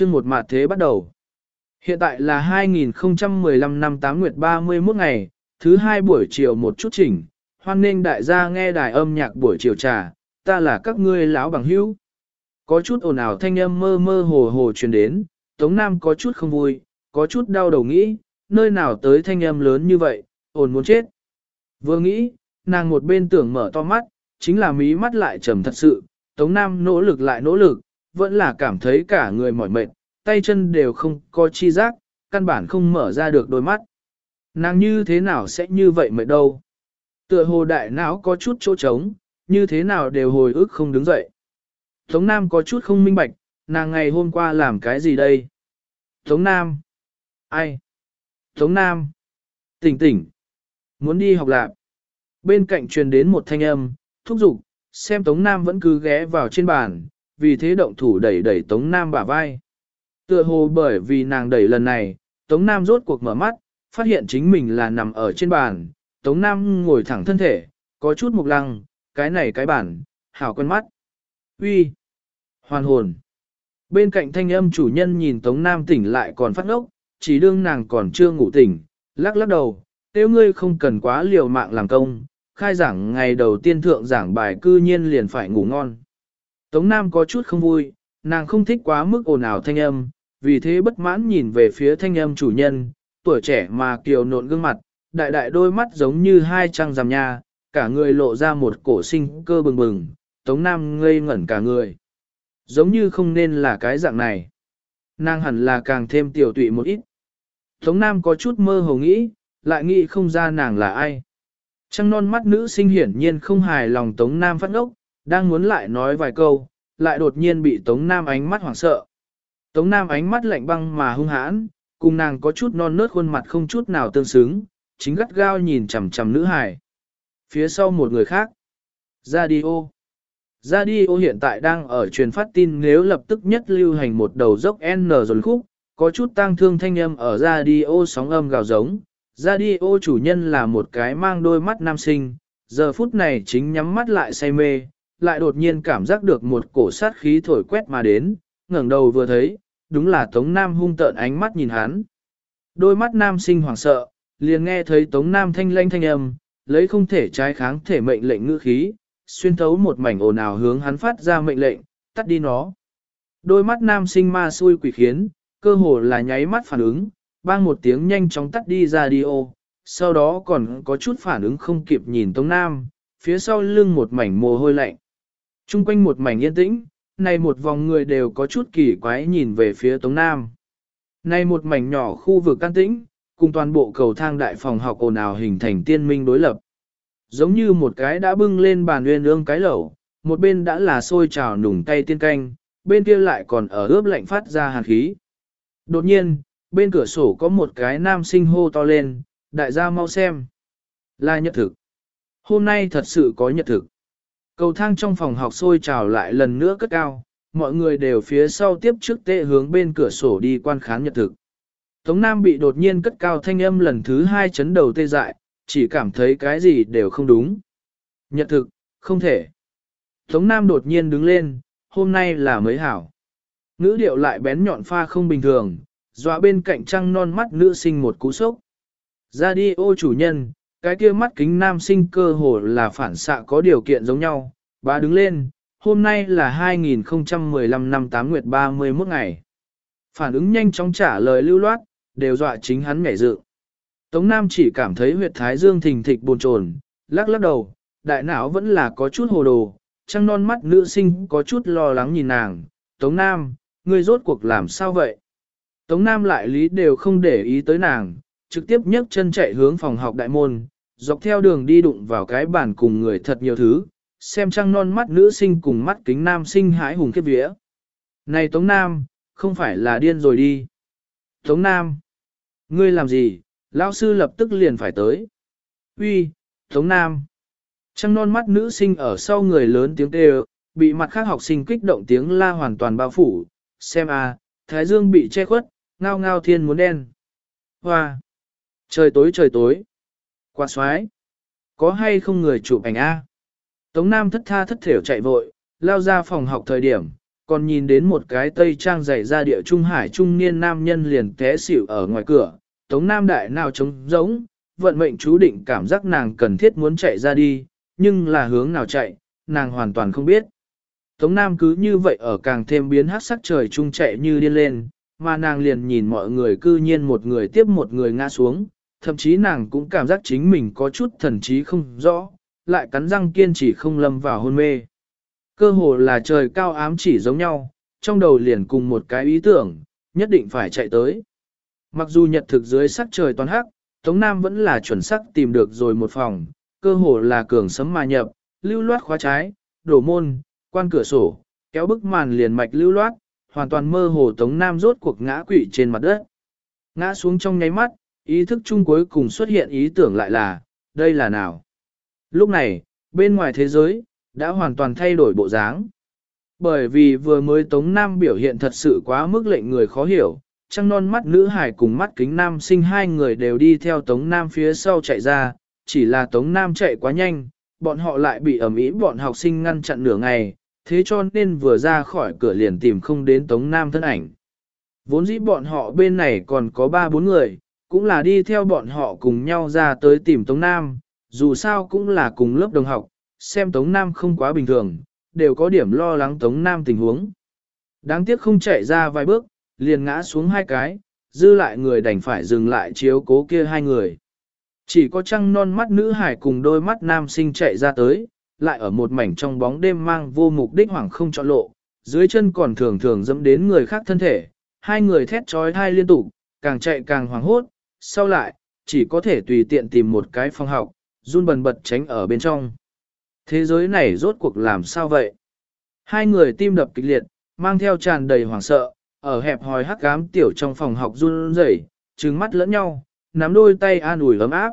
chương một mặt thế bắt đầu. Hiện tại là 2015 năm 8 nguyệt 31 ngày, thứ hai buổi chiều một chút chỉnh, hoan nghênh đại gia nghe đài âm nhạc buổi chiều trà, ta là các ngươi lão bằng hữu. Có chút ồn ào thanh âm mơ mơ hồ hồ truyền đến, Tống Nam có chút không vui, có chút đau đầu nghĩ, nơi nào tới thanh âm lớn như vậy, ồn muốn chết. Vừa nghĩ, nàng một bên tưởng mở to mắt, chính là mí mắt lại trầm thật sự, Tống Nam nỗ lực lại nỗ lực, vẫn là cảm thấy cả người mỏi mệt, tay chân đều không có chi giác, căn bản không mở ra được đôi mắt. Nàng như thế nào sẽ như vậy mệt đâu? Tựa hồ đại não có chút chỗ trống, như thế nào đều hồi ức không đứng dậy. Tống Nam có chút không minh bạch, nàng ngày hôm qua làm cái gì đây? Tống Nam. Ai? Tống Nam. Tỉnh tỉnh. Muốn đi học lạc. Bên cạnh truyền đến một thanh âm, thúc giục, xem Tống Nam vẫn cứ ghé vào trên bàn, vì thế động thủ đẩy đẩy Tống Nam bả vai. Tựa hồ bởi vì nàng đẩy lần này, Tống Nam rốt cuộc mở mắt, phát hiện chính mình là nằm ở trên bàn, Tống Nam ngồi thẳng thân thể, có chút mục lăng, cái này cái bản, hảo quen mắt. Uy, Hoàn hồn! Bên cạnh thanh âm chủ nhân nhìn Tống Nam tỉnh lại còn phát ngốc, chỉ đương nàng còn chưa ngủ tỉnh, lắc lắc đầu, tiêu ngươi không cần quá liều mạng làm công, khai giảng ngày đầu tiên thượng giảng bài cư nhiên liền phải ngủ ngon. Tống Nam có chút không vui, nàng không thích quá mức ồn ào thanh âm, vì thế bất mãn nhìn về phía thanh âm chủ nhân, tuổi trẻ mà kiều nộn gương mặt, đại đại đôi mắt giống như hai trăng rằm nha, cả người lộ ra một cổ sinh cơ bừng bừng, Tống Nam ngây ngẩn cả người. Giống như không nên là cái dạng này. Nàng hẳn là càng thêm tiểu tụy một ít. Tống Nam có chút mơ hồ nghĩ, lại nghĩ không ra nàng là ai. Trăng non mắt nữ sinh hiển nhiên không hài lòng Tống Nam phát ngốc, đang muốn lại nói vài câu, lại đột nhiên bị Tống Nam ánh mắt hoảng sợ. Tống Nam ánh mắt lạnh băng mà hung hãn, cùng nàng có chút non nớt khuôn mặt không chút nào tương xứng, chính gắt gao nhìn chằm chằm nữ hài. Phía sau một người khác. Radio. Radio hiện tại đang ở truyền phát tin nếu lập tức nhất lưu hành một đầu dốc N dồn khúc, có chút tang thương thanh âm ở radio sóng âm gào giống. Radio chủ nhân là một cái mang đôi mắt nam sinh, giờ phút này chính nhắm mắt lại say mê, lại đột nhiên cảm giác được một cổ sát khí thổi quét mà đến, ngẩng đầu vừa thấy, đúng là Tống Nam hung tợn ánh mắt nhìn hắn. Đôi mắt nam sinh hoảng sợ, liền nghe thấy Tống Nam thanh lanh thanh âm, lấy không thể trái kháng thể mệnh lệnh ngữ khí, xuyên thấu một mảnh ồn ào hướng hắn phát ra mệnh lệnh, tắt đi nó. Đôi mắt nam sinh ma xui quỷ khiến, cơ hồ là nháy mắt phản ứng, bang một tiếng nhanh chóng tắt đi ra đi ô, sau đó còn có chút phản ứng không kịp nhìn Tống Nam, phía sau lưng một mảnh mồ hôi lạnh. Trung quanh một mảnh yên tĩnh, này một vòng người đều có chút kỳ quái nhìn về phía Tống Nam. Này một mảnh nhỏ khu vực can tĩnh, cùng toàn bộ cầu thang đại phòng học ồn ào hình thành tiên minh đối lập. Giống như một cái đã bưng lên bàn nguyên ương cái lẩu, một bên đã là sôi trào nùng tay tiên canh, bên kia lại còn ở ướp lạnh phát ra hàn khí. Đột nhiên, bên cửa sổ có một cái nam sinh hô to lên, đại gia mau xem. Là nhật thực. Hôm nay thật sự có nhật thực. Cầu thang trong phòng học sôi trào lại lần nữa cất cao, mọi người đều phía sau tiếp trước tệ hướng bên cửa sổ đi quan khán nhật thực. Tống Nam bị đột nhiên cất cao thanh âm lần thứ hai chấn đầu tê dại, chỉ cảm thấy cái gì đều không đúng. Nhật thực, không thể. Tống Nam đột nhiên đứng lên, hôm nay là mới hảo. Ngữ điệu lại bén nhọn pha không bình thường, dọa bên cạnh trăng non mắt nữ sinh một cú sốc. Ra đi ô chủ nhân, cái kia mắt kính nam sinh cơ hồ là phản xạ có điều kiện giống nhau, bà đứng lên, hôm nay là 2015 năm 8 nguyệt 31 ngày. Phản ứng nhanh chóng trả lời lưu loát, đều dọa chính hắn nhảy dự. Tống Nam chỉ cảm thấy huyệt thái dương thình thịch buồn chồn, lắc lắc đầu, đại não vẫn là có chút hồ đồ, trăng non mắt nữ sinh có chút lo lắng nhìn nàng. Tống Nam, ngươi rốt cuộc làm sao vậy? Tống Nam lại lý đều không để ý tới nàng, trực tiếp nhấc chân chạy hướng phòng học đại môn, dọc theo đường đi đụng vào cái bàn cùng người thật nhiều thứ, xem trăng non mắt nữ sinh cùng mắt kính nam sinh hãi hùng kết vía. Này Tống Nam, không phải là điên rồi đi. Tống Nam, ngươi làm gì, lão sư lập tức liền phải tới. Uy, Tống Nam. Trăng non mắt nữ sinh ở sau người lớn tiếng kêu, bị mặt khác học sinh kích động tiếng la hoàn toàn bao phủ. Xem à Thái Dương bị che khuất, ngao ngao thiên muốn đen. Hoa. Trời tối trời tối. Qua xoái. Có hay không người chụp ảnh A? Tống Nam thất tha thất thểu chạy vội, lao ra phòng học thời điểm, còn nhìn đến một cái tây trang dày ra địa trung hải trung niên nam nhân liền té xỉu ở ngoài cửa, Tống Nam Đại nào trống giống, vận mệnh chú định cảm giác nàng cần thiết muốn chạy ra đi, nhưng là hướng nào chạy, nàng hoàn toàn không biết. Tống Nam cứ như vậy ở càng thêm biến hát sắc trời trung chạy như điên lên, mà nàng liền nhìn mọi người cư nhiên một người tiếp một người ngã xuống, thậm chí nàng cũng cảm giác chính mình có chút thần trí không rõ, lại cắn răng kiên trì không lâm vào hôn mê. Cơ hồ là trời cao ám chỉ giống nhau, trong đầu liền cùng một cái ý tưởng, nhất định phải chạy tới. Mặc dù nhật thực dưới sắc trời toàn hắc, Tống Nam vẫn là chuẩn sắc tìm được rồi một phòng, cơ hồ là cường sấm mà nhập, lưu loát khóa trái, đổ môn, quan cửa sổ, kéo bức màn liền mạch lưu loát, hoàn toàn mơ hồ Tống Nam rốt cuộc ngã quỵ trên mặt đất. Ngã xuống trong nháy mắt, ý thức chung cuối cùng xuất hiện ý tưởng lại là, đây là nào? Lúc này, bên ngoài thế giới, đã hoàn toàn thay đổi bộ dáng. Bởi vì vừa mới Tống Nam biểu hiện thật sự quá mức lệnh người khó hiểu, trăng non mắt nữ hải cùng mắt kính nam sinh hai người đều đi theo Tống Nam phía sau chạy ra, chỉ là Tống Nam chạy quá nhanh, bọn họ lại bị ẩm ý bọn học sinh ngăn chặn nửa ngày, thế cho nên vừa ra khỏi cửa liền tìm không đến Tống Nam thân ảnh. Vốn dĩ bọn họ bên này còn có ba bốn người, cũng là đi theo bọn họ cùng nhau ra tới tìm Tống Nam, dù sao cũng là cùng lớp đồng học, xem Tống Nam không quá bình thường, đều có điểm lo lắng Tống Nam tình huống. Đáng tiếc không chạy ra vài bước, liền ngã xuống hai cái, dư lại người đành phải dừng lại chiếu cố kia hai người. Chỉ có trăng non mắt nữ hải cùng đôi mắt nam sinh chạy ra tới, lại ở một mảnh trong bóng đêm mang vô mục đích hoảng không chọn lộ, dưới chân còn thường thường dẫm đến người khác thân thể, hai người thét trói thai liên tục, càng chạy càng hoảng hốt, sau lại, chỉ có thể tùy tiện tìm một cái phòng học, run bần bật tránh ở bên trong. Thế giới này rốt cuộc làm sao vậy? Hai người tim đập kịch liệt, mang theo tràn đầy hoảng sợ, ở hẹp hòi hắc cám tiểu trong phòng học run rẩy, trừng mắt lẫn nhau, nắm đôi tay an ủi ấm áp.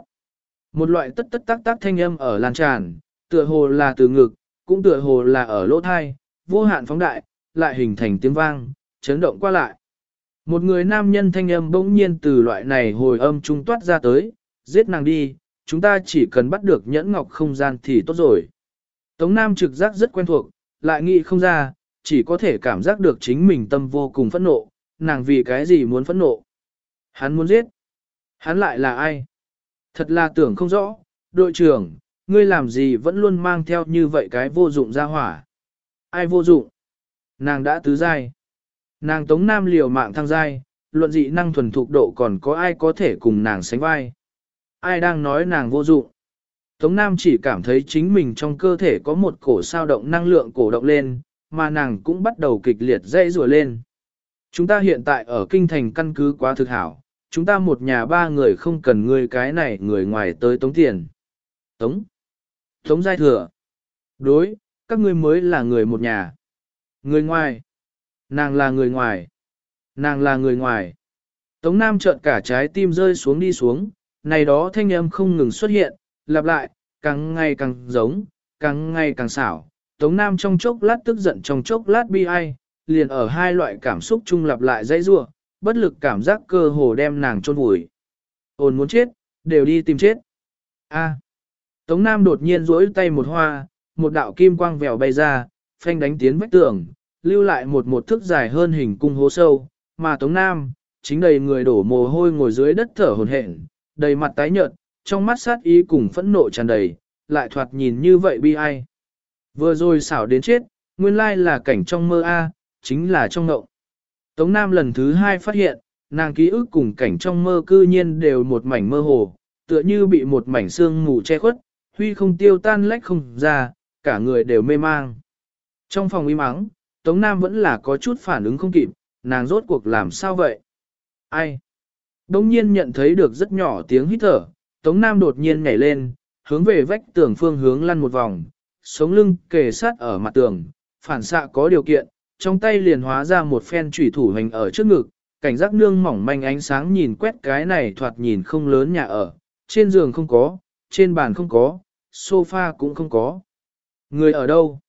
Một loại tất tất tác tác thanh âm ở lan tràn, tựa hồ là từ ngực, cũng tựa hồ là ở lỗ thai, vô hạn phóng đại, lại hình thành tiếng vang, chấn động qua lại. Một người nam nhân thanh âm bỗng nhiên từ loại này hồi âm trung toát ra tới, giết nàng đi, chúng ta chỉ cần bắt được nhẫn ngọc không gian thì tốt rồi. Tống Nam trực giác rất quen thuộc, lại nghĩ không ra, chỉ có thể cảm giác được chính mình tâm vô cùng phẫn nộ, nàng vì cái gì muốn phẫn nộ. Hắn muốn giết. Hắn lại là ai? Thật là tưởng không rõ, đội trưởng, ngươi làm gì vẫn luôn mang theo như vậy cái vô dụng ra hỏa. Ai vô dụng? Nàng đã tứ giai. Nàng tống nam liều mạng thăng giai, luận dị năng thuần thục độ còn có ai có thể cùng nàng sánh vai. Ai đang nói nàng vô dụng? Tống Nam chỉ cảm thấy chính mình trong cơ thể có một cổ sao động năng lượng cổ động lên, mà nàng cũng bắt đầu kịch liệt dây rùa lên. Chúng ta hiện tại ở kinh thành căn cứ quá thực hảo, chúng ta một nhà ba người không cần người cái này người ngoài tới tống tiền. Tống. Tống giai thừa. Đối, các ngươi mới là người một nhà. Người ngoài. Nàng là người ngoài. Nàng là người ngoài. Tống Nam trợn cả trái tim rơi xuống đi xuống, này đó thanh âm không ngừng xuất hiện, lặp lại, càng ngày càng giống, càng ngày càng xảo. Tống Nam trong chốc lát tức giận trong chốc lát bi ai, liền ở hai loại cảm xúc chung lặp lại dãy rua, bất lực cảm giác cơ hồ đem nàng chôn vùi. Ôn muốn chết, đều đi tìm chết. A. Tống Nam đột nhiên duỗi tay một hoa, một đạo kim quang vèo bay ra, phanh đánh tiến vách tường, lưu lại một một thước dài hơn hình cung hố sâu, mà Tống Nam, chính đầy người đổ mồ hôi ngồi dưới đất thở hổn hển, đầy mặt tái nhợt, trong mắt sát ý cùng phẫn nộ tràn đầy, lại thoạt nhìn như vậy bi ai. Vừa rồi xảo đến chết, nguyên lai là cảnh trong mơ A, chính là trong ngậu. Tống Nam lần thứ hai phát hiện, nàng ký ức cùng cảnh trong mơ cư nhiên đều một mảnh mơ hồ, tựa như bị một mảnh xương mù che khuất, huy không tiêu tan lách không ra, cả người đều mê mang. Trong phòng im mắng, Tống Nam vẫn là có chút phản ứng không kịp, nàng rốt cuộc làm sao vậy? Ai? Đông nhiên nhận thấy được rất nhỏ tiếng hít thở, Tống Nam đột nhiên nhảy lên, hướng về vách tường phương hướng lăn một vòng, sống lưng kề sát ở mặt tường, phản xạ có điều kiện, trong tay liền hóa ra một phen chủy thủ hành ở trước ngực, cảnh giác nương mỏng manh ánh sáng nhìn quét cái này thoạt nhìn không lớn nhà ở, trên giường không có, trên bàn không có, sofa cũng không có. Người ở đâu?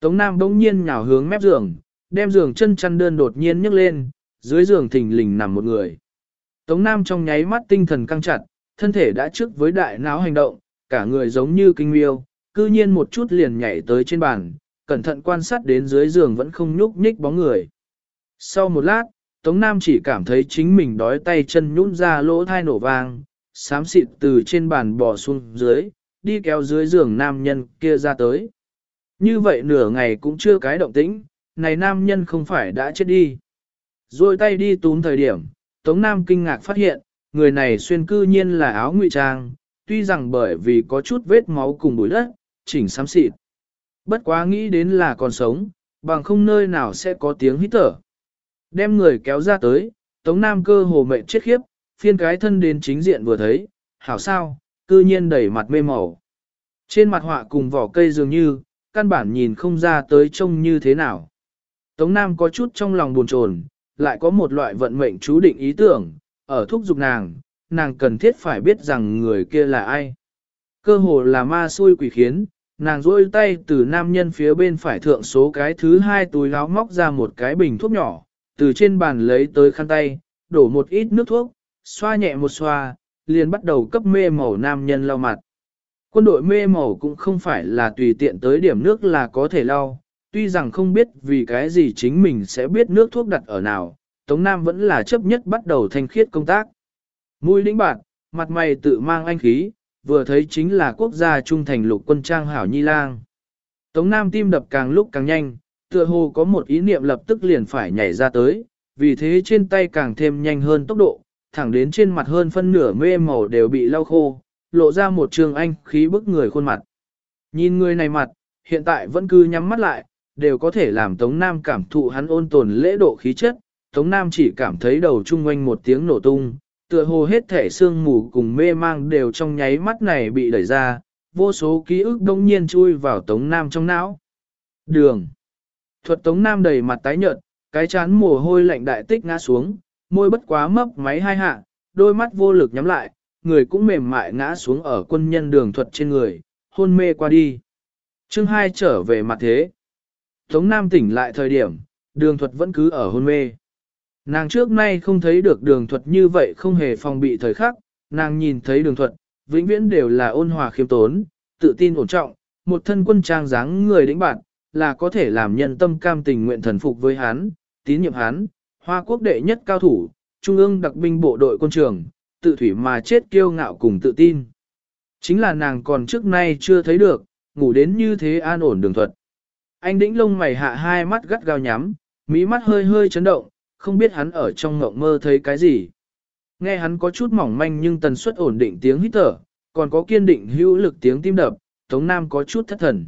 Tống Nam bỗng nhiên nhào hướng mép giường, đem giường chân chăn đơn đột nhiên nhấc lên, dưới giường thình lình nằm một người. Tống Nam trong nháy mắt tinh thần căng chặt, thân thể đã trước với đại não hành động, cả người giống như kinh miêu, cư nhiên một chút liền nhảy tới trên bàn, cẩn thận quan sát đến dưới giường vẫn không nhúc nhích bóng người. Sau một lát, Tống Nam chỉ cảm thấy chính mình đói tay chân nhũn ra lỗ thai nổ vang, xám xịt từ trên bàn bò xuống dưới, đi kéo dưới giường nam nhân kia ra tới. Như vậy nửa ngày cũng chưa cái động tĩnh, này nam nhân không phải đã chết đi. Rồi tay đi túm thời điểm, Tống Nam kinh ngạc phát hiện, người này xuyên cư nhiên là áo ngụy trang, tuy rằng bởi vì có chút vết máu cùng bụi đất, chỉnh xám xịt. Bất quá nghĩ đến là còn sống, bằng không nơi nào sẽ có tiếng hít thở. Đem người kéo ra tới, Tống Nam cơ hồ mệnh chết khiếp, phiên cái thân đến chính diện vừa thấy, hảo sao, cư nhiên đẩy mặt mê màu. Trên mặt họa cùng vỏ cây dường như, căn bản nhìn không ra tới trông như thế nào. Tống Nam có chút trong lòng buồn chồn, lại có một loại vận mệnh chú định ý tưởng, ở thúc giục nàng, nàng cần thiết phải biết rằng người kia là ai. Cơ hồ là ma xui quỷ khiến, nàng rôi tay từ nam nhân phía bên phải thượng số cái thứ hai túi áo móc ra một cái bình thuốc nhỏ, từ trên bàn lấy tới khăn tay, đổ một ít nước thuốc, xoa nhẹ một xoa, liền bắt đầu cấp mê màu nam nhân lau mặt. Quân đội mê màu cũng không phải là tùy tiện tới điểm nước là có thể lau, tuy rằng không biết vì cái gì chính mình sẽ biết nước thuốc đặt ở nào, Tống Nam vẫn là chấp nhất bắt đầu thanh khiết công tác. Mũi lĩnh bạn, mặt mày tự mang anh khí, vừa thấy chính là quốc gia trung thành lục quân trang hảo nhi lang. Tống Nam tim đập càng lúc càng nhanh, tựa hồ có một ý niệm lập tức liền phải nhảy ra tới, vì thế trên tay càng thêm nhanh hơn tốc độ, thẳng đến trên mặt hơn phân nửa mê màu đều bị lau khô, lộ ra một trường anh khí bức người khuôn mặt. Nhìn người này mặt, hiện tại vẫn cứ nhắm mắt lại, đều có thể làm Tống Nam cảm thụ hắn ôn tồn lễ độ khí chất, Tống Nam chỉ cảm thấy đầu trung quanh một tiếng nổ tung, tựa hồ hết thể xương mù cùng mê mang đều trong nháy mắt này bị đẩy ra, vô số ký ức đông nhiên chui vào Tống Nam trong não. Đường. Thuật Tống Nam đầy mặt tái nhợt, cái chán mồ hôi lạnh đại tích ngã xuống, môi bất quá mấp máy hai hạ, đôi mắt vô lực nhắm lại, người cũng mềm mại ngã xuống ở quân nhân đường thuật trên người, hôn mê qua đi. chương hai trở về mặt thế. Tống Nam tỉnh lại thời điểm, đường thuật vẫn cứ ở hôn mê. Nàng trước nay không thấy được đường thuật như vậy không hề phòng bị thời khắc, nàng nhìn thấy đường thuật, vĩnh viễn đều là ôn hòa khiêm tốn, tự tin ổn trọng, một thân quân trang dáng người đĩnh bạn, là có thể làm nhân tâm cam tình nguyện thần phục với hắn, tín nhiệm hắn, hoa quốc đệ nhất cao thủ, trung ương đặc binh bộ đội quân trường, tự thủy mà chết kiêu ngạo cùng tự tin. Chính là nàng còn trước nay chưa thấy được, ngủ đến như thế an ổn đường thuật. Anh đĩnh lông mày hạ hai mắt gắt gao nhắm, mí mắt hơi hơi chấn động, không biết hắn ở trong ngộng mơ thấy cái gì. Nghe hắn có chút mỏng manh nhưng tần suất ổn định tiếng hít thở, còn có kiên định hữu lực tiếng tim đập, Tống Nam có chút thất thần.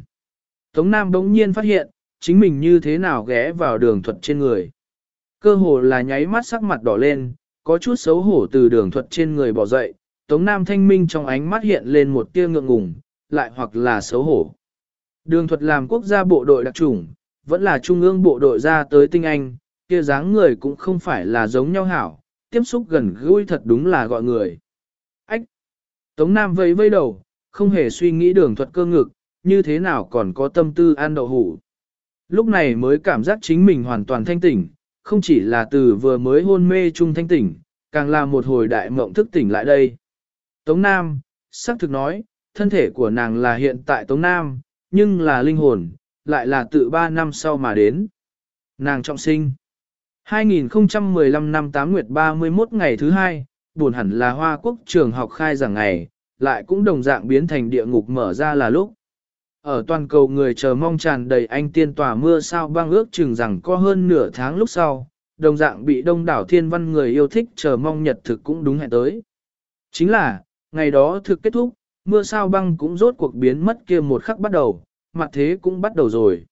Tống Nam bỗng nhiên phát hiện, chính mình như thế nào ghé vào đường thuật trên người. Cơ hồ là nháy mắt sắc mặt đỏ lên, có chút xấu hổ từ đường thuật trên người bỏ dậy, Tống Nam thanh minh trong ánh mắt hiện lên một tia ngượng ngùng, lại hoặc là xấu hổ. Đường thuật làm quốc gia bộ đội đặc chủng, vẫn là trung ương bộ đội ra tới tinh anh, kia dáng người cũng không phải là giống nhau hảo, tiếp xúc gần gũi thật đúng là gọi người. Ách! Tống Nam vẫy vây đầu, không hề suy nghĩ đường thuật cơ ngực, như thế nào còn có tâm tư ăn đậu hủ. Lúc này mới cảm giác chính mình hoàn toàn thanh tỉnh, không chỉ là từ vừa mới hôn mê chung thanh tỉnh, càng là một hồi đại mộng thức tỉnh lại đây. Tống Nam, xác thực nói, thân thể của nàng là hiện tại Tống Nam, nhưng là linh hồn, lại là tự ba năm sau mà đến. Nàng trọng sinh. 2015 năm 8 nguyệt 31 ngày thứ hai, buồn hẳn là Hoa Quốc trường học khai giảng ngày, lại cũng đồng dạng biến thành địa ngục mở ra là lúc. Ở toàn cầu người chờ mong tràn đầy anh tiên tòa mưa sao băng ước chừng rằng có hơn nửa tháng lúc sau, đồng dạng bị đông đảo thiên văn người yêu thích chờ mong nhật thực cũng đúng hẹn tới. Chính là, ngày đó thực kết thúc, mưa sao băng cũng rốt cuộc biến mất kia một khắc bắt đầu, mặt thế cũng bắt đầu rồi.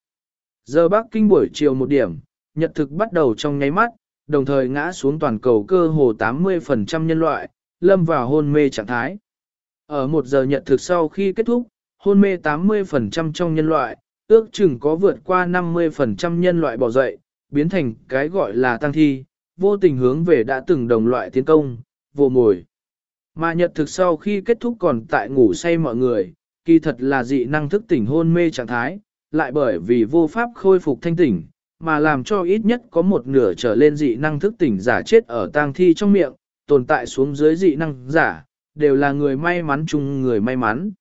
Giờ Bắc Kinh buổi chiều một điểm, nhật thực bắt đầu trong nháy mắt, đồng thời ngã xuống toàn cầu cơ hồ 80% nhân loại, lâm vào hôn mê trạng thái. Ở một giờ nhật thực sau khi kết thúc, hôn mê 80% trong nhân loại, ước chừng có vượt qua 50% nhân loại bỏ dậy, biến thành cái gọi là tăng thi, vô tình hướng về đã từng đồng loại tiến công, vô mồi. Mà nhật thực sau khi kết thúc còn tại ngủ say mọi người, kỳ thật là dị năng thức tỉnh hôn mê trạng thái, lại bởi vì vô pháp khôi phục thanh tỉnh, mà làm cho ít nhất có một nửa trở lên dị năng thức tỉnh giả chết ở tang thi trong miệng, tồn tại xuống dưới dị năng giả, đều là người may mắn chung người may mắn.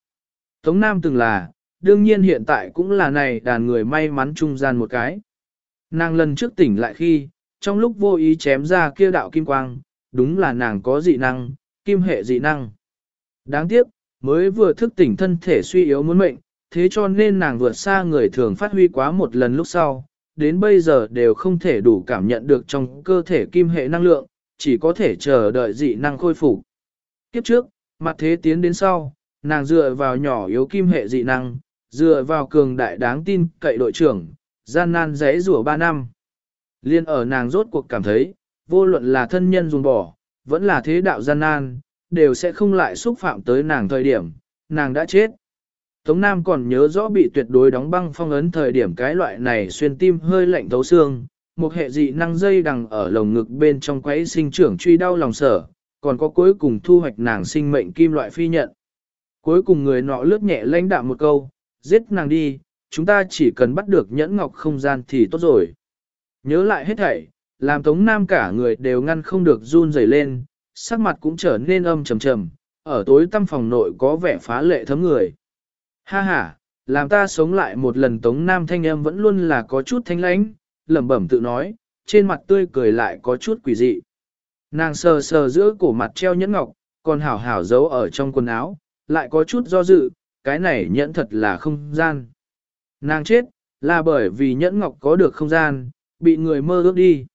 Tống Nam từng là, đương nhiên hiện tại cũng là này đàn người may mắn trung gian một cái. Nàng lần trước tỉnh lại khi, trong lúc vô ý chém ra kia đạo kim quang, đúng là nàng có dị năng, kim hệ dị năng. Đáng tiếc, mới vừa thức tỉnh thân thể suy yếu muốn mệnh, thế cho nên nàng vượt xa người thường phát huy quá một lần lúc sau, đến bây giờ đều không thể đủ cảm nhận được trong cơ thể kim hệ năng lượng, chỉ có thể chờ đợi dị năng khôi phục. Kiếp trước, mặt thế tiến đến sau, nàng dựa vào nhỏ yếu kim hệ dị năng, dựa vào cường đại đáng tin cậy đội trưởng, gian nan rẽ rủa 3 năm. Liên ở nàng rốt cuộc cảm thấy, vô luận là thân nhân dùng bỏ, vẫn là thế đạo gian nan, đều sẽ không lại xúc phạm tới nàng thời điểm, nàng đã chết. Tống Nam còn nhớ rõ bị tuyệt đối đóng băng phong ấn thời điểm cái loại này xuyên tim hơi lạnh thấu xương, một hệ dị năng dây đằng ở lồng ngực bên trong quấy sinh trưởng truy đau lòng sở, còn có cuối cùng thu hoạch nàng sinh mệnh kim loại phi nhận. Cuối cùng người nọ lướt nhẹ lãnh đạm một câu, giết nàng đi, chúng ta chỉ cần bắt được nhẫn ngọc không gian thì tốt rồi. Nhớ lại hết thảy, làm Tống Nam cả người đều ngăn không được run rẩy lên, sắc mặt cũng trở nên âm trầm trầm, ở tối tăm phòng nội có vẻ phá lệ thấm người. Ha ha, làm ta sống lại một lần Tống Nam thanh âm vẫn luôn là có chút thanh lãnh, lẩm bẩm tự nói, trên mặt tươi cười lại có chút quỷ dị. Nàng sờ sờ giữa cổ mặt treo nhẫn ngọc, còn hảo hảo giấu ở trong quần áo, lại có chút do dự, cái này nhẫn thật là không gian. Nàng chết, là bởi vì nhẫn ngọc có được không gian, bị người mơ ước đi.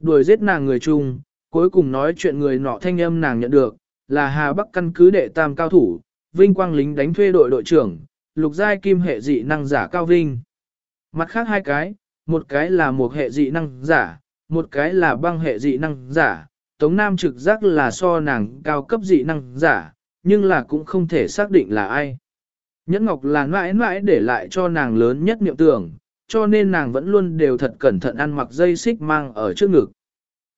Đuổi giết nàng người chung, cuối cùng nói chuyện người nọ thanh âm nàng nhận được, là Hà Bắc căn cứ đệ tam cao thủ, Vinh Quang lính đánh thuê đội đội trưởng, lục giai kim hệ dị năng giả cao Vinh. Mặt khác hai cái, một cái là một hệ dị năng giả, một cái là băng hệ dị năng giả, Tống Nam trực giác là so nàng cao cấp dị năng giả, nhưng là cũng không thể xác định là ai. Nhẫn Ngọc là mãi mãi để lại cho nàng lớn nhất niệm tưởng, cho nên nàng vẫn luôn đều thật cẩn thận ăn mặc dây xích mang ở trước ngực.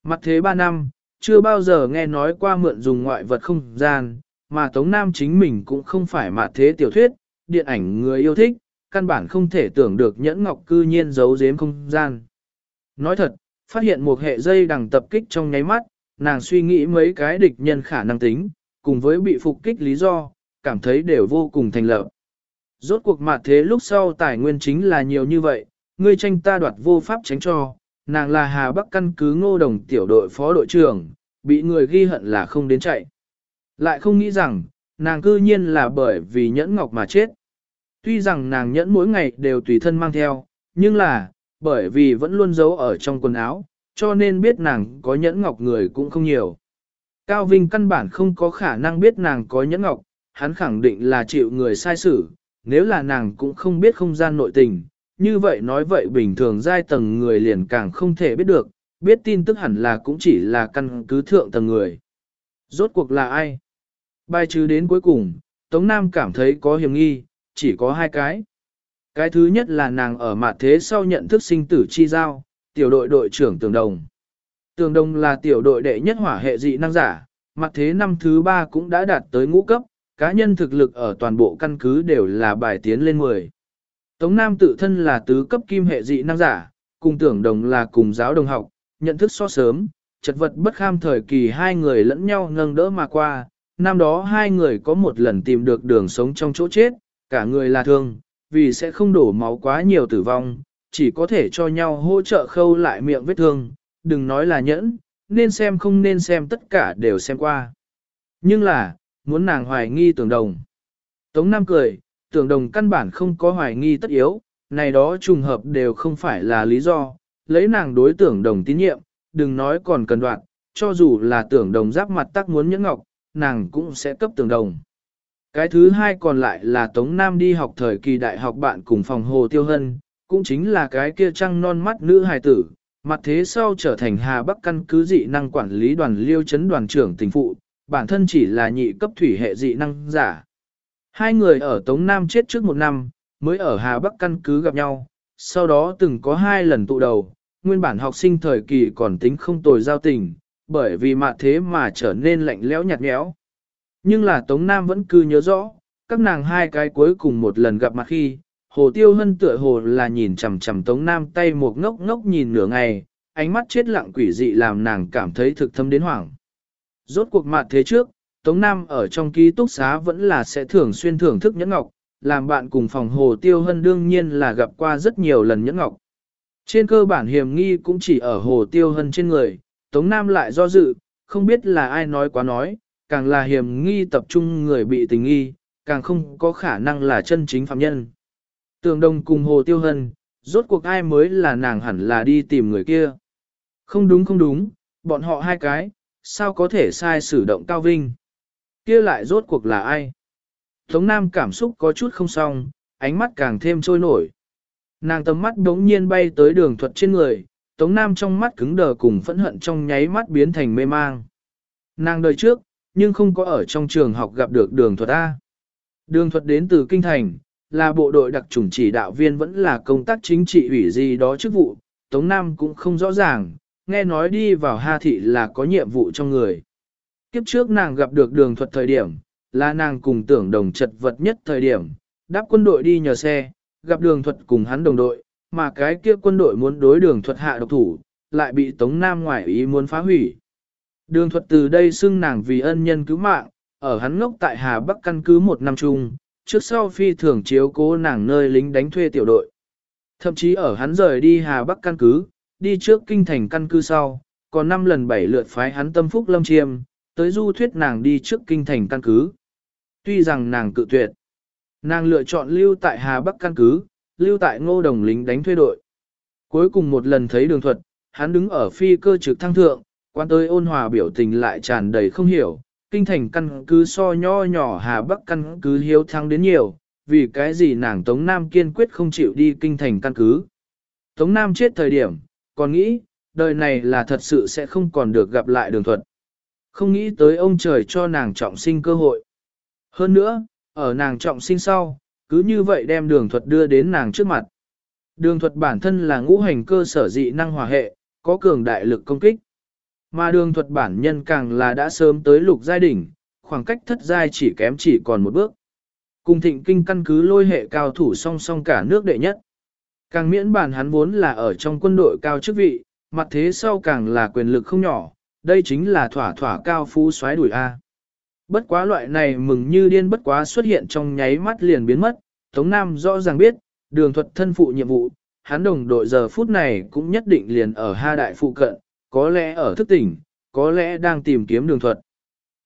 Mặt thế 3 năm, chưa bao giờ nghe nói qua mượn dùng ngoại vật không gian, mà Tống Nam chính mình cũng không phải mặt thế tiểu thuyết, điện ảnh người yêu thích, căn bản không thể tưởng được nhẫn ngọc cư nhiên giấu giếm không gian. Nói thật, phát hiện một hệ dây đằng tập kích trong nháy mắt, nàng suy nghĩ mấy cái địch nhân khả năng tính, cùng với bị phục kích lý do, cảm thấy đều vô cùng thành lập. Rốt cuộc mặt thế lúc sau tài nguyên chính là nhiều như vậy, ngươi tranh ta đoạt vô pháp tránh cho, nàng là Hà Bắc căn cứ ngô đồng tiểu đội phó đội trưởng, bị người ghi hận là không đến chạy. Lại không nghĩ rằng, nàng cư nhiên là bởi vì nhẫn ngọc mà chết. Tuy rằng nàng nhẫn mỗi ngày đều tùy thân mang theo, nhưng là, bởi vì vẫn luôn giấu ở trong quần áo, cho nên biết nàng có nhẫn ngọc người cũng không nhiều. Cao Vinh căn bản không có khả năng biết nàng có nhẫn ngọc, hắn khẳng định là chịu người sai xử, nếu là nàng cũng không biết không gian nội tình, như vậy nói vậy bình thường giai tầng người liền càng không thể biết được, biết tin tức hẳn là cũng chỉ là căn cứ thượng tầng người. Rốt cuộc là ai? Bài trừ đến cuối cùng, Tống Nam cảm thấy có hiểm nghi, chỉ có hai cái. Cái thứ nhất là nàng ở mặt thế sau nhận thức sinh tử chi giao, tiểu đội đội trưởng Tường Đồng. Tường Đồng là tiểu đội đệ nhất hỏa hệ dị năng giả, mặt thế năm thứ ba cũng đã đạt tới ngũ cấp, cá nhân thực lực ở toàn bộ căn cứ đều là bài tiến lên 10. Tống Nam tự thân là tứ cấp kim hệ dị năng giả, cùng tưởng đồng là cùng giáo đồng học, nhận thức so sớm, chật vật bất kham thời kỳ hai người lẫn nhau nâng đỡ mà qua, năm đó hai người có một lần tìm được đường sống trong chỗ chết, cả người là thương, vì sẽ không đổ máu quá nhiều tử vong, chỉ có thể cho nhau hỗ trợ khâu lại miệng vết thương, đừng nói là nhẫn, nên xem không nên xem tất cả đều xem qua. Nhưng là, muốn nàng hoài nghi tưởng đồng. Tống Nam cười, tưởng đồng căn bản không có hoài nghi tất yếu, này đó trùng hợp đều không phải là lý do, lấy nàng đối tưởng đồng tín nhiệm, đừng nói còn cần đoạn, cho dù là tưởng đồng giáp mặt tắc muốn nhẫn ngọc, nàng cũng sẽ cấp tưởng đồng. Cái thứ hai còn lại là Tống Nam đi học thời kỳ đại học bạn cùng phòng Hồ Tiêu Hân, cũng chính là cái kia trăng non mắt nữ hài tử, mặt thế sau trở thành Hà Bắc căn cứ dị năng quản lý đoàn liêu chấn đoàn trưởng tỉnh phụ, bản thân chỉ là nhị cấp thủy hệ dị năng giả. Hai người ở Tống Nam chết trước một năm, mới ở Hà Bắc căn cứ gặp nhau, sau đó từng có hai lần tụ đầu, nguyên bản học sinh thời kỳ còn tính không tồi giao tình, bởi vì mặt thế mà trở nên lạnh lẽo nhạt nhẽo. Nhưng là Tống Nam vẫn cứ nhớ rõ, các nàng hai cái cuối cùng một lần gặp mặt khi, Hồ Tiêu Hân tựa hồ là nhìn chằm chằm Tống Nam tay một ngốc ngốc nhìn nửa ngày, ánh mắt chết lặng quỷ dị làm nàng cảm thấy thực thâm đến hoảng. Rốt cuộc mặt thế trước, Tống Nam ở trong ký túc xá vẫn là sẽ thường xuyên thưởng thức nhẫn ngọc, làm bạn cùng phòng Hồ Tiêu Hân đương nhiên là gặp qua rất nhiều lần Nhẫn Ngọc. Trên cơ bản hiểm nghi cũng chỉ ở Hồ Tiêu Hân trên người, Tống Nam lại do dự, không biết là ai nói quá nói, càng là hiểm nghi tập trung người bị tình nghi, càng không có khả năng là chân chính phạm nhân. Tường đồng cùng Hồ Tiêu Hân, rốt cuộc ai mới là nàng hẳn là đi tìm người kia. Không đúng không đúng, bọn họ hai cái, sao có thể sai sử động cao vinh. Kia lại rốt cuộc là ai? Tống Nam cảm xúc có chút không xong, ánh mắt càng thêm trôi nổi. Nàng tầm mắt đống nhiên bay tới đường thuật trên người, Tống Nam trong mắt cứng đờ cùng phẫn hận trong nháy mắt biến thành mê mang. Nàng đời trước, nhưng không có ở trong trường học gặp được đường thuật A. Đường thuật đến từ Kinh Thành, là bộ đội đặc trùng chỉ đạo viên vẫn là công tác chính trị ủy gì đó chức vụ, Tống Nam cũng không rõ ràng, nghe nói đi vào Hà Thị là có nhiệm vụ trong người. Kiếp trước nàng gặp được đường thuật thời điểm, là nàng cùng tưởng đồng chật vật nhất thời điểm, đáp quân đội đi nhờ xe, gặp đường thuật cùng hắn đồng đội, mà cái kia quân đội muốn đối đường thuật hạ độc thủ, lại bị Tống Nam ngoại ý muốn phá hủy. Đường thuật từ đây xưng nàng vì ân nhân cứu mạng, ở hắn ngốc tại Hà Bắc căn cứ một năm chung, trước sau phi thường chiếu cố nàng nơi lính đánh thuê tiểu đội. Thậm chí ở hắn rời đi Hà Bắc căn cứ, đi trước kinh thành căn cứ sau, còn năm lần bảy lượt phái hắn tâm phúc lâm chiêm, tới du thuyết nàng đi trước kinh thành căn cứ. Tuy rằng nàng cự tuyệt, nàng lựa chọn lưu tại Hà Bắc căn cứ, lưu tại ngô đồng lính đánh thuê đội. Cuối cùng một lần thấy đường thuật, hắn đứng ở phi cơ trực thăng thượng, quan tới ôn hòa biểu tình lại tràn đầy không hiểu, kinh thành căn cứ so nho nhỏ Hà Bắc căn cứ hiếu thắng đến nhiều, vì cái gì nàng Tống Nam kiên quyết không chịu đi kinh thành căn cứ. Tống Nam chết thời điểm, còn nghĩ, đời này là thật sự sẽ không còn được gặp lại đường thuật. Không nghĩ tới ông trời cho nàng trọng sinh cơ hội. Hơn nữa, ở nàng trọng sinh sau, cứ như vậy đem đường thuật đưa đến nàng trước mặt. Đường thuật bản thân là ngũ hành cơ sở dị năng hòa hệ, có cường đại lực công kích. Mà đường thuật bản nhân càng là đã sớm tới lục giai đỉnh, khoảng cách thất giai chỉ kém chỉ còn một bước. Cùng thịnh kinh căn cứ lôi hệ cao thủ song song cả nước đệ nhất. Càng miễn bản hắn vốn là ở trong quân đội cao chức vị, mặt thế sau càng là quyền lực không nhỏ, đây chính là thỏa thỏa cao phú xoáy đuổi A. Bất quá loại này mừng như điên bất quá xuất hiện trong nháy mắt liền biến mất, Tống Nam rõ ràng biết, đường thuật thân phụ nhiệm vụ, hắn đồng đội giờ phút này cũng nhất định liền ở ha đại phụ cận, có lẽ ở thức tỉnh, có lẽ đang tìm kiếm đường thuật.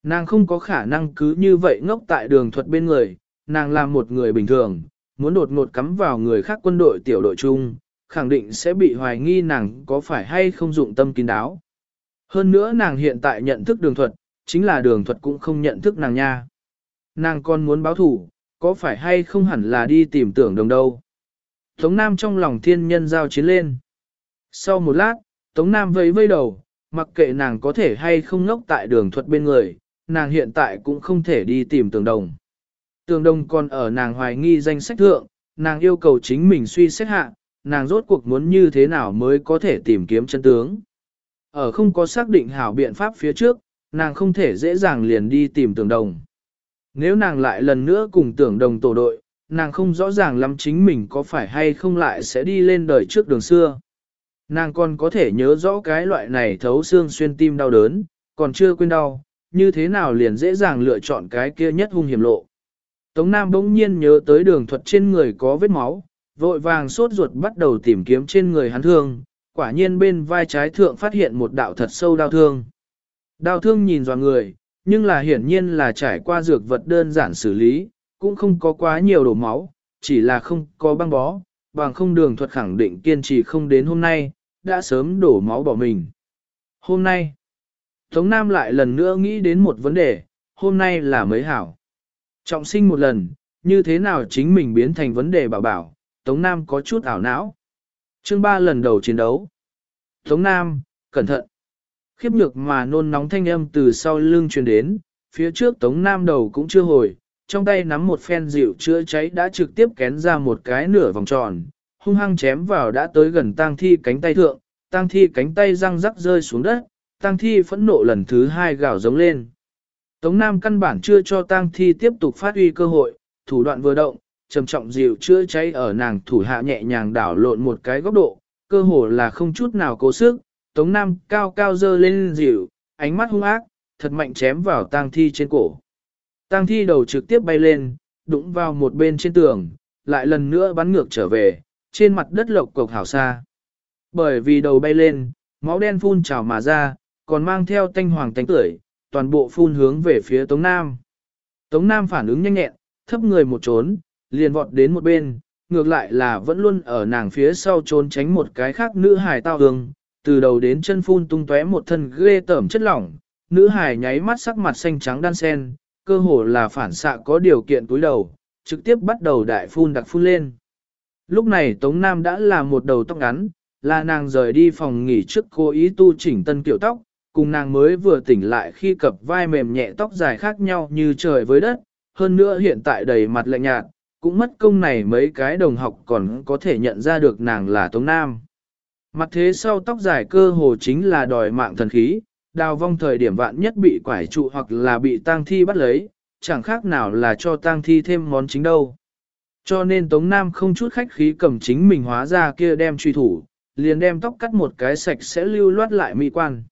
Nàng không có khả năng cứ như vậy ngốc tại đường thuật bên người, nàng là một người bình thường, muốn đột ngột cắm vào người khác quân đội tiểu đội chung, khẳng định sẽ bị hoài nghi nàng có phải hay không dụng tâm kín đáo. Hơn nữa nàng hiện tại nhận thức đường thuật, chính là đường thuật cũng không nhận thức nàng nha. Nàng còn muốn báo thủ, có phải hay không hẳn là đi tìm tưởng đồng đâu. Tống Nam trong lòng thiên nhân giao chiến lên. Sau một lát, Tống Nam vẫy vây đầu, mặc kệ nàng có thể hay không ngốc tại đường thuật bên người, nàng hiện tại cũng không thể đi tìm tường đồng. Tường đồng còn ở nàng hoài nghi danh sách thượng, nàng yêu cầu chính mình suy xét hạ, nàng rốt cuộc muốn như thế nào mới có thể tìm kiếm chân tướng. Ở không có xác định hảo biện pháp phía trước, nàng không thể dễ dàng liền đi tìm tường đồng. Nếu nàng lại lần nữa cùng tưởng đồng tổ đội, nàng không rõ ràng lắm chính mình có phải hay không lại sẽ đi lên đời trước đường xưa. Nàng còn có thể nhớ rõ cái loại này thấu xương xuyên tim đau đớn, còn chưa quên đau, như thế nào liền dễ dàng lựa chọn cái kia nhất hung hiểm lộ. Tống Nam bỗng nhiên nhớ tới đường thuật trên người có vết máu, vội vàng sốt ruột bắt đầu tìm kiếm trên người hắn thương, quả nhiên bên vai trái thượng phát hiện một đạo thật sâu đau thương. Đau thương nhìn dò người, nhưng là hiển nhiên là trải qua dược vật đơn giản xử lý, cũng không có quá nhiều đổ máu, chỉ là không có băng bó, bằng không đường thuật khẳng định kiên trì không đến hôm nay, đã sớm đổ máu bỏ mình. Hôm nay, Tống Nam lại lần nữa nghĩ đến một vấn đề, hôm nay là mới hảo. Trọng sinh một lần, như thế nào chính mình biến thành vấn đề bảo bảo, Tống Nam có chút ảo não. Chương 3 lần đầu chiến đấu. Tống Nam, cẩn thận. Khiếp nhược mà nôn nóng thanh âm từ sau lưng truyền đến, phía trước Tống Nam đầu cũng chưa hồi, trong tay nắm một phen rượu chữa cháy đã trực tiếp kén ra một cái nửa vòng tròn, hung hăng chém vào đã tới gần tang thi cánh tay thượng, tang thi cánh tay răng rắc rơi xuống đất, tang thi phẫn nộ lần thứ hai gào giống lên. Tống Nam căn bản chưa cho tang thi tiếp tục phát huy cơ hội, thủ đoạn vừa động, trầm trọng dịu chữa cháy ở nàng thủ hạ nhẹ nhàng đảo lộn một cái góc độ, cơ hồ là không chút nào cố sức, Tống Nam cao cao dơ lên dịu, ánh mắt hung ác, thật mạnh chém vào tang thi trên cổ. Tang thi đầu trực tiếp bay lên, đụng vào một bên trên tường, lại lần nữa bắn ngược trở về, trên mặt đất lộc cộc hảo xa. Bởi vì đầu bay lên, máu đen phun trào mà ra, còn mang theo tanh hoàng tanh tưởi, toàn bộ phun hướng về phía Tống Nam. Tống Nam phản ứng nhanh nhẹn, thấp người một trốn, liền vọt đến một bên, ngược lại là vẫn luôn ở nàng phía sau trốn tránh một cái khác nữ hài tao hương, từ đầu đến chân phun tung tóe một thân ghê tởm chất lỏng, nữ hài nháy mắt sắc mặt xanh trắng đan sen, cơ hồ là phản xạ có điều kiện túi đầu, trực tiếp bắt đầu đại phun đặc phun lên. Lúc này Tống Nam đã là một đầu tóc ngắn, là nàng rời đi phòng nghỉ trước cố ý tu chỉnh tân kiểu tóc, cùng nàng mới vừa tỉnh lại khi cập vai mềm nhẹ tóc dài khác nhau như trời với đất, hơn nữa hiện tại đầy mặt lạnh nhạt, cũng mất công này mấy cái đồng học còn có thể nhận ra được nàng là Tống Nam. Mặt thế sau tóc dài cơ hồ chính là đòi mạng thần khí, đào vong thời điểm vạn nhất bị quải trụ hoặc là bị tang thi bắt lấy, chẳng khác nào là cho tang thi thêm món chính đâu. Cho nên Tống Nam không chút khách khí cầm chính mình hóa ra kia đem truy thủ, liền đem tóc cắt một cái sạch sẽ lưu loát lại mỹ quan.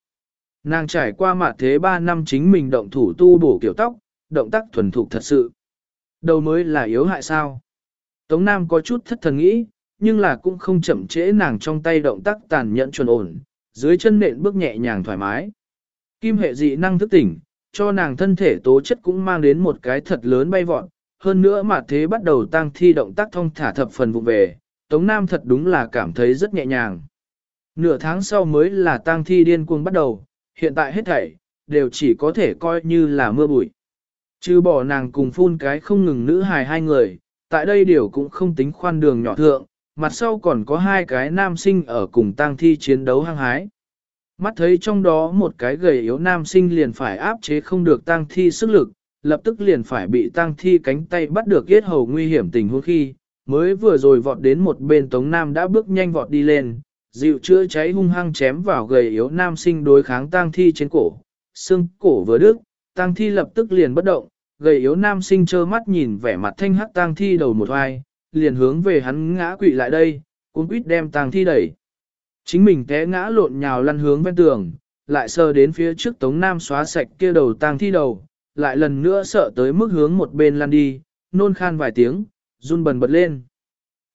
Nàng trải qua mặt thế 3 năm chính mình động thủ tu bổ kiểu tóc, động tác thuần thục thật sự. Đầu mới là yếu hại sao? Tống Nam có chút thất thần nghĩ, nhưng là cũng không chậm trễ nàng trong tay động tác tàn nhẫn chuẩn ổn, dưới chân nện bước nhẹ nhàng thoải mái. Kim hệ dị năng thức tỉnh, cho nàng thân thể tố chất cũng mang đến một cái thật lớn bay vọt, hơn nữa mà thế bắt đầu tăng thi động tác thông thả thập phần vụ về, Tống Nam thật đúng là cảm thấy rất nhẹ nhàng. Nửa tháng sau mới là tang thi điên cuồng bắt đầu, hiện tại hết thảy, đều chỉ có thể coi như là mưa bụi. Chứ bỏ nàng cùng phun cái không ngừng nữ hài hai người, tại đây điều cũng không tính khoan đường nhỏ thượng, mặt sau còn có hai cái nam sinh ở cùng tang thi chiến đấu hăng hái. Mắt thấy trong đó một cái gầy yếu nam sinh liền phải áp chế không được tang thi sức lực, lập tức liền phải bị tang thi cánh tay bắt được yết hầu nguy hiểm tình huống khi, mới vừa rồi vọt đến một bên Tống Nam đã bước nhanh vọt đi lên, dịu chữa cháy hung hăng chém vào gầy yếu nam sinh đối kháng tang thi trên cổ, xương cổ vừa đứt, tang thi lập tức liền bất động, gầy yếu nam sinh trơ mắt nhìn vẻ mặt thanh hắc tang thi đầu một oai, liền hướng về hắn ngã quỵ lại đây, cuốn quýt đem tang thi đẩy. Chính mình té ngã lộn nhào lăn hướng ven tường, lại sờ đến phía trước Tống Nam xóa sạch kia đầu tang thi đầu, lại lần nữa sợ tới mức hướng một bên lăn đi, nôn khan vài tiếng, run bần bật lên.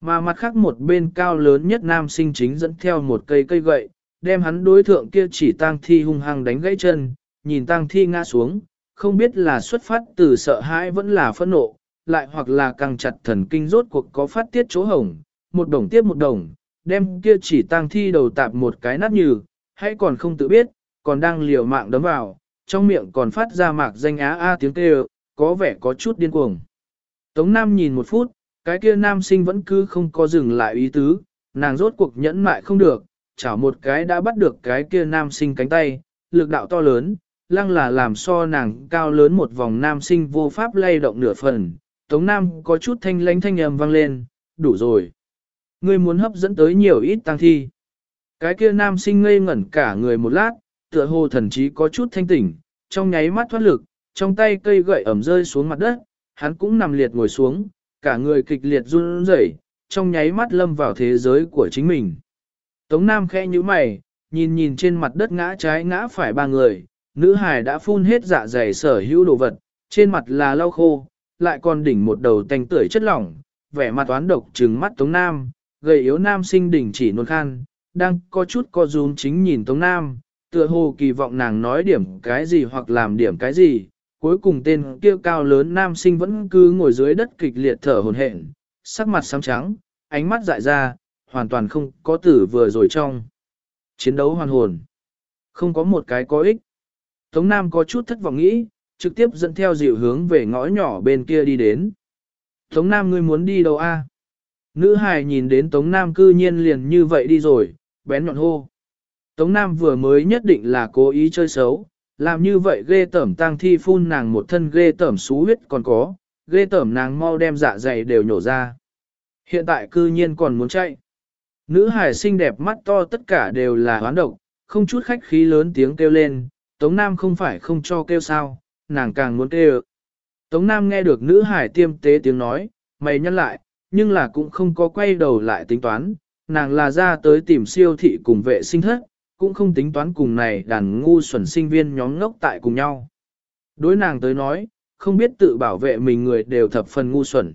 Mà mặt khác một bên cao lớn nhất nam sinh chính dẫn theo một cây cây gậy, đem hắn đối thượng kia chỉ tang thi hung hăng đánh gãy chân, nhìn tang thi ngã xuống, không biết là xuất phát từ sợ hãi vẫn là phẫn nộ, lại hoặc là càng chặt thần kinh rốt cuộc có phát tiết chỗ hổng, một đồng tiếp một đồng, đem kia chỉ tang thi đầu tạp một cái nát như, hay còn không tự biết, còn đang liều mạng đấm vào, trong miệng còn phát ra mạc danh á a tiếng kêu, có vẻ có chút điên cuồng. Tống Nam nhìn một phút, cái kia nam sinh vẫn cứ không có dừng lại ý tứ, nàng rốt cuộc nhẫn mại không được, chảo một cái đã bắt được cái kia nam sinh cánh tay, lực đạo to lớn, lăng là làm so nàng cao lớn một vòng nam sinh vô pháp lay động nửa phần. Tống Nam có chút thanh lãnh thanh âm vang lên, đủ rồi. Ngươi muốn hấp dẫn tới nhiều ít tăng thi. Cái kia nam sinh ngây ngẩn cả người một lát, tựa hồ thần chí có chút thanh tỉnh, trong nháy mắt thoát lực, trong tay cây gậy ẩm rơi xuống mặt đất, hắn cũng nằm liệt ngồi xuống, cả người kịch liệt run rẩy, trong nháy mắt lâm vào thế giới của chính mình. Tống Nam khẽ như mày, nhìn nhìn trên mặt đất ngã trái ngã phải ba người, nữ hài đã phun hết dạ dày sở hữu đồ vật, trên mặt là lau khô, lại còn đỉnh một đầu tanh tưởi chất lỏng, vẻ mặt toán độc trừng mắt Tống Nam, gầy yếu nam sinh đỉnh chỉ nôn khan, đang có chút co rúm chính nhìn Tống Nam, tựa hồ kỳ vọng nàng nói điểm cái gì hoặc làm điểm cái gì, cuối cùng tên kia cao lớn nam sinh vẫn cứ ngồi dưới đất kịch liệt thở hồn hển, sắc mặt xám trắng, ánh mắt dại ra, hoàn toàn không có tử vừa rồi trong. Chiến đấu hoàn hồn. Không có một cái có ích. Tống Nam có chút thất vọng nghĩ, trực tiếp dẫn theo dịu hướng về ngõ nhỏ bên kia đi đến. Tống Nam ngươi muốn đi đâu a? Nữ hài nhìn đến Tống Nam cư nhiên liền như vậy đi rồi, bén nhọn hô. Tống Nam vừa mới nhất định là cố ý chơi xấu, làm như vậy ghê tẩm tang thi phun nàng một thân ghê tẩm xú huyết còn có, ghê tẩm nàng mau đem dạ dày đều nhổ ra. Hiện tại cư nhiên còn muốn chạy. Nữ hải xinh đẹp mắt to tất cả đều là hoán độc, không chút khách khí lớn tiếng kêu lên, Tống Nam không phải không cho kêu sao, nàng càng muốn kêu. Tống Nam nghe được nữ hải tiêm tế tiếng nói, mày nhăn lại, nhưng là cũng không có quay đầu lại tính toán, nàng là ra tới tìm siêu thị cùng vệ sinh thất, cũng không tính toán cùng này đàn ngu xuẩn sinh viên nhóm ngốc tại cùng nhau. Đối nàng tới nói, không biết tự bảo vệ mình người đều thập phần ngu xuẩn.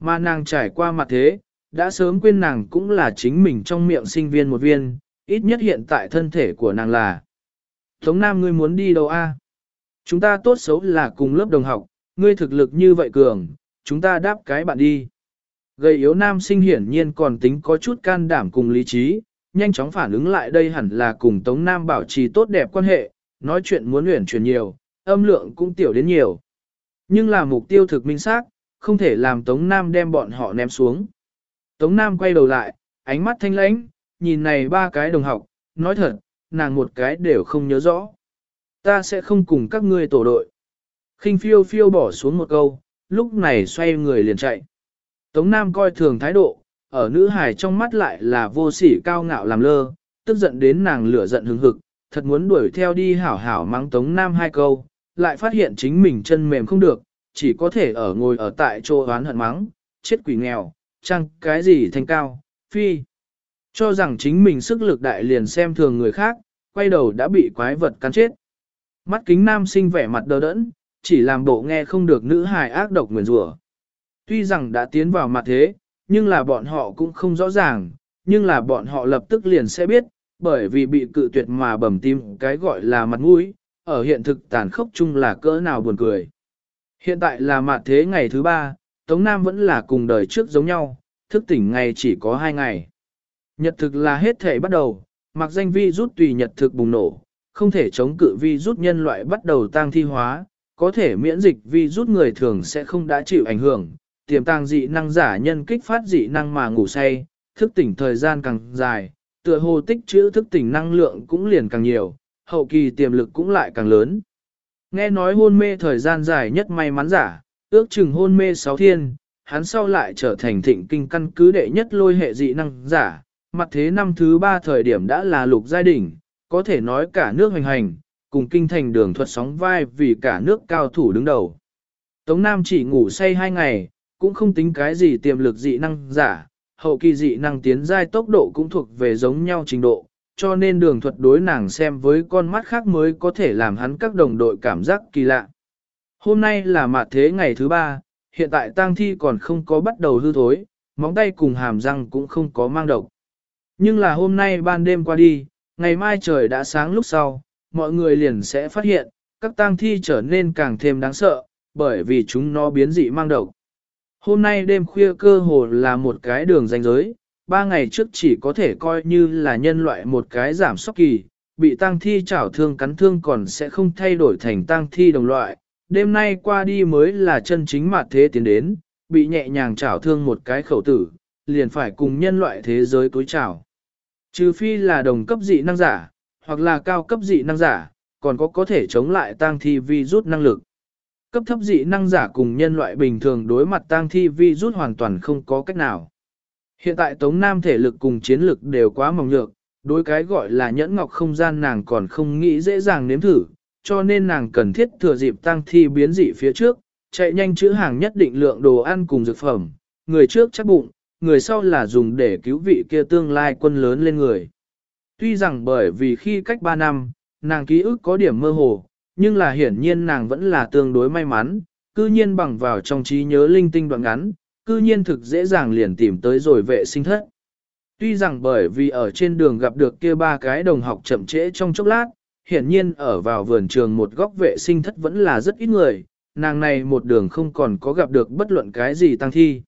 Mà nàng trải qua mặt thế, đã sớm quên nàng cũng là chính mình trong miệng sinh viên một viên, ít nhất hiện tại thân thể của nàng là. Tống Nam ngươi muốn đi đâu a? Chúng ta tốt xấu là cùng lớp đồng học, ngươi thực lực như vậy cường, chúng ta đáp cái bạn đi. Gầy yếu nam sinh hiển nhiên còn tính có chút can đảm cùng lý trí, nhanh chóng phản ứng lại đây hẳn là cùng Tống Nam bảo trì tốt đẹp quan hệ, nói chuyện muốn luyện chuyển nhiều, âm lượng cũng tiểu đến nhiều. Nhưng là mục tiêu thực minh xác, không thể làm Tống Nam đem bọn họ ném xuống. Tống Nam quay đầu lại, ánh mắt thanh lãnh, nhìn này ba cái đồng học, nói thật, nàng một cái đều không nhớ rõ. Ta sẽ không cùng các ngươi tổ đội. khinh phiêu phiêu bỏ xuống một câu, lúc này xoay người liền chạy. Tống Nam coi thường thái độ, ở nữ hải trong mắt lại là vô sỉ cao ngạo làm lơ, tức giận đến nàng lửa giận hứng hực, thật muốn đuổi theo đi hảo hảo mắng Tống Nam hai câu, lại phát hiện chính mình chân mềm không được, chỉ có thể ở ngồi ở tại chỗ oán hận mắng, chết quỷ nghèo, chăng cái gì thành cao, phi. Cho rằng chính mình sức lực đại liền xem thường người khác, quay đầu đã bị quái vật cắn chết. Mắt kính nam sinh vẻ mặt đờ đẫn, chỉ làm bộ nghe không được nữ hài ác độc nguyền rủa. Tuy rằng đã tiến vào mặt thế, nhưng là bọn họ cũng không rõ ràng, nhưng là bọn họ lập tức liền sẽ biết, bởi vì bị cự tuyệt mà bầm tim cái gọi là mặt mũi, ở hiện thực tàn khốc chung là cỡ nào buồn cười. Hiện tại là mặt thế ngày thứ ba, Tống Nam vẫn là cùng đời trước giống nhau, thức tỉnh ngày chỉ có hai ngày. Nhật thực là hết thể bắt đầu, mặc danh vi rút tùy nhật thực bùng nổ, không thể chống cự vi rút nhân loại bắt đầu tăng thi hóa, có thể miễn dịch vi rút người thường sẽ không đã chịu ảnh hưởng, tiềm tàng dị năng giả nhân kích phát dị năng mà ngủ say, thức tỉnh thời gian càng dài, tựa hồ tích trữ thức tỉnh năng lượng cũng liền càng nhiều, hậu kỳ tiềm lực cũng lại càng lớn. Nghe nói hôn mê thời gian dài nhất may mắn giả, ước chừng hôn mê sáu thiên, hắn sau lại trở thành thịnh kinh căn cứ đệ nhất lôi hệ dị năng giả, mặt thế năm thứ ba thời điểm đã là lục giai đỉnh, có thể nói cả nước hành hành, cùng kinh thành đường thuật sóng vai vì cả nước cao thủ đứng đầu. Tống Nam chỉ ngủ say hai ngày, cũng không tính cái gì tiềm lực dị năng giả, hậu kỳ dị năng tiến giai tốc độ cũng thuộc về giống nhau trình độ, cho nên đường thuật đối nàng xem với con mắt khác mới có thể làm hắn các đồng đội cảm giác kỳ lạ. Hôm nay là mạt thế ngày thứ ba, hiện tại tang thi còn không có bắt đầu hư thối, móng tay cùng hàm răng cũng không có mang độc. Nhưng là hôm nay ban đêm qua đi, ngày mai trời đã sáng lúc sau, mọi người liền sẽ phát hiện, các tang thi trở nên càng thêm đáng sợ, bởi vì chúng nó biến dị mang độc. Hôm nay đêm khuya cơ hồ là một cái đường ranh giới, ba ngày trước chỉ có thể coi như là nhân loại một cái giảm sốc kỳ, bị tang thi chảo thương cắn thương còn sẽ không thay đổi thành tang thi đồng loại. Đêm nay qua đi mới là chân chính mặt thế tiến đến, bị nhẹ nhàng chảo thương một cái khẩu tử, liền phải cùng nhân loại thế giới tối chảo. Trừ phi là đồng cấp dị năng giả, hoặc là cao cấp dị năng giả, còn có có thể chống lại tang thi vi rút năng lực. Cấp thấp dị năng giả cùng nhân loại bình thường đối mặt tang thi vi rút hoàn toàn không có cách nào. Hiện tại Tống Nam thể lực cùng chiến lực đều quá mỏng nhược, đối cái gọi là nhẫn ngọc không gian nàng còn không nghĩ dễ dàng nếm thử, cho nên nàng cần thiết thừa dịp tăng thi biến dị phía trước, chạy nhanh chữ hàng nhất định lượng đồ ăn cùng dược phẩm, người trước chắc bụng, người sau là dùng để cứu vị kia tương lai quân lớn lên người. Tuy rằng bởi vì khi cách 3 năm, nàng ký ức có điểm mơ hồ, nhưng là hiển nhiên nàng vẫn là tương đối may mắn, cư nhiên bằng vào trong trí nhớ linh tinh đoạn ngắn, cư nhiên thực dễ dàng liền tìm tới rồi vệ sinh thất. Tuy rằng bởi vì ở trên đường gặp được kia ba cái đồng học chậm trễ trong chốc lát, hiển nhiên ở vào vườn trường một góc vệ sinh thất vẫn là rất ít người, nàng này một đường không còn có gặp được bất luận cái gì tăng thi.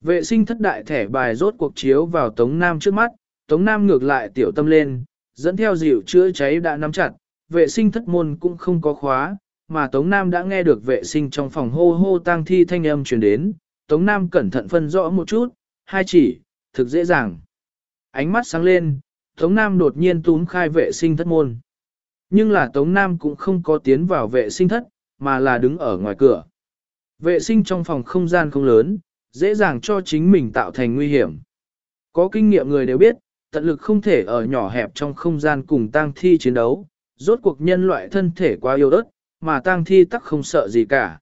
Vệ sinh thất đại thẻ bài rốt cuộc chiếu vào Tống Nam trước mắt, Tống Nam ngược lại tiểu tâm lên, dẫn theo dịu chữa cháy đã nắm chặt, vệ sinh thất môn cũng không có khóa, mà Tống Nam đã nghe được vệ sinh trong phòng hô hô tang thi thanh âm truyền đến, Tống Nam cẩn thận phân rõ một chút, hai chỉ, thực dễ dàng. Ánh mắt sáng lên, Tống Nam đột nhiên túm khai vệ sinh thất môn. Nhưng là Tống Nam cũng không có tiến vào vệ sinh thất, mà là đứng ở ngoài cửa. Vệ sinh trong phòng không gian không lớn, dễ dàng cho chính mình tạo thành nguy hiểm. Có kinh nghiệm người đều biết, tận lực không thể ở nhỏ hẹp trong không gian cùng tang thi chiến đấu, rốt cuộc nhân loại thân thể quá yếu ớt, mà tang thi tắc không sợ gì cả.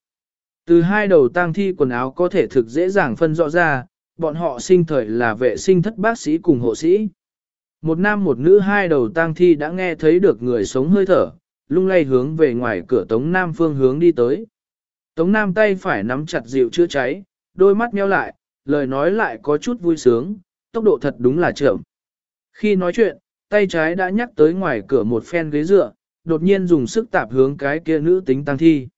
Từ hai đầu tang thi quần áo có thể thực dễ dàng phân rõ ra, bọn họ sinh thời là vệ sinh thất bác sĩ cùng hộ sĩ. Một nam một nữ hai đầu tang thi đã nghe thấy được người sống hơi thở, lung lay hướng về ngoài cửa tống nam phương hướng đi tới. Tống Nam tay phải nắm chặt dịu chữa cháy, đôi mắt nheo lại, lời nói lại có chút vui sướng, tốc độ thật đúng là chậm. Khi nói chuyện, tay trái đã nhắc tới ngoài cửa một phen ghế dựa, đột nhiên dùng sức tạp hướng cái kia nữ tính tăng thi.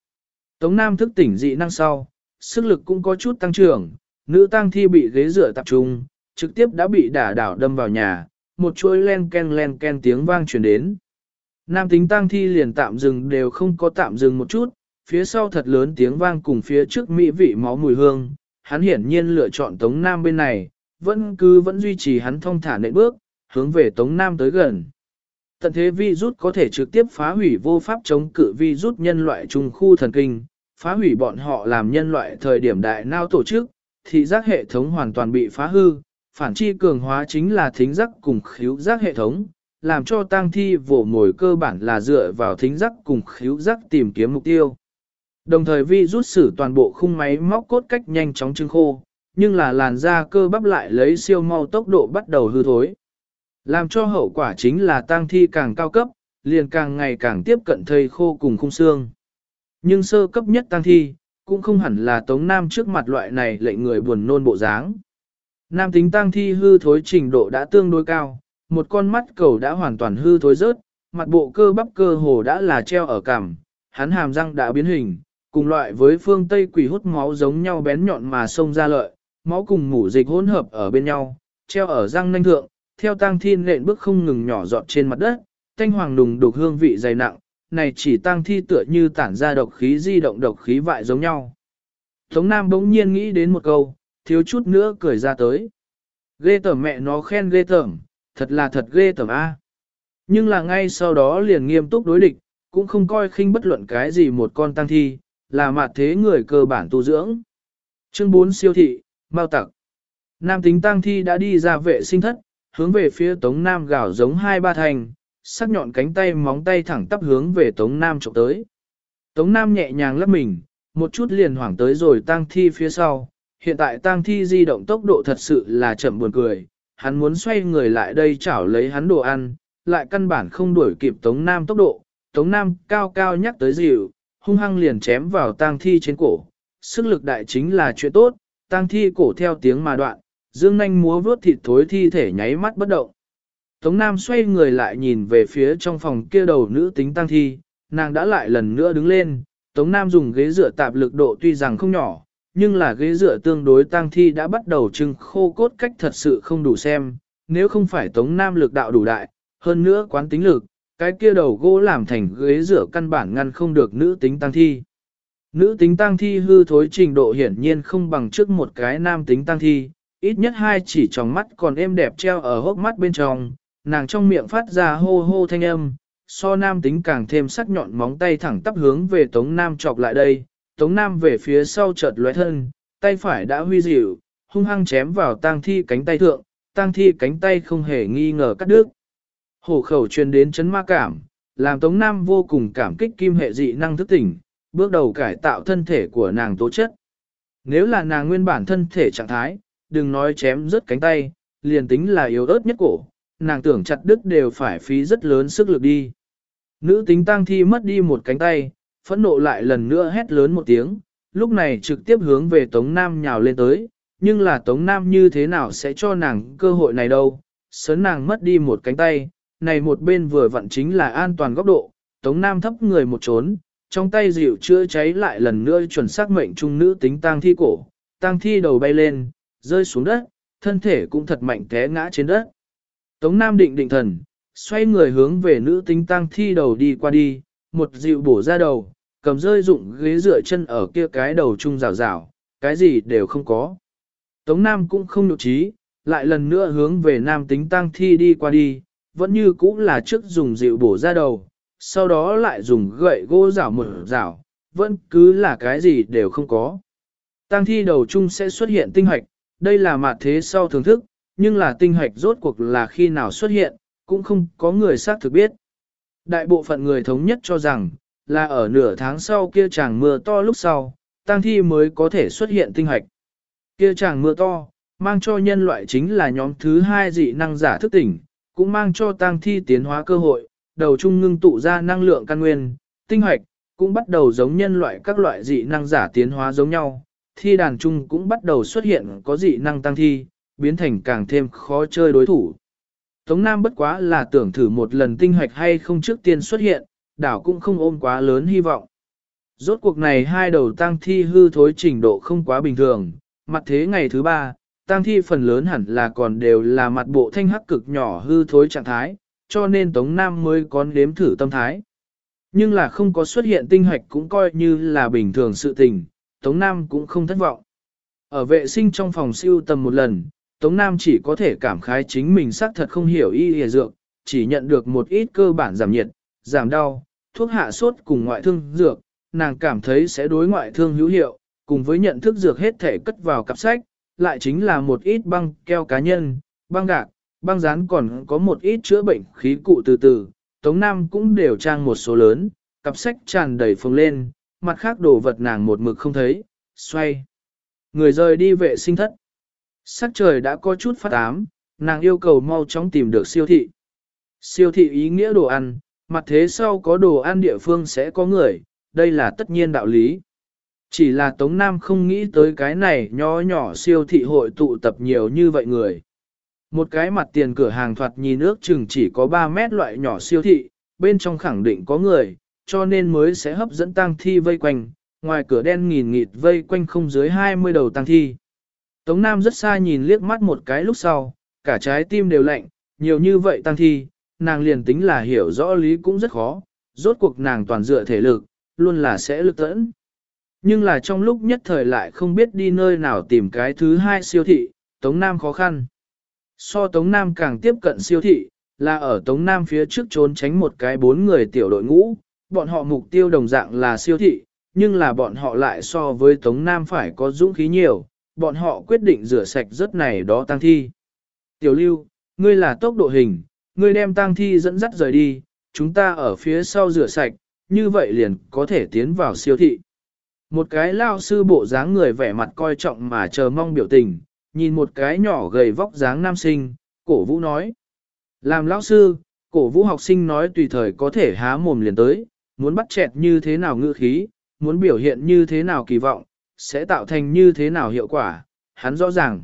Tống Nam thức tỉnh dị năng sau, sức lực cũng có chút tăng trưởng, nữ tăng thi bị ghế dựa tập trung, trực tiếp đã bị đả đảo đâm vào nhà, một chuỗi len ken len ken tiếng vang truyền đến. Nam tính tăng thi liền tạm dừng đều không có tạm dừng một chút, phía sau thật lớn tiếng vang cùng phía trước mỹ vị máu mùi hương, hắn hiển nhiên lựa chọn Tống Nam bên này, vẫn cứ vẫn duy trì hắn thông thả nệ bước, hướng về Tống Nam tới gần. Tận thế vi rút có thể trực tiếp phá hủy vô pháp chống cự vi rút nhân loại trung khu thần kinh, phá hủy bọn họ làm nhân loại thời điểm đại nao tổ chức, thị giác hệ thống hoàn toàn bị phá hư, phản chi cường hóa chính là thính giác cùng khíu giác hệ thống, làm cho tang thi vổ mồi cơ bản là dựa vào thính giác cùng khíu giác tìm kiếm mục tiêu. Đồng thời vi rút xử toàn bộ khung máy móc cốt cách nhanh chóng trưng khô, nhưng là làn da cơ bắp lại lấy siêu mau tốc độ bắt đầu hư thối. Làm cho hậu quả chính là tang thi càng cao cấp, liền càng ngày càng tiếp cận thây khô cùng khung xương. Nhưng sơ cấp nhất tang thi, cũng không hẳn là Tống Nam trước mặt loại này lệnh người buồn nôn bộ dáng. Nam tính tang thi hư thối trình độ đã tương đối cao, một con mắt cầu đã hoàn toàn hư thối rớt, mặt bộ cơ bắp cơ hồ đã là treo ở cằm, hắn hàm răng đã biến hình, cùng loại với phương Tây quỷ hút máu giống nhau bén nhọn mà xông ra lợi, máu cùng mủ dịch hỗn hợp ở bên nhau, treo ở răng nanh thượng, theo tang thi nện bước không ngừng nhỏ giọt trên mặt đất, thanh hoàng nùng đục hương vị dày nặng, này chỉ tang thi tựa như tản ra độc khí di động độc khí vại giống nhau. Tống Nam bỗng nhiên nghĩ đến một câu, thiếu chút nữa cười ra tới. Ghê tởm mẹ nó khen ghê tởm, thật là thật ghê tởm A. Nhưng là ngay sau đó liền nghiêm túc đối địch, cũng không coi khinh bất luận cái gì một con tăng thi, là mặt thế người cơ bản tu dưỡng. Chương 4 siêu thị, Mao tặc. Nam tính tăng thi đã đi ra vệ sinh thất, hướng về phía Tống Nam gào giống hai ba thành, sắc nhọn cánh tay móng tay thẳng tắp hướng về Tống Nam trộm tới. Tống Nam nhẹ nhàng lấp mình, một chút liền hoảng tới rồi tang thi phía sau. Hiện tại tang thi di động tốc độ thật sự là chậm buồn cười, hắn muốn xoay người lại đây chảo lấy hắn đồ ăn, lại căn bản không đuổi kịp Tống Nam tốc độ. Tống Nam cao cao nhắc tới dịu, hung hăng liền chém vào tang thi trên cổ. Sức lực đại chính là chuyện tốt, tang thi cổ theo tiếng mà đoạn, dương nanh múa vướt thịt thối thi thể nháy mắt bất động. Tống Nam xoay người lại nhìn về phía trong phòng kia đầu nữ tính tăng thi, nàng đã lại lần nữa đứng lên. Tống Nam dùng ghế dựa tạp lực độ tuy rằng không nhỏ, nhưng là ghế dựa tương đối tăng thi đã bắt đầu trưng khô cốt cách thật sự không đủ xem, nếu không phải Tống Nam lực đạo đủ đại, hơn nữa quán tính lực, cái kia đầu gỗ làm thành ghế rửa căn bản ngăn không được nữ tính tăng thi. Nữ tính tăng thi hư thối trình độ hiển nhiên không bằng trước một cái nam tính tăng thi, ít nhất hai chỉ tròng mắt còn êm đẹp treo ở hốc mắt bên trong, nàng trong miệng phát ra hô hô thanh âm, so nam tính càng thêm sắc nhọn móng tay thẳng tắp hướng về Tống Nam chọc lại đây, Tống Nam về phía sau chợt lóe thân, tay phải đã huy dịu, hung hăng chém vào tang thi cánh tay thượng, tang thi cánh tay không hề nghi ngờ cắt đứt. Hổ khẩu truyền đến chấn ma cảm, làm Tống Nam vô cùng cảm kích kim hệ dị năng thức tỉnh, bước đầu cải tạo thân thể của nàng tố chất. Nếu là nàng nguyên bản thân thể trạng thái, đừng nói chém rớt cánh tay, liền tính là yếu ớt nhất cổ, nàng tưởng chặt đứt đều phải phí rất lớn sức lực đi. Nữ tính tăng thi mất đi một cánh tay, phẫn nộ lại lần nữa hét lớn một tiếng, lúc này trực tiếp hướng về Tống Nam nhào lên tới, nhưng là Tống Nam như thế nào sẽ cho nàng cơ hội này đâu, sớn nàng mất đi một cánh tay, này một bên vừa vặn chính là an toàn góc độ, Tống Nam thấp người một trốn, trong tay dịu chữa cháy lại lần nữa chuẩn xác mệnh trung nữ tính tang thi cổ, tang thi đầu bay lên, rơi xuống đất, thân thể cũng thật mạnh té ngã trên đất. Tống Nam định định thần, xoay người hướng về nữ tính tăng thi đầu đi qua đi, một dịu bổ ra đầu, cầm rơi dụng ghế dựa chân ở kia cái đầu chung rào rào, cái gì đều không có. Tống Nam cũng không nhục trí, lại lần nữa hướng về nam tính tăng thi đi qua đi, vẫn như cũng là trước dùng dịu bổ ra đầu, sau đó lại dùng gậy gỗ rảo mở rảo, vẫn cứ là cái gì đều không có. Tăng thi đầu chung sẽ xuất hiện tinh hoạch, đây là mặt thế sau thưởng thức, nhưng là tinh hoạch rốt cuộc là khi nào xuất hiện, cũng không có người xác thực biết. Đại bộ phận người thống nhất cho rằng, là ở nửa tháng sau kia chàng mưa to lúc sau, tăng thi mới có thể xuất hiện tinh hoạch. Kia chàng mưa to, mang cho nhân loại chính là nhóm thứ hai dị năng giả thức tỉnh, cũng mang cho tang thi tiến hóa cơ hội, đầu trung ngưng tụ ra năng lượng căn nguyên, tinh hoạch, cũng bắt đầu giống nhân loại các loại dị năng giả tiến hóa giống nhau, thi đàn chung cũng bắt đầu xuất hiện có dị năng tăng thi, biến thành càng thêm khó chơi đối thủ. Tống Nam bất quá là tưởng thử một lần tinh hoạch hay không trước tiên xuất hiện, đảo cũng không ôm quá lớn hy vọng. Rốt cuộc này hai đầu tăng thi hư thối trình độ không quá bình thường, mặt thế ngày thứ ba, tăng thi phần lớn hẳn là còn đều là mặt bộ thanh hắc cực nhỏ hư thối trạng thái, cho nên Tống Nam mới có nếm thử tâm thái. Nhưng là không có xuất hiện tinh hoạch cũng coi như là bình thường sự tình, Tống Nam cũng không thất vọng. Ở vệ sinh trong phòng siêu tầm một lần, Tống Nam chỉ có thể cảm khái chính mình xác thật không hiểu y y dược, chỉ nhận được một ít cơ bản giảm nhiệt, giảm đau, thuốc hạ sốt cùng ngoại thương dược, nàng cảm thấy sẽ đối ngoại thương hữu hiệu, cùng với nhận thức dược hết thể cất vào cặp sách, lại chính là một ít băng keo cá nhân, băng gạc, băng dán còn có một ít chữa bệnh khí cụ từ từ, Tống Nam cũng đều trang một số lớn, cặp sách tràn đầy phồng lên, mặt khác đồ vật nàng một mực không thấy, xoay. Người rời đi vệ sinh thất. Sắc trời đã có chút phát ám, nàng yêu cầu mau chóng tìm được siêu thị. Siêu thị ý nghĩa đồ ăn, mặt thế sau có đồ ăn địa phương sẽ có người, đây là tất nhiên đạo lý. Chỉ là Tống Nam không nghĩ tới cái này nhỏ nhỏ siêu thị hội tụ tập nhiều như vậy người. Một cái mặt tiền cửa hàng thoạt nhìn nước chừng chỉ có 3 mét loại nhỏ siêu thị, bên trong khẳng định có người, cho nên mới sẽ hấp dẫn tang thi vây quanh, ngoài cửa đen nghìn nghịt vây quanh không dưới 20 đầu tang thi. Tống Nam rất xa nhìn liếc mắt một cái lúc sau, cả trái tim đều lạnh, nhiều như vậy tang thi, nàng liền tính là hiểu rõ lý cũng rất khó, rốt cuộc nàng toàn dựa thể lực, luôn là sẽ lực tẫn. Nhưng là trong lúc nhất thời lại không biết đi nơi nào tìm cái thứ hai siêu thị, Tống Nam khó khăn. So Tống Nam càng tiếp cận siêu thị, là ở Tống Nam phía trước trốn tránh một cái bốn người tiểu đội ngũ, bọn họ mục tiêu đồng dạng là siêu thị, nhưng là bọn họ lại so với Tống Nam phải có dũng khí nhiều, bọn họ quyết định rửa sạch rất này đó tăng thi. Tiểu lưu, ngươi là tốc độ hình, ngươi đem tăng thi dẫn dắt rời đi, chúng ta ở phía sau rửa sạch, như vậy liền có thể tiến vào siêu thị. Một cái lao sư bộ dáng người vẻ mặt coi trọng mà chờ mong biểu tình, nhìn một cái nhỏ gầy vóc dáng nam sinh, cổ vũ nói. Làm lão sư, cổ vũ học sinh nói tùy thời có thể há mồm liền tới, muốn bắt chẹt như thế nào ngữ khí, muốn biểu hiện như thế nào kỳ vọng, sẽ tạo thành như thế nào hiệu quả, hắn rõ ràng.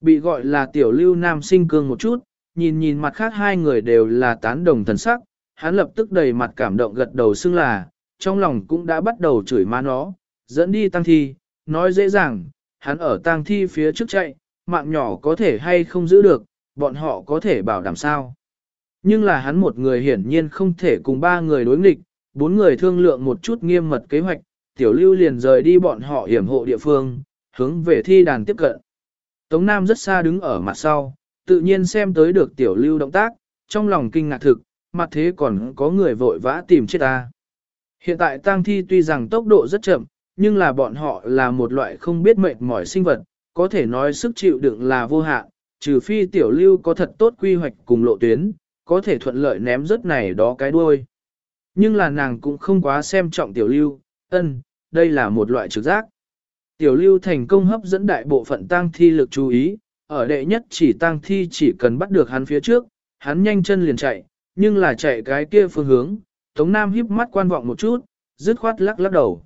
Bị gọi là tiểu lưu nam sinh cương một chút, nhìn nhìn mặt khác hai người đều là tán đồng thần sắc, hắn lập tức đầy mặt cảm động gật đầu xưng là, trong lòng cũng đã bắt đầu chửi má nó, dẫn đi tăng thi, nói dễ dàng, hắn ở tăng thi phía trước chạy, mạng nhỏ có thể hay không giữ được, bọn họ có thể bảo đảm sao. Nhưng là hắn một người hiển nhiên không thể cùng ba người đối nghịch, bốn người thương lượng một chút nghiêm mật kế hoạch, tiểu lưu liền rời đi bọn họ hiểm hộ địa phương, hướng về thi đàn tiếp cận. Tống Nam rất xa đứng ở mặt sau, tự nhiên xem tới được tiểu lưu động tác, trong lòng kinh ngạc thực, mặt thế còn có người vội vã tìm chết ta. Hiện tại tang thi tuy rằng tốc độ rất chậm, nhưng là bọn họ là một loại không biết mệt mỏi sinh vật, có thể nói sức chịu đựng là vô hạn, trừ phi tiểu lưu có thật tốt quy hoạch cùng lộ tuyến, có thể thuận lợi ném rất này đó cái đuôi. Nhưng là nàng cũng không quá xem trọng tiểu lưu, ân, đây là một loại trực giác. Tiểu lưu thành công hấp dẫn đại bộ phận tang thi lực chú ý, ở đệ nhất chỉ tang thi chỉ cần bắt được hắn phía trước, hắn nhanh chân liền chạy, nhưng là chạy cái kia phương hướng, Tống Nam híp mắt quan vọng một chút, dứt khoát lắc lắc đầu.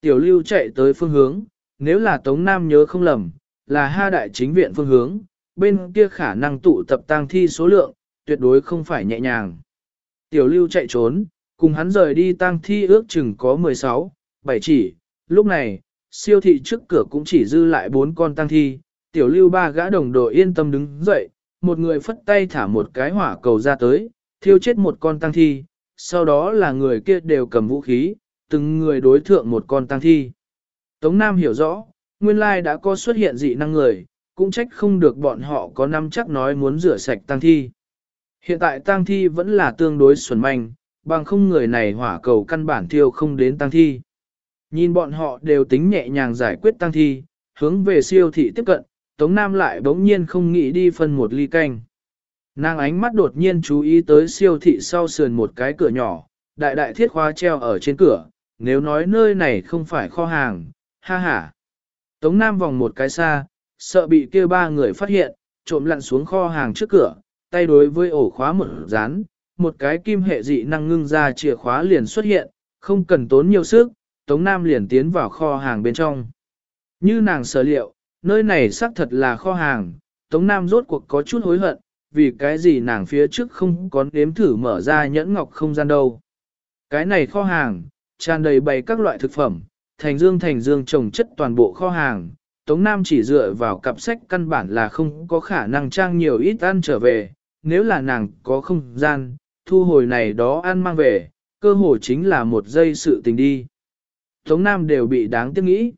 Tiểu lưu chạy tới phương hướng, nếu là Tống Nam nhớ không lầm, là ha đại chính viện phương hướng, bên kia khả năng tụ tập tang thi số lượng, tuyệt đối không phải nhẹ nhàng. Tiểu lưu chạy trốn, cùng hắn rời đi tang thi ước chừng có 16, 7 chỉ, lúc này, siêu thị trước cửa cũng chỉ dư lại bốn con tang thi, tiểu lưu ba gã đồng đội yên tâm đứng dậy, một người phất tay thả một cái hỏa cầu ra tới, thiêu chết một con tang thi, sau đó là người kia đều cầm vũ khí, từng người đối thượng một con tang thi. Tống Nam hiểu rõ, nguyên lai đã có xuất hiện dị năng người, cũng trách không được bọn họ có năm chắc nói muốn rửa sạch tang thi. Hiện tại tang thi vẫn là tương đối xuẩn manh, bằng không người này hỏa cầu căn bản thiêu không đến tang thi. Nhìn bọn họ đều tính nhẹ nhàng giải quyết tang thi, hướng về siêu thị tiếp cận, Tống Nam lại bỗng nhiên không nghĩ đi phân một ly canh. Nàng ánh mắt đột nhiên chú ý tới siêu thị sau sườn một cái cửa nhỏ, đại đại thiết khóa treo ở trên cửa, nếu nói nơi này không phải kho hàng, ha ha. Tống Nam vòng một cái xa, sợ bị kia ba người phát hiện, trộm lặn xuống kho hàng trước cửa, tay đối với ổ khóa một dán, một cái kim hệ dị năng ngưng ra chìa khóa liền xuất hiện, Không cần tốn nhiều sức, Tống Nam liền tiến vào kho hàng bên trong. Như nàng sở liệu, nơi này xác thật là kho hàng, Tống Nam rốt cuộc có chút hối hận, vì cái gì nàng phía trước không có nếm thử mở ra nhẫn ngọc không gian đâu. Cái này kho hàng, tràn đầy bày các loại thực phẩm, thành dương thành dương trồng chất toàn bộ kho hàng. Tống Nam chỉ dựa vào cặp sách căn bản là không có khả năng trang nhiều ít ăn trở về, nếu là nàng có không gian, thu hồi này đó ăn mang về, cơ hội chính là một giây sự tình đi. Tống Nam đều bị đáng tiếc nghĩ.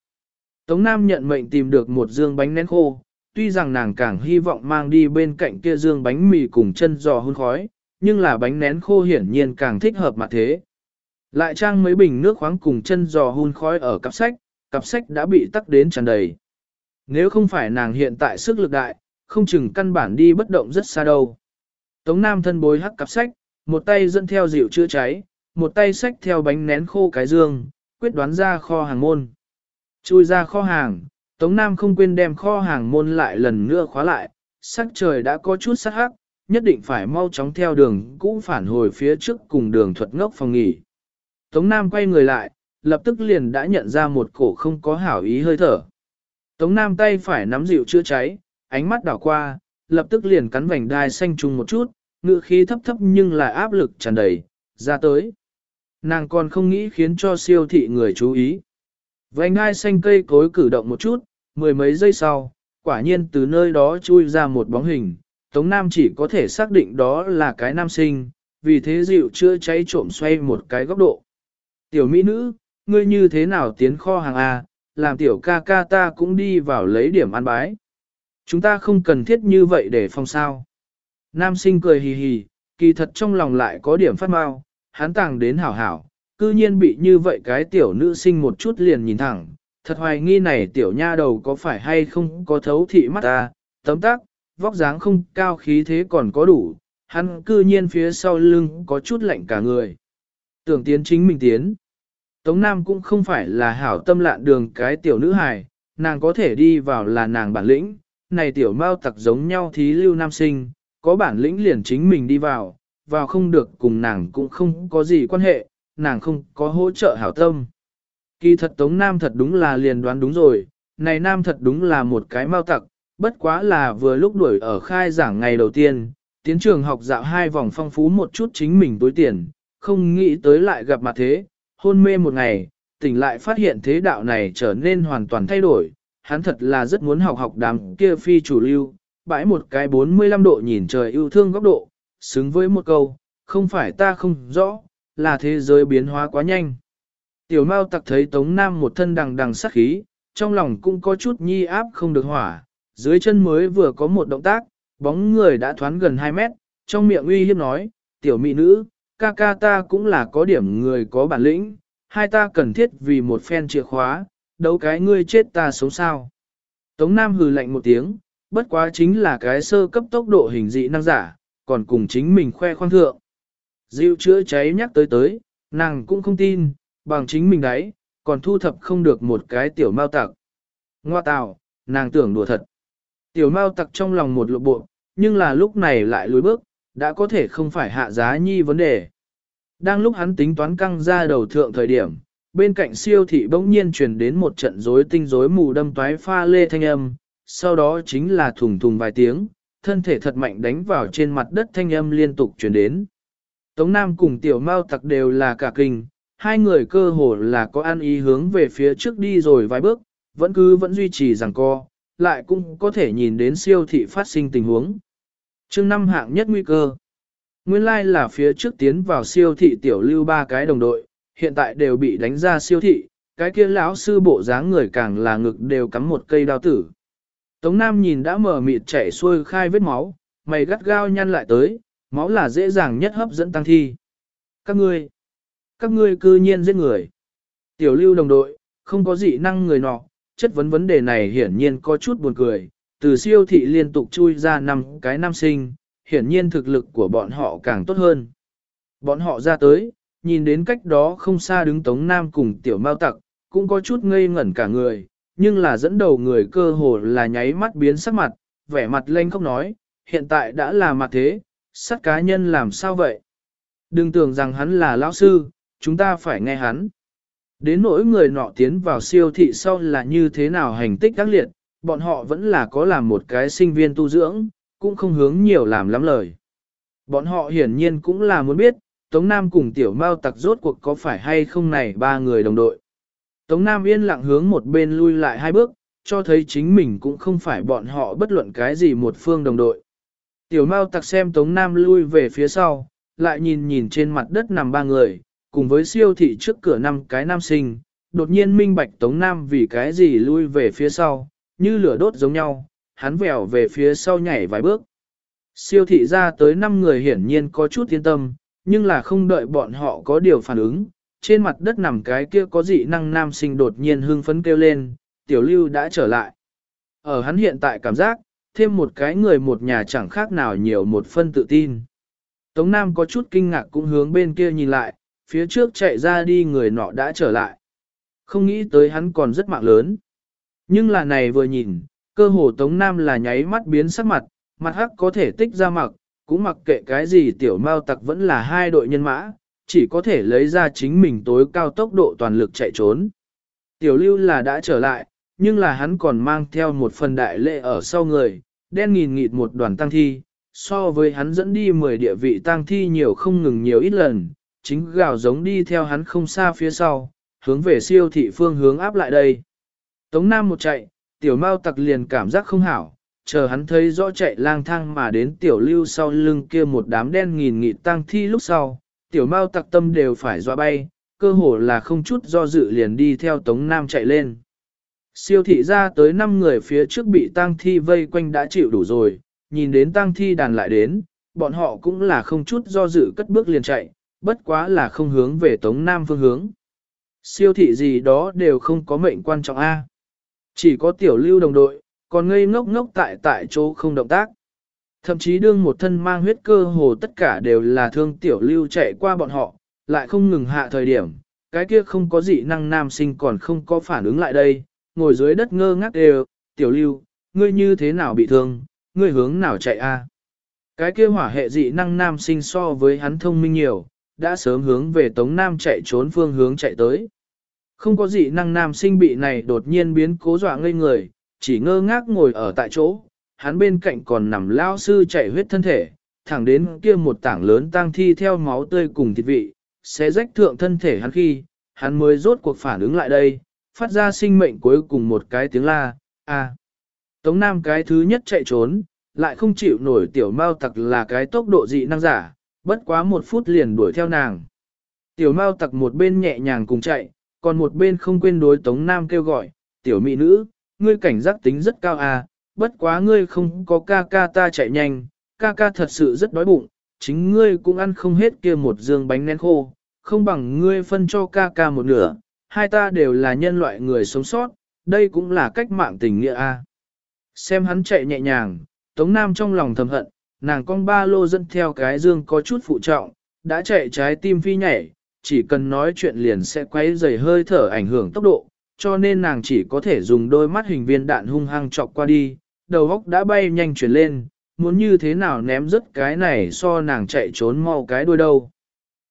Tống Nam nhận mệnh tìm được một dương bánh nén khô, tuy rằng nàng càng hy vọng mang đi bên cạnh kia dương bánh mì cùng chân giò hun khói, nhưng là bánh nén khô hiển nhiên càng thích hợp mặt thế. Lại trang mấy bình nước khoáng cùng chân giò hun khói ở cặp sách, cặp sách đã bị tắc đến tràn đầy. Nếu không phải nàng hiện tại sức lực đại, không chừng căn bản đi bất động rất xa đâu. Tống Nam thân bối hắc cặp sách, một tay dẫn theo dịu chữa cháy, một tay xách theo bánh nén khô cái dương, quyết đoán ra kho hàng môn. Chui ra kho hàng, Tống Nam không quên đem kho hàng môn lại lần nữa khóa lại, sắc trời đã có chút sắc hắc, nhất định phải mau chóng theo đường cũ phản hồi phía trước cùng đường thuật ngốc phòng nghỉ. Tống Nam quay người lại, lập tức liền đã nhận ra một cổ không có hảo ý hơi thở. Tống Nam tay phải nắm dịu chữa cháy, ánh mắt đảo qua, lập tức liền cắn vành đai xanh trùng một chút, ngự khí thấp thấp nhưng lại áp lực tràn đầy, ra tới. Nàng còn không nghĩ khiến cho siêu thị người chú ý. Vành ngai xanh cây cối cử động một chút, mười mấy giây sau, quả nhiên từ nơi đó chui ra một bóng hình, Tống Nam chỉ có thể xác định đó là cái nam sinh, vì thế dịu chưa cháy trộm xoay một cái góc độ. Tiểu mỹ nữ, ngươi như thế nào tiến kho hàng A, làm tiểu ca ca ta cũng đi vào lấy điểm ăn bái. Chúng ta không cần thiết như vậy để phòng sao. Nam sinh cười hì hì, kỳ thật trong lòng lại có điểm phát mau, hắn tàng đến hảo hảo, cư nhiên bị như vậy cái tiểu nữ sinh một chút liền nhìn thẳng, thật hoài nghi này tiểu nha đầu có phải hay không có thấu thị mắt ta, tấm tắc, vóc dáng không cao khí thế còn có đủ, hắn cư nhiên phía sau lưng có chút lạnh cả người. Tưởng tiến chính mình tiến. Tống Nam cũng không phải là hảo tâm lạn đường cái tiểu nữ hài, nàng có thể đi vào là nàng bản lĩnh, này tiểu mau tặc giống nhau thí lưu nam sinh, có bản lĩnh liền chính mình đi vào, vào không được cùng nàng cũng không có gì quan hệ, nàng không có hỗ trợ hảo tâm. Kỳ thật Tống Nam thật đúng là liền đoán đúng rồi, này Nam thật đúng là một cái mau tặc, bất quá là vừa lúc đuổi ở khai giảng ngày đầu tiên, tiến trường học dạo hai vòng phong phú một chút chính mình tối tiền, không nghĩ tới lại gặp mặt thế, hôn mê một ngày, tỉnh lại phát hiện thế đạo này trở nên hoàn toàn thay đổi, hắn thật là rất muốn học học đám kia phi chủ lưu, bãi một cái 45 độ nhìn trời yêu thương góc độ, xứng với một câu, không phải ta không rõ, là thế giới biến hóa quá nhanh. Tiểu Mao tặc thấy Tống Nam một thân đằng đằng sắc khí, trong lòng cũng có chút nhi áp không được hỏa, dưới chân mới vừa có một động tác, bóng người đã thoáng gần 2 mét, trong miệng uy hiếp nói, tiểu mỹ nữ, ca ca ta cũng là có điểm người có bản lĩnh, hai ta cần thiết vì một phen chìa khóa, đấu cái ngươi chết ta sống sao. Tống Nam hừ lạnh một tiếng, bất quá chính là cái sơ cấp tốc độ hình dị năng giả, còn cùng chính mình khoe khoang thượng. Dịu chữa cháy nhắc tới tới, nàng cũng không tin, bằng chính mình đấy, còn thu thập không được một cái tiểu mao tặc. Ngoa tào, nàng tưởng đùa thật. Tiểu mao tặc trong lòng một lộ bộ, nhưng là lúc này lại lùi bước, đã có thể không phải hạ giá nhi vấn đề. Đang lúc hắn tính toán căng ra đầu thượng thời điểm, bên cạnh siêu thị bỗng nhiên truyền đến một trận rối tinh rối mù đâm toái pha lê thanh âm, sau đó chính là thùng thùng vài tiếng, thân thể thật mạnh đánh vào trên mặt đất thanh âm liên tục truyền đến. Tống Nam cùng tiểu mao tặc đều là cả kinh, hai người cơ hồ là có ăn ý hướng về phía trước đi rồi vài bước, vẫn cứ vẫn duy trì rằng co, lại cũng có thể nhìn đến siêu thị phát sinh tình huống. chương năm hạng nhất nguy cơ. Nguyên lai like là phía trước tiến vào siêu thị tiểu lưu ba cái đồng đội, hiện tại đều bị đánh ra siêu thị, cái kia lão sư bộ dáng người càng là ngực đều cắm một cây đao tử. Tống Nam nhìn đã mở mịt chảy xuôi khai vết máu, mày gắt gao nhăn lại tới, máu là dễ dàng nhất hấp dẫn tăng thi. Các ngươi, các ngươi cư nhiên giết người. Tiểu lưu đồng đội, không có dị năng người nọ, chất vấn vấn đề này hiển nhiên có chút buồn cười, từ siêu thị liên tục chui ra năm cái nam sinh, hiển nhiên thực lực của bọn họ càng tốt hơn. Bọn họ ra tới, nhìn đến cách đó không xa đứng Tống Nam cùng tiểu mao tặc, cũng có chút ngây ngẩn cả người, nhưng là dẫn đầu người cơ hồ là nháy mắt biến sắc mặt, vẻ mặt lên không nói, hiện tại đã là mặt thế, sát cá nhân làm sao vậy? Đừng tưởng rằng hắn là lão sư, chúng ta phải nghe hắn. Đến nỗi người nọ tiến vào siêu thị sau là như thế nào hành tích đắc liệt, bọn họ vẫn là có làm một cái sinh viên tu dưỡng, cũng không hướng nhiều làm lắm lời. Bọn họ hiển nhiên cũng là muốn biết, Tống Nam cùng Tiểu Mao tặc rốt cuộc có phải hay không này ba người đồng đội. Tống Nam yên lặng hướng một bên lui lại hai bước, cho thấy chính mình cũng không phải bọn họ bất luận cái gì một phương đồng đội. Tiểu Mao tặc xem Tống Nam lui về phía sau, lại nhìn nhìn trên mặt đất nằm ba người, cùng với siêu thị trước cửa năm cái nam sinh, đột nhiên minh bạch Tống Nam vì cái gì lui về phía sau, như lửa đốt giống nhau, hắn vèo về phía sau nhảy vài bước. Siêu thị ra tới 5 người hiển nhiên có chút yên tâm, nhưng là không đợi bọn họ có điều phản ứng. Trên mặt đất nằm cái kia có dị năng nam sinh đột nhiên hưng phấn kêu lên, tiểu lưu đã trở lại. Ở hắn hiện tại cảm giác, thêm một cái người một nhà chẳng khác nào nhiều một phân tự tin. Tống Nam có chút kinh ngạc cũng hướng bên kia nhìn lại, phía trước chạy ra đi người nọ đã trở lại. Không nghĩ tới hắn còn rất mạng lớn. Nhưng là này vừa nhìn, cơ hồ Tống Nam là nháy mắt biến sắc mặt, mặt hắc có thể tích ra mặc, cũng mặc kệ cái gì tiểu mao tặc vẫn là hai đội nhân mã, chỉ có thể lấy ra chính mình tối cao tốc độ toàn lực chạy trốn. Tiểu lưu là đã trở lại, nhưng là hắn còn mang theo một phần đại lệ ở sau người, đen nghìn nghịt một đoàn tăng thi, so với hắn dẫn đi 10 địa vị tăng thi nhiều không ngừng nhiều ít lần, chính gào giống đi theo hắn không xa phía sau, hướng về siêu thị phương hướng áp lại đây. Tống Nam một chạy, tiểu mau tặc liền cảm giác không hảo, chờ hắn thấy rõ chạy lang thang mà đến tiểu lưu sau lưng kia một đám đen nghìn nghịt tăng thi lúc sau, tiểu mao tặc tâm đều phải dọa bay, cơ hồ là không chút do dự liền đi theo Tống Nam chạy lên. Siêu thị ra tới 5 người phía trước bị Tang thi vây quanh đã chịu đủ rồi, nhìn đến Tang thi đàn lại đến, bọn họ cũng là không chút do dự cất bước liền chạy, bất quá là không hướng về Tống Nam phương hướng. Siêu thị gì đó đều không có mệnh quan trọng A. Chỉ có tiểu lưu đồng đội, còn ngây ngốc ngốc tại tại chỗ không động tác. Thậm chí đương một thân mang huyết cơ hồ tất cả đều là thương tiểu lưu chạy qua bọn họ, lại không ngừng hạ thời điểm, cái kia không có dị năng nam sinh còn không có phản ứng lại đây, ngồi dưới đất ngơ ngác đều, tiểu lưu, ngươi như thế nào bị thương, ngươi hướng nào chạy a? Cái kia hỏa hệ dị năng nam sinh so với hắn thông minh nhiều, đã sớm hướng về Tống Nam chạy trốn phương hướng chạy tới. Không có dị năng nam sinh bị này đột nhiên biến cố dọa ngây người, chỉ ngơ ngác ngồi ở tại chỗ, hắn bên cạnh còn nằm lao sư chảy huyết thân thể, thẳng đến kia một tảng lớn tang thi theo máu tươi cùng thịt vị, sẽ rách thượng thân thể hắn khi, hắn mới rốt cuộc phản ứng lại đây, phát ra sinh mệnh cuối cùng một cái tiếng la, a. Tống Nam cái thứ nhất chạy trốn, lại không chịu nổi tiểu mao tặc là cái tốc độ dị năng giả, bất quá một phút liền đuổi theo nàng. Tiểu mao tặc một bên nhẹ nhàng cùng chạy, còn một bên không quên đối Tống Nam kêu gọi, tiểu mỹ nữ, ngươi cảnh giác tính rất cao à, bất quá ngươi không có ca ca ta chạy nhanh, ca ca thật sự rất đói bụng, chính ngươi cũng ăn không hết kia một dương bánh nén khô, không bằng ngươi phân cho ca ca một nửa, hai ta đều là nhân loại người sống sót, đây cũng là cách mạng tình nghĩa a. À. Xem hắn chạy nhẹ nhàng, Tống Nam trong lòng thầm hận, nàng con ba lô dẫn theo cái dương có chút phụ trọng, đã chạy trái tim phi nhảy, chỉ cần nói chuyện liền sẽ quấy dày hơi thở ảnh hưởng tốc độ, cho nên nàng chỉ có thể dùng đôi mắt hình viên đạn hung hăng chọc qua đi, đầu óc đã bay nhanh chuyển lên, muốn như thế nào ném rớt cái này so nàng chạy trốn mau cái đuôi đâu.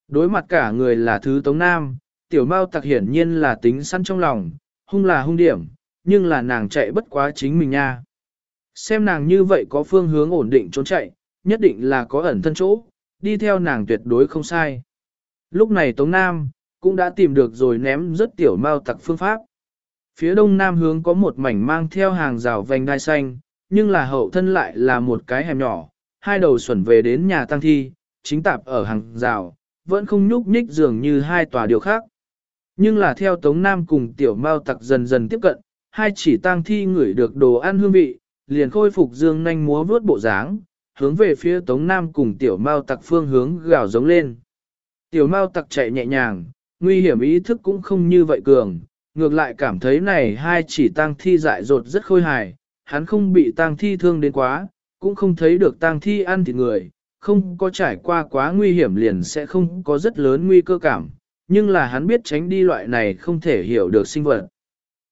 Đối mặt cả người là thứ Tống Nam, tiểu mao tặc hiển nhiên là tính săn trong lòng, hung là hung điểm, nhưng là nàng chạy bất quá chính mình nha. Xem nàng như vậy có phương hướng ổn định trốn chạy, nhất định là có ẩn thân chỗ, đi theo nàng tuyệt đối không sai. Lúc này Tống Nam, cũng đã tìm được rồi ném rất tiểu mao tặc phương pháp. Phía đông nam hướng có một mảnh mang theo hàng rào vành đai xanh, nhưng là hậu thân lại là một cái hẻm nhỏ, hai đầu xuẩn về đến nhà tăng thi, chính tạp ở hàng rào, vẫn không nhúc nhích dường như hai tòa điều khác. Nhưng là theo Tống Nam cùng tiểu mao tặc dần dần tiếp cận, hai chỉ tăng thi ngửi được đồ ăn hương vị, liền khôi phục dương nhanh múa vướt bộ dáng, hướng về phía Tống Nam cùng tiểu mao tặc phương hướng gào giống lên. Tiểu mao tặc chạy nhẹ nhàng, nguy hiểm ý thức cũng không như vậy cường, ngược lại cảm thấy này hai chỉ tang thi dại dột rất khôi hài, hắn không bị tang thi thương đến quá, cũng không thấy được tang thi ăn thịt người, không có trải qua quá nguy hiểm liền sẽ không có rất lớn nguy cơ cảm, nhưng là hắn biết tránh đi loại này không thể hiểu được sinh vật.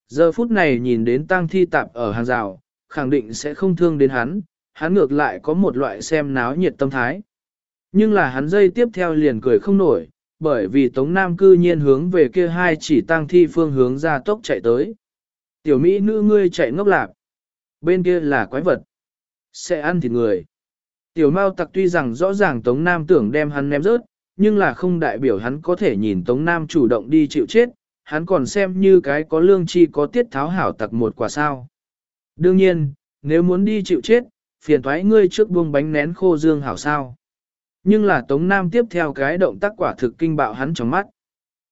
Giờ phút này nhìn đến tang thi tạp ở hàng rào, khẳng định sẽ không thương đến hắn, hắn ngược lại có một loại xem náo nhiệt tâm thái. Nhưng là hắn dây tiếp theo liền cười không nổi, bởi vì Tống Nam cư nhiên hướng về kia hai chỉ tăng thi phương hướng ra tốc chạy tới. Tiểu Mỹ nữ ngươi chạy ngốc lạc. Bên kia là quái vật. Sẽ ăn thịt người. Tiểu Mao tặc tuy rằng rõ ràng Tống Nam tưởng đem hắn ném rớt, nhưng là không đại biểu hắn có thể nhìn Tống Nam chủ động đi chịu chết, hắn còn xem như cái có lương chi có tiết tháo hảo tặc một quả sao. Đương nhiên, nếu muốn đi chịu chết, phiền thoái ngươi trước buông bánh nén khô dương hảo sao. Nhưng là Tống Nam tiếp theo cái động tác quả thực kinh bạo hắn trong mắt.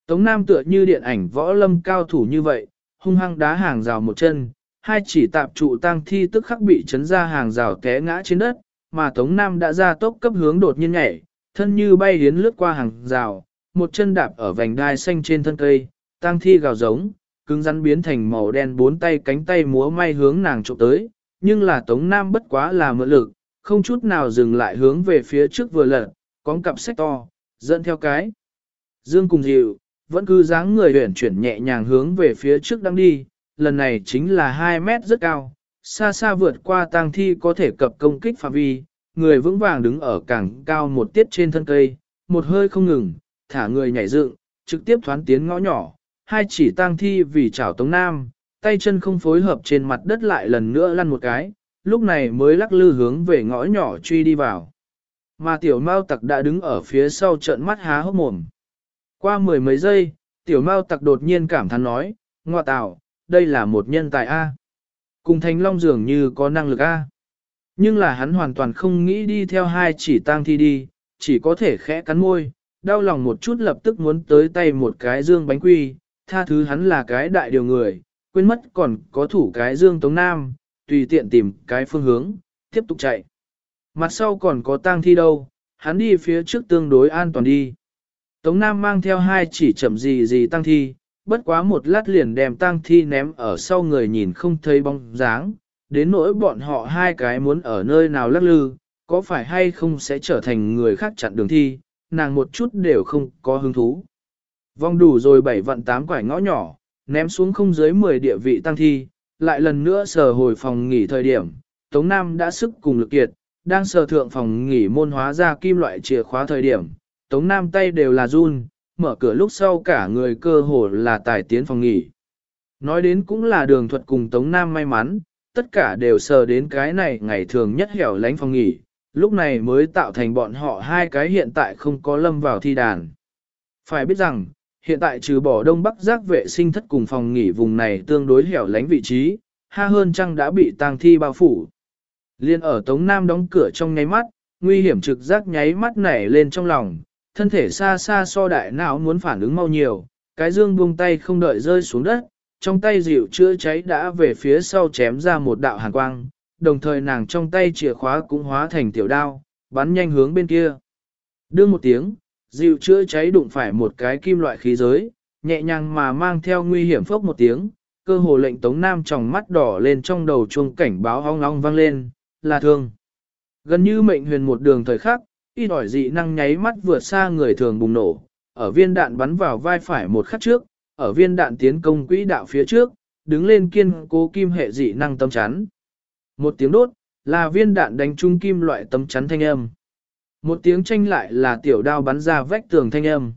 Tống Nam tựa như điện ảnh võ lâm cao thủ như vậy, hung hăng đá hàng rào một chân, hai chỉ tạp trụ Tang thi tức khắc bị chấn ra hàng rào té ngã trên đất, mà Tống Nam đã ra tốc cấp hướng đột nhiên nhảy, thân như bay hiến lướt qua hàng rào, một chân đạp ở vành đai xanh trên thân cây, Tang thi gào giống, cứng rắn biến thành màu đen bốn tay cánh tay múa may hướng nàng trộm tới, nhưng là Tống Nam bất quá là mượn lực, không chút nào dừng lại hướng về phía trước vừa lật, có cặp sách to, dẫn theo cái. Dương cùng dịu, vẫn cứ dáng người huyển chuyển nhẹ nhàng hướng về phía trước đang đi, lần này chính là 2 mét rất cao, xa xa vượt qua tang thi có thể cập công kích phạm vi, người vững vàng đứng ở càng cao một tiết trên thân cây, một hơi không ngừng, thả người nhảy dựng, trực tiếp thoán tiến ngõ nhỏ, hai chỉ tang thi vì chảo tống nam, tay chân không phối hợp trên mặt đất lại lần nữa lăn một cái, lúc này mới lắc lư hướng về ngõ nhỏ truy đi vào. Mà tiểu mao tặc đã đứng ở phía sau trận mắt há hốc mồm. Qua mười mấy giây, tiểu mao tặc đột nhiên cảm thán nói, ngoa tạo, đây là một nhân tài A. Cùng thanh Long dường như có năng lực A. Nhưng là hắn hoàn toàn không nghĩ đi theo hai chỉ tang thi đi, chỉ có thể khẽ cắn môi, đau lòng một chút lập tức muốn tới tay một cái dương bánh quy, tha thứ hắn là cái đại điều người, quên mất còn có thủ cái dương tống nam, tùy tiện tìm cái phương hướng, tiếp tục chạy. Mặt sau còn có tang thi đâu, hắn đi phía trước tương đối an toàn đi. Tống Nam mang theo hai chỉ chậm gì gì tăng thi, bất quá một lát liền đem tăng thi ném ở sau người nhìn không thấy bóng dáng, đến nỗi bọn họ hai cái muốn ở nơi nào lắc lư, có phải hay không sẽ trở thành người khác chặn đường thi, nàng một chút đều không có hứng thú. Vong đủ rồi bảy vận tám quải ngõ nhỏ, ném xuống không dưới 10 địa vị tăng thi, lại lần nữa sờ hồi phòng nghỉ thời điểm, Tống Nam đã sức cùng lực kiệt, đang sờ thượng phòng nghỉ môn hóa ra kim loại chìa khóa thời điểm, Tống Nam tay đều là run, mở cửa lúc sau cả người cơ hồ là tài tiến phòng nghỉ. Nói đến cũng là đường thuật cùng Tống Nam may mắn, tất cả đều sờ đến cái này ngày thường nhất hẻo lánh phòng nghỉ, lúc này mới tạo thành bọn họ hai cái hiện tại không có lâm vào thi đàn. Phải biết rằng, hiện tại trừ bỏ đông bắc giác vệ sinh thất cùng phòng nghỉ vùng này tương đối hẻo lánh vị trí, ha hơn chăng đã bị tang thi bao phủ. Liên ở Tống Nam đóng cửa trong nháy mắt, nguy hiểm trực giác nháy mắt nảy lên trong lòng, thân thể xa xa so đại não muốn phản ứng mau nhiều, cái dương buông tay không đợi rơi xuống đất, trong tay dịu chữa cháy đã về phía sau chém ra một đạo hàn quang, đồng thời nàng trong tay chìa khóa cũng hóa thành tiểu đao, bắn nhanh hướng bên kia. Đương một tiếng, dịu chữa cháy đụng phải một cái kim loại khí giới, nhẹ nhàng mà mang theo nguy hiểm phốc một tiếng, cơ hồ lệnh Tống Nam tròng mắt đỏ lên trong đầu chuông cảnh báo ong ong vang lên, là thương. Gần như mệnh huyền một đường thời khắc, y đòi dị năng nháy mắt vượt xa người thường bùng nổ, ở viên đạn bắn vào vai phải một khắc trước, ở viên đạn tiến công quỹ đạo phía trước, đứng lên kiên cố kim hệ dị năng tâm chắn. Một tiếng đốt, là viên đạn đánh trung kim loại tâm chắn thanh âm. Một tiếng tranh lại là tiểu đao bắn ra vách tường thanh âm.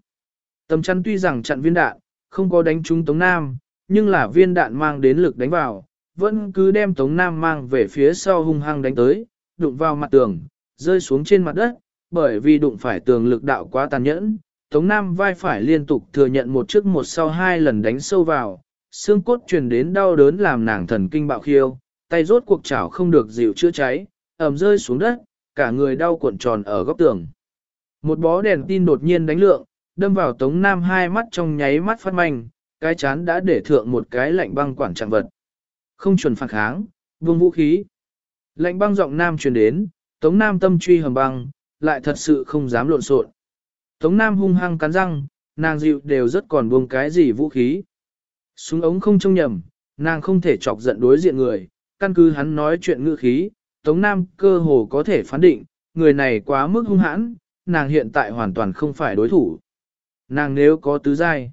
Tấm chắn tuy rằng chặn viên đạn, không có đánh trúng Tống Nam, nhưng là viên đạn mang đến lực đánh vào, vẫn cứ đem Tống Nam mang về phía sau hung hăng đánh tới, đụng vào mặt tường, rơi xuống trên mặt đất, bởi vì đụng phải tường lực đạo quá tàn nhẫn. Tống Nam vai phải liên tục thừa nhận một trước một sau hai lần đánh sâu vào, xương cốt truyền đến đau đớn làm nàng thần kinh bạo khiêu, tay rốt cuộc chảo không được dịu chữa cháy, ẩm rơi xuống đất, cả người đau cuộn tròn ở góc tường. Một bó đèn tin đột nhiên đánh lượng, đâm vào Tống Nam hai mắt trong nháy mắt phát manh, cái chán đã để thượng một cái lạnh băng quản trạng vật. Không chuẩn phản kháng, vương vũ khí. Lạnh băng giọng Nam truyền đến, Tống Nam tâm truy hầm băng, lại thật sự không dám lộn xộn. Tống Nam hung hăng cắn răng, nàng dịu đều rất còn buông cái gì vũ khí. Súng ống không trông nhầm, nàng không thể chọc giận đối diện người, căn cứ hắn nói chuyện ngữ khí, Tống Nam cơ hồ có thể phán định, người này quá mức hung hãn, nàng hiện tại hoàn toàn không phải đối thủ. Nàng nếu có tứ giai,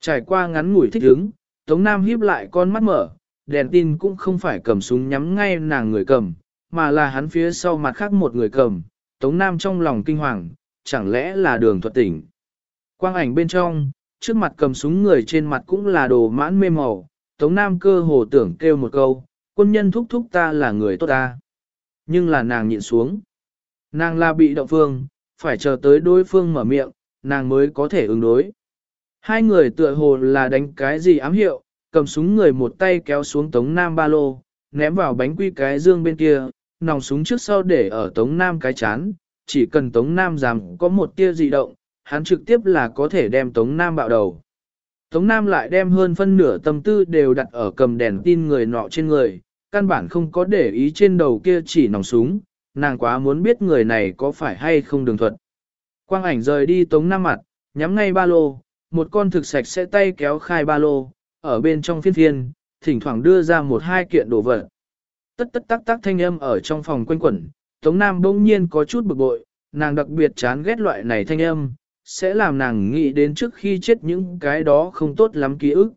trải qua ngắn ngủi thích ứng, Tống Nam híp lại con mắt mở, đèn tin cũng không phải cầm súng nhắm ngay nàng người cầm, mà là hắn phía sau mặt khác một người cầm, Tống Nam trong lòng kinh hoàng, chẳng lẽ là đường thuật tỉnh. Quang ảnh bên trong, trước mặt cầm súng người trên mặt cũng là đồ mãn mê màu, Tống Nam cơ hồ tưởng kêu một câu, quân nhân thúc thúc ta là người tốt ta. Nhưng là nàng nhịn xuống. Nàng là bị động phương, phải chờ tới đối phương mở miệng, nàng mới có thể ứng đối. Hai người tựa hồ là đánh cái gì ám hiệu, cầm súng người một tay kéo xuống Tống Nam ba lô, ném vào bánh quy cái dương bên kia, nòng súng trước sau để ở Tống Nam cái chán, chỉ cần Tống Nam dám có một tia dị động, hắn trực tiếp là có thể đem Tống Nam bạo đầu. Tống Nam lại đem hơn phân nửa tâm tư đều đặt ở cầm đèn tin người nọ trên người, căn bản không có để ý trên đầu kia chỉ nòng súng, nàng quá muốn biết người này có phải hay không đường thuật. Quang ảnh rời đi Tống Nam mặt, nhắm ngay ba lô, một con thực sạch sẽ tay kéo khai ba lô, ở bên trong phiên phiên, thỉnh thoảng đưa ra một hai kiện đồ vật. Tất tất tắc tắc thanh âm ở trong phòng quanh quẩn, Tống Nam bỗng nhiên có chút bực bội, nàng đặc biệt chán ghét loại này thanh âm, sẽ làm nàng nghĩ đến trước khi chết những cái đó không tốt lắm ký ức.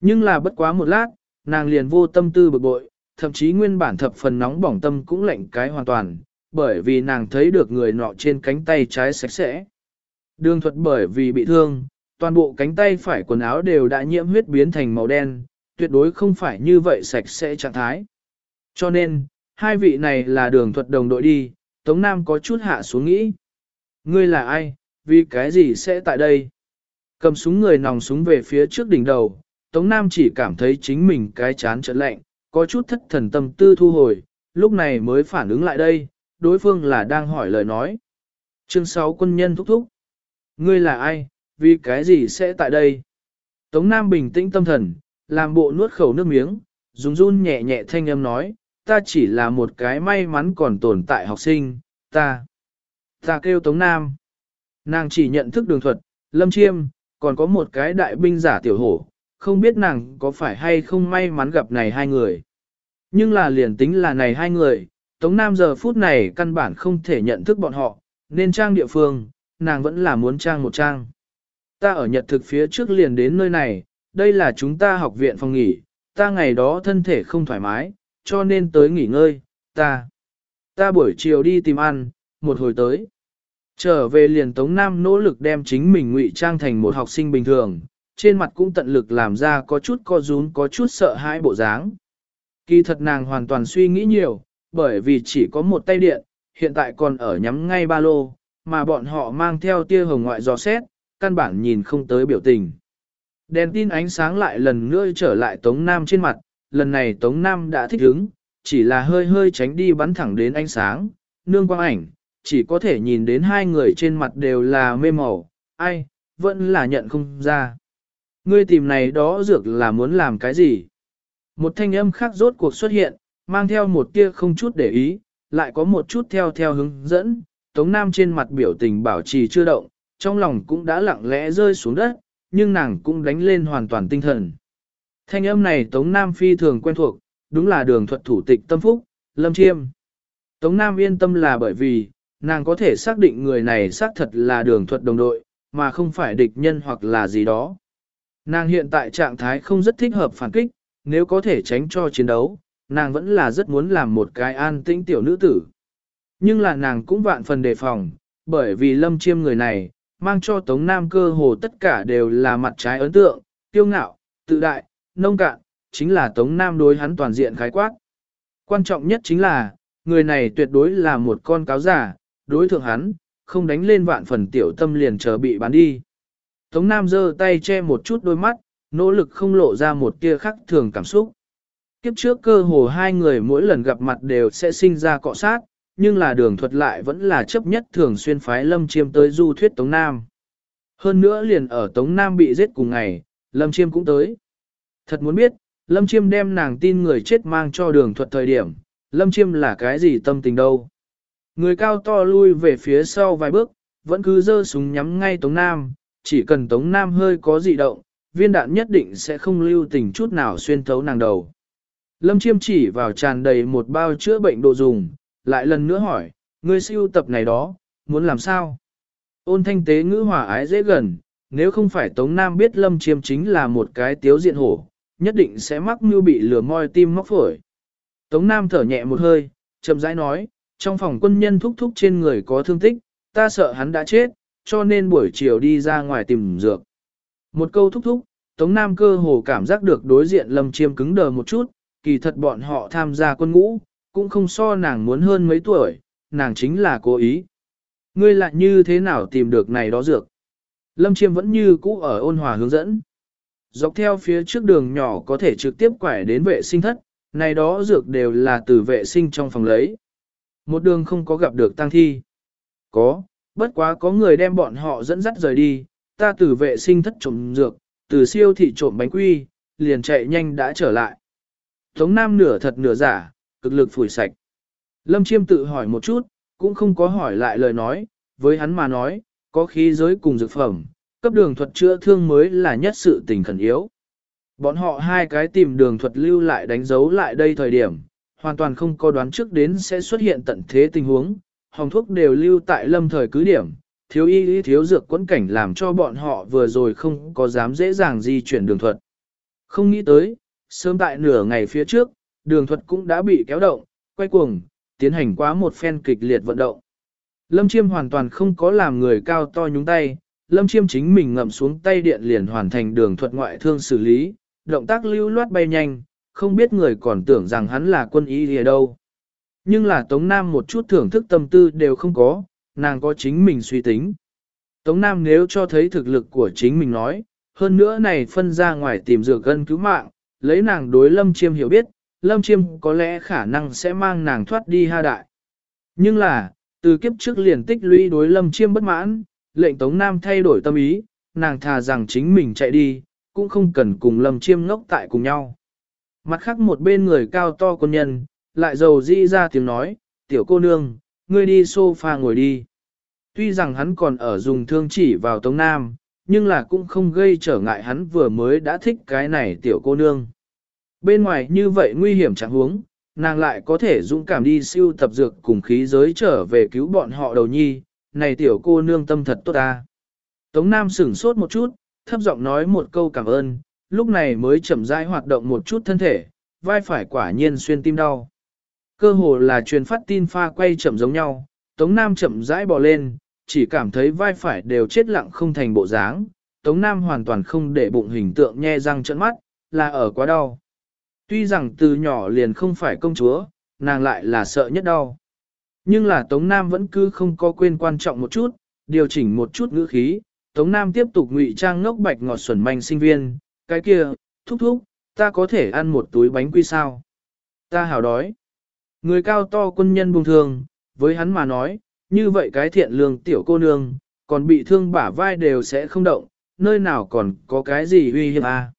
Nhưng là bất quá một lát, nàng liền vô tâm tư bực bội, thậm chí nguyên bản thập phần nóng bỏng tâm cũng lạnh cái hoàn toàn, bởi vì nàng thấy được người nọ trên cánh tay trái sạch sẽ. Đường thuật bởi vì bị thương, toàn bộ cánh tay phải quần áo đều đã nhiễm huyết biến thành màu đen, tuyệt đối không phải như vậy sạch sẽ trạng thái. Cho nên, hai vị này là đường thuật đồng đội đi, Tống Nam có chút hạ xuống nghĩ. Ngươi là ai, vì cái gì sẽ tại đây? Cầm súng người nòng súng về phía trước đỉnh đầu, Tống Nam chỉ cảm thấy chính mình cái chán trợn lạnh, có chút thất thần tâm tư thu hồi, lúc này mới phản ứng lại đây, đối phương là đang hỏi lời nói. Chương 6 quân nhân thúc thúc. Ngươi là ai, vì cái gì sẽ tại đây? Tống Nam bình tĩnh tâm thần, làm bộ nuốt khẩu nước miếng, run run nhẹ nhẹ thanh âm nói, ta chỉ là một cái may mắn còn tồn tại học sinh, ta. Ta kêu Tống Nam. Nàng chỉ nhận thức đường thuật, lâm chiêm, còn có một cái đại binh giả tiểu hổ, không biết nàng có phải hay không may mắn gặp này hai người. Nhưng là liền tính là này hai người, Tống Nam giờ phút này căn bản không thể nhận thức bọn họ, nên trang địa phương, nàng vẫn là muốn trang một trang. Ta ở Nhật thực phía trước liền đến nơi này, đây là chúng ta học viện phòng nghỉ, ta ngày đó thân thể không thoải mái, cho nên tới nghỉ ngơi, ta. Ta buổi chiều đi tìm ăn, một hồi tới. Trở về liền Tống Nam nỗ lực đem chính mình ngụy trang thành một học sinh bình thường, trên mặt cũng tận lực làm ra có chút co rún có chút sợ hãi bộ dáng. Kỳ thật nàng hoàn toàn suy nghĩ nhiều, bởi vì chỉ có một tay điện, hiện tại còn ở nhắm ngay ba lô, mà bọn họ mang theo tia hồng ngoại gió xét, căn bản nhìn không tới biểu tình. Đèn tin ánh sáng lại lần nữa trở lại Tống Nam trên mặt, lần này Tống Nam đã thích ứng, chỉ là hơi hơi tránh đi bắn thẳng đến ánh sáng, nương quang ảnh, chỉ có thể nhìn đến hai người trên mặt đều là mê màu, ai, vẫn là nhận không ra. Ngươi tìm này đó dược là muốn làm cái gì? Một thanh âm khác rốt cuộc xuất hiện, mang theo một tia không chút để ý, lại có một chút theo theo hướng dẫn, Tống Nam trên mặt biểu tình bảo trì chưa động, trong lòng cũng đã lặng lẽ rơi xuống đất, nhưng nàng cũng đánh lên hoàn toàn tinh thần. Thanh âm này Tống Nam phi thường quen thuộc, đúng là đường thuật thủ tịch tâm phúc, Lâm Chiêm. Tống Nam yên tâm là bởi vì, nàng có thể xác định người này xác thật là đường thuật đồng đội, mà không phải địch nhân hoặc là gì đó. Nàng hiện tại trạng thái không rất thích hợp phản kích, nếu có thể tránh cho chiến đấu, nàng vẫn là rất muốn làm một cái an tĩnh tiểu nữ tử. Nhưng là nàng cũng vạn phần đề phòng, bởi vì lâm chiêm người này, mang cho Tống Nam cơ hồ tất cả đều là mặt trái ấn tượng, kiêu ngạo, tự đại, nông cạn, chính là Tống Nam đối hắn toàn diện khái quát. Quan trọng nhất chính là, người này tuyệt đối là một con cáo giả, đối thượng hắn, không đánh lên vạn phần tiểu tâm liền chờ bị bán đi. Tống Nam giơ tay che một chút đôi mắt, nỗ lực không lộ ra một tia khắc thường cảm xúc. Kiếp trước cơ hồ hai người mỗi lần gặp mặt đều sẽ sinh ra cọ sát, nhưng là đường thuật lại vẫn là chấp nhất thường xuyên phái Lâm Chiêm tới du thuyết Tống Nam. Hơn nữa liền ở Tống Nam bị giết cùng ngày, Lâm Chiêm cũng tới. Thật muốn biết, Lâm Chiêm đem nàng tin người chết mang cho đường thuật thời điểm, Lâm Chiêm là cái gì tâm tình đâu. Người cao to lui về phía sau vài bước, vẫn cứ giơ súng nhắm ngay Tống Nam, chỉ cần Tống Nam hơi có dị động, viên đạn nhất định sẽ không lưu tình chút nào xuyên thấu nàng đầu. Lâm Chiêm chỉ vào tràn đầy một bao chữa bệnh đồ dùng, lại lần nữa hỏi, ngươi siêu tập này đó, muốn làm sao? Ôn thanh tế ngữ hòa ái dễ gần, nếu không phải Tống Nam biết Lâm Chiêm chính là một cái tiếu diện hổ, nhất định sẽ mắc mưu bị lửa moi tim móc phổi. Tống Nam thở nhẹ một hơi, chậm rãi nói, trong phòng quân nhân thúc thúc trên người có thương tích, ta sợ hắn đã chết, cho nên buổi chiều đi ra ngoài tìm dược. Một câu thúc thúc, Tống Nam cơ hồ cảm giác được đối diện Lâm Chiêm cứng đờ một chút, kỳ thật bọn họ tham gia quân ngũ, cũng không so nàng muốn hơn mấy tuổi, nàng chính là cố ý. Ngươi lại như thế nào tìm được này đó dược? Lâm Chiêm vẫn như cũ ở ôn hòa hướng dẫn. Dọc theo phía trước đường nhỏ có thể trực tiếp quải đến vệ sinh thất, này đó dược đều là từ vệ sinh trong phòng lấy. Một đường không có gặp được tang thi. Có, bất quá có người đem bọn họ dẫn dắt rời đi, ta từ vệ sinh thất trộm dược, từ siêu thị trộm bánh quy, liền chạy nhanh đã trở lại. Tống Nam nửa thật nửa giả, cực lực phủi sạch. Lâm Chiêm tự hỏi một chút, cũng không có hỏi lại lời nói, với hắn mà nói, có khí giới cùng dược phẩm, cấp đường thuật chữa thương mới là nhất sự tình khẩn yếu. Bọn họ hai cái tìm đường thuật lưu lại đánh dấu lại đây thời điểm, hoàn toàn không có đoán trước đến sẽ xuất hiện tận thế tình huống, hồng thuốc đều lưu tại lâm thời cứ điểm, thiếu y thiếu dược quẫn cảnh làm cho bọn họ vừa rồi không có dám dễ dàng di chuyển đường thuật. Không nghĩ tới, sớm tại nửa ngày phía trước, đường thuật cũng đã bị kéo động, quay cuồng, tiến hành quá một phen kịch liệt vận động. Lâm Chiêm hoàn toàn không có làm người cao to nhúng tay, Lâm Chiêm chính mình ngậm xuống tay điện liền hoàn thành đường thuật ngoại thương xử lý, động tác lưu loát bay nhanh, không biết người còn tưởng rằng hắn là quân y gì đâu. Nhưng là Tống Nam một chút thưởng thức tâm tư đều không có, nàng có chính mình suy tính. Tống Nam nếu cho thấy thực lực của chính mình nói, hơn nữa này phân ra ngoài tìm dược gân cứu mạng, lấy nàng đối Lâm Chiêm hiểu biết, Lâm Chiêm có lẽ khả năng sẽ mang nàng thoát đi ha đại. Nhưng là, từ kiếp trước liền tích lũy đối Lâm Chiêm bất mãn, lệnh Tống Nam thay đổi tâm ý, nàng thà rằng chính mình chạy đi, cũng không cần cùng Lâm Chiêm ngốc tại cùng nhau. Mặt khác một bên người cao to quân nhân, lại dầu di ra tiếng nói, tiểu cô nương, ngươi đi sofa ngồi đi. Tuy rằng hắn còn ở dùng thương chỉ vào Tống Nam, nhưng là cũng không gây trở ngại hắn vừa mới đã thích cái này tiểu cô nương. Bên ngoài như vậy nguy hiểm chẳng huống, nàng lại có thể dũng cảm đi siêu tập dược cùng khí giới trở về cứu bọn họ đầu nhi, này tiểu cô nương tâm thật tốt ta. Tống Nam sửng sốt một chút, thấp giọng nói một câu cảm ơn, lúc này mới chậm rãi hoạt động một chút thân thể, vai phải quả nhiên xuyên tim đau. Cơ hồ là truyền phát tin pha quay chậm giống nhau, Tống Nam chậm rãi bò lên, chỉ cảm thấy vai phải đều chết lặng không thành bộ dáng. Tống Nam hoàn toàn không để bụng hình tượng nhe răng trợn mắt, là ở quá đau. Tuy rằng từ nhỏ liền không phải công chúa, nàng lại là sợ nhất đau. Nhưng là Tống Nam vẫn cứ không có quên quan trọng một chút, điều chỉnh một chút ngữ khí. Tống Nam tiếp tục ngụy trang ngốc bạch ngọt xuẩn manh sinh viên, cái kia, thúc thúc, ta có thể ăn một túi bánh quy sao? Ta hào đói. Người cao to quân nhân buông thường, với hắn mà nói, như vậy cái thiện lương tiểu cô nương, còn bị thương bả vai đều sẽ không động, nơi nào còn có cái gì uy hiếp à.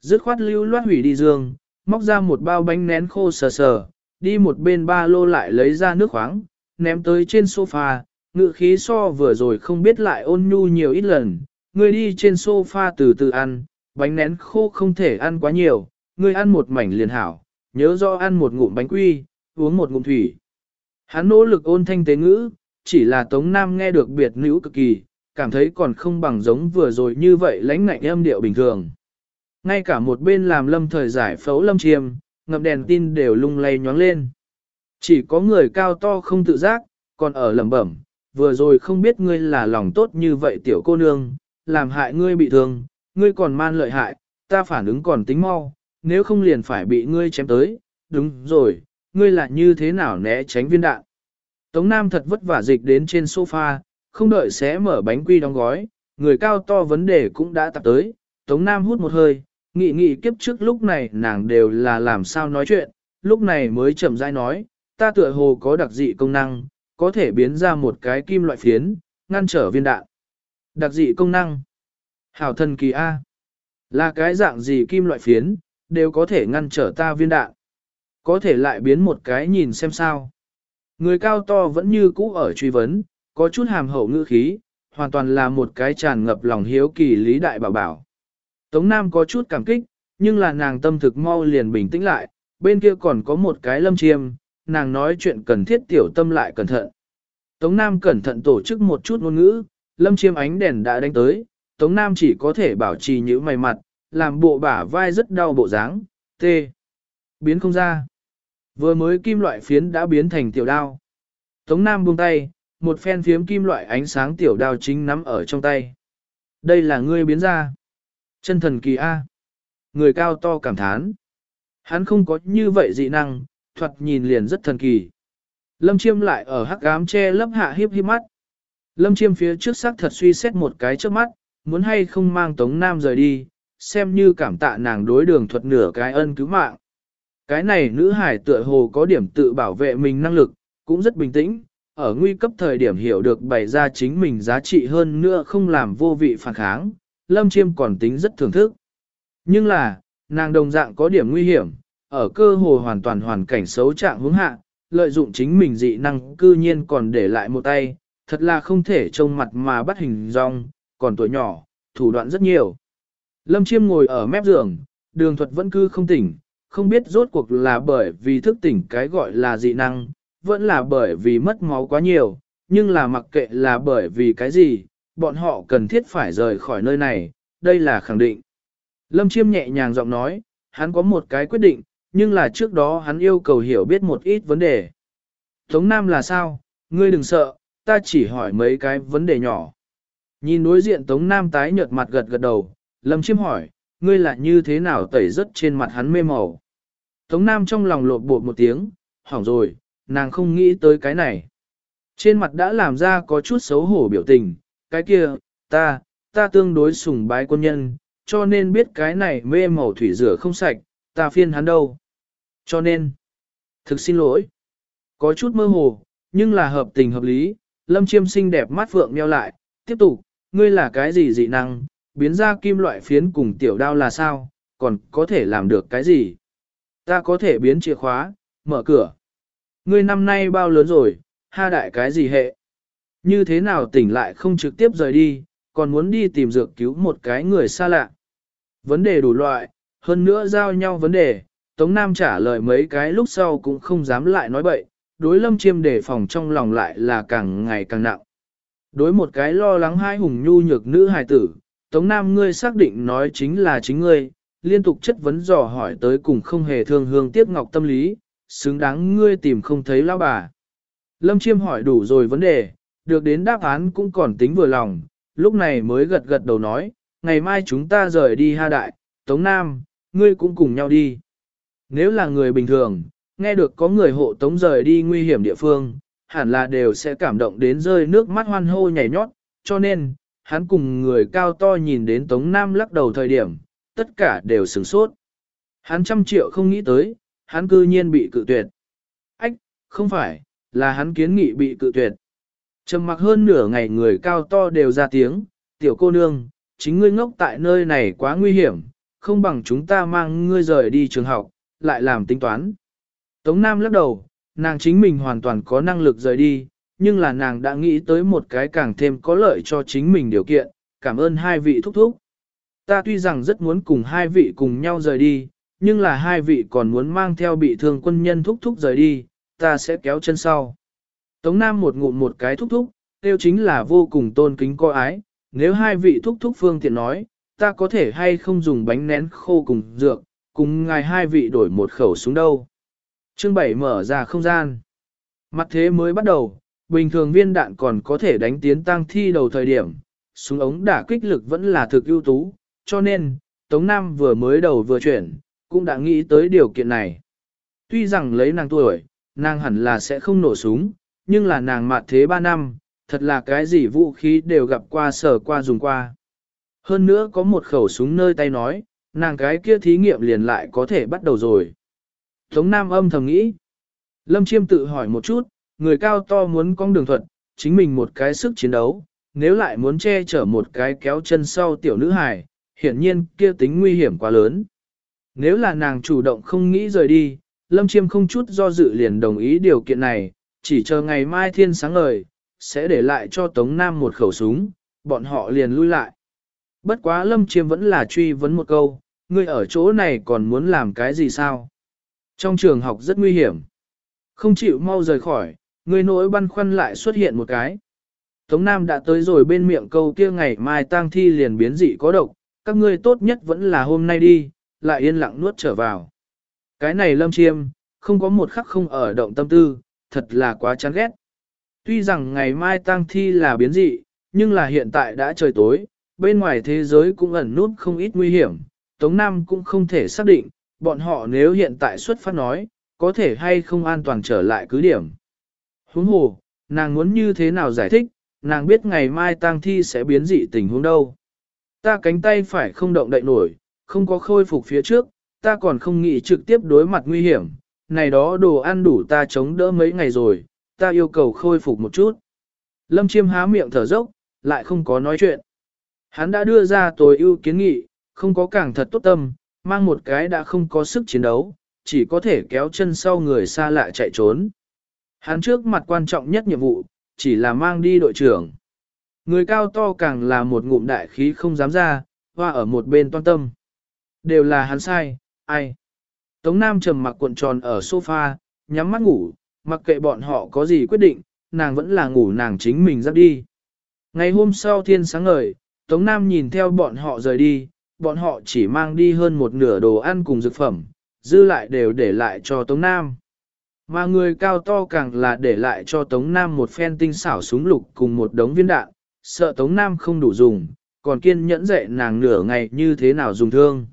Dứt khoát lưu loát hủy đi dương, móc ra một bao bánh nén khô sờ sờ, đi một bên ba lô lại lấy ra nước khoáng, ném tới trên sofa, ngự khí so vừa rồi không biết lại ôn nhu nhiều ít lần, người đi trên sofa từ từ ăn, bánh nén khô không thể ăn quá nhiều, người ăn một mảnh liền hảo, nhớ do ăn một ngụm bánh quy, uống một ngụm thủy. Hắn nỗ lực ôn thanh tế ngữ, chỉ là Tống Nam nghe được biệt nữ cực kỳ, cảm thấy còn không bằng giống vừa rồi như vậy lãnh ngạnh âm điệu bình thường. Ngay cả một bên làm lâm thời giải phẫu lâm chiêm, ngập đèn tin đều lung lay nhoáng lên. Chỉ có người cao to không tự giác, còn ở lẩm bẩm, vừa rồi không biết ngươi là lòng tốt như vậy tiểu cô nương, làm hại ngươi bị thương, ngươi còn man lợi hại, ta phản ứng còn tính mau, nếu không liền phải bị ngươi chém tới, đúng rồi, ngươi là như thế nào né tránh viên đạn. Tống Nam thật vất vả dịch đến trên sofa, không đợi xé mở bánh quy đóng gói, người cao to vấn đề cũng đã tập tới, Tống Nam hút một hơi, nghị nghị kiếp trước lúc này nàng đều là làm sao nói chuyện, lúc này mới chậm rãi nói, ta tựa hồ có đặc dị công năng, có thể biến ra một cái kim loại phiến, ngăn trở viên đạn. Đặc dị công năng. Hảo thần kỳ A. Là cái dạng gì kim loại phiến, đều có thể ngăn trở ta viên đạn. Có thể lại biến một cái nhìn xem sao. Người cao to vẫn như cũ ở truy vấn, có chút hàm hậu ngữ khí, hoàn toàn là một cái tràn ngập lòng hiếu kỳ lý đại bảo bảo. Tống Nam có chút cảm kích, nhưng là nàng tâm thực mau liền bình tĩnh lại, bên kia còn có một cái lâm chiêm, nàng nói chuyện cần thiết tiểu tâm lại cẩn thận. Tống Nam cẩn thận tổ chức một chút ngôn ngữ, lâm chiêm ánh đèn đã đánh tới, Tống Nam chỉ có thể bảo trì những mày mặt, làm bộ bả vai rất đau bộ dáng, tê. Biến không ra. Vừa mới kim loại phiến đã biến thành tiểu đao. Tống Nam buông tay, một phen phiếm kim loại ánh sáng tiểu đao chính nắm ở trong tay. Đây là ngươi biến ra. Chân thần kỳ A. Người cao to cảm thán. Hắn không có như vậy dị năng, thuật nhìn liền rất thần kỳ. Lâm chiêm lại ở hắc ám che lấp hạ hiếp hiếp mắt. Lâm chiêm phía trước sắc thật suy xét một cái trước mắt, muốn hay không mang Tống Nam rời đi, xem như cảm tạ nàng đối đường thuật nửa cái ân cứu mạng. Cái này nữ hải tựa hồ có điểm tự bảo vệ mình năng lực, cũng rất bình tĩnh, ở nguy cấp thời điểm hiểu được bày ra chính mình giá trị hơn nữa không làm vô vị phản kháng, Lâm Chiêm còn tính rất thưởng thức. Nhưng là, nàng đồng dạng có điểm nguy hiểm, ở cơ hồ hoàn toàn hoàn cảnh xấu trạng hướng hạ, lợi dụng chính mình dị năng cư nhiên còn để lại một tay, thật là không thể trông mặt mà bắt hình dong, còn tuổi nhỏ, thủ đoạn rất nhiều. Lâm Chiêm ngồi ở mép giường, đường thuật vẫn cư không tỉnh, không biết rốt cuộc là bởi vì thức tỉnh cái gọi là dị năng, vẫn là bởi vì mất máu quá nhiều, nhưng là mặc kệ là bởi vì cái gì, bọn họ cần thiết phải rời khỏi nơi này, đây là khẳng định. Lâm Chiêm nhẹ nhàng giọng nói, hắn có một cái quyết định, nhưng là trước đó hắn yêu cầu hiểu biết một ít vấn đề. Tống Nam là sao? Ngươi đừng sợ, ta chỉ hỏi mấy cái vấn đề nhỏ. Nhìn đối diện Tống Nam tái nhợt mặt gật gật đầu, Lâm Chiêm hỏi, ngươi là như thế nào tẩy rất trên mặt hắn mê màu. Tống Nam trong lòng lột bột một tiếng, hỏng rồi, nàng không nghĩ tới cái này. Trên mặt đã làm ra có chút xấu hổ biểu tình, cái kia, ta, ta tương đối sùng bái quân nhân, cho nên biết cái này mê màu thủy rửa không sạch, ta phiên hắn đâu. Cho nên, thực xin lỗi, có chút mơ hồ, nhưng là hợp tình hợp lý, lâm chiêm xinh đẹp mắt phượng meo lại, tiếp tục, ngươi là cái gì dị năng, biến ra kim loại phiến cùng tiểu đao là sao, còn có thể làm được cái gì? Ta có thể biến chìa khóa, mở cửa. Ngươi năm nay bao lớn rồi, ha đại cái gì hệ? Như thế nào tỉnh lại không trực tiếp rời đi, còn muốn đi tìm dược cứu một cái người xa lạ? Vấn đề đủ loại, hơn nữa giao nhau vấn đề, Tống Nam trả lời mấy cái lúc sau cũng không dám lại nói bậy, đối lâm chiêm đề phòng trong lòng lại là càng ngày càng nặng. Đối một cái lo lắng hai hùng nhu nhược nữ hài tử, Tống Nam ngươi xác định nói chính là chính ngươi, liên tục chất vấn dò hỏi tới cùng không hề thương hương tiếc ngọc tâm lý, xứng đáng ngươi tìm không thấy lão bà. Lâm Chiêm hỏi đủ rồi vấn đề, được đến đáp án cũng còn tính vừa lòng, lúc này mới gật gật đầu nói, ngày mai chúng ta rời đi ha đại, Tống Nam, ngươi cũng cùng nhau đi. Nếu là người bình thường, nghe được có người hộ tống rời đi nguy hiểm địa phương, hẳn là đều sẽ cảm động đến rơi nước mắt hoan hô nhảy nhót, cho nên, hắn cùng người cao to nhìn đến Tống Nam lắc đầu thời điểm, tất cả đều sửng sốt. Hắn trăm triệu không nghĩ tới, hắn cư nhiên bị cự tuyệt. Ách, không phải, là hắn kiến nghị bị cự tuyệt. Trầm mặc hơn nửa ngày người cao to đều ra tiếng, tiểu cô nương, chính ngươi ngốc tại nơi này quá nguy hiểm, không bằng chúng ta mang ngươi rời đi trường học, lại làm tính toán. Tống Nam lắc đầu, nàng chính mình hoàn toàn có năng lực rời đi, nhưng là nàng đã nghĩ tới một cái càng thêm có lợi cho chính mình điều kiện, cảm ơn hai vị thúc thúc. Ta tuy rằng rất muốn cùng hai vị cùng nhau rời đi, nhưng là hai vị còn muốn mang theo bị thương quân nhân thúc thúc rời đi, ta sẽ kéo chân sau. Tống Nam một ngụm một cái thúc thúc, tiêu chính là vô cùng tôn kính coi ái, nếu hai vị thúc thúc phương tiện nói, ta có thể hay không dùng bánh nén khô cùng dược, cùng ngài hai vị đổi một khẩu súng đâu. Chương 7 mở ra không gian. Mặt thế mới bắt đầu, bình thường viên đạn còn có thể đánh tiến tăng thi đầu thời điểm, súng ống đả kích lực vẫn là thực ưu tú, cho nên, Tống Nam vừa mới đầu vừa chuyển, cũng đã nghĩ tới điều kiện này. Tuy rằng lấy nàng tuổi, nàng hẳn là sẽ không nổ súng, nhưng là nàng mạt thế 3 năm, thật là cái gì vũ khí đều gặp qua sở qua dùng qua. Hơn nữa có một khẩu súng nơi tay nói, nàng cái kia thí nghiệm liền lại có thể bắt đầu rồi. Tống Nam âm thầm nghĩ. Lâm Chiêm tự hỏi một chút, người cao to muốn con đường thuật, chính mình một cái sức chiến đấu, nếu lại muốn che chở một cái kéo chân sau tiểu nữ hài, hiển nhiên kia tính nguy hiểm quá lớn. Nếu là nàng chủ động không nghĩ rời đi, Lâm Chiêm không chút do dự liền đồng ý điều kiện này, chỉ chờ ngày mai thiên sáng ngời, sẽ để lại cho Tống Nam một khẩu súng, bọn họ liền lui lại. Bất quá Lâm Chiêm vẫn là truy vấn một câu, ngươi ở chỗ này còn muốn làm cái gì sao? Trong trường học rất nguy hiểm. Không chịu mau rời khỏi, ngươi nỗi băn khoăn lại xuất hiện một cái. Tống Nam đã tới rồi bên miệng câu kia ngày mai tang thi liền biến dị có độc, các ngươi tốt nhất vẫn là hôm nay đi, lại yên lặng nuốt trở vào. Cái này lâm chiêm, không có một khắc không ở động tâm tư, thật là quá chán ghét. Tuy rằng ngày mai tang thi là biến dị, nhưng là hiện tại đã trời tối, bên ngoài thế giới cũng ẩn nút không ít nguy hiểm, Tống Nam cũng không thể xác định, bọn họ nếu hiện tại xuất phát nói, có thể hay không an toàn trở lại cứ điểm. Huống hồ, nàng muốn như thế nào giải thích, nàng biết ngày mai tang thi sẽ biến dị tình huống đâu. Ta cánh tay phải không động đậy nổi, không có khôi phục phía trước, ta còn không nghĩ trực tiếp đối mặt nguy hiểm, này đó đồ ăn đủ ta chống đỡ mấy ngày rồi, ta yêu cầu khôi phục một chút. Lâm chiêm há miệng thở dốc, lại không có nói chuyện. Hắn đã đưa ra tối ưu kiến nghị, không có càng thật tốt tâm, mang một cái đã không có sức chiến đấu, chỉ có thể kéo chân sau người xa lạ chạy trốn. Hắn trước mặt quan trọng nhất nhiệm vụ, chỉ là mang đi đội trưởng. Người cao to càng là một ngụm đại khí không dám ra, hoa ở một bên toan tâm. Đều là hắn sai, ai. Tống Nam trầm mặc cuộn tròn ở sofa, nhắm mắt ngủ, mặc kệ bọn họ có gì quyết định, nàng vẫn là ngủ nàng chính mình dắt đi. Ngày hôm sau thiên sáng ngời, Tống Nam nhìn theo bọn họ rời đi, bọn họ chỉ mang đi hơn một nửa đồ ăn cùng dược phẩm, dư lại đều để lại cho Tống Nam. Mà người cao to càng là để lại cho Tống Nam một phen tinh xảo súng lục cùng một đống viên đạn, sợ Tống Nam không đủ dùng, còn kiên nhẫn dạy nàng nửa ngày như thế nào dùng thương.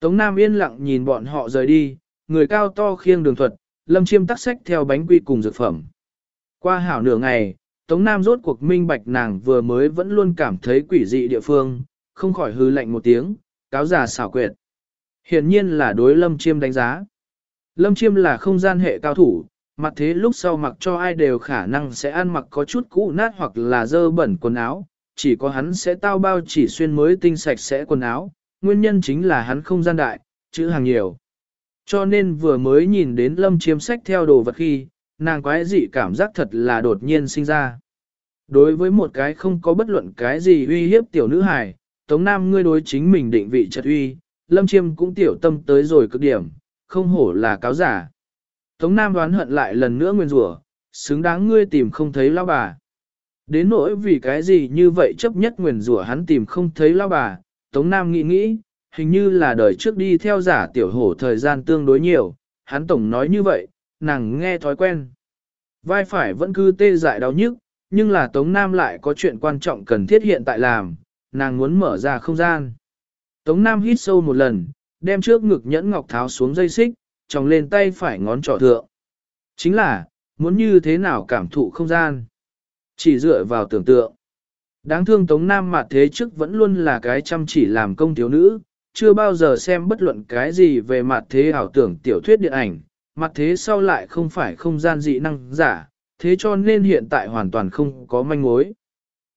Tống Nam yên lặng nhìn bọn họ rời đi, người cao to khiêng đường thuật, lâm chiêm tắc sách theo bánh quy cùng dược phẩm. Qua hảo nửa ngày, Tống Nam rốt cuộc minh bạch nàng vừa mới vẫn luôn cảm thấy quỷ dị địa phương, không khỏi hư lạnh một tiếng, cáo giả xảo quyệt. Hiển nhiên là đối lâm chiêm đánh giá. Lâm chiêm là không gian hệ cao thủ, mặt thế lúc sau mặc cho ai đều khả năng sẽ ăn mặc có chút cũ nát hoặc là dơ bẩn quần áo, chỉ có hắn sẽ tao bao chỉ xuyên mới tinh sạch sẽ quần áo, nguyên nhân chính là hắn không gian đại, chữ hàng nhiều. Cho nên vừa mới nhìn đến lâm chiêm sách theo đồ vật khi, nàng quái dị cảm giác thật là đột nhiên sinh ra. Đối với một cái không có bất luận cái gì uy hiếp tiểu nữ hài, Tống Nam ngươi đối chính mình định vị trật uy, lâm chiêm cũng tiểu tâm tới rồi cực điểm, không hổ là cáo giả. Tống Nam đoán hận lại lần nữa nguyên rủa, xứng đáng ngươi tìm không thấy lao bà. Đến nỗi vì cái gì như vậy chấp nhất nguyền rủa hắn tìm không thấy lao bà, Tống Nam nghĩ nghĩ, hình như là đời trước đi theo giả tiểu hổ thời gian tương đối nhiều, hắn tổng nói như vậy, nàng nghe thói quen. Vai phải vẫn cứ tê dại đau nhức, nhưng là Tống Nam lại có chuyện quan trọng cần thiết hiện tại làm, nàng muốn mở ra không gian. Tống Nam hít sâu một lần, đem trước ngực nhẫn ngọc tháo xuống dây xích, tròng lên tay phải ngón trỏ thượng. Chính là, muốn như thế nào cảm thụ không gian. Chỉ dựa vào tưởng tượng. Đáng thương Tống Nam mà thế trước vẫn luôn là cái chăm chỉ làm công thiếu nữ, chưa bao giờ xem bất luận cái gì về mặt thế ảo tưởng tiểu thuyết điện ảnh, mặt thế sau lại không phải không gian dị năng giả, thế cho nên hiện tại hoàn toàn không có manh mối.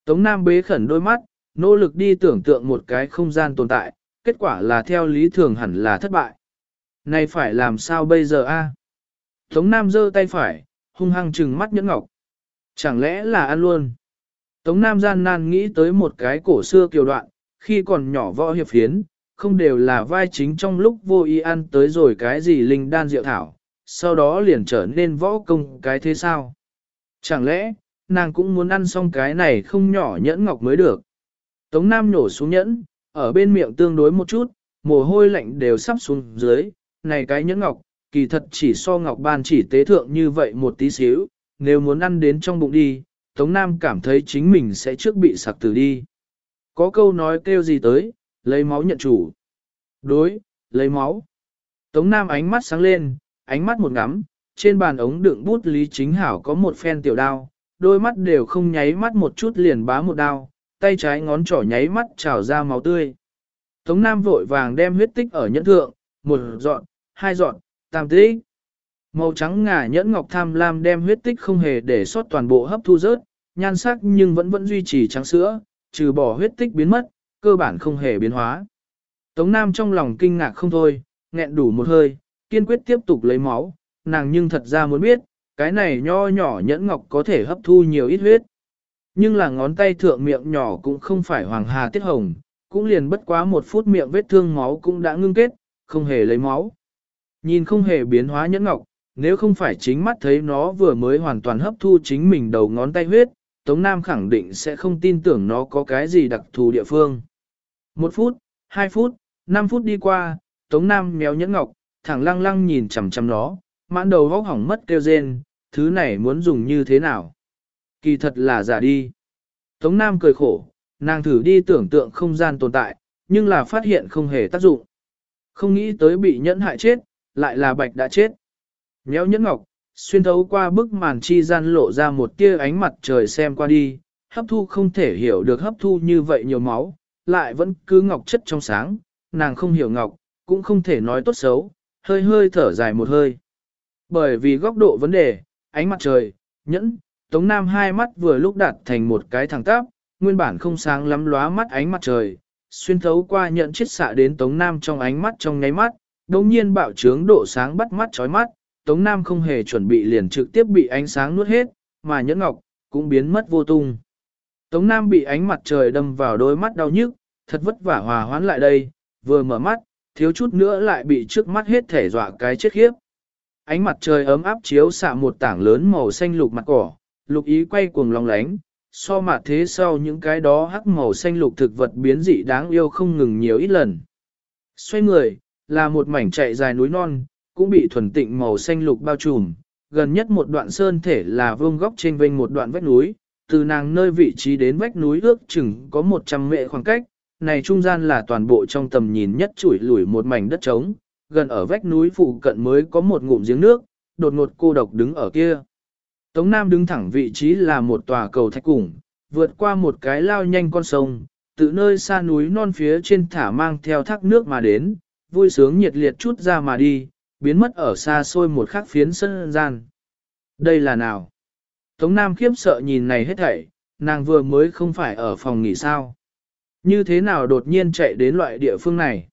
Tống Nam bế khẩn đôi mắt, nỗ lực đi tưởng tượng một cái không gian tồn tại, kết quả là theo lý thường hẳn là thất bại. Này phải làm sao bây giờ a? Tống Nam giơ tay phải, hung hăng trừng mắt nhẫn ngọc. Chẳng lẽ là ăn luôn? Tống Nam gian nan nghĩ tới một cái cổ xưa kiều đoạn, khi còn nhỏ võ hiệp phiến, không đều là vai chính trong lúc vô ý ăn tới rồi cái gì linh đan diệu thảo, sau đó liền trở nên võ công cái thế sao? Chẳng lẽ, nàng cũng muốn ăn xong cái này không nhỏ nhẫn ngọc mới được? Tống Nam nhổ xuống nhẫn, ở bên miệng tương đối một chút, mồ hôi lạnh đều sắp xuống dưới, này cái nhẫn ngọc, kỳ thật chỉ so ngọc ban chỉ tế thượng như vậy một tí xíu, nếu muốn ăn đến trong bụng đi, Tống Nam cảm thấy chính mình sẽ trước bị sặc tử đi. Có câu nói kêu gì tới, lấy máu nhận chủ. Đối, lấy máu. Tống Nam ánh mắt sáng lên, ánh mắt một ngắm, trên bàn ống đựng bút Lý Chính Hảo có một phen tiểu đao, đôi mắt đều không nháy mắt một chút liền bá một đao, tay trái ngón trỏ nháy mắt trào ra máu tươi. Tống Nam vội vàng đem huyết tích ở nhẫn thượng, một dọn, hai dọn, tam tích. Màu trắng ngà nhẫn ngọc tham lam đem huyết tích không hề để sót toàn bộ hấp thu rớt, nhan sắc nhưng vẫn vẫn duy trì trắng sữa, trừ bỏ huyết tích biến mất, cơ bản không hề biến hóa. Tống Nam trong lòng kinh ngạc không thôi, nghẹn đủ một hơi, kiên quyết tiếp tục lấy máu, nàng nhưng thật ra muốn biết, cái này nho nhỏ nhẫn ngọc có thể hấp thu nhiều ít huyết. Nhưng là ngón tay thượng miệng nhỏ cũng không phải hoàng hà tiết hồng, cũng liền bất quá một phút miệng vết thương máu cũng đã ngưng kết, không hề lấy máu. Nhìn không hề biến hóa nhẫn ngọc, nếu không phải chính mắt thấy nó vừa mới hoàn toàn hấp thu chính mình đầu ngón tay huyết, Tống Nam khẳng định sẽ không tin tưởng nó có cái gì đặc thù địa phương. Một phút, hai phút, năm phút đi qua, Tống Nam méo nhẫn ngọc, thẳng lăng lăng nhìn chằm chằm nó, mãn đầu vóc hỏng mất kêu rên, thứ này muốn dùng như thế nào. Kỳ thật là giả đi. Tống Nam cười khổ, nàng thử đi tưởng tượng không gian tồn tại, nhưng là phát hiện không hề tác dụng. Không nghĩ tới bị nhẫn hại chết, lại là bạch đã chết. Nhéo nhẫn ngọc, xuyên thấu qua bức màn chi gian lộ ra một tia ánh mặt trời xem qua đi, hấp thu không thể hiểu được hấp thu như vậy nhiều máu, lại vẫn cứ ngọc chất trong sáng, nàng không hiểu ngọc, cũng không thể nói tốt xấu, hơi hơi thở dài một hơi. Bởi vì góc độ vấn đề, ánh mặt trời, nhẫn, Tống Nam hai mắt vừa lúc đặt thành một cái thẳng tắp, nguyên bản không sáng lắm lóa mắt ánh mặt trời, xuyên thấu qua nhận chiết xạ đến Tống Nam trong ánh mắt trong nháy mắt, đồng nhiên bạo trướng độ sáng bắt mắt chói mắt, Tống Nam không hề chuẩn bị liền trực tiếp bị ánh sáng nuốt hết, mà nhẫn ngọc, cũng biến mất vô tung. Tống Nam bị ánh mặt trời đâm vào đôi mắt đau nhức, thật vất vả hòa hoãn lại đây, vừa mở mắt, thiếu chút nữa lại bị trước mắt hết thể dọa cái chết khiếp. Ánh mặt trời ấm áp chiếu xạ một tảng lớn màu xanh lục mặt cỏ, lục ý quay cuồng lòng lánh, so mặt thế sau những cái đó hắc màu xanh lục thực vật biến dị đáng yêu không ngừng nhiều ít lần. Xoay người, là một mảnh chạy dài núi non, cũng bị thuần tịnh màu xanh lục bao trùm, gần nhất một đoạn sơn thể là vương góc trên vênh một đoạn vách núi, từ nàng nơi vị trí đến vách núi ước chừng có 100 mệ khoảng cách, này trung gian là toàn bộ trong tầm nhìn nhất chủi lủi một mảnh đất trống, gần ở vách núi phụ cận mới có một ngụm giếng nước, đột ngột cô độc đứng ở kia. Tống Nam đứng thẳng vị trí là một tòa cầu thạch củng, vượt qua một cái lao nhanh con sông, từ nơi xa núi non phía trên thả mang theo thác nước mà đến, vui sướng nhiệt liệt chút ra mà đi, biến mất ở xa xôi một khắc phiến sân gian. Đây là nào? Tống Nam khiếp sợ nhìn này hết thảy, nàng vừa mới không phải ở phòng nghỉ sao. Như thế nào đột nhiên chạy đến loại địa phương này?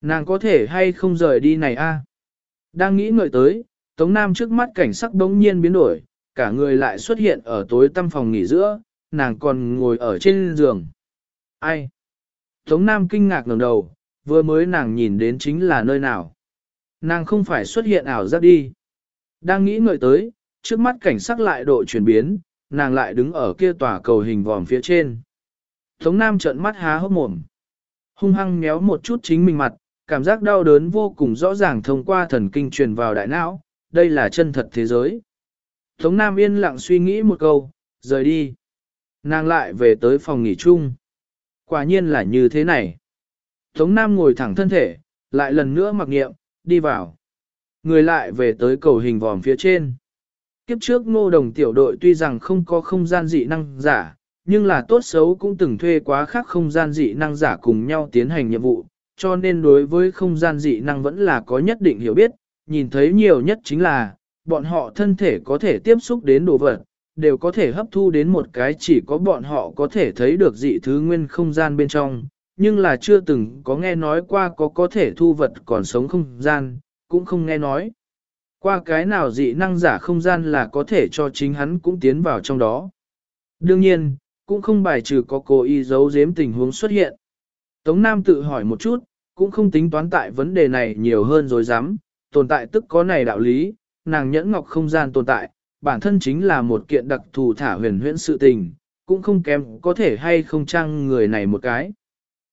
Nàng có thể hay không rời đi này a? Đang nghĩ ngợi tới, Tống Nam trước mắt cảnh sắc đống nhiên biến đổi, cả người lại xuất hiện ở tối tăm phòng nghỉ giữa, nàng còn ngồi ở trên giường. Ai? Tống Nam kinh ngạc ngẩng đầu, vừa mới nàng nhìn đến chính là nơi nào. Nàng không phải xuất hiện ảo giác đi. Đang nghĩ ngợi tới, trước mắt cảnh sắc lại độ chuyển biến, nàng lại đứng ở kia tòa cầu hình vòm phía trên. Tống Nam trợn mắt há hốc mồm. Hung hăng méo một chút chính mình mặt, cảm giác đau đớn vô cùng rõ ràng thông qua thần kinh truyền vào đại não, đây là chân thật thế giới. Tống Nam yên lặng suy nghĩ một câu, rời đi. Nàng lại về tới phòng nghỉ chung. Quả nhiên là như thế này. Tống Nam ngồi thẳng thân thể, lại lần nữa mặc nghiệm, đi vào. Người lại về tới cầu hình vòm phía trên. Kiếp trước ngô đồng tiểu đội tuy rằng không có không gian dị năng giả, nhưng là tốt xấu cũng từng thuê quá khác không gian dị năng giả cùng nhau tiến hành nhiệm vụ, cho nên đối với không gian dị năng vẫn là có nhất định hiểu biết, nhìn thấy nhiều nhất chính là, bọn họ thân thể có thể tiếp xúc đến đồ vật, đều có thể hấp thu đến một cái chỉ có bọn họ có thể thấy được dị thứ nguyên không gian bên trong, nhưng là chưa từng có nghe nói qua có có thể thu vật còn sống không gian, cũng không nghe nói. Qua cái nào dị năng giả không gian là có thể cho chính hắn cũng tiến vào trong đó. Đương nhiên, cũng không bài trừ có cố ý giấu giếm tình huống xuất hiện. Tống Nam tự hỏi một chút, cũng không tính toán tại vấn đề này nhiều hơn rồi dám, tồn tại tức có này đạo lý, nàng nhẫn ngọc không gian tồn tại, bản thân chính là một kiện đặc thù thả huyền huyễn sự tình, cũng không kém có thể hay không trang người này một cái.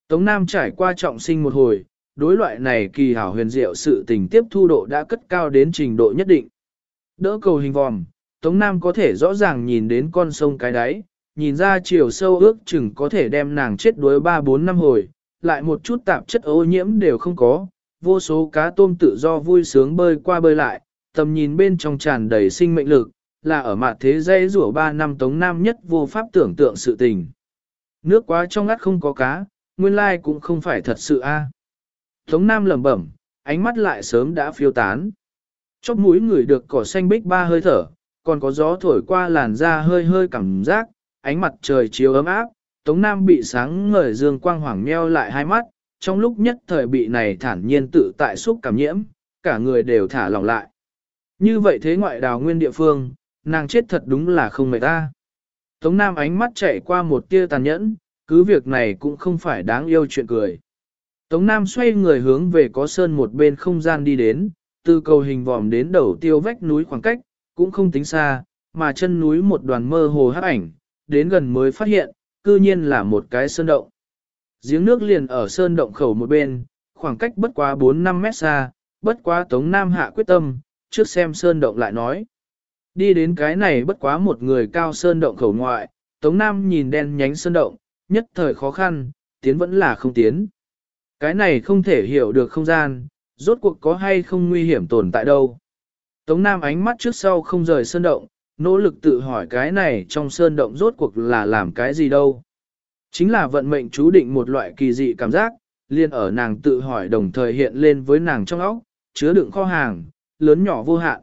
Tống Nam trải qua trọng sinh một hồi, đối loại này kỳ hảo huyền diệu sự tình tiếp thu độ đã cất cao đến trình độ nhất định. Đỡ cầu hình vòm, Tống Nam có thể rõ ràng nhìn đến con sông cái đáy, nhìn ra chiều sâu ước chừng có thể đem nàng chết đuối 3-4 năm hồi, lại một chút tạp chất ô nhiễm đều không có, vô số cá tôm tự do vui sướng bơi qua bơi lại, tầm nhìn bên trong tràn đầy sinh mệnh lực, là ở mặt thế dây rủa 3 năm Tống Nam nhất vô pháp tưởng tượng sự tình. Nước quá trong ngắt không có cá, nguyên lai cũng không phải thật sự a. Tống Nam lẩm bẩm, ánh mắt lại sớm đã phiêu tán. Chóp mũi người được cỏ xanh bích ba hơi thở, còn có gió thổi qua làn da hơi hơi cảm giác, ánh mặt trời chiếu ấm áp, Tống Nam bị sáng ngời dương quang hoàng nheo lại hai mắt, trong lúc nhất thời bị này thản nhiên tự tại xúc cảm nhiễm, cả người đều thả lỏng lại. Như vậy thế ngoại đào nguyên địa phương, nàng chết thật đúng là không mệt ta. Tống Nam ánh mắt chạy qua một tia tàn nhẫn, cứ việc này cũng không phải đáng yêu chuyện cười. Tống Nam xoay người hướng về có sơn một bên không gian đi đến, từ cầu hình vòm đến đầu tiêu vách núi khoảng cách, cũng không tính xa, mà chân núi một đoàn mơ hồ hắc ảnh, đến gần mới phát hiện, cư nhiên là một cái sơn động. Giếng nước liền ở sơn động khẩu một bên, khoảng cách bất quá 4-5 mét xa, bất quá Tống Nam hạ quyết tâm, trước xem sơn động lại nói. Đi đến cái này bất quá một người cao sơn động khẩu ngoại, Tống Nam nhìn đen nhánh sơn động, nhất thời khó khăn, tiến vẫn là không tiến. Cái này không thể hiểu được không gian, rốt cuộc có hay không nguy hiểm tồn tại đâu. Tống Nam ánh mắt trước sau không rời sơn động, nỗ lực tự hỏi cái này trong sơn động rốt cuộc là làm cái gì đâu. Chính là vận mệnh chú định một loại kỳ dị cảm giác, liền ở nàng tự hỏi đồng thời hiện lên với nàng trong óc, chứa đựng kho hàng, lớn nhỏ vô hạn.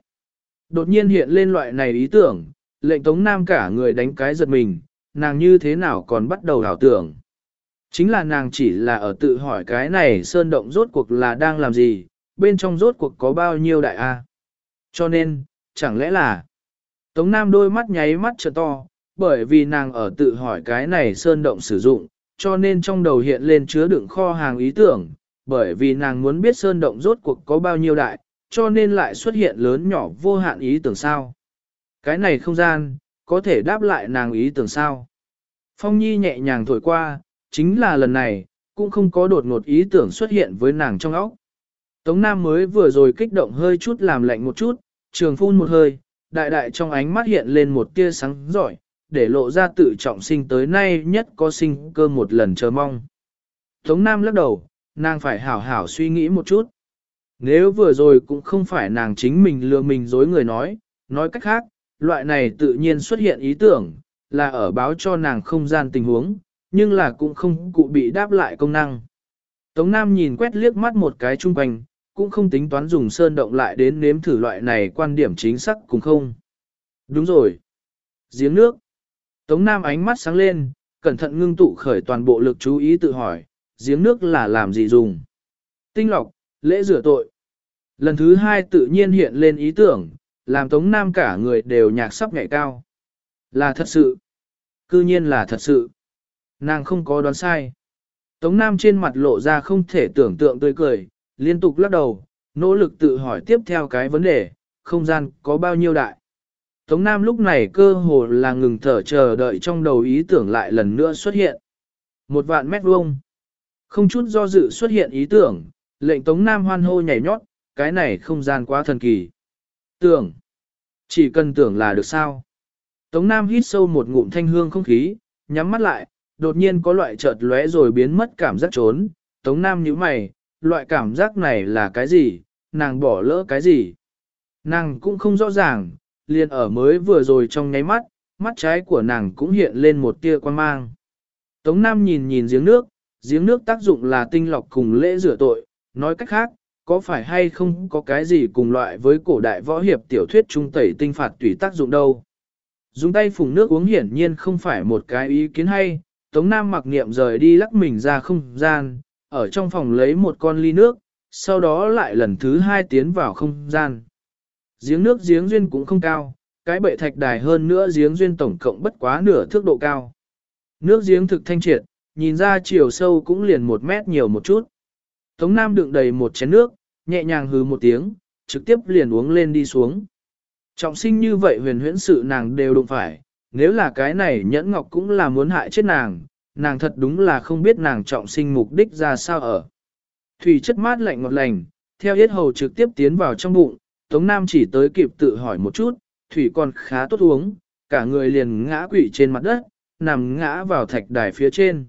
Đột nhiên hiện lên loại này ý tưởng, lệnh Tống Nam cả người đánh cái giật mình, nàng như thế nào còn bắt đầu đảo tưởng. Chính là nàng chỉ là ở tự hỏi cái này sơn động rốt cuộc là đang làm gì, bên trong rốt cuộc có bao nhiêu đại A. Cho nên, chẳng lẽ là... Tống Nam đôi mắt nháy mắt trợ to, bởi vì nàng ở tự hỏi cái này sơn động sử dụng, cho nên trong đầu hiện lên chứa đựng kho hàng ý tưởng, bởi vì nàng muốn biết sơn động rốt cuộc có bao nhiêu đại, cho nên lại xuất hiện lớn nhỏ vô hạn ý tưởng sao. Cái này không gian, có thể đáp lại nàng ý tưởng sao. Phong Nhi nhẹ nhàng thổi qua, chính là lần này, cũng không có đột ngột ý tưởng xuất hiện với nàng trong óc. Tống Nam mới vừa rồi kích động hơi chút làm lạnh một chút, trường phun một hơi, đại đại trong ánh mắt hiện lên một tia sáng giỏi, để lộ ra tự trọng sinh tới nay nhất có sinh cơ một lần chờ mong. Tống Nam lắc đầu, nàng phải hảo hảo suy nghĩ một chút. Nếu vừa rồi cũng không phải nàng chính mình lừa mình dối người nói, nói cách khác, loại này tự nhiên xuất hiện ý tưởng, là ở báo cho nàng không gian tình huống, nhưng là cũng không cụ bị đáp lại công năng. Tống Nam nhìn quét liếc mắt một cái chung quanh, cũng không tính toán dùng sơn động lại đến nếm thử loại này quan điểm chính xác cùng không. Đúng rồi. Giếng nước. Tống Nam ánh mắt sáng lên, cẩn thận ngưng tụ khởi toàn bộ lực chú ý tự hỏi, giếng nước là làm gì dùng. Tinh lọc, lễ rửa tội. Lần thứ hai tự nhiên hiện lên ý tưởng, làm Tống Nam cả người đều nhạc sắp nhảy cao. Là thật sự. Cư nhiên là thật sự. Nàng không có đoán sai. Tống Nam trên mặt lộ ra không thể tưởng tượng tươi cười, liên tục lắc đầu, nỗ lực tự hỏi tiếp theo cái vấn đề, không gian có bao nhiêu đại. Tống Nam lúc này cơ hồ là ngừng thở chờ đợi trong đầu ý tưởng lại lần nữa xuất hiện. Một vạn mét vuông. Không chút do dự xuất hiện ý tưởng, lệnh Tống Nam hoan hô nhảy nhót, cái này không gian quá thần kỳ. Tưởng. Chỉ cần tưởng là được sao. Tống Nam hít sâu một ngụm thanh hương không khí, nhắm mắt lại, đột nhiên có loại chợt lóe rồi biến mất cảm giác trốn. Tống Nam nhíu mày, loại cảm giác này là cái gì, nàng bỏ lỡ cái gì. Nàng cũng không rõ ràng, liền ở mới vừa rồi trong nháy mắt, mắt trái của nàng cũng hiện lên một tia quan mang. Tống Nam nhìn nhìn giếng nước, giếng nước tác dụng là tinh lọc cùng lễ rửa tội, nói cách khác, có phải hay không có cái gì cùng loại với cổ đại võ hiệp tiểu thuyết trung tẩy tinh phạt tùy tác dụng đâu. Dùng tay phùng nước uống hiển nhiên không phải một cái ý kiến hay, Tống Nam mặc niệm rời đi lắc mình ra không gian, ở trong phòng lấy một con ly nước, sau đó lại lần thứ hai tiến vào không gian. Giếng nước giếng duyên cũng không cao, cái bệ thạch đài hơn nữa giếng duyên tổng cộng bất quá nửa thước độ cao. Nước giếng thực thanh triệt, nhìn ra chiều sâu cũng liền một mét nhiều một chút. Tống Nam đựng đầy một chén nước, nhẹ nhàng hừ một tiếng, trực tiếp liền uống lên đi xuống. Trọng sinh như vậy huyền huyễn sự nàng đều đụng phải, nếu là cái này nhẫn ngọc cũng là muốn hại chết nàng, nàng thật đúng là không biết nàng trọng sinh mục đích ra sao ở. Thủy chất mát lạnh ngọt lành, theo yết hầu trực tiếp tiến vào trong bụng, Tống Nam chỉ tới kịp tự hỏi một chút, thủy còn khá tốt uống, cả người liền ngã quỵ trên mặt đất, nằm ngã vào thạch đài phía trên.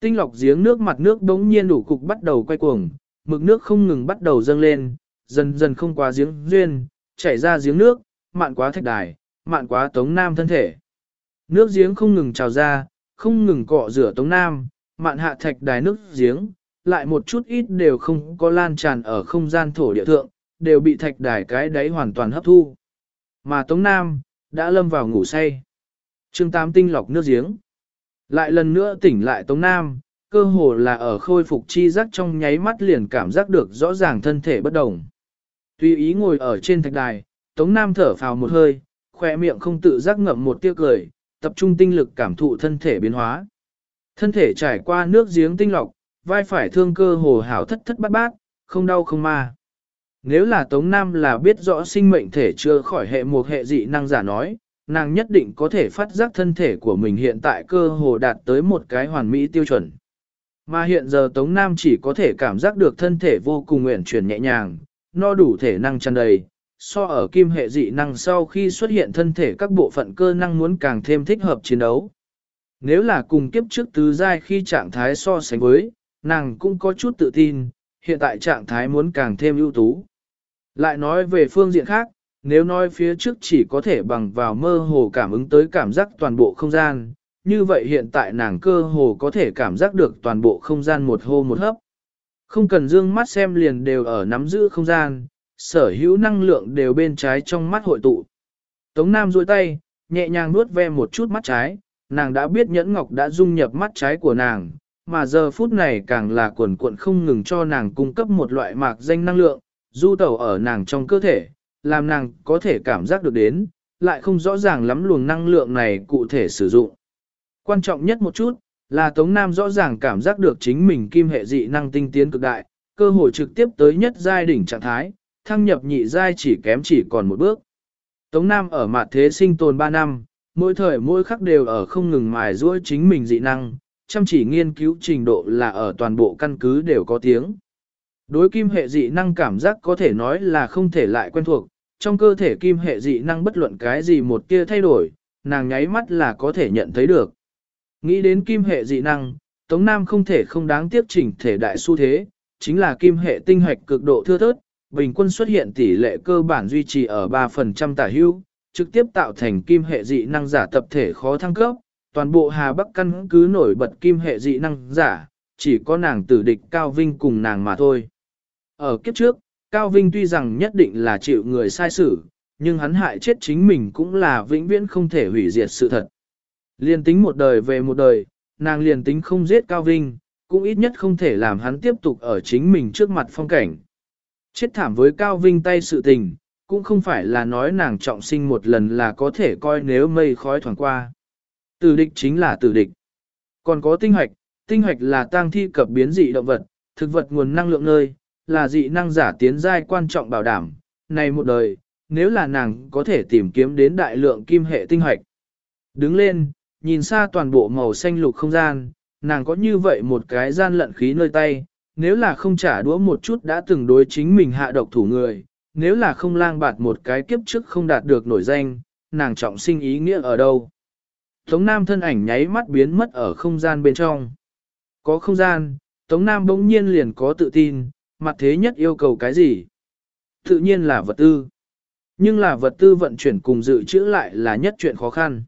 Tinh lọc giếng nước mặt nước đống nhiên đủ cục bắt đầu quay cuồng, mực nước không ngừng bắt đầu dâng lên, dần dần không qua giếng duyên, chảy ra giếng nước, mạn quá thạch đài, mạn quá Tống Nam thân thể. Nước giếng không ngừng trào ra, không ngừng cọ rửa Tống Nam, mạn hạ thạch đài nước giếng, lại một chút ít đều không có lan tràn ở không gian thổ địa thượng, đều bị thạch đài cái đáy hoàn toàn hấp thu. Mà Tống Nam, đã lâm vào ngủ say. Chương tám tinh lọc nước giếng. Lại lần nữa tỉnh lại Tống Nam, cơ hồ là ở khôi phục chi giác trong nháy mắt liền cảm giác được rõ ràng thân thể bất đồng. Tuy ý ngồi ở trên thạch đài, Tống Nam thở phào một hơi, khỏe miệng không tự giác ngậm một tiếc cười, tập trung tinh lực cảm thụ thân thể biến hóa. Thân thể trải qua nước giếng tinh lọc, vai phải thương cơ hồ hảo thất thất bát bát, không đau không ma. Nếu là Tống Nam là biết rõ sinh mệnh thể chưa khỏi hệ một hệ dị năng giả nói, nàng nhất định có thể phát giác thân thể của mình hiện tại cơ hồ đạt tới một cái hoàn mỹ tiêu chuẩn. Mà hiện giờ Tống Nam chỉ có thể cảm giác được thân thể vô cùng nguyện chuyển nhẹ nhàng, no đủ thể năng tràn đầy, so ở kim hệ dị năng sau khi xuất hiện thân thể các bộ phận cơ năng muốn càng thêm thích hợp chiến đấu. Nếu là cùng kiếp trước tứ giai khi trạng thái so sánh với, nàng cũng có chút tự tin, hiện tại trạng thái muốn càng thêm ưu tú. Lại nói về phương diện khác, nếu nói phía trước chỉ có thể bằng vào mơ hồ cảm ứng tới cảm giác toàn bộ không gian, như vậy hiện tại nàng cơ hồ có thể cảm giác được toàn bộ không gian một hô một hấp. Không cần dương mắt xem liền đều ở nắm giữ không gian, sở hữu năng lượng đều bên trái trong mắt hội tụ. Tống Nam duỗi tay, nhẹ nhàng nuốt ve một chút mắt trái, nàng đã biết nhẫn ngọc đã dung nhập mắt trái của nàng, mà giờ phút này càng là cuồn cuộn không ngừng cho nàng cung cấp một loại mạc danh năng lượng, du tẩu ở nàng trong cơ thể, làm nàng có thể cảm giác được đến, lại không rõ ràng lắm luồng năng lượng này cụ thể sử dụng. Quan trọng nhất một chút, là Tống Nam rõ ràng cảm giác được chính mình kim hệ dị năng tinh tiến cực đại, cơ hội trực tiếp tới nhất giai đỉnh trạng thái, thăng nhập nhị giai chỉ kém chỉ còn một bước. Tống Nam ở mặt thế sinh tồn 3 năm, mỗi thời mỗi khắc đều ở không ngừng mài giũa chính mình dị năng, chăm chỉ nghiên cứu trình độ là ở toàn bộ căn cứ đều có tiếng. Đối kim hệ dị năng cảm giác có thể nói là không thể lại quen thuộc, trong cơ thể kim hệ dị năng bất luận cái gì một kia thay đổi, nàng nháy mắt là có thể nhận thấy được. Nghĩ đến kim hệ dị năng, Tống Nam không thể không đáng tiếp chỉnh thể đại xu thế, chính là kim hệ tinh hoạch cực độ thưa thớt, bình quân xuất hiện tỷ lệ cơ bản duy trì ở 3% tả hưu, trực tiếp tạo thành kim hệ dị năng giả tập thể khó thăng cấp, toàn bộ Hà Bắc căn cứ nổi bật kim hệ dị năng giả, chỉ có nàng tử địch Cao Vinh cùng nàng mà thôi. Ở kiếp trước, Cao Vinh tuy rằng nhất định là chịu người sai xử, nhưng hắn hại chết chính mình cũng là vĩnh viễn không thể hủy diệt sự thật. Liên tính một đời về một đời, nàng liền tính không giết Cao Vinh, cũng ít nhất không thể làm hắn tiếp tục ở chính mình trước mặt phong cảnh. Chết thảm với Cao Vinh tay sự tình, cũng không phải là nói nàng trọng sinh một lần là có thể coi nếu mây khói thoảng qua. Tử địch chính là tử địch. Còn có tinh hoạch, tinh hoạch là tang thi cập biến dị động vật, thực vật nguồn năng lượng nơi, là dị năng giả tiến giai quan trọng bảo đảm. Này một đời, nếu là nàng có thể tìm kiếm đến đại lượng kim hệ tinh hoạch. Đứng lên, nhìn xa toàn bộ màu xanh lục không gian, nàng có như vậy một cái gian lận khí nơi tay, nếu là không trả đũa một chút đã từng đối chính mình hạ độc thủ người, nếu là không lang bạt một cái kiếp trước không đạt được nổi danh, nàng trọng sinh ý nghĩa ở đâu. Tống Nam thân ảnh nháy mắt biến mất ở không gian bên trong. Có không gian, Tống Nam bỗng nhiên liền có tự tin, mặt thế nhất yêu cầu cái gì? Tự nhiên là vật tư. Nhưng là vật tư vận chuyển cùng dự trữ lại là nhất chuyện khó khăn.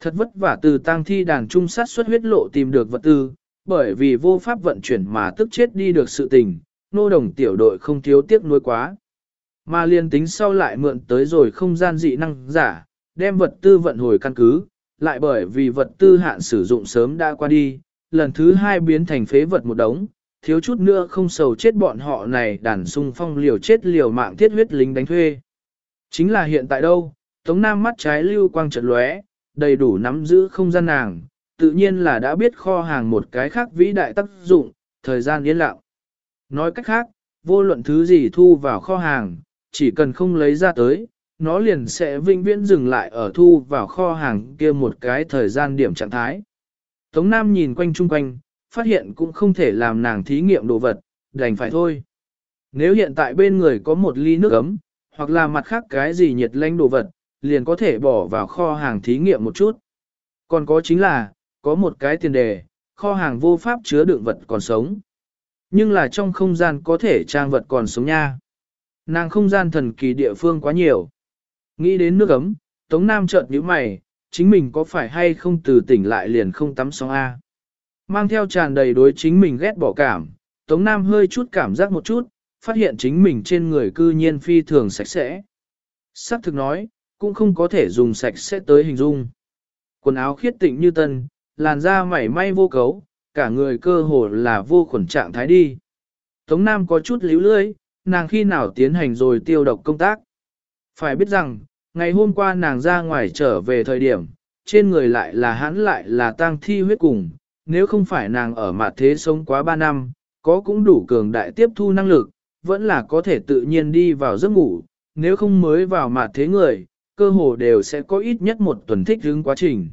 Thật vất vả từ tang thi đàn trung sát xuất huyết lộ tìm được vật tư, bởi vì vô pháp vận chuyển mà tức chết đi được sự tình, nô đồng tiểu đội không thiếu tiếc nuối quá. Mà liên tính sau lại mượn tới rồi không gian dị năng giả, đem vật tư vận hồi căn cứ, lại bởi vì vật tư hạn sử dụng sớm đã qua đi, lần thứ hai biến thành phế vật một đống, thiếu chút nữa không sầu chết bọn họ này đàn sung phong liều chết liều mạng thiết huyết lính đánh thuê. Chính là hiện tại đâu, Tống Nam mắt trái lưu quang trận lóe, đầy đủ nắm giữ không gian nàng, tự nhiên là đã biết kho hàng một cái khác vĩ đại tác dụng, thời gian yên lặng. Nói cách khác, vô luận thứ gì thu vào kho hàng, chỉ cần không lấy ra tới, nó liền sẽ vinh viễn dừng lại ở thu vào kho hàng kia một cái thời gian điểm trạng thái. Tống Nam nhìn quanh chung quanh, phát hiện cũng không thể làm nàng thí nghiệm đồ vật, đành phải thôi. Nếu hiện tại bên người có một ly nước ấm, hoặc là mặt khác cái gì nhiệt lanh đồ vật, liền có thể bỏ vào kho hàng thí nghiệm một chút. Còn có chính là, có một cái tiền đề, kho hàng vô pháp chứa đựng vật còn sống. Nhưng là trong không gian có thể trang vật còn sống nha. Nàng không gian thần kỳ địa phương quá nhiều. Nghĩ đến nước ấm, Tống Nam chợt nhíu mày, chính mình có phải hay không từ tỉnh lại liền không tắm xong A. Mang theo tràn đầy đối chính mình ghét bỏ cảm, Tống Nam hơi chút cảm giác một chút, phát hiện chính mình trên người cư nhiên phi thường sạch sẽ. Sắc thực nói, cũng không có thể dùng sạch sẽ tới hình dung. Quần áo khiết tịnh như tân, làn da mảy may vô cấu, cả người cơ hồ là vô khuẩn trạng thái đi. Tống Nam có chút líu lưỡi, nàng khi nào tiến hành rồi tiêu độc công tác. Phải biết rằng, ngày hôm qua nàng ra ngoài trở về thời điểm, trên người lại là hắn lại là tang thi huyết cùng, nếu không phải nàng ở mặt thế sống quá 3 năm, có cũng đủ cường đại tiếp thu năng lực, vẫn là có thể tự nhiên đi vào giấc ngủ, nếu không mới vào mặt thế người, cơ hồ đều sẽ có ít nhất một tuần thích hướng quá trình.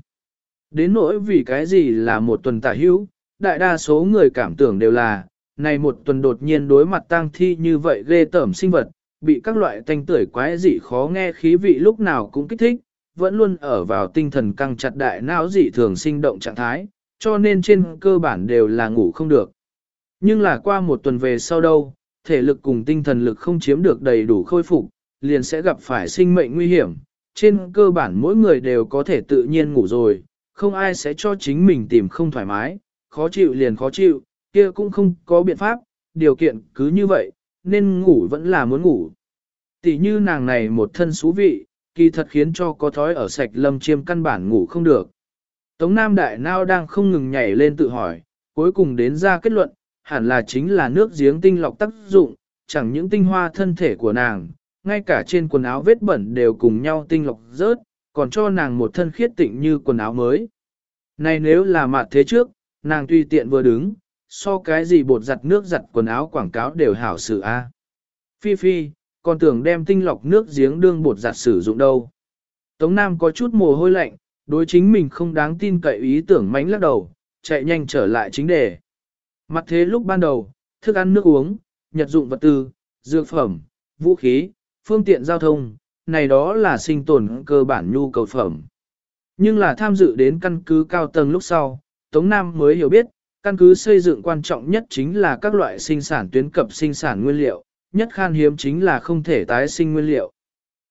Đến nỗi vì cái gì là một tuần tả hữu, đại đa số người cảm tưởng đều là, này một tuần đột nhiên đối mặt tang thi như vậy ghê tởm sinh vật, bị các loại tanh tưởi quái dị khó nghe khí vị lúc nào cũng kích thích, vẫn luôn ở vào tinh thần căng chặt đại não dị thường sinh động trạng thái, cho nên trên cơ bản đều là ngủ không được. Nhưng là qua một tuần về sau đâu, thể lực cùng tinh thần lực không chiếm được đầy đủ khôi phục, liền sẽ gặp phải sinh mệnh nguy hiểm. Trên cơ bản mỗi người đều có thể tự nhiên ngủ rồi, không ai sẽ cho chính mình tìm không thoải mái, khó chịu liền khó chịu, kia cũng không có biện pháp, điều kiện cứ như vậy, nên ngủ vẫn là muốn ngủ. Tỷ như nàng này một thân xú vị, kỳ thật khiến cho có thói ở sạch lâm chiêm căn bản ngủ không được. Tống Nam Đại Nao đang không ngừng nhảy lên tự hỏi, cuối cùng đến ra kết luận, hẳn là chính là nước giếng tinh lọc tác dụng, chẳng những tinh hoa thân thể của nàng, ngay cả trên quần áo vết bẩn đều cùng nhau tinh lọc rớt, còn cho nàng một thân khiết tịnh như quần áo mới. Này nếu là mặt thế trước, nàng tùy tiện vừa đứng, so cái gì bột giặt nước giặt quần áo quảng cáo đều hảo sự a. Phi Phi, còn tưởng đem tinh lọc nước giếng đương bột giặt sử dụng đâu. Tống Nam có chút mồ hôi lạnh, đối chính mình không đáng tin cậy ý tưởng mánh lắc đầu, chạy nhanh trở lại chính đề. Mặt thế lúc ban đầu, thức ăn nước uống, nhật dụng vật tư, dược phẩm, vũ khí, phương tiện giao thông, này đó là sinh tồn cơ bản nhu cầu phẩm. Nhưng là tham dự đến căn cứ cao tầng lúc sau, Tống Nam mới hiểu biết, căn cứ xây dựng quan trọng nhất chính là các loại sinh sản tuyến cập sinh sản nguyên liệu, nhất khan hiếm chính là không thể tái sinh nguyên liệu.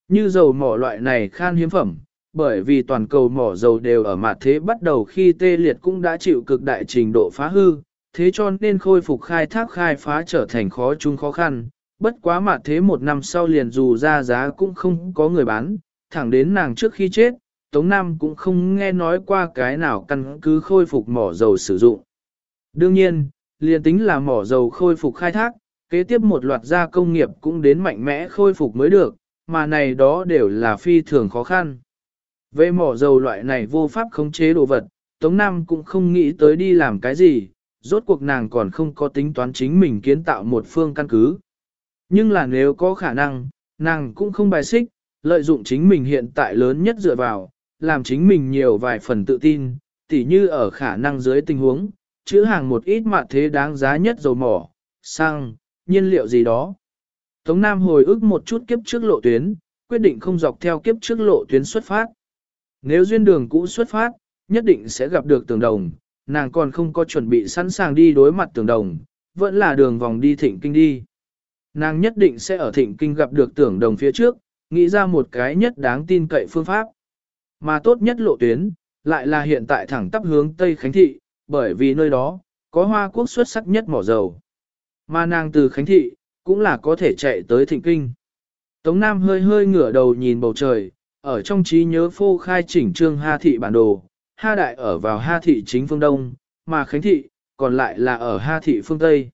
Như dầu mỏ loại này khan hiếm phẩm, bởi vì toàn cầu mỏ dầu đều ở mặt thế bắt đầu khi tê liệt cũng đã chịu cực đại trình độ phá hư, thế cho nên khôi phục khai thác khai phá trở thành khó chung khó khăn. Bất quá mặt thế một năm sau liền dù ra giá cũng không có người bán, thẳng đến nàng trước khi chết, Tống Nam cũng không nghe nói qua cái nào căn cứ khôi phục mỏ dầu sử dụng. Đương nhiên, liền tính là mỏ dầu khôi phục khai thác, kế tiếp một loạt gia công nghiệp cũng đến mạnh mẽ khôi phục mới được, mà này đó đều là phi thường khó khăn. Về mỏ dầu loại này vô pháp khống chế đồ vật, Tống Nam cũng không nghĩ tới đi làm cái gì, rốt cuộc nàng còn không có tính toán chính mình kiến tạo một phương căn cứ. Nhưng là nếu có khả năng, nàng cũng không bài xích, lợi dụng chính mình hiện tại lớn nhất dựa vào, làm chính mình nhiều vài phần tự tin, tỉ như ở khả năng dưới tình huống, chữ hàng một ít mạ thế đáng giá nhất dầu mỏ, xăng, nhiên liệu gì đó. Tống Nam hồi ức một chút kiếp trước lộ tuyến, quyết định không dọc theo kiếp trước lộ tuyến xuất phát. Nếu duyên đường cũ xuất phát, nhất định sẽ gặp được tường đồng, nàng còn không có chuẩn bị sẵn sàng đi đối mặt tường đồng, vẫn là đường vòng đi thịnh kinh đi. Nàng nhất định sẽ ở thịnh kinh gặp được tưởng đồng phía trước, nghĩ ra một cái nhất đáng tin cậy phương pháp. Mà tốt nhất lộ tuyến, lại là hiện tại thẳng tắp hướng Tây Khánh Thị, bởi vì nơi đó, có hoa quốc xuất sắc nhất mỏ dầu. Mà nàng từ Khánh Thị, cũng là có thể chạy tới Thịnh Kinh. Tống Nam hơi hơi ngửa đầu nhìn bầu trời, ở trong trí nhớ phô khai chỉnh trương Ha Thị bản đồ, Ha Đại ở vào Ha Thị chính phương Đông, mà Khánh Thị, còn lại là ở Ha Thị phương Tây.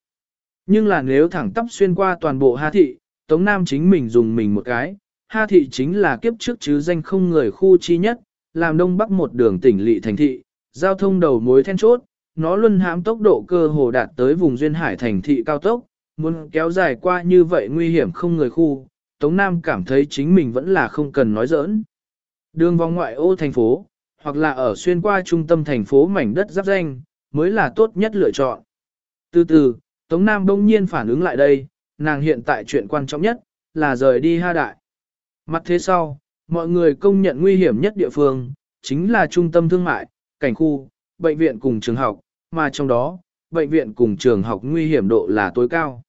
Nhưng là nếu thẳng tắp xuyên qua toàn bộ Ha Thị, Tống Nam chính mình dùng mình một cái, Ha Thị chính là kiếp trước chứ danh không người khu chi nhất, làm Đông Bắc một đường tỉnh lỵ thành thị, giao thông đầu mối then chốt, nó luân hãm tốc độ cơ hồ đạt tới vùng duyên hải thành thị cao tốc, muốn kéo dài qua như vậy nguy hiểm không người khu, Tống Nam cảm thấy chính mình vẫn là không cần nói giỡn. Đường vòng ngoại ô thành phố, hoặc là ở xuyên qua trung tâm thành phố mảnh đất giáp danh, mới là tốt nhất lựa chọn. Từ từ, Tống Nam đông nhiên phản ứng lại đây, nàng hiện tại chuyện quan trọng nhất, là rời đi ha đại. Mặt thế sau, mọi người công nhận nguy hiểm nhất địa phương, chính là trung tâm thương mại, cảnh khu, bệnh viện cùng trường học, mà trong đó, bệnh viện cùng trường học nguy hiểm độ là tối cao.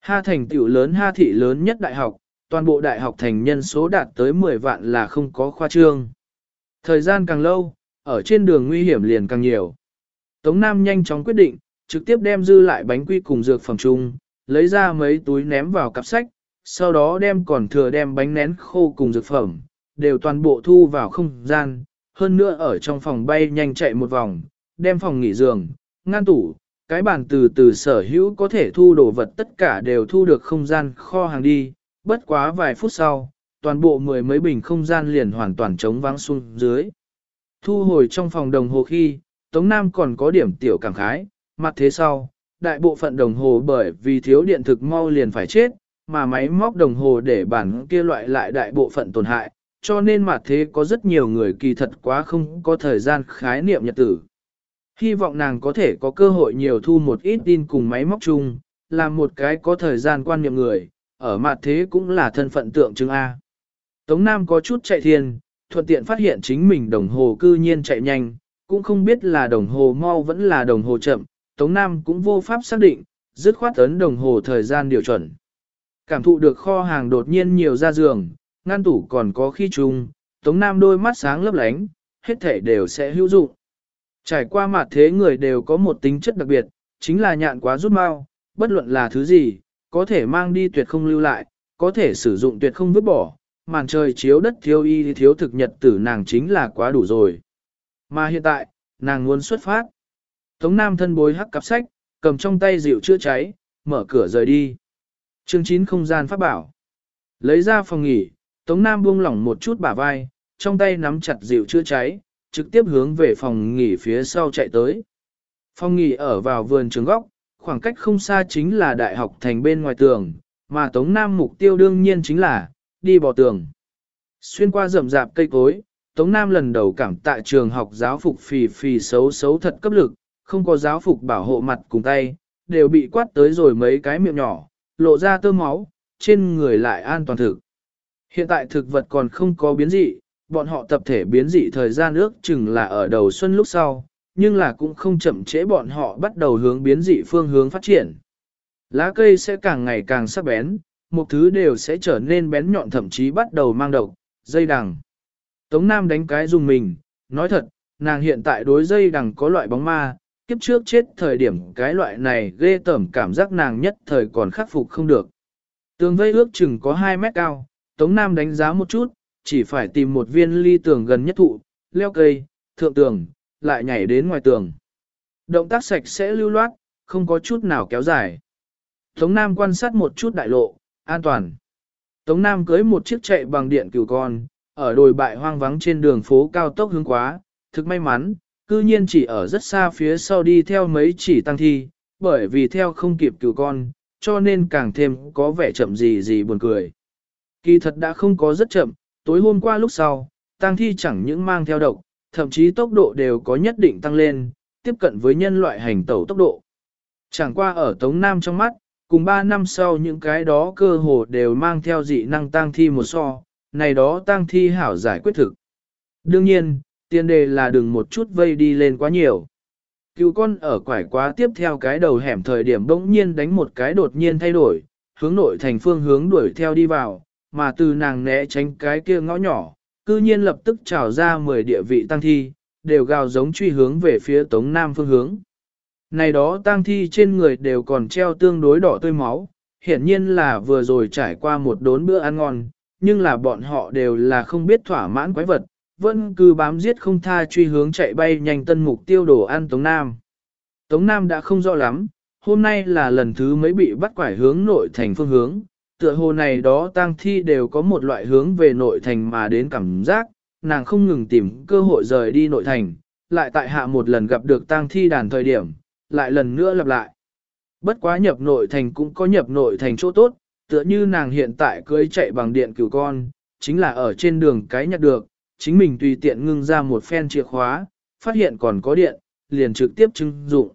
Ha thành tiểu lớn Ha thị lớn nhất đại học, toàn bộ đại học thành nhân số đạt tới 10 vạn là không có khoa trương. Thời gian càng lâu, ở trên đường nguy hiểm liền càng nhiều. Tống Nam nhanh chóng quyết định, trực tiếp đem dư lại bánh quy cùng dược phẩm chung, lấy ra mấy túi ném vào cặp sách, sau đó đem còn thừa đem bánh nén khô cùng dược phẩm, đều toàn bộ thu vào không gian, hơn nữa ở trong phòng bay nhanh chạy một vòng, đem phòng nghỉ giường, ngăn tủ, cái bàn từ từ sở hữu có thể thu đồ vật tất cả đều thu được không gian kho hàng đi, bất quá vài phút sau, toàn bộ mười mấy bình không gian liền hoàn toàn trống vắng xuống dưới. Thu hồi trong phòng đồng hồ khi, Tống Nam còn có điểm tiểu cảm khái, mặt thế sau, đại bộ phận đồng hồ bởi vì thiếu điện thực mau liền phải chết, mà máy móc đồng hồ để bản kia loại lại đại bộ phận tổn hại, cho nên mặt thế có rất nhiều người kỳ thật quá không có thời gian khái niệm nhật tử. Hy vọng nàng có thể có cơ hội nhiều thu một ít tin cùng máy móc chung, làm một cái có thời gian quan niệm người, ở mặt thế cũng là thân phận tượng trưng A. Tống Nam có chút chạy thiên, thuận tiện phát hiện chính mình đồng hồ cư nhiên chạy nhanh, cũng không biết là đồng hồ mau vẫn là đồng hồ chậm, Tống Nam cũng vô pháp xác định, dứt khoát ấn đồng hồ thời gian điều chuẩn. Cảm thụ được kho hàng đột nhiên nhiều ra giường, ngăn tủ còn có khi trùng Tống Nam đôi mắt sáng lấp lánh, hết thể đều sẽ hữu dụng. Trải qua mặt thế người đều có một tính chất đặc biệt, chính là nhạn quá rút mau, bất luận là thứ gì, có thể mang đi tuyệt không lưu lại, có thể sử dụng tuyệt không vứt bỏ, màn trời chiếu đất thiếu y thiếu thực nhật tử nàng chính là quá đủ rồi. Mà hiện tại, nàng muốn xuất phát. Tống Nam thân bối hắc cặp sách, cầm trong tay rượu chữa cháy, mở cửa rời đi. Chương 9 không gian pháp bảo. Lấy ra phòng nghỉ, Tống Nam buông lỏng một chút bả vai, trong tay nắm chặt rượu chữa cháy, trực tiếp hướng về phòng nghỉ phía sau chạy tới. Phòng nghỉ ở vào vườn trường góc, khoảng cách không xa chính là đại học thành bên ngoài tường, mà Tống Nam mục tiêu đương nhiên chính là, đi bò tường. Xuyên qua rậm rạp cây cối, Tống Nam lần đầu cảm tạ trường học giáo phục phì phì xấu xấu thật cấp lực, không có giáo phục bảo hộ mặt cùng tay, đều bị quát tới rồi mấy cái miệng nhỏ, lộ ra tơ máu, trên người lại an toàn thực. Hiện tại thực vật còn không có biến dị, bọn họ tập thể biến dị thời gian ước chừng là ở đầu xuân lúc sau, nhưng là cũng không chậm trễ bọn họ bắt đầu hướng biến dị phương hướng phát triển. Lá cây sẽ càng ngày càng sắc bén, một thứ đều sẽ trở nên bén nhọn thậm chí bắt đầu mang độc, dây đằng. Tống Nam đánh cái dùng mình, nói thật, nàng hiện tại đối dây đằng có loại bóng ma, kiếp trước chết thời điểm cái loại này ghê tởm cảm giác nàng nhất thời còn khắc phục không được. Tường vây ước chừng có 2 mét cao, Tống Nam đánh giá một chút, chỉ phải tìm một viên ly tường gần nhất thụ, leo cây, thượng tường, lại nhảy đến ngoài tường. Động tác sạch sẽ lưu loát, không có chút nào kéo dài. Tống Nam quan sát một chút đại lộ, an toàn. Tống Nam cưới một chiếc chạy bằng điện cửu con, ở đồi bại hoang vắng trên đường phố cao tốc hướng quá, thực may mắn, cư nhiên chỉ ở rất xa phía sau đi theo mấy chỉ tăng thi, bởi vì theo không kịp cửu con, cho nên càng thêm có vẻ chậm gì gì buồn cười. Kỳ thật đã không có rất chậm, tối hôm qua lúc sau, tăng thi chẳng những mang theo độc, thậm chí tốc độ đều có nhất định tăng lên, tiếp cận với nhân loại hành tẩu tốc độ. Chẳng qua ở Tống Nam trong mắt, cùng 3 năm sau những cái đó cơ hồ đều mang theo dị năng tăng thi một so, này đó tăng thi hảo giải quyết thực. Đương nhiên, tiền đề là đừng một chút vây đi lên quá nhiều. Cựu con ở quải quá tiếp theo cái đầu hẻm thời điểm bỗng nhiên đánh một cái đột nhiên thay đổi, hướng nội thành phương hướng đuổi theo đi vào, mà từ nàng né tránh cái kia ngõ nhỏ, cư nhiên lập tức trào ra 10 địa vị tăng thi, đều gào giống truy hướng về phía tống nam phương hướng. Này đó tăng thi trên người đều còn treo tương đối đỏ tươi máu, hiển nhiên là vừa rồi trải qua một đốn bữa ăn ngon, nhưng là bọn họ đều là không biết thỏa mãn quái vật, vẫn cứ bám giết không tha truy hướng chạy bay nhanh tân mục tiêu đồ ăn Tống Nam. Tống Nam đã không rõ lắm, hôm nay là lần thứ mấy bị bắt quải hướng nội thành phương hướng, tựa hồ này đó tang thi đều có một loại hướng về nội thành mà đến cảm giác, nàng không ngừng tìm cơ hội rời đi nội thành, lại tại hạ một lần gặp được tang thi đàn thời điểm, lại lần nữa lặp lại. Bất quá nhập nội thành cũng có nhập nội thành chỗ tốt, tựa như nàng hiện tại cưới chạy bằng điện cửu con, chính là ở trên đường cái nhặt được, chính mình tùy tiện ngưng ra một phen chìa khóa, phát hiện còn có điện, liền trực tiếp trưng dụng.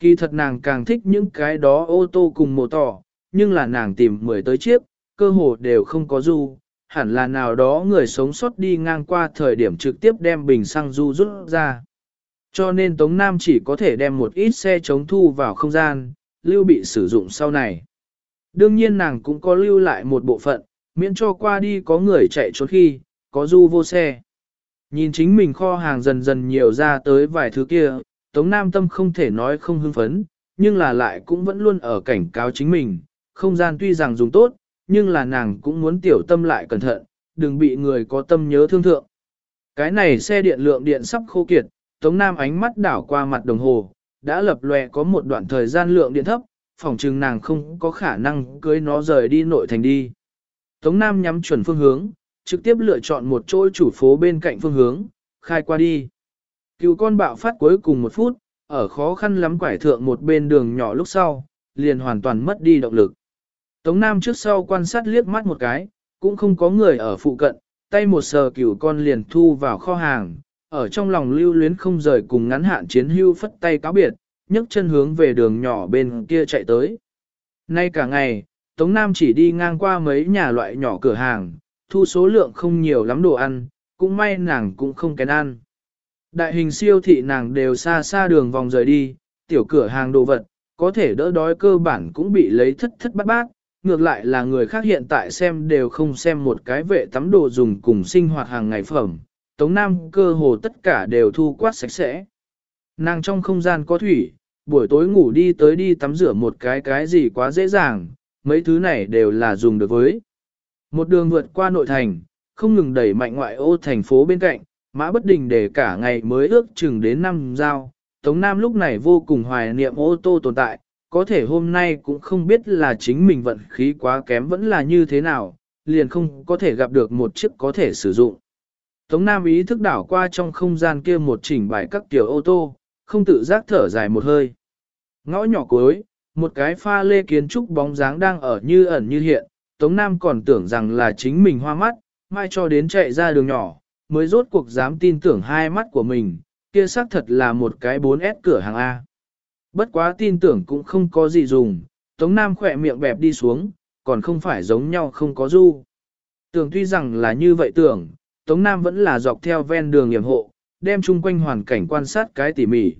Kỳ thật nàng càng thích những cái đó ô tô cùng mô tỏ, nhưng là nàng tìm mười tới chiếc, cơ hồ đều không có du, hẳn là nào đó người sống sót đi ngang qua thời điểm trực tiếp đem bình xăng du rút ra. Cho nên Tống Nam chỉ có thể đem một ít xe chống thu vào không gian, lưu bị sử dụng sau này. Đương nhiên nàng cũng có lưu lại một bộ phận, miễn cho qua đi có người chạy trốn khi, có du vô xe. Nhìn chính mình kho hàng dần dần nhiều ra tới vài thứ kia, Tống Nam Tâm không thể nói không hưng phấn, nhưng là lại cũng vẫn luôn ở cảnh cáo chính mình, không gian tuy rằng dùng tốt, nhưng là nàng cũng muốn tiểu tâm lại cẩn thận, đừng bị người có tâm nhớ thương thượng. Cái này xe điện lượng điện sắp khô kiệt, Tống Nam ánh mắt đảo qua mặt đồng hồ, đã lập lòe có một đoạn thời gian lượng điện thấp, phòng trừng nàng không có khả năng cưới nó rời đi nội thành đi. Tống Nam nhắm chuẩn phương hướng, trực tiếp lựa chọn một chỗ chủ phố bên cạnh phương hướng, khai qua đi. Cựu con bạo phát cuối cùng một phút, ở khó khăn lắm quải thượng một bên đường nhỏ lúc sau, liền hoàn toàn mất đi động lực. Tống Nam trước sau quan sát liếc mắt một cái, cũng không có người ở phụ cận, tay một sờ cửu con liền thu vào kho hàng, ở trong lòng lưu luyến không rời cùng ngắn hạn chiến hưu phất tay cáo biệt, nhấc chân hướng về đường nhỏ bên kia chạy tới. Nay cả ngày, Tống Nam chỉ đi ngang qua mấy nhà loại nhỏ cửa hàng, thu số lượng không nhiều lắm đồ ăn, cũng may nàng cũng không kén ăn. Đại hình siêu thị nàng đều xa xa đường vòng rời đi, tiểu cửa hàng đồ vật, có thể đỡ đói cơ bản cũng bị lấy thất thất bát bát, ngược lại là người khác hiện tại xem đều không xem một cái vệ tắm đồ dùng cùng sinh hoạt hàng ngày phẩm, Tống Nam cơ hồ tất cả đều thu quát sạch sẽ. Nàng trong không gian có thủy, buổi tối ngủ đi tới đi tắm rửa một cái cái gì quá dễ dàng, mấy thứ này đều là dùng được với. Một đường vượt qua nội thành, không ngừng đẩy mạnh ngoại ô thành phố bên cạnh, mã bất đình để cả ngày mới ước chừng đến năm giao. Tống Nam lúc này vô cùng hoài niệm ô tô tồn tại, có thể hôm nay cũng không biết là chính mình vận khí quá kém vẫn là như thế nào, liền không có thể gặp được một chiếc có thể sử dụng. Tống Nam ý thức đảo qua trong không gian kia một chỉnh bài các kiểu ô tô, không tự giác thở dài một hơi. Ngõ nhỏ cuối, một cái pha lê kiến trúc bóng dáng đang ở như ẩn như hiện, Tống Nam còn tưởng rằng là chính mình hoa mắt, mai cho đến chạy ra đường nhỏ, mới rốt cuộc dám tin tưởng hai mắt của mình, kia xác thật là một cái 4S cửa hàng A. Bất quá tin tưởng cũng không có gì dùng, Tống Nam khỏe miệng bẹp đi xuống, còn không phải giống nhau không có du. Tưởng tuy rằng là như vậy tưởng, Tống Nam vẫn là dọc theo ven đường nghiệm hộ, đem chung quanh hoàn cảnh quan sát cái tỉ mỉ.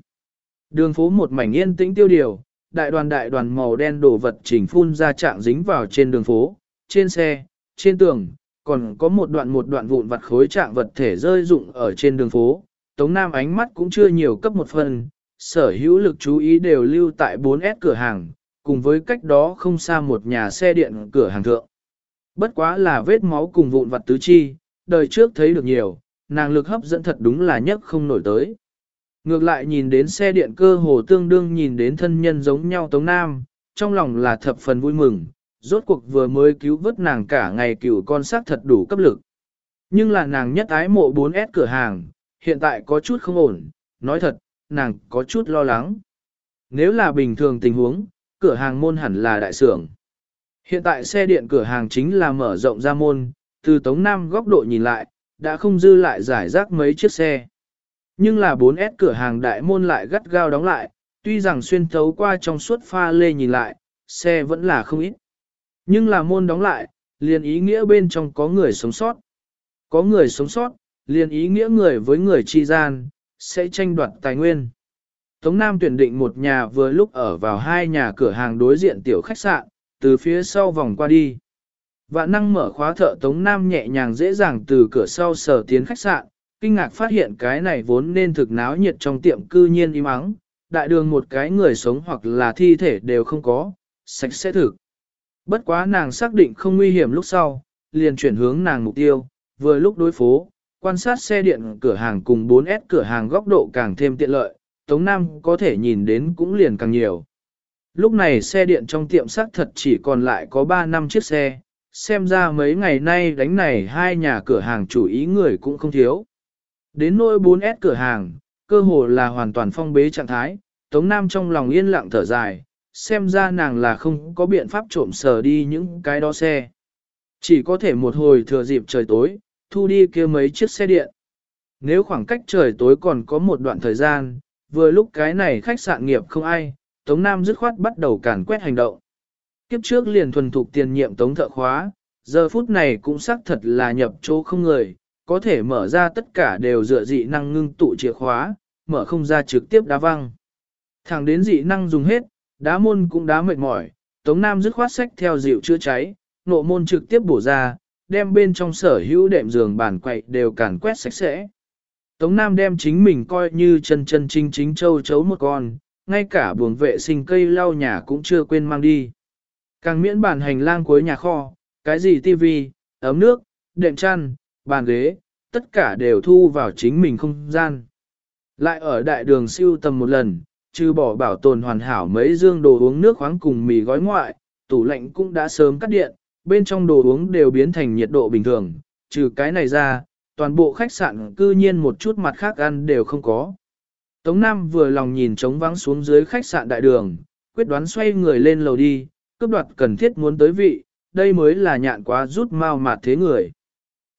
Đường phố một mảnh yên tĩnh tiêu điều, đại đoàn đại đoàn màu đen đổ vật chỉnh phun ra trạng dính vào trên đường phố, trên xe, trên tường, còn có một đoạn một đoạn vụn vặt khối trạng vật thể rơi rụng ở trên đường phố. Tống Nam ánh mắt cũng chưa nhiều cấp một phần, sở hữu lực chú ý đều lưu tại 4S cửa hàng, cùng với cách đó không xa một nhà xe điện cửa hàng thượng. Bất quá là vết máu cùng vụn vặt tứ chi, đời trước thấy được nhiều, nàng lực hấp dẫn thật đúng là nhất không nổi tới. Ngược lại nhìn đến xe điện cơ hồ tương đương nhìn đến thân nhân giống nhau Tống Nam, trong lòng là thập phần vui mừng, rốt cuộc vừa mới cứu vớt nàng cả ngày cựu con xác thật đủ cấp lực. Nhưng là nàng nhất ái mộ 4S cửa hàng, hiện tại có chút không ổn, nói thật, nàng có chút lo lắng. Nếu là bình thường tình huống, cửa hàng môn hẳn là đại xưởng. Hiện tại xe điện cửa hàng chính là mở rộng ra môn, từ Tống Nam góc độ nhìn lại, đã không dư lại giải rác mấy chiếc xe. Nhưng là 4S cửa hàng đại môn lại gắt gao đóng lại, tuy rằng xuyên thấu qua trong suốt pha lê nhìn lại, xe vẫn là không ít. Nhưng là môn đóng lại, liền ý nghĩa bên trong có người sống sót. Có người sống sót, liền ý nghĩa người với người chi gian, sẽ tranh đoạt tài nguyên. Tống Nam tuyển định một nhà vừa lúc ở vào hai nhà cửa hàng đối diện tiểu khách sạn, từ phía sau vòng qua đi. Vạn năng mở khóa thợ Tống Nam nhẹ nhàng dễ dàng từ cửa sau sở tiến khách sạn, kinh ngạc phát hiện cái này vốn nên thực náo nhiệt trong tiệm cư nhiên im ắng, đại đường một cái người sống hoặc là thi thể đều không có, sạch sẽ thực. Bất quá nàng xác định không nguy hiểm lúc sau, liền chuyển hướng nàng mục tiêu, vừa lúc đối phố, quan sát xe điện cửa hàng cùng 4S cửa hàng góc độ càng thêm tiện lợi, Tống Nam có thể nhìn đến cũng liền càng nhiều. Lúc này xe điện trong tiệm xác thật chỉ còn lại có 3 năm chiếc xe, xem ra mấy ngày nay đánh này hai nhà cửa hàng chủ ý người cũng không thiếu. Đến nỗi 4S cửa hàng, cơ hồ là hoàn toàn phong bế trạng thái, Tống Nam trong lòng yên lặng thở dài, xem ra nàng là không có biện pháp trộm sờ đi những cái đó xe. Chỉ có thể một hồi thừa dịp trời tối, thu đi kia mấy chiếc xe điện. Nếu khoảng cách trời tối còn có một đoạn thời gian, vừa lúc cái này khách sạn nghiệp không ai, Tống Nam dứt khoát bắt đầu càn quét hành động. Kiếp trước liền thuần thục tiền nhiệm Tống thợ khóa, giờ phút này cũng xác thật là nhập chỗ không người, có thể mở ra tất cả đều dựa dị năng ngưng tụ chìa khóa, mở không ra trực tiếp đá văng. Thẳng đến dị năng dùng hết, đá môn cũng đá mệt mỏi, Tống Nam dứt khoát sách theo dịu chữa cháy, nộ môn trực tiếp bổ ra, đem bên trong sở hữu đệm giường bàn quậy đều càn quét sạch sẽ. Tống Nam đem chính mình coi như chân chân chính chính châu chấu một con, ngay cả buồng vệ sinh cây lau nhà cũng chưa quên mang đi. Càng miễn bản hành lang cuối nhà kho, cái gì tivi, ấm nước, đệm chăn, bàn ghế, tất cả đều thu vào chính mình không gian. Lại ở đại đường siêu tầm một lần, trừ bỏ bảo tồn hoàn hảo mấy dương đồ uống nước khoáng cùng mì gói ngoại, tủ lạnh cũng đã sớm cắt điện, bên trong đồ uống đều biến thành nhiệt độ bình thường, trừ cái này ra, toàn bộ khách sạn cư nhiên một chút mặt khác ăn đều không có. Tống Nam vừa lòng nhìn trống vắng xuống dưới khách sạn đại đường, quyết đoán xoay người lên lầu đi, cướp đoạt cần thiết muốn tới vị, đây mới là nhạn quá rút mau mạt thế người.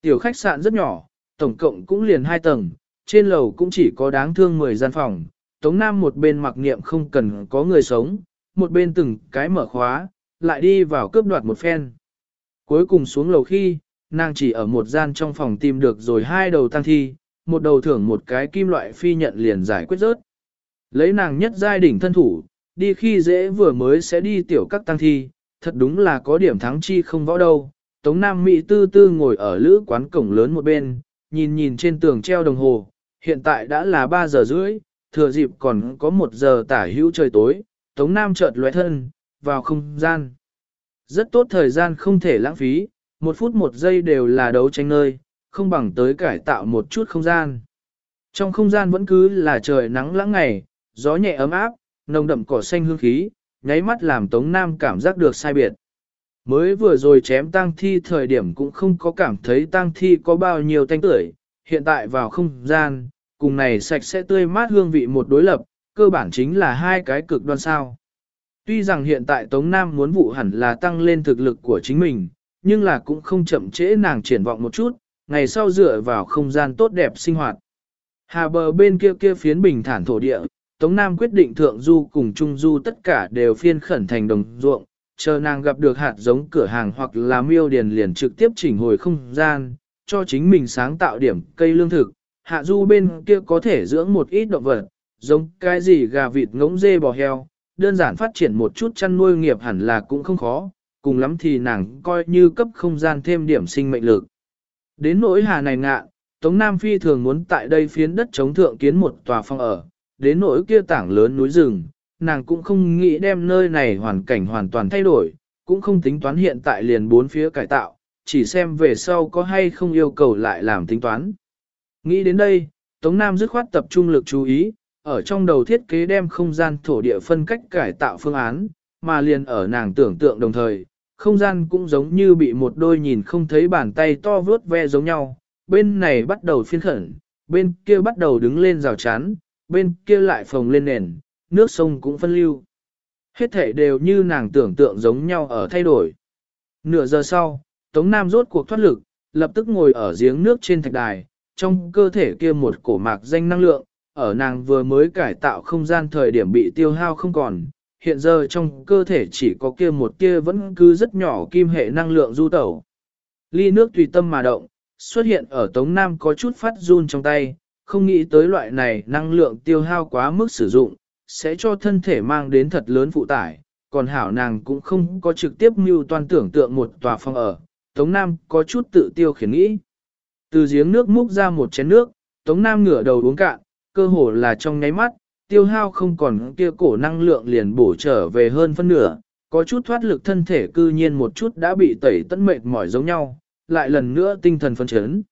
Tiểu khách sạn rất nhỏ, tổng cộng cũng liền hai tầng, trên lầu cũng chỉ có đáng thương 10 gian phòng. Tống Nam một bên mặc niệm không cần có người sống, một bên từng cái mở khóa, lại đi vào cướp đoạt một phen. Cuối cùng xuống lầu khi, nàng chỉ ở một gian trong phòng tìm được rồi hai đầu tăng thi, một đầu thưởng một cái kim loại phi nhận liền giải quyết rớt. Lấy nàng nhất giai đỉnh thân thủ, đi khi dễ vừa mới sẽ đi tiểu các tăng thi, thật đúng là có điểm thắng chi không võ đâu. Tống Nam Mỹ tư tư ngồi ở lữ quán cổng lớn một bên, nhìn nhìn trên tường treo đồng hồ, hiện tại đã là 3 giờ rưỡi, thừa dịp còn có 1 giờ tả hữu trời tối, Tống Nam chợt lóe thân, vào không gian. Rất tốt thời gian không thể lãng phí, một phút một giây đều là đấu tranh nơi, không bằng tới cải tạo một chút không gian. Trong không gian vẫn cứ là trời nắng lãng ngày, gió nhẹ ấm áp, nồng đậm cỏ xanh hương khí, nháy mắt làm Tống Nam cảm giác được sai biệt. Mới vừa rồi chém tang thi thời điểm cũng không có cảm thấy tang thi có bao nhiêu tanh tưởi, hiện tại vào không gian, cùng này sạch sẽ tươi mát hương vị một đối lập, cơ bản chính là hai cái cực đoan sao. Tuy rằng hiện tại Tống Nam muốn vụ hẳn là tăng lên thực lực của chính mình, nhưng là cũng không chậm trễ nàng triển vọng một chút, ngày sau dựa vào không gian tốt đẹp sinh hoạt. Hà bờ bên kia kia phiến bình thản thổ địa, Tống Nam quyết định thượng du cùng trung du tất cả đều phiên khẩn thành đồng ruộng, chờ nàng gặp được hạt giống cửa hàng hoặc là miêu điền liền trực tiếp chỉnh hồi không gian, cho chính mình sáng tạo điểm cây lương thực, hạ du bên kia có thể dưỡng một ít động vật, giống cái gì gà vịt ngỗng dê bò heo, đơn giản phát triển một chút chăn nuôi nghiệp hẳn là cũng không khó, cùng lắm thì nàng coi như cấp không gian thêm điểm sinh mệnh lực. Đến nỗi hà này ngạ, Tống Nam Phi thường muốn tại đây phiến đất chống thượng kiến một tòa phong ở, đến nỗi kia tảng lớn núi rừng, nàng cũng không nghĩ đem nơi này hoàn cảnh hoàn toàn thay đổi, cũng không tính toán hiện tại liền bốn phía cải tạo, chỉ xem về sau có hay không yêu cầu lại làm tính toán. Nghĩ đến đây, Tống Nam dứt khoát tập trung lực chú ý, ở trong đầu thiết kế đem không gian thổ địa phân cách cải tạo phương án, mà liền ở nàng tưởng tượng đồng thời, không gian cũng giống như bị một đôi nhìn không thấy bàn tay to vướt ve giống nhau, bên này bắt đầu phiên khẩn, bên kia bắt đầu đứng lên rào chắn, bên kia lại phồng lên nền, nước sông cũng phân lưu. Hết thể đều như nàng tưởng tượng giống nhau ở thay đổi. Nửa giờ sau, Tống Nam rốt cuộc thoát lực, lập tức ngồi ở giếng nước trên thạch đài, trong cơ thể kia một cổ mạc danh năng lượng, ở nàng vừa mới cải tạo không gian thời điểm bị tiêu hao không còn, hiện giờ trong cơ thể chỉ có kia một kia vẫn cứ rất nhỏ kim hệ năng lượng du tẩu. Ly nước tùy tâm mà động, xuất hiện ở Tống Nam có chút phát run trong tay, không nghĩ tới loại này năng lượng tiêu hao quá mức sử dụng, sẽ cho thân thể mang đến thật lớn phụ tải, còn hảo nàng cũng không có trực tiếp mưu toàn tưởng tượng một tòa phòng ở. Tống Nam có chút tự tiêu khiển nghĩ. Từ giếng nước múc ra một chén nước, Tống Nam ngửa đầu uống cạn, cơ hồ là trong nháy mắt, tiêu hao không còn kia cổ năng lượng liền bổ trở về hơn phân nửa, có chút thoát lực thân thể cư nhiên một chút đã bị tẩy tận mệt mỏi giống nhau, lại lần nữa tinh thần phân chấn.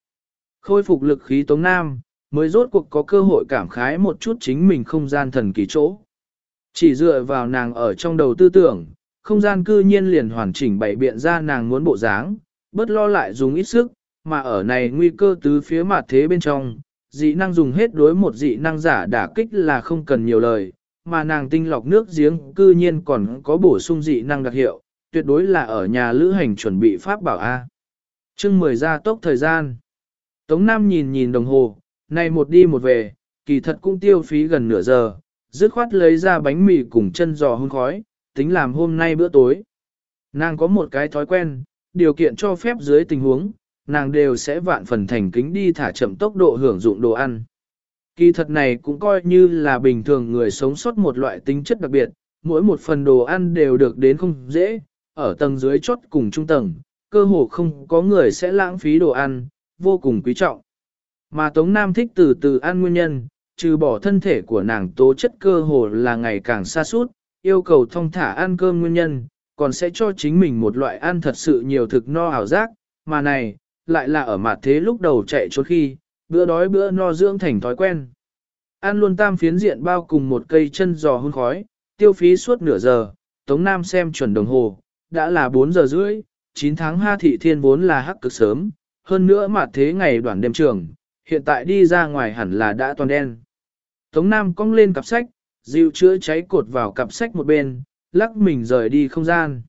Khôi phục lực khí Tống Nam, mới rốt cuộc có cơ hội cảm khái một chút chính mình không gian thần kỳ chỗ. Chỉ dựa vào nàng ở trong đầu tư tưởng, không gian cư nhiên liền hoàn chỉnh bảy biện ra nàng muốn bộ dáng, bất lo lại dùng ít sức, mà ở này nguy cơ tứ phía mặt thế bên trong, dị năng dùng hết đối một dị năng giả đả kích là không cần nhiều lời, mà nàng tinh lọc nước giếng cư nhiên còn có bổ sung dị năng đặc hiệu, tuyệt đối là ở nhà lữ hành chuẩn bị pháp bảo A. chương 10 ra tốc thời gian. Tống Nam nhìn nhìn đồng hồ, này một đi một về, kỳ thật cũng tiêu phí gần nửa giờ, dứt khoát lấy ra bánh mì cùng chân giò hương khói, tính làm hôm nay bữa tối. Nàng có một cái thói quen, điều kiện cho phép dưới tình huống, nàng đều sẽ vạn phần thành kính đi thả chậm tốc độ hưởng dụng đồ ăn. Kỳ thật này cũng coi như là bình thường người sống sót một loại tính chất đặc biệt, mỗi một phần đồ ăn đều được đến không dễ, ở tầng dưới chốt cùng trung tầng, cơ hồ không có người sẽ lãng phí đồ ăn, vô cùng quý trọng. Mà Tống Nam thích từ từ ăn nguyên nhân, trừ bỏ thân thể của nàng tố chất cơ hồ là ngày càng xa suốt, yêu cầu thông thả ăn cơm nguyên nhân, còn sẽ cho chính mình một loại ăn thật sự nhiều thực no ảo giác, mà này, lại là ở mặt thế lúc đầu chạy trốn khi, bữa đói bữa no dưỡng thành thói quen. Ăn luôn tam phiến diện bao cùng một cây chân giò hun khói, tiêu phí suốt nửa giờ, Tống Nam xem chuẩn đồng hồ, đã là 4 giờ rưỡi, 9 tháng Ha Thị Thiên vốn là hắc cực sớm, hơn nữa mặt thế ngày đoạn đêm trường, hiện tại đi ra ngoài hẳn là đã toàn đen. Tống Nam cong lên cặp sách, dịu chữa cháy cột vào cặp sách một bên, lắc mình rời đi không gian.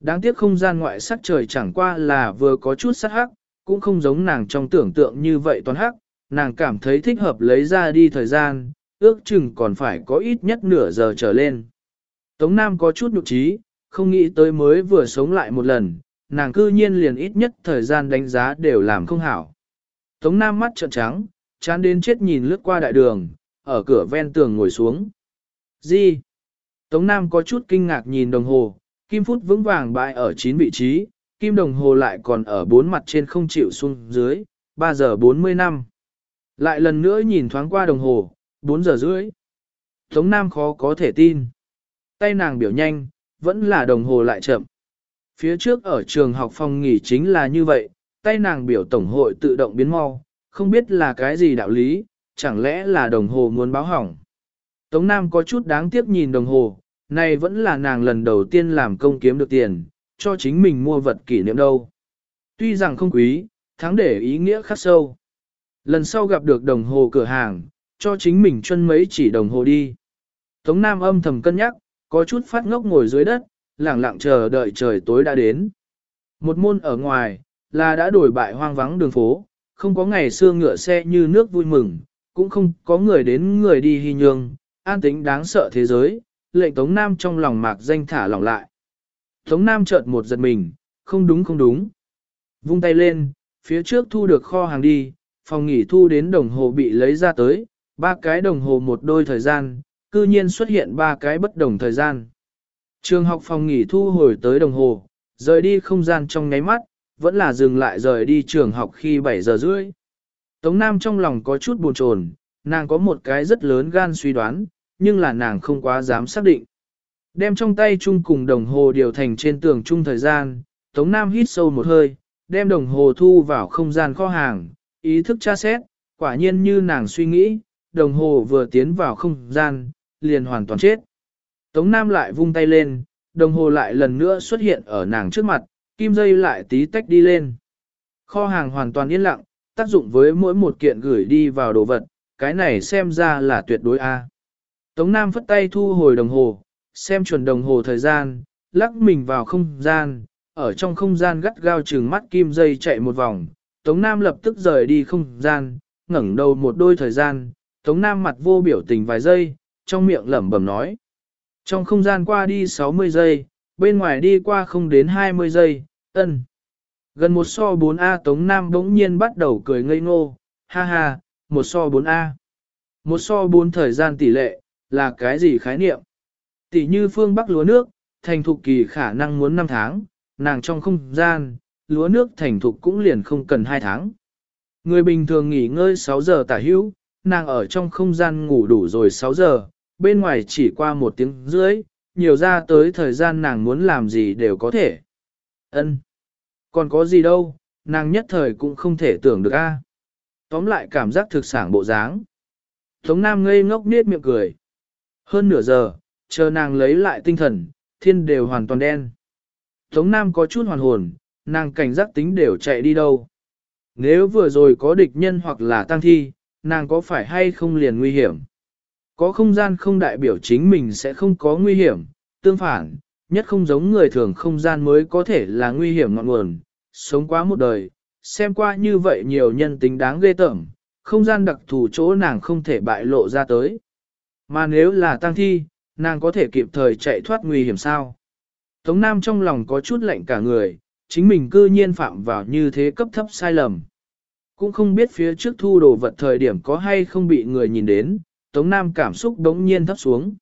Đáng tiếc không gian ngoại sắc trời chẳng qua là vừa có chút sắc hắc, cũng không giống nàng trong tưởng tượng như vậy toàn hắc, nàng cảm thấy thích hợp lấy ra đi thời gian, ước chừng còn phải có ít nhất nửa giờ trở lên. Tống Nam có chút nhục trí, không nghĩ tới mới vừa sống lại một lần, nàng cư nhiên liền ít nhất thời gian đánh giá đều làm không hảo. Tống Nam mắt trợn trắng, chán đến chết nhìn lướt qua đại đường, ở cửa ven tường ngồi xuống. Gì? Tống Nam có chút kinh ngạc nhìn đồng hồ, kim phút vững vàng bại ở 9 vị trí, kim đồng hồ lại còn ở bốn mặt trên không chịu xuống dưới, 3 giờ 40 năm. Lại lần nữa nhìn thoáng qua đồng hồ, 4 giờ rưỡi. Tống Nam khó có thể tin. Tay nàng biểu nhanh, vẫn là đồng hồ lại chậm. Phía trước ở trường học phòng nghỉ chính là như vậy, tay nàng biểu tổng hội tự động biến mau, không biết là cái gì đạo lý, chẳng lẽ là đồng hồ muốn báo hỏng. Tống Nam có chút đáng tiếc nhìn đồng hồ, này vẫn là nàng lần đầu tiên làm công kiếm được tiền, cho chính mình mua vật kỷ niệm đâu. Tuy rằng không quý, thắng để ý nghĩa khắc sâu. Lần sau gặp được đồng hồ cửa hàng, cho chính mình chân mấy chỉ đồng hồ đi. Tống Nam âm thầm cân nhắc, có chút phát ngốc ngồi dưới đất, lẳng lặng chờ đợi trời tối đã đến. Một môn ở ngoài, là đã đổi bại hoang vắng đường phố, không có ngày xưa ngựa xe như nước vui mừng, cũng không có người đến người đi hy nhương, an tính đáng sợ thế giới, lệnh Tống Nam trong lòng mạc danh thả lỏng lại. Tống Nam chợt một giật mình, không đúng không đúng. Vung tay lên, phía trước thu được kho hàng đi, phòng nghỉ thu đến đồng hồ bị lấy ra tới, ba cái đồng hồ một đôi thời gian, cư nhiên xuất hiện ba cái bất đồng thời gian. Trường học phòng nghỉ thu hồi tới đồng hồ, rời đi không gian trong nháy mắt, vẫn là dừng lại rời đi trường học khi 7 giờ rưỡi. Tống Nam trong lòng có chút buồn chồn, nàng có một cái rất lớn gan suy đoán, nhưng là nàng không quá dám xác định. Đem trong tay chung cùng đồng hồ điều thành trên tường chung thời gian, Tống Nam hít sâu một hơi, đem đồng hồ thu vào không gian kho hàng, ý thức tra xét, quả nhiên như nàng suy nghĩ, đồng hồ vừa tiến vào không gian, liền hoàn toàn chết. Tống Nam lại vung tay lên, đồng hồ lại lần nữa xuất hiện ở nàng trước mặt, kim dây lại tí tách đi lên. Kho hàng hoàn toàn yên lặng, tác dụng với mỗi một kiện gửi đi vào đồ vật, cái này xem ra là tuyệt đối A. Tống Nam phất tay thu hồi đồng hồ, xem chuẩn đồng hồ thời gian, lắc mình vào không gian, ở trong không gian gắt gao trừng mắt kim dây chạy một vòng. Tống Nam lập tức rời đi không gian, ngẩng đầu một đôi thời gian, Tống Nam mặt vô biểu tình vài giây, trong miệng lẩm bẩm nói. Trong không gian qua đi 60 giây, bên ngoài đi qua không đến 20 giây, ân. Gần một so 4A Tống Nam bỗng nhiên bắt đầu cười ngây ngô, ha ha, một so 4A. Một so 4 thời gian tỷ lệ, là cái gì khái niệm? Tỷ như phương Bắc lúa nước, thành thục kỳ khả năng muốn 5 tháng, nàng trong không gian, lúa nước thành thục cũng liền không cần 2 tháng. Người bình thường nghỉ ngơi 6 giờ tả hữu, nàng ở trong không gian ngủ đủ rồi 6 giờ, bên ngoài chỉ qua một tiếng rưỡi, nhiều ra tới thời gian nàng muốn làm gì đều có thể. Ân, Còn có gì đâu, nàng nhất thời cũng không thể tưởng được a. À. Tóm lại cảm giác thực sản bộ dáng. Tống Nam ngây ngốc niết miệng cười. Hơn nửa giờ, chờ nàng lấy lại tinh thần, thiên đều hoàn toàn đen. Tống Nam có chút hoàn hồn, nàng cảnh giác tính đều chạy đi đâu. Nếu vừa rồi có địch nhân hoặc là tăng thi, nàng có phải hay không liền nguy hiểm? Có không gian không đại biểu chính mình sẽ không có nguy hiểm, tương phản, nhất không giống người thường không gian mới có thể là nguy hiểm ngọn nguồn, sống quá một đời, xem qua như vậy nhiều nhân tính đáng ghê tởm, không gian đặc thù chỗ nàng không thể bại lộ ra tới. Mà nếu là tăng thi, nàng có thể kịp thời chạy thoát nguy hiểm sao? Tống Nam trong lòng có chút lạnh cả người, chính mình cư nhiên phạm vào như thế cấp thấp sai lầm. Cũng không biết phía trước thu đồ vật thời điểm có hay không bị người nhìn đến, Tống Nam cảm xúc đống nhiên thấp xuống.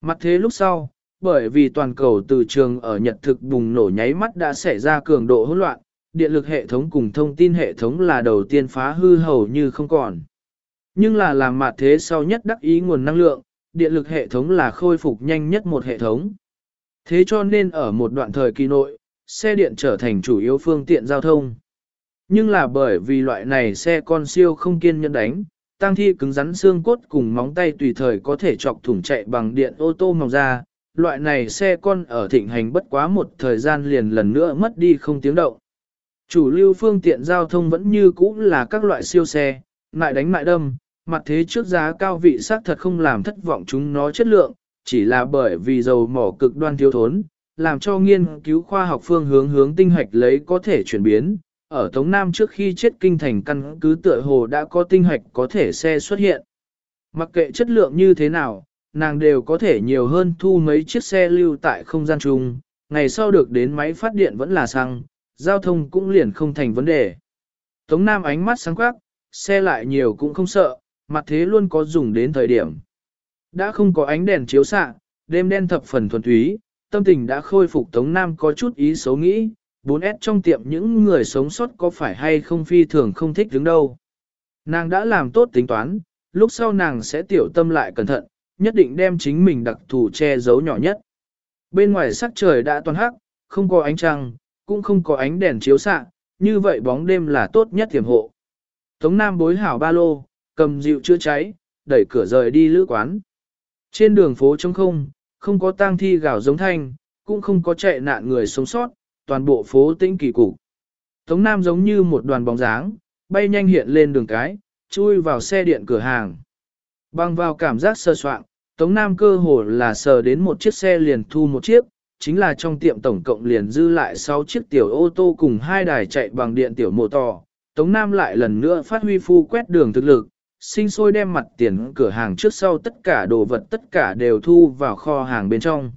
Mặt thế lúc sau, bởi vì toàn cầu từ trường ở Nhật thực bùng nổ nháy mắt đã xảy ra cường độ hỗn loạn, điện lực hệ thống cùng thông tin hệ thống là đầu tiên phá hư hầu như không còn. Nhưng là làm mặt thế sau nhất đắc ý nguồn năng lượng, điện lực hệ thống là khôi phục nhanh nhất một hệ thống. Thế cho nên ở một đoạn thời kỳ nội, xe điện trở thành chủ yếu phương tiện giao thông. Nhưng là bởi vì loại này xe con siêu không kiên nhẫn đánh, tăng thi cứng rắn xương cốt cùng móng tay tùy thời có thể chọc thủng chạy bằng điện ô tô mỏng ra, loại này xe con ở thịnh hành bất quá một thời gian liền lần nữa mất đi không tiếng động. Chủ lưu phương tiện giao thông vẫn như cũ là các loại siêu xe, lại đánh mại đâm, mặt thế trước giá cao vị xác thật không làm thất vọng chúng nó chất lượng, chỉ là bởi vì dầu mỏ cực đoan thiếu thốn, làm cho nghiên cứu khoa học phương hướng hướng tinh hoạch lấy có thể chuyển biến, ở Tống Nam trước khi chết kinh thành căn cứ tựa hồ đã có tinh hoạch có thể xe xuất hiện. Mặc kệ chất lượng như thế nào, nàng đều có thể nhiều hơn thu mấy chiếc xe lưu tại không gian chung, ngày sau được đến máy phát điện vẫn là xăng, giao thông cũng liền không thành vấn đề. Tống Nam ánh mắt sáng quắc, xe lại nhiều cũng không sợ, mặt thế luôn có dùng đến thời điểm. Đã không có ánh đèn chiếu xạ, đêm đen thập phần thuần túy, tâm tình đã khôi phục Tống Nam có chút ý xấu nghĩ, 4S trong tiệm những người sống sót có phải hay không phi thường không thích đứng đâu. Nàng đã làm tốt tính toán, lúc sau nàng sẽ tiểu tâm lại cẩn thận, nhất định đem chính mình đặc thù che giấu nhỏ nhất. Bên ngoài sắc trời đã toàn hắc, không có ánh trăng, cũng không có ánh đèn chiếu xạ, như vậy bóng đêm là tốt nhất tiềm hộ. Tống Nam bối hảo ba lô, cầm dịu chữa cháy, đẩy cửa rời đi lữ quán. Trên đường phố trống không, không có tang thi gào giống thanh, cũng không có chạy nạn người sống sót, toàn bộ phố tĩnh kỳ cục. Tống Nam giống như một đoàn bóng dáng, bay nhanh hiện lên đường cái, chui vào xe điện cửa hàng. Băng vào cảm giác sơ soạn, Tống Nam cơ hồ là sờ đến một chiếc xe liền thu một chiếc, chính là trong tiệm tổng cộng liền dư lại 6 chiếc tiểu ô tô cùng hai đài chạy bằng điện tiểu mô to. Tống Nam lại lần nữa phát huy phu quét đường thực lực, sinh sôi đem mặt tiền cửa hàng trước sau tất cả đồ vật tất cả đều thu vào kho hàng bên trong.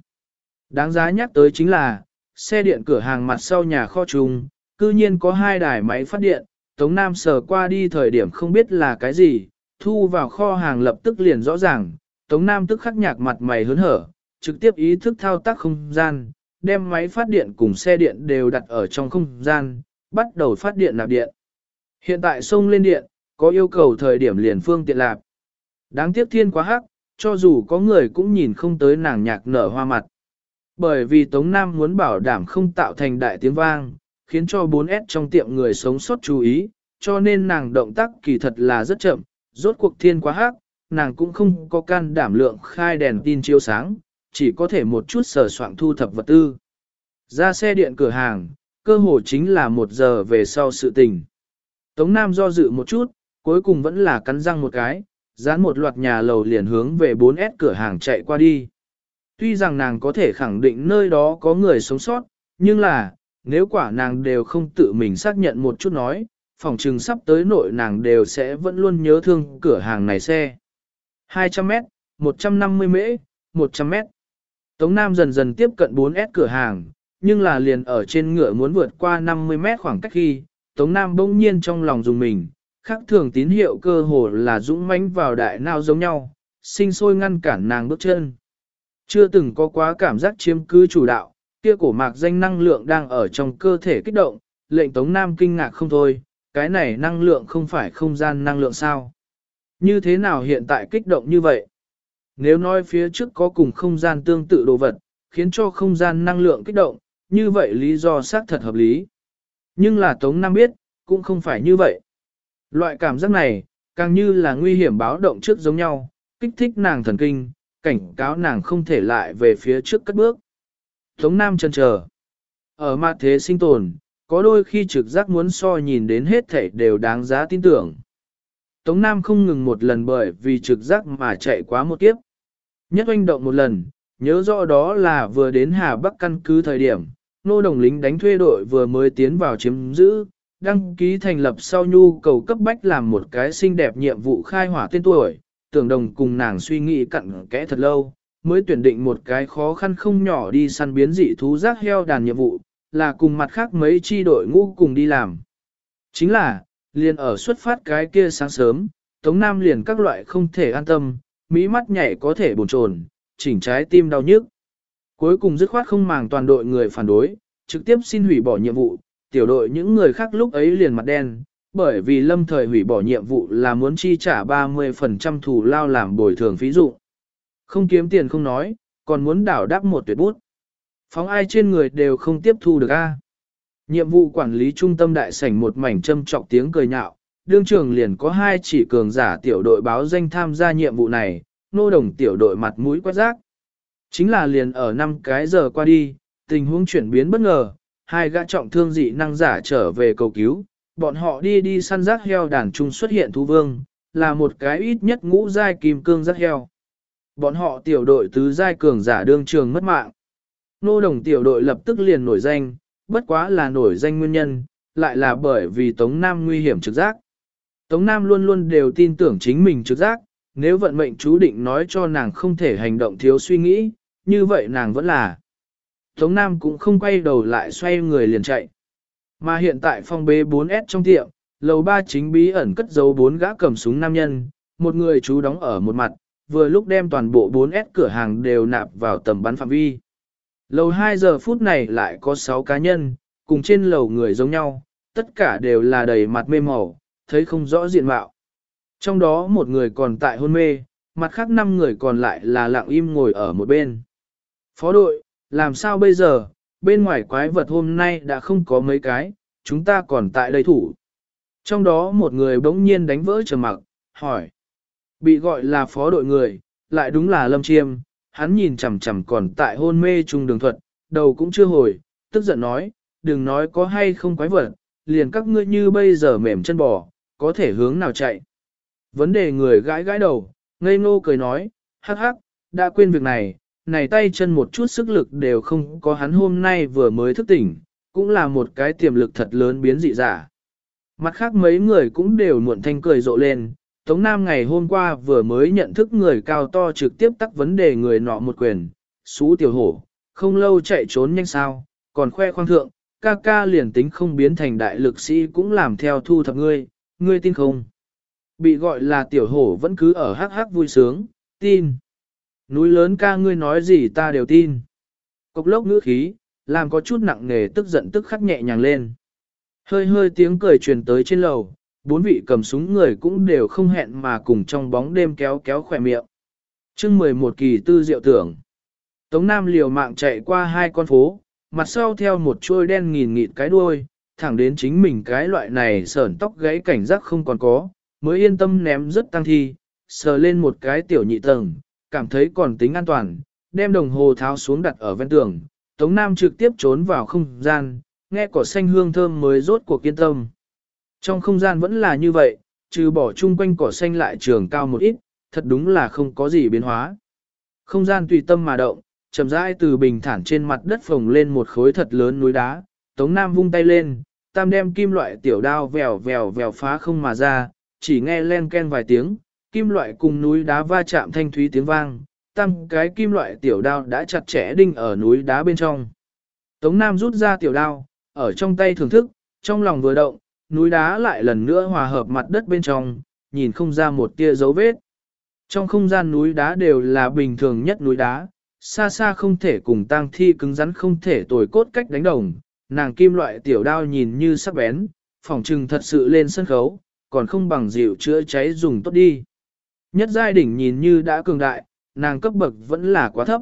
Đáng giá nhắc tới chính là, xe điện cửa hàng mặt sau nhà kho trùng, cư nhiên có hai đài máy phát điện, Tống Nam sờ qua đi thời điểm không biết là cái gì, thu vào kho hàng lập tức liền rõ ràng, Tống Nam tức khắc nhạc mặt mày hớn hở, trực tiếp ý thức thao tác không gian, đem máy phát điện cùng xe điện đều đặt ở trong không gian, bắt đầu phát điện nạp điện. Hiện tại sông lên điện, có yêu cầu thời điểm liền phương tiện lạp. Đáng tiếc thiên quá hắc, cho dù có người cũng nhìn không tới nàng nhạc nở hoa mặt. Bởi vì Tống Nam muốn bảo đảm không tạo thành đại tiếng vang, khiến cho 4S trong tiệm người sống sót chú ý, cho nên nàng động tác kỳ thật là rất chậm, rốt cuộc thiên quá hắc, nàng cũng không có can đảm lượng khai đèn tin chiếu sáng, chỉ có thể một chút sờ soạn thu thập vật tư. Ra xe điện cửa hàng, cơ hồ chính là một giờ về sau sự tình. Tống Nam do dự một chút, cuối cùng vẫn là cắn răng một cái, dán một loạt nhà lầu liền hướng về 4S cửa hàng chạy qua đi. Tuy rằng nàng có thể khẳng định nơi đó có người sống sót, nhưng là, nếu quả nàng đều không tự mình xác nhận một chút nói, phòng trừng sắp tới nội nàng đều sẽ vẫn luôn nhớ thương cửa hàng này xe. 200 mét, 150 mễ, 100 mét. Tống Nam dần dần tiếp cận 4S cửa hàng, nhưng là liền ở trên ngựa muốn vượt qua 50 mét khoảng cách khi, Tống Nam bỗng nhiên trong lòng dùng mình, khác thường tín hiệu cơ hồ là dũng mãnh vào đại nào giống nhau, sinh sôi ngăn cản nàng bước chân. Chưa từng có quá cảm giác chiếm cứ chủ đạo, kia cổ mạc danh năng lượng đang ở trong cơ thể kích động, lệnh Tống Nam kinh ngạc không thôi, cái này năng lượng không phải không gian năng lượng sao. Như thế nào hiện tại kích động như vậy? Nếu nói phía trước có cùng không gian tương tự đồ vật, khiến cho không gian năng lượng kích động, như vậy lý do xác thật hợp lý. Nhưng là Tống Nam biết, cũng không phải như vậy. Loại cảm giác này, càng như là nguy hiểm báo động trước giống nhau, kích thích nàng thần kinh, cảnh cáo nàng không thể lại về phía trước cất bước. Tống Nam chân chờ. Ở mặt thế sinh tồn, có đôi khi trực giác muốn so nhìn đến hết thể đều đáng giá tin tưởng. Tống Nam không ngừng một lần bởi vì trực giác mà chạy quá một kiếp. Nhất oanh động một lần, nhớ rõ đó là vừa đến Hà Bắc căn cứ thời điểm, nô đồng lính đánh thuê đội vừa mới tiến vào chiếm giữ, đăng ký thành lập sau nhu cầu cấp bách làm một cái xinh đẹp nhiệm vụ khai hỏa tên tuổi, tưởng đồng cùng nàng suy nghĩ cặn kẽ thật lâu, mới tuyển định một cái khó khăn không nhỏ đi săn biến dị thú giác heo đàn nhiệm vụ, là cùng mặt khác mấy chi đội ngũ cùng đi làm. Chính là, liền ở xuất phát cái kia sáng sớm, Tống Nam liền các loại không thể an tâm, mỹ mắt nhảy có thể bồn chồn, chỉnh trái tim đau nhức. Cuối cùng dứt khoát không màng toàn đội người phản đối, trực tiếp xin hủy bỏ nhiệm vụ, tiểu đội những người khác lúc ấy liền mặt đen, bởi vì lâm thời hủy bỏ nhiệm vụ là muốn chi trả 30% thù lao làm bồi thường phí dụ. Không kiếm tiền không nói, còn muốn đảo đáp một tuyệt bút. Phóng ai trên người đều không tiếp thu được a. Nhiệm vụ quản lý trung tâm đại sảnh một mảnh châm trọc tiếng cười nhạo, đương trường liền có hai chỉ cường giả tiểu đội báo danh tham gia nhiệm vụ này, nô đồng tiểu đội mặt mũi quét rác. Chính là liền ở năm cái giờ qua đi, tình huống chuyển biến bất ngờ, hai gã trọng thương dị năng giả trở về cầu cứu, bọn họ đi đi săn rác heo đàn trung xuất hiện thú vương, là một cái ít nhất ngũ giai kim cương rác heo. Bọn họ tiểu đội tứ giai cường giả đương trường mất mạng. Nô đồng tiểu đội lập tức liền nổi danh, bất quá là nổi danh nguyên nhân, lại là bởi vì Tống Nam nguy hiểm trực giác. Tống Nam luôn luôn đều tin tưởng chính mình trực giác, nếu vận mệnh chú định nói cho nàng không thể hành động thiếu suy nghĩ, như vậy nàng vẫn là. Tống Nam cũng không quay đầu lại xoay người liền chạy. Mà hiện tại phòng B4S trong tiệm, lầu ba chính bí ẩn cất giấu bốn gã cầm súng nam nhân, một người chú đóng ở một mặt, vừa lúc đem toàn bộ 4S cửa hàng đều nạp vào tầm bắn phạm vi. Lầu 2 giờ phút này lại có 6 cá nhân, cùng trên lầu người giống nhau, tất cả đều là đầy mặt mê màu, thấy không rõ diện mạo. Trong đó một người còn tại hôn mê, mặt khác 5 người còn lại là lặng im ngồi ở một bên. Phó đội, làm sao bây giờ, bên ngoài quái vật hôm nay đã không có mấy cái, chúng ta còn tại đây thủ. Trong đó một người bỗng nhiên đánh vỡ trầm mặc, hỏi. Bị gọi là phó đội người, lại đúng là Lâm Chiêm, hắn nhìn chằm chằm còn tại hôn mê trung đường thuật, đầu cũng chưa hồi, tức giận nói, đừng nói có hay không quái vật, liền các ngươi như bây giờ mềm chân bò, có thể hướng nào chạy. Vấn đề người gãi gãi đầu, ngây ngô cười nói, hắc hắc, đã quên việc này, này tay chân một chút sức lực đều không có hắn hôm nay vừa mới thức tỉnh, cũng là một cái tiềm lực thật lớn biến dị giả. Mặt khác mấy người cũng đều muộn thanh cười rộ lên, Tống Nam ngày hôm qua vừa mới nhận thức người cao to trực tiếp tắc vấn đề người nọ một quyền, xú tiểu hổ, không lâu chạy trốn nhanh sao, còn khoe khoang thượng, ca ca liền tính không biến thành đại lực sĩ cũng làm theo thu thập ngươi, ngươi tin không? Bị gọi là tiểu hổ vẫn cứ ở hắc hắc vui sướng, tin. Núi lớn ca ngươi nói gì ta đều tin. Cục lốc ngữ khí, làm có chút nặng nề tức giận tức khắc nhẹ nhàng lên. Hơi hơi tiếng cười truyền tới trên lầu, bốn vị cầm súng người cũng đều không hẹn mà cùng trong bóng đêm kéo kéo khỏe miệng. chương 11 kỳ tư diệu tưởng. Tống Nam liều mạng chạy qua hai con phố, mặt sau theo một chuôi đen nghìn nghịt cái đuôi, thẳng đến chính mình cái loại này sởn tóc gãy cảnh giác không còn có, mới yên tâm ném rất tăng thi, sờ lên một cái tiểu nhị tầng, cảm thấy còn tính an toàn, đem đồng hồ tháo xuống đặt ở ven tường. Tống Nam trực tiếp trốn vào không gian, nghe cỏ xanh hương thơm mới rốt cuộc kiên tâm. Trong không gian vẫn là như vậy, trừ bỏ chung quanh cỏ xanh lại trường cao một ít, thật đúng là không có gì biến hóa. Không gian tùy tâm mà động, chậm rãi từ bình thản trên mặt đất phồng lên một khối thật lớn núi đá, Tống Nam vung tay lên, tam đem kim loại tiểu đao vèo vèo vèo phá không mà ra, chỉ nghe len ken vài tiếng, kim loại cùng núi đá va chạm thanh thúy tiếng vang, tam cái kim loại tiểu đao đã chặt chẽ đinh ở núi đá bên trong. Tống Nam rút ra tiểu đao, ở trong tay thưởng thức, trong lòng vừa động, núi đá lại lần nữa hòa hợp mặt đất bên trong, nhìn không ra một tia dấu vết. Trong không gian núi đá đều là bình thường nhất núi đá, xa xa không thể cùng tang thi cứng rắn không thể tồi cốt cách đánh đồng, nàng kim loại tiểu đao nhìn như sắc bén, phỏng trừng thật sự lên sân khấu, còn không bằng dịu chữa cháy dùng tốt đi. Nhất giai đỉnh nhìn như đã cường đại, nàng cấp bậc vẫn là quá thấp.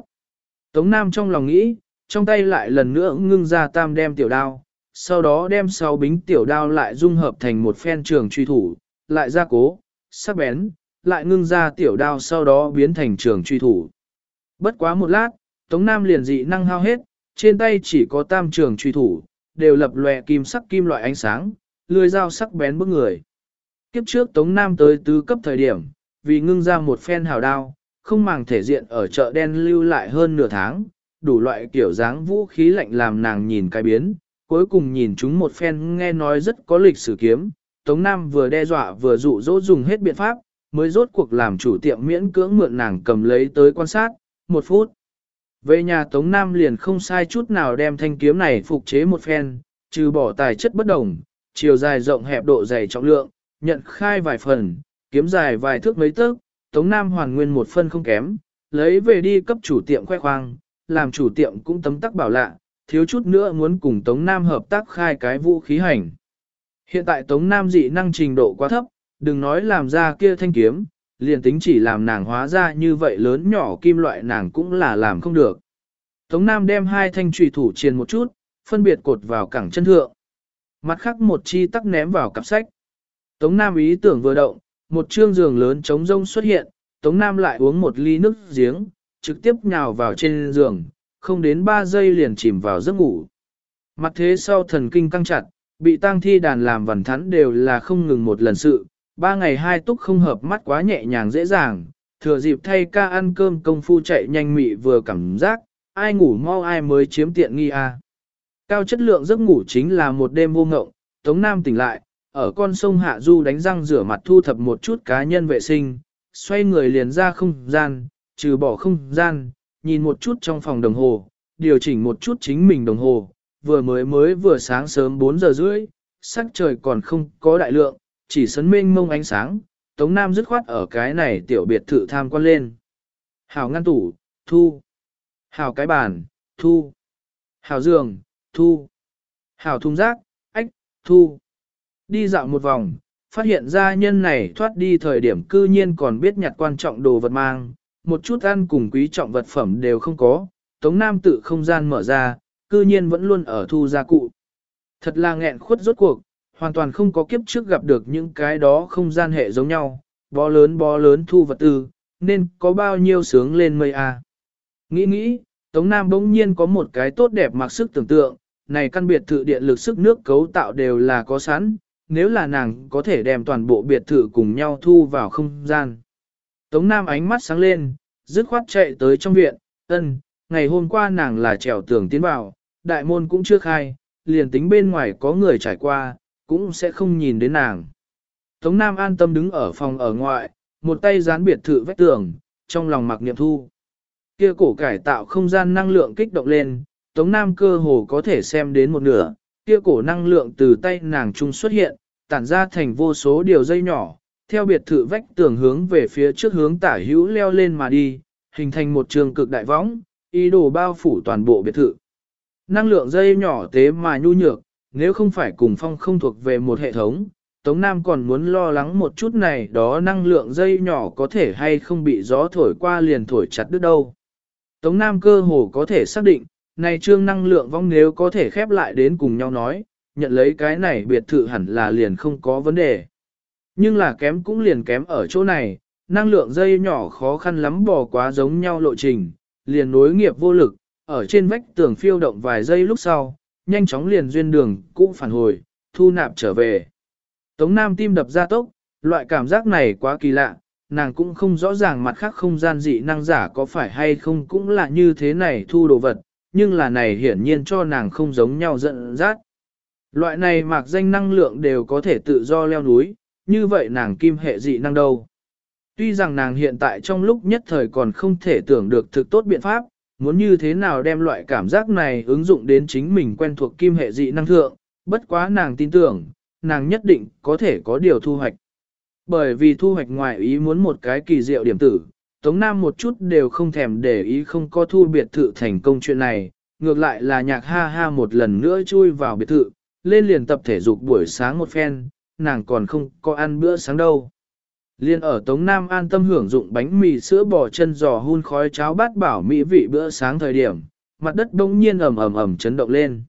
Tống Nam trong lòng nghĩ, trong tay lại lần nữa ngưng ra tam đem tiểu đao, sau đó đem sáu bính tiểu đao lại dung hợp thành một phen trường truy thủ, lại ra cố, sắc bén, lại ngưng ra tiểu đao sau đó biến thành trường truy thủ. Bất quá một lát, Tống Nam liền dị năng hao hết, trên tay chỉ có tam trường truy thủ, đều lập lòe kim sắc kim loại ánh sáng, lưỡi dao sắc bén bức người. Kiếp trước Tống Nam tới tứ cấp thời điểm, vì ngưng ra một phen hào đao, không màng thể diện ở chợ đen lưu lại hơn nửa tháng, đủ loại kiểu dáng vũ khí lạnh làm nàng nhìn cái biến, cuối cùng nhìn chúng một phen nghe nói rất có lịch sử kiếm, Tống Nam vừa đe dọa vừa dụ dỗ dùng hết biện pháp, mới rốt cuộc làm chủ tiệm miễn cưỡng mượn nàng cầm lấy tới quan sát, một phút. Về nhà Tống Nam liền không sai chút nào đem thanh kiếm này phục chế một phen, trừ bỏ tài chất bất đồng, chiều dài rộng hẹp độ dày trọng lượng, nhận khai vài phần, kiếm dài vài thước mấy tấc, Tống Nam hoàn nguyên một phân không kém, lấy về đi cấp chủ tiệm khoe khoang, làm chủ tiệm cũng tấm tắc bảo lạ, thiếu chút nữa muốn cùng Tống Nam hợp tác khai cái vũ khí hành. Hiện tại Tống Nam dị năng trình độ quá thấp, đừng nói làm ra kia thanh kiếm, liền tính chỉ làm nàng hóa ra như vậy lớn nhỏ kim loại nàng cũng là làm không được. Tống Nam đem hai thanh trùy thủ chiền một chút, phân biệt cột vào cẳng chân thượng. Mặt khác một chi tắc ném vào cặp sách. Tống Nam ý tưởng vừa động, một trương giường lớn trống rông xuất hiện, Tống Nam lại uống một ly nước giếng, trực tiếp nhào vào trên giường, không đến 3 giây liền chìm vào giấc ngủ. Mặt thế sau thần kinh căng chặt, bị tang thi đàn làm vằn thắn đều là không ngừng một lần sự, ba ngày hai túc không hợp mắt quá nhẹ nhàng dễ dàng, thừa dịp thay ca ăn cơm công phu chạy nhanh mị vừa cảm giác, ai ngủ mau ai mới chiếm tiện nghi a. À. Cao chất lượng giấc ngủ chính là một đêm vô ngộng, Tống Nam tỉnh lại, ở con sông Hạ Du đánh răng rửa mặt thu thập một chút cá nhân vệ sinh, xoay người liền ra không gian, trừ bỏ không gian, nhìn một chút trong phòng đồng hồ, điều chỉnh một chút chính mình đồng hồ, vừa mới mới vừa sáng sớm 4 giờ rưỡi, sắc trời còn không có đại lượng, chỉ sấn mênh mông ánh sáng, Tống Nam dứt khoát ở cái này tiểu biệt thự tham quan lên. Hảo ngăn tủ, thu. Hảo cái bàn, thu. Hảo giường, thu. Hảo thùng rác, ách, thu. Đi dạo một vòng, phát hiện ra nhân này thoát đi thời điểm cư nhiên còn biết nhặt quan trọng đồ vật mang, một chút ăn cùng quý trọng vật phẩm đều không có, Tống Nam tự không gian mở ra, cư nhiên vẫn luôn ở thu gia cụ. Thật là nghẹn khuất rốt cuộc, hoàn toàn không có kiếp trước gặp được những cái đó không gian hệ giống nhau, bó lớn bó lớn thu vật tư, nên có bao nhiêu sướng lên mây. À. Nghĩ nghĩ, Tống Nam bỗng nhiên có một cái tốt đẹp mặc sức tưởng tượng, này căn biệt thự điện lực sức nước cấu tạo đều là có sẵn, nếu là nàng có thể đem toàn bộ biệt thự cùng nhau thu vào không gian. Tống Nam ánh mắt sáng lên, dứt khoát chạy tới trong viện, ân, ngày hôm qua nàng là trèo tường tiến vào, đại môn cũng chưa khai, liền tính bên ngoài có người trải qua, cũng sẽ không nhìn đến nàng. Tống Nam an tâm đứng ở phòng ở ngoại, một tay dán biệt thự vách tường, trong lòng mặc niệm thu. Kia cổ cải tạo không gian năng lượng kích động lên, Tống Nam cơ hồ có thể xem đến một nửa, kia cổ năng lượng từ tay nàng trung xuất hiện, tản ra thành vô số điều dây nhỏ, theo biệt thự vách tường hướng về phía trước hướng tả hữu leo lên mà đi, hình thành một trường cực đại võng, ý đồ bao phủ toàn bộ biệt thự. Năng lượng dây nhỏ tế mà nhu nhược, nếu không phải cùng phong không thuộc về một hệ thống, Tống Nam còn muốn lo lắng một chút này đó năng lượng dây nhỏ có thể hay không bị gió thổi qua liền thổi chặt đứt đâu. Tống Nam cơ hồ có thể xác định, này trương năng lượng vong nếu có thể khép lại đến cùng nhau nói, nhận lấy cái này biệt thự hẳn là liền không có vấn đề. Nhưng là kém cũng liền kém ở chỗ này, năng lượng dây nhỏ khó khăn lắm bỏ quá giống nhau lộ trình, liền nối nghiệp vô lực, ở trên vách tường phiêu động vài giây lúc sau, nhanh chóng liền duyên đường cũng phản hồi, thu nạp trở về. Tống Nam tim đập ra tốc, loại cảm giác này quá kỳ lạ, nàng cũng không rõ ràng mặt khác không gian dị năng giả có phải hay không cũng là như thế này thu đồ vật, nhưng là này hiển nhiên cho nàng không giống nhau giận dắt. Loại này mạc danh năng lượng đều có thể tự do leo núi, như vậy nàng kim hệ dị năng đâu. Tuy rằng nàng hiện tại trong lúc nhất thời còn không thể tưởng được thực tốt biện pháp, muốn như thế nào đem loại cảm giác này ứng dụng đến chính mình quen thuộc kim hệ dị năng thượng, bất quá nàng tin tưởng, nàng nhất định có thể có điều thu hoạch. Bởi vì thu hoạch ngoài ý muốn một cái kỳ diệu điểm tử, Tống Nam một chút đều không thèm để ý không có thu biệt thự thành công chuyện này, ngược lại là nhạc ha ha một lần nữa chui vào biệt thự, lên liền tập thể dục buổi sáng một phen, nàng còn không có ăn bữa sáng đâu. Liên ở Tống Nam an tâm hưởng dụng bánh mì sữa bò chân giò hun khói cháo bát bảo mỹ vị bữa sáng thời điểm, mặt đất đông nhiên ầm ầm ầm chấn động lên.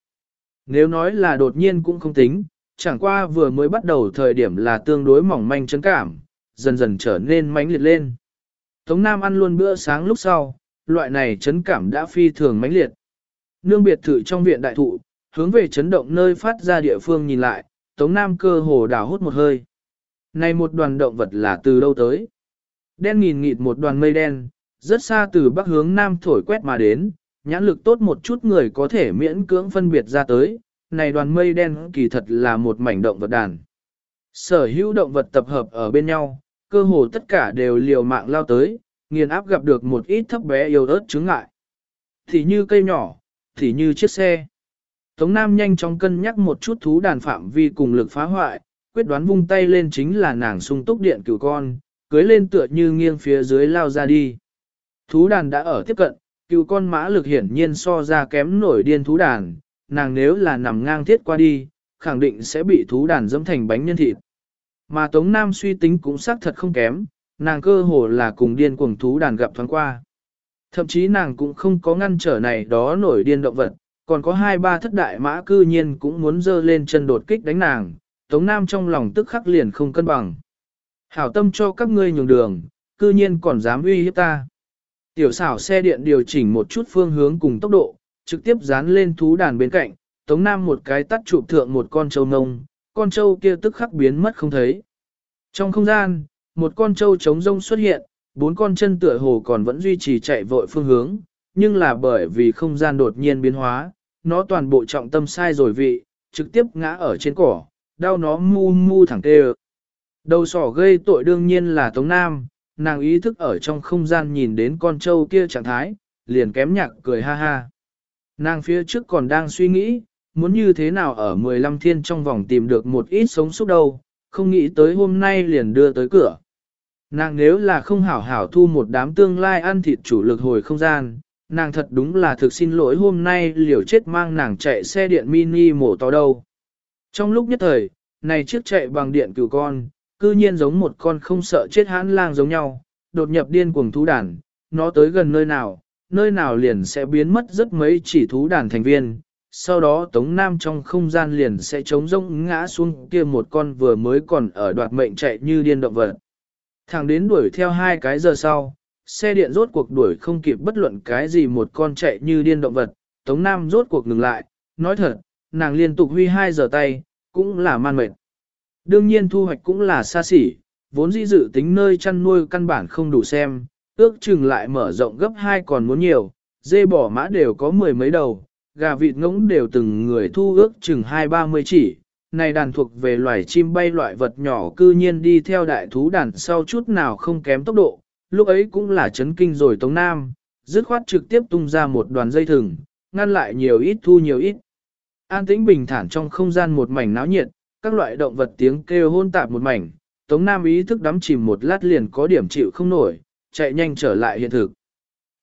Nếu nói là đột nhiên cũng không tính, chẳng qua vừa mới bắt đầu thời điểm là tương đối mỏng manh chấn cảm, dần dần trở nên mãnh liệt lên. Tống Nam ăn luôn bữa sáng lúc sau, loại này chấn cảm đã phi thường mãnh liệt. Nương biệt thự trong viện đại thụ, hướng về chấn động nơi phát ra địa phương nhìn lại, Tống Nam cơ hồ đào hút một hơi. Này một đoàn động vật là từ đâu tới? Đen nghìn nghịt một đoàn mây đen, rất xa từ bắc hướng nam thổi quét mà đến, nhãn lực tốt một chút người có thể miễn cưỡng phân biệt ra tới, này đoàn mây đen kỳ thật là một mảnh động vật đàn. Sở hữu động vật tập hợp ở bên nhau, cơ hồ tất cả đều liều mạng lao tới, nghiền áp gặp được một ít thấp bé yếu ớt chứng ngại. Thì như cây nhỏ, thì như chiếc xe. Tống Nam nhanh chóng cân nhắc một chút thú đàn phạm vi cùng lực phá hoại, quyết đoán vung tay lên chính là nàng sung túc điện cửu con, cưới lên tựa như nghiêng phía dưới lao ra đi. Thú đàn đã ở tiếp cận, cựu con mã lực hiển nhiên so ra kém nổi điên thú đàn, nàng nếu là nằm ngang thiết qua đi, khẳng định sẽ bị thú đàn dẫm thành bánh nhân thịt. Mà Tống Nam suy tính cũng xác thật không kém, nàng cơ hồ là cùng điên cuồng thú đàn gặp thoáng qua. Thậm chí nàng cũng không có ngăn trở này đó nổi điên động vật, còn có hai ba thất đại mã cư nhiên cũng muốn dơ lên chân đột kích đánh nàng, Tống Nam trong lòng tức khắc liền không cân bằng. Hảo tâm cho các ngươi nhường đường, cư nhiên còn dám uy hiếp ta. Tiểu xảo xe điện điều chỉnh một chút phương hướng cùng tốc độ, trực tiếp dán lên thú đàn bên cạnh, Tống Nam một cái tắt chụp thượng một con trâu nông, con trâu kia tức khắc biến mất không thấy. Trong không gian, một con trâu trống rông xuất hiện, bốn con chân tựa hồ còn vẫn duy trì chạy vội phương hướng, nhưng là bởi vì không gian đột nhiên biến hóa, nó toàn bộ trọng tâm sai rồi vị, trực tiếp ngã ở trên cỏ, đau nó mu mu thẳng tê Đầu sỏ gây tội đương nhiên là Tống Nam, nàng ý thức ở trong không gian nhìn đến con trâu kia trạng thái, liền kém nhạc cười ha ha. Nàng phía trước còn đang suy nghĩ, muốn như thế nào ở 15 thiên trong vòng tìm được một ít sống súc đâu, không nghĩ tới hôm nay liền đưa tới cửa. Nàng nếu là không hảo hảo thu một đám tương lai ăn thịt chủ lực hồi không gian, nàng thật đúng là thực xin lỗi hôm nay liều chết mang nàng chạy xe điện mini mổ to đâu. Trong lúc nhất thời, này chiếc chạy bằng điện cừu con, cư nhiên giống một con không sợ chết hãn lang giống nhau, đột nhập điên cuồng thú đàn, nó tới gần nơi nào, nơi nào liền sẽ biến mất rất mấy chỉ thú đàn thành viên. Sau đó Tống Nam trong không gian liền sẽ trống rỗng ngã xuống kia một con vừa mới còn ở đoạt mệnh chạy như điên động vật. Thằng đến đuổi theo hai cái giờ sau, xe điện rốt cuộc đuổi không kịp bất luận cái gì một con chạy như điên động vật, Tống Nam rốt cuộc ngừng lại, nói thật, nàng liên tục huy hai giờ tay, cũng là man mệt. Đương nhiên thu hoạch cũng là xa xỉ, vốn dĩ dự tính nơi chăn nuôi căn bản không đủ xem, ước chừng lại mở rộng gấp hai còn muốn nhiều, dê bỏ mã đều có mười mấy đầu, gà vịt ngỗng đều từng người thu ước chừng hai ba mươi chỉ. Này đàn thuộc về loài chim bay loại vật nhỏ cư nhiên đi theo đại thú đàn sau chút nào không kém tốc độ, lúc ấy cũng là chấn kinh rồi Tống Nam, dứt khoát trực tiếp tung ra một đoàn dây thừng, ngăn lại nhiều ít thu nhiều ít. An tĩnh bình thản trong không gian một mảnh náo nhiệt, các loại động vật tiếng kêu hôn tạp một mảnh, Tống Nam ý thức đắm chìm một lát liền có điểm chịu không nổi, chạy nhanh trở lại hiện thực.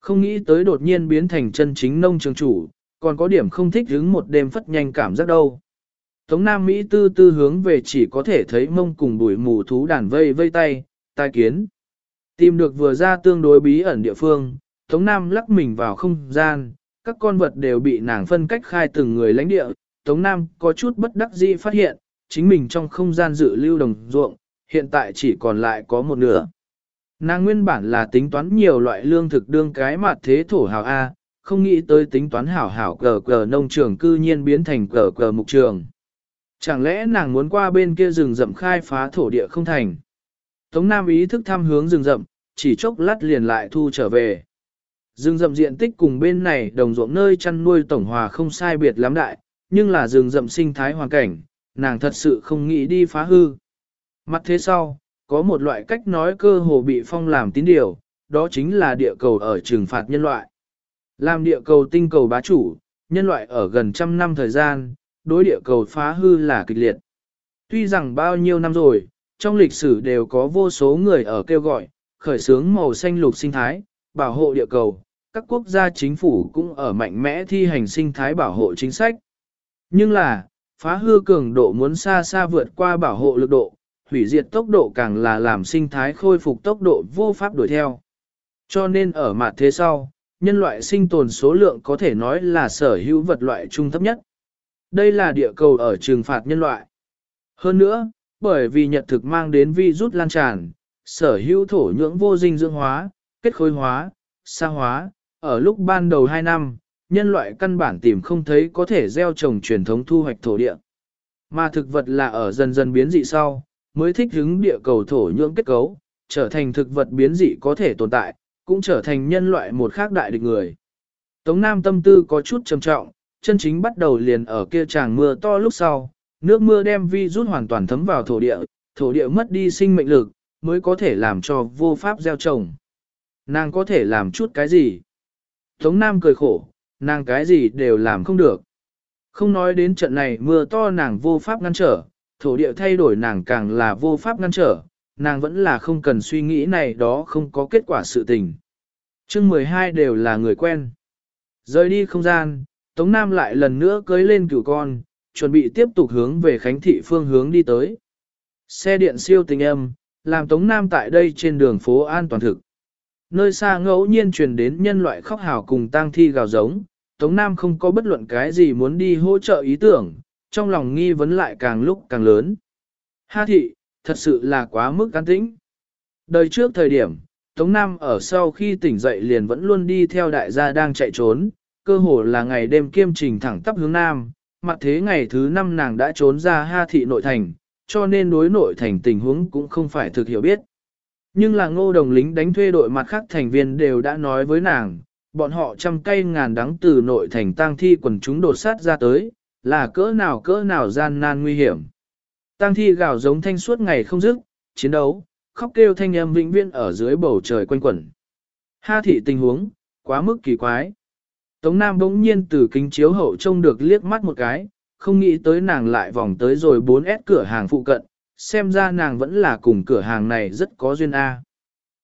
Không nghĩ tới đột nhiên biến thành chân chính nông trường chủ, còn có điểm không thích hứng một đêm phất nhanh cảm giác đâu. Tống Nam Mỹ tư tư hướng về chỉ có thể thấy mông cùng bụi mù thú đàn vây vây tay, tai kiến. Tìm được vừa ra tương đối bí ẩn địa phương, Tống Nam lắc mình vào không gian, các con vật đều bị nàng phân cách khai từng người lãnh địa. Tống Nam có chút bất đắc dĩ phát hiện, chính mình trong không gian dự lưu đồng ruộng, hiện tại chỉ còn lại có một nửa. Nàng nguyên bản là tính toán nhiều loại lương thực đương cái mặt thế thổ hào A, không nghĩ tới tính toán hảo hảo cờ cờ nông trường cư nhiên biến thành cờ cờ mục trường. Chẳng lẽ nàng muốn qua bên kia rừng rậm khai phá thổ địa không thành? Tống Nam ý thức thăm hướng rừng rậm, chỉ chốc lát liền lại thu trở về. Rừng rậm diện tích cùng bên này đồng ruộng nơi chăn nuôi tổng hòa không sai biệt lắm đại, nhưng là rừng rậm sinh thái hoàn cảnh, nàng thật sự không nghĩ đi phá hư. Mặt thế sau, có một loại cách nói cơ hồ bị phong làm tín điều, đó chính là địa cầu ở trừng phạt nhân loại. Làm địa cầu tinh cầu bá chủ, nhân loại ở gần trăm năm thời gian, đối địa cầu phá hư là kịch liệt. Tuy rằng bao nhiêu năm rồi, trong lịch sử đều có vô số người ở kêu gọi, khởi xướng màu xanh lục sinh thái, bảo hộ địa cầu, các quốc gia chính phủ cũng ở mạnh mẽ thi hành sinh thái bảo hộ chính sách. Nhưng là, phá hư cường độ muốn xa xa vượt qua bảo hộ lực độ, hủy diệt tốc độ càng là làm sinh thái khôi phục tốc độ vô pháp đuổi theo. Cho nên ở mặt thế sau, nhân loại sinh tồn số lượng có thể nói là sở hữu vật loại trung thấp nhất. Đây là địa cầu ở trừng phạt nhân loại. Hơn nữa, bởi vì nhật thực mang đến vi rút lan tràn, sở hữu thổ nhưỡng vô dinh dưỡng hóa, kết khối hóa, xa hóa, ở lúc ban đầu 2 năm, nhân loại căn bản tìm không thấy có thể gieo trồng truyền thống thu hoạch thổ địa. Mà thực vật là ở dần dần biến dị sau, mới thích ứng địa cầu thổ nhưỡng kết cấu, trở thành thực vật biến dị có thể tồn tại, cũng trở thành nhân loại một khác đại địch người. Tống Nam tâm tư có chút trầm trọng, chân chính bắt đầu liền ở kia tràng mưa to lúc sau, nước mưa đem vi rút hoàn toàn thấm vào thổ địa, thổ địa mất đi sinh mệnh lực, mới có thể làm cho vô pháp gieo trồng. Nàng có thể làm chút cái gì? Tống Nam cười khổ, nàng cái gì đều làm không được. Không nói đến trận này mưa to nàng vô pháp ngăn trở, thổ địa thay đổi nàng càng là vô pháp ngăn trở, nàng vẫn là không cần suy nghĩ này đó không có kết quả sự tình. chương 12 đều là người quen. Rời đi không gian, Tống Nam lại lần nữa cưới lên cửu con, chuẩn bị tiếp tục hướng về Khánh Thị phương hướng đi tới. Xe điện siêu tình âm, làm Tống Nam tại đây trên đường phố an toàn thực. Nơi xa ngẫu nhiên truyền đến nhân loại khóc hào cùng tang thi gào giống, Tống Nam không có bất luận cái gì muốn đi hỗ trợ ý tưởng, trong lòng nghi vấn lại càng lúc càng lớn. Ha thị, thật sự là quá mức an tĩnh. Đời trước thời điểm, Tống Nam ở sau khi tỉnh dậy liền vẫn luôn đi theo đại gia đang chạy trốn, cơ hồ là ngày đêm kiêm trình thẳng tắp hướng Nam, mặt thế ngày thứ năm nàng đã trốn ra Ha thị nội thành, cho nên đối nội thành tình huống cũng không phải thực hiểu biết. Nhưng là ngô đồng lính đánh thuê đội mặt khác thành viên đều đã nói với nàng, bọn họ trăm cây ngàn đắng từ nội thành tang thi quần chúng đột sát ra tới, là cỡ nào cỡ nào gian nan nguy hiểm. Tang thi gào giống thanh suốt ngày không dứt, chiến đấu, khóc kêu thanh âm vĩnh viễn ở dưới bầu trời quanh quẩn. Ha thị tình huống, quá mức kỳ quái. Tống Nam bỗng nhiên từ kính chiếu hậu trông được liếc mắt một cái, không nghĩ tới nàng lại vòng tới rồi 4S cửa hàng phụ cận, xem ra nàng vẫn là cùng cửa hàng này rất có duyên A.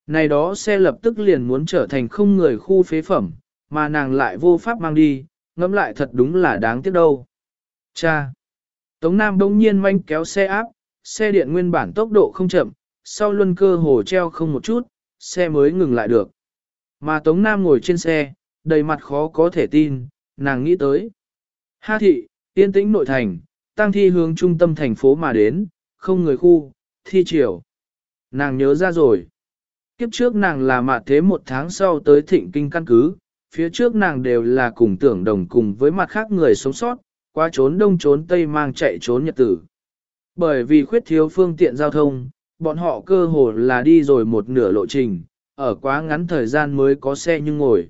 Này đó xe lập tức liền muốn trở thành không người khu phế phẩm, mà nàng lại vô pháp mang đi, ngẫm lại thật đúng là đáng tiếc đâu. Cha! Tống Nam đông nhiên manh kéo xe áp, xe điện nguyên bản tốc độ không chậm, sau luân cơ hồ treo không một chút, xe mới ngừng lại được. Mà Tống Nam ngồi trên xe, đầy mặt khó có thể tin, nàng nghĩ tới. Ha thị, yên tĩnh nội thành, tăng thi hướng trung tâm thành phố mà đến, không người khu, thi triều. Nàng nhớ ra rồi. Kiếp trước nàng là mạ thế một tháng sau tới thịnh kinh căn cứ, phía trước nàng đều là cùng tưởng đồng cùng với mặt khác người sống sót, qua trốn đông trốn tây mang chạy trốn nhật tử. Bởi vì khuyết thiếu phương tiện giao thông, bọn họ cơ hồ là đi rồi một nửa lộ trình, ở quá ngắn thời gian mới có xe nhưng ngồi.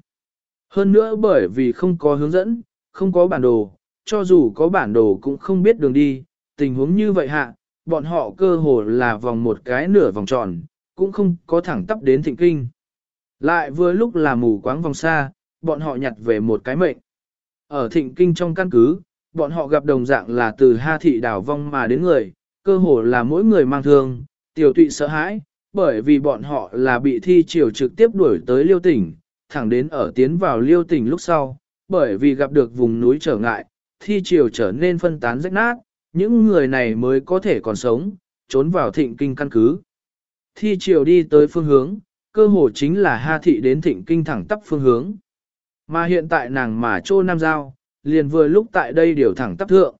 Hơn nữa bởi vì không có hướng dẫn, không có bản đồ, cho dù có bản đồ cũng không biết đường đi, tình huống như vậy hạ, bọn họ cơ hồ là vòng một cái nửa vòng tròn, cũng không có thẳng tắp đến thịnh kinh. Lại vừa lúc là mù quáng vòng xa, bọn họ nhặt về một cái mệnh. Ở thịnh kinh trong căn cứ, bọn họ gặp đồng dạng là từ ha thị đảo vong mà đến người, cơ hồ là mỗi người mang thương, tiểu tụy sợ hãi, bởi vì bọn họ là bị thi triều trực tiếp đuổi tới liêu tỉnh, thẳng đến ở tiến vào liêu tỉnh lúc sau, bởi vì gặp được vùng núi trở ngại, thi triều trở nên phân tán rách nát, những người này mới có thể còn sống, trốn vào thịnh kinh căn cứ. Thi triều đi tới phương hướng, cơ hồ chính là ha thị đến thịnh kinh thẳng tắp phương hướng. Mà hiện tại nàng mà trô Nam Giao, liền vừa lúc tại đây điều thẳng tắp thượng.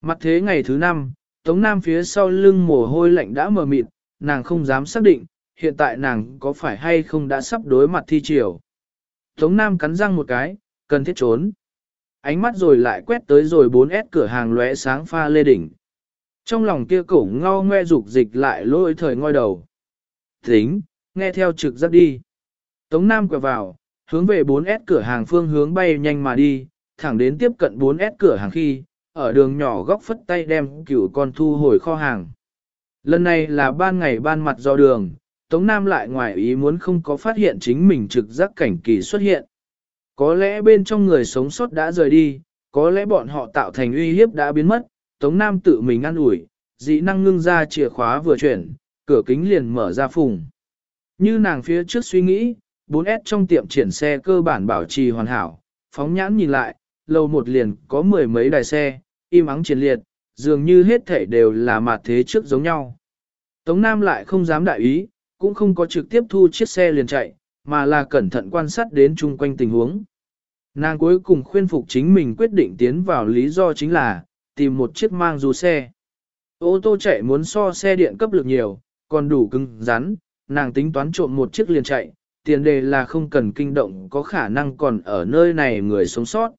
Mặt thế ngày thứ năm, Tống Nam phía sau lưng mồ hôi lạnh đã mờ mịt, nàng không dám xác định, hiện tại nàng có phải hay không đã sắp đối mặt thi triều. Tống Nam cắn răng một cái, cần thiết trốn. Ánh mắt rồi lại quét tới rồi 4S cửa hàng lóe sáng pha lê đỉnh. Trong lòng kia cổ ngao ngoe dục dịch lại lôi thời ngoi đầu. Tính, nghe theo trực giác đi. Tống Nam quẹo vào, hướng về 4S cửa hàng phương hướng bay nhanh mà đi, thẳng đến tiếp cận 4S cửa hàng khi, ở đường nhỏ góc phất tay đem cửu con thu hồi kho hàng. Lần này là ban ngày ban mặt do đường, Tống Nam lại ngoài ý muốn không có phát hiện chính mình trực giác cảnh kỳ xuất hiện. Có lẽ bên trong người sống sót đã rời đi, có lẽ bọn họ tạo thành uy hiếp đã biến mất, Tống Nam tự mình ăn ủi, dị năng ngưng ra chìa khóa vừa chuyển, cửa kính liền mở ra phùng. Như nàng phía trước suy nghĩ, 4S trong tiệm triển xe cơ bản bảo trì hoàn hảo, phóng nhãn nhìn lại, lầu một liền có mười mấy đài xe, im ắng triển liệt, dường như hết thể đều là mặt thế trước giống nhau. Tống Nam lại không dám đại ý, cũng không có trực tiếp thu chiếc xe liền chạy, mà là cẩn thận quan sát đến chung quanh tình huống. Nàng cuối cùng khuyên phục chính mình quyết định tiến vào lý do chính là, tìm một chiếc mang dù xe. Ô tô chạy muốn so xe điện cấp lực nhiều, còn đủ cứng rắn, nàng tính toán trộm một chiếc liền chạy, tiền đề là không cần kinh động có khả năng còn ở nơi này người sống sót.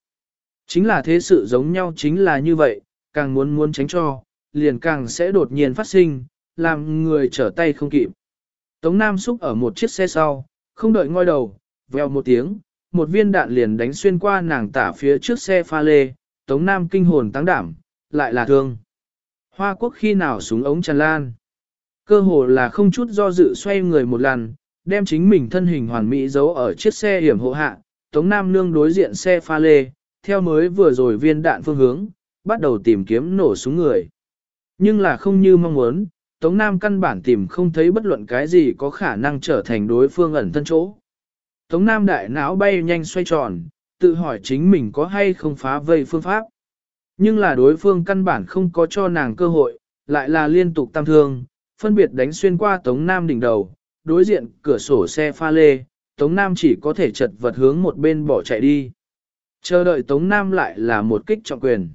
Chính là thế sự giống nhau chính là như vậy, càng muốn muốn tránh cho, liền càng sẽ đột nhiên phát sinh, làm người trở tay không kịp. Tống Nam xúc ở một chiếc xe sau, không đợi ngoi đầu, veo một tiếng, một viên đạn liền đánh xuyên qua nàng tả phía trước xe pha lê, Tống Nam kinh hồn tăng đảm, lại là thương. Hoa quốc khi nào súng ống tràn lan. Cơ hồ là không chút do dự xoay người một lần, đem chính mình thân hình hoàn mỹ giấu ở chiếc xe hiểm hộ hạ, Tống Nam nương đối diện xe pha lê, theo mới vừa rồi viên đạn phương hướng, bắt đầu tìm kiếm nổ súng người. Nhưng là không như mong muốn, Tống Nam căn bản tìm không thấy bất luận cái gì có khả năng trở thành đối phương ẩn thân chỗ. Tống Nam đại não bay nhanh xoay tròn, tự hỏi chính mình có hay không phá vây phương pháp. Nhưng là đối phương căn bản không có cho nàng cơ hội, lại là liên tục tam thương, phân biệt đánh xuyên qua Tống Nam đỉnh đầu, đối diện cửa sổ xe pha lê, Tống Nam chỉ có thể chật vật hướng một bên bỏ chạy đi. Chờ đợi Tống Nam lại là một kích trọng quyền.